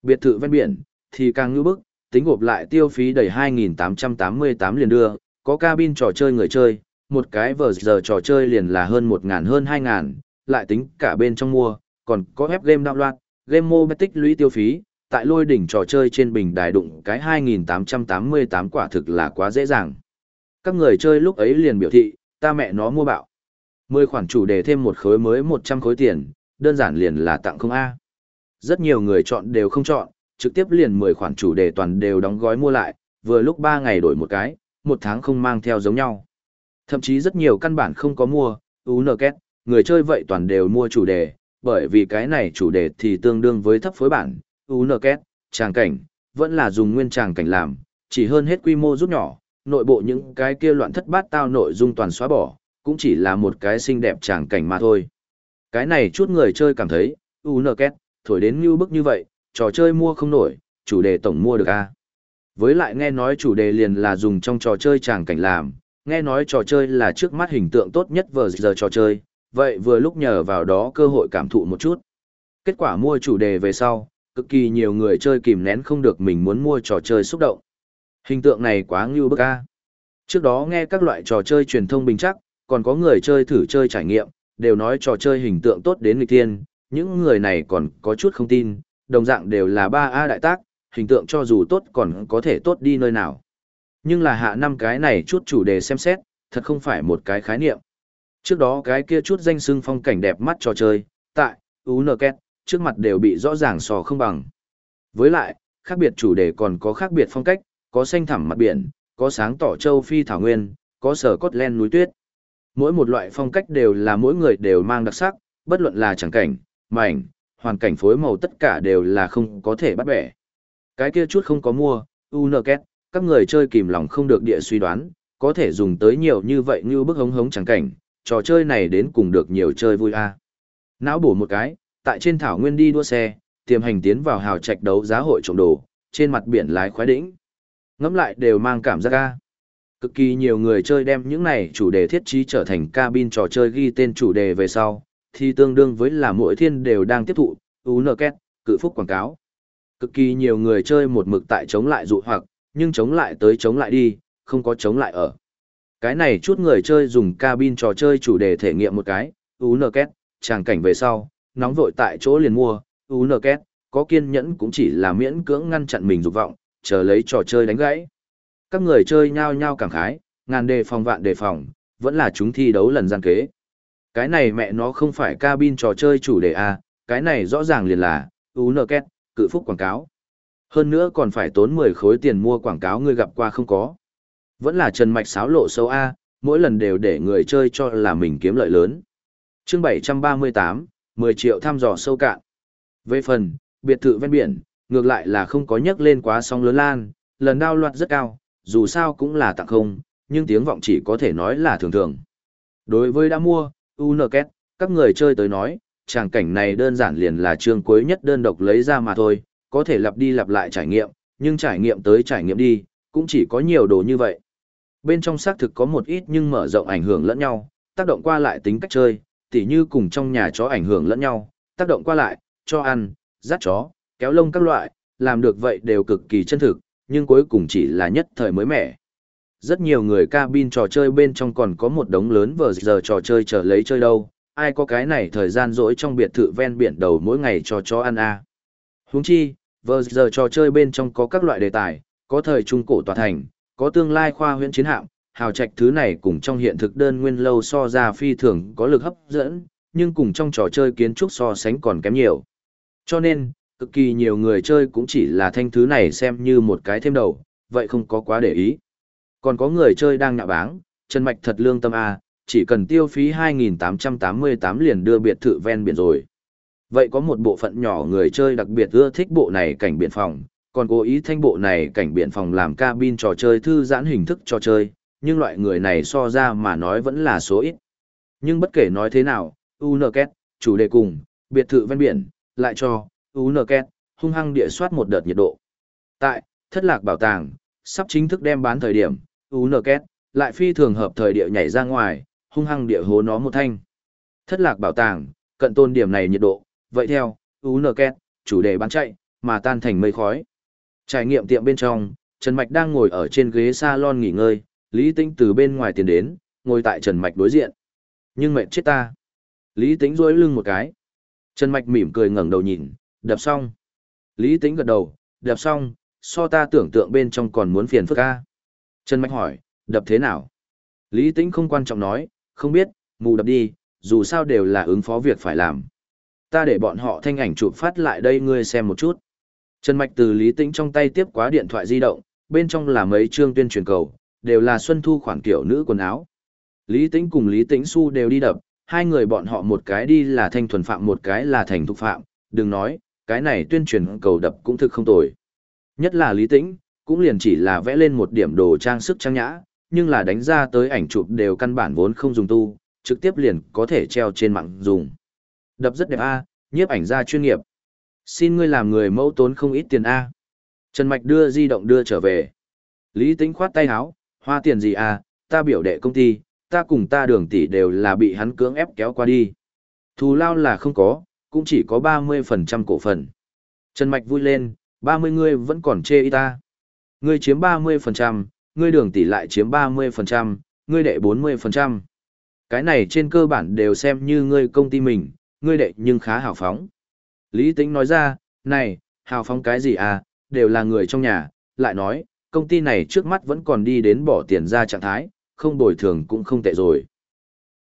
Biệt thự ven biển, thì càng như bức, tính gộp lại tiêu phí đầy 2.888 liền đưa, có cabin trò chơi người chơi, một cái vờ giờ trò chơi liền là hơn 1.000 hơn 2.000, lại tính cả bên trong mua, còn có ép game đạo loạn, game mobile tích lũy tiêu phí, tại lôi đỉnh trò chơi trên bình đài đụng cái 2.888 quả thực là quá dễ dàng. Các người chơi lúc ấy liền biểu thị, ta mẹ nó mua bạo. 10 khoản chủ đề thêm một khối mới 100 khối tiền, đơn giản liền là tặng không A. Rất nhiều người chọn đều không chọn, trực tiếp liền 10 khoản chủ đề toàn đều đóng gói mua lại, vừa lúc 3 ngày đổi một cái, một tháng không mang theo giống nhau. Thậm chí rất nhiều căn bản không có mua, UNKET, người chơi vậy toàn đều mua chủ đề, bởi vì cái này chủ đề thì tương đương với thấp phối bản, UNKET, tràng cảnh, vẫn là dùng nguyên tràng cảnh làm, chỉ hơn hết quy mô rút nhỏ, nội bộ những cái kia loạn thất bát tao nội dung toàn xóa bỏ, cũng chỉ là một cái xinh đẹp tràng cảnh mà thôi. Cái này chút người chơi cảm thấy, u nơ két, thổi đến như bức như vậy, trò chơi mua không nổi, chủ đề tổng mua được a. Với lại nghe nói chủ đề liền là dùng trong trò chơi tràng cảnh làm, nghe nói trò chơi là trước mắt hình tượng tốt nhất vờ giờ trò chơi, vậy vừa lúc nhờ vào đó cơ hội cảm thụ một chút. Kết quả mua chủ đề về sau, cực kỳ nhiều người chơi kìm nén không được mình muốn mua trò chơi xúc động. Hình tượng này quá ngưu bức a. Trước đó nghe các loại trò chơi truyền thông bình chắc, còn có người chơi thử chơi trải nghiệm, đều nói trò chơi hình tượng tốt đến nghịch tiên, những người này còn có chút không tin, đồng dạng đều là 3A đại tác, hình tượng cho dù tốt còn có thể tốt đi nơi nào. Nhưng là hạ năm cái này chút chủ đề xem xét, thật không phải một cái khái niệm. Trước đó cái kia chút danh xưng phong cảnh đẹp mắt trò chơi, tại, UNKET, trước mặt đều bị rõ ràng sò không bằng. Với lại, khác biệt chủ đề còn có khác biệt phong cách, có xanh thẳm mặt biển, có sáng tỏ châu Phi thảo nguyên, có sở cốt len núi tuyết. Mỗi một loại phong cách đều là mỗi người đều mang đặc sắc, bất luận là chẳng cảnh, mảnh, hoàn cảnh phối màu tất cả đều là không có thể bắt bẻ. Cái kia chút không có mua, UNKET, các người chơi kìm lòng không được địa suy đoán, có thể dùng tới nhiều như vậy như bức hống hống chẳng cảnh, trò chơi này đến cùng được nhiều chơi vui a. À. Não bổ một cái, tại trên thảo nguyên đi đua xe, tiềm hành tiến vào hào trạch đấu giá hội trộm đồ, trên mặt biển lái khoái đỉnh. Ngắm lại đều mang cảm giác a. Cực kỳ nhiều người chơi đem những này chủ đề thiết trí trở thành cabin trò chơi ghi tên chủ đề về sau, thì tương đương với là mỗi thiên đều đang tiếp thụ, UNKET, cự phúc quảng cáo. Cực kỳ nhiều người chơi một mực tại chống lại dụ hoặc, nhưng chống lại tới chống lại đi, không có chống lại ở. Cái này chút người chơi dùng cabin trò chơi chủ đề thể nghiệm một cái, UNKET, tràng cảnh về sau, nóng vội tại chỗ liền mua, UNKET, có kiên nhẫn cũng chỉ là miễn cưỡng ngăn chặn mình dục vọng, chờ lấy trò chơi đánh gãy. Các người chơi nhao nhao cảm khái, ngàn đề phòng vạn đề phòng, vẫn là chúng thi đấu lần gian kế. Cái này mẹ nó không phải cabin trò chơi chủ đề A, cái này rõ ràng liền là, UNKET, cự phúc quảng cáo. Hơn nữa còn phải tốn 10 khối tiền mua quảng cáo người gặp qua không có. Vẫn là trần mạch xáo lộ sâu A, mỗi lần đều để người chơi cho là mình kiếm lợi lớn. chương 738, 10 triệu thăm dò sâu cạn. Về phần, biệt thự ven biển, ngược lại là không có nhắc lên quá sóng lớn lan, lần đao loạt rất cao, dù sao cũng là tặng không, nhưng tiếng vọng chỉ có thể nói là thường thường. Đối với đã mua, UNKET, các người chơi tới nói, tràng cảnh này đơn giản liền là chương cuối nhất đơn độc lấy ra mà thôi, có thể lặp đi lặp lại trải nghiệm, nhưng trải nghiệm tới trải nghiệm đi, cũng chỉ có nhiều đồ như vậy. Bên trong xác thực có một ít nhưng mở rộng ảnh hưởng lẫn nhau, tác động qua lại tính cách chơi, tỉ như cùng trong nhà chó ảnh hưởng lẫn nhau, tác động qua lại, cho ăn, dắt chó, kéo lông các loại, làm được vậy đều cực kỳ chân thực, nhưng cuối cùng chỉ là nhất thời mới mẻ. Rất nhiều người cabin trò chơi bên trong còn có một đống lớn vờ giờ trò chơi chờ lấy chơi đâu, ai có cái này thời gian rỗi trong biệt thự ven biển đầu mỗi ngày cho chó ăn à. Huống chi, vờ giờ trò chơi bên trong có các loại đề tài, có thời trung cổ tòa thành, có tương lai khoa huyễn chiến hạm, hào trạch thứ này cùng trong hiện thực đơn nguyên lâu so ra phi thường có lực hấp dẫn, nhưng cùng trong trò chơi kiến trúc so sánh còn kém nhiều. Cho nên, cực kỳ nhiều người chơi cũng chỉ là thanh thứ này xem như một cái thêm đầu, vậy không có quá để ý. Còn có người chơi đang nhạ báng, Trần Mạch thật lương tâm A, chỉ cần tiêu phí 2.888 liền đưa biệt thự ven biển rồi. Vậy có một bộ phận nhỏ người chơi đặc biệt ưa thích bộ này cảnh biển phòng, còn cố ý thanh bộ này cảnh biển phòng làm cabin trò chơi thư giãn hình thức trò chơi, nhưng loại người này so ra mà nói vẫn là số ít. Nhưng bất kể nói thế nào, UNKET, chủ đề cùng, biệt thự ven biển, lại cho, u nờ két hung hăng địa soát một đợt nhiệt độ. Tại, thất lạc bảo tàng, sắp chính thức đem bán thời điểm, u nờ két lại phi thường hợp thời địa nhảy ra ngoài, hung hăng địa hố nó một thanh. Thất lạc bảo tàng, cận tôn điểm này nhiệt độ, vậy theo, u nờ két chủ đề bán chạy, mà tan thành mây khói. Trải nghiệm tiệm bên trong, Trần Mạch đang ngồi ở trên ghế salon nghỉ ngơi, Lý Tĩnh từ bên ngoài tiến đến, ngồi tại Trần Mạch đối diện. Nhưng mệt chết ta. Lý Tĩnh rối lưng một cái. Trần Mạch mỉm cười ngẩng đầu nhìn, đập xong. Lý Tĩnh gật đầu, đập xong, so ta tưởng tượng bên trong còn muốn phiền phức ca. Trần Mạch hỏi, đập thế nào? Lý Tĩnh không quan trọng nói, không biết, mù đập đi, dù sao đều là ứng phó việc phải làm. Ta để bọn họ thanh ảnh chụp phát lại đây ngươi xem một chút. Trần Mạch từ Lý Tĩnh trong tay tiếp quá điện thoại di động, bên trong là mấy chương tuyên truyền cầu, đều là Xuân Thu khoản kiểu nữ quần áo. Lý Tĩnh cùng Lý Tĩnh Xu đều đi đập, hai người bọn họ một cái đi là thanh thuần phạm một cái là thành thục phạm, đừng nói, cái này tuyên truyền cầu đập cũng thực không tồi. Nhất là Lý Tĩnh, cũng liền chỉ là vẽ lên một điểm đồ trang sức trang nhã, nhưng là đánh ra tới ảnh chụp đều căn bản vốn không dùng tu, trực tiếp liền có thể treo trên mạng dùng. Đập rất đẹp a, nhiếp ảnh gia chuyên nghiệp. Xin ngươi làm người mẫu tốn không ít tiền a. Trần Mạch đưa di động đưa trở về. Lý Tĩnh khoát tay áo, hoa tiền gì a, ta biểu đệ công ty, ta cùng ta đường tỷ đều là bị hắn cưỡng ép kéo qua đi. Thù lao là không có, cũng chỉ có 30% cổ phần. Trần Mạch vui lên, 30 ngươi vẫn còn chê y ta. Ngươi chiếm 30%, ngươi đường tỷ lại chiếm 30%, ngươi đệ 40%. Cái này trên cơ bản đều xem như ngươi công ty mình, ngươi đệ nhưng khá hào phóng. Lý Tĩnh nói ra, này, hào phóng cái gì à, đều là người trong nhà, lại nói, công ty này trước mắt vẫn còn đi đến bỏ tiền ra trạng thái, không bồi thường cũng không tệ rồi.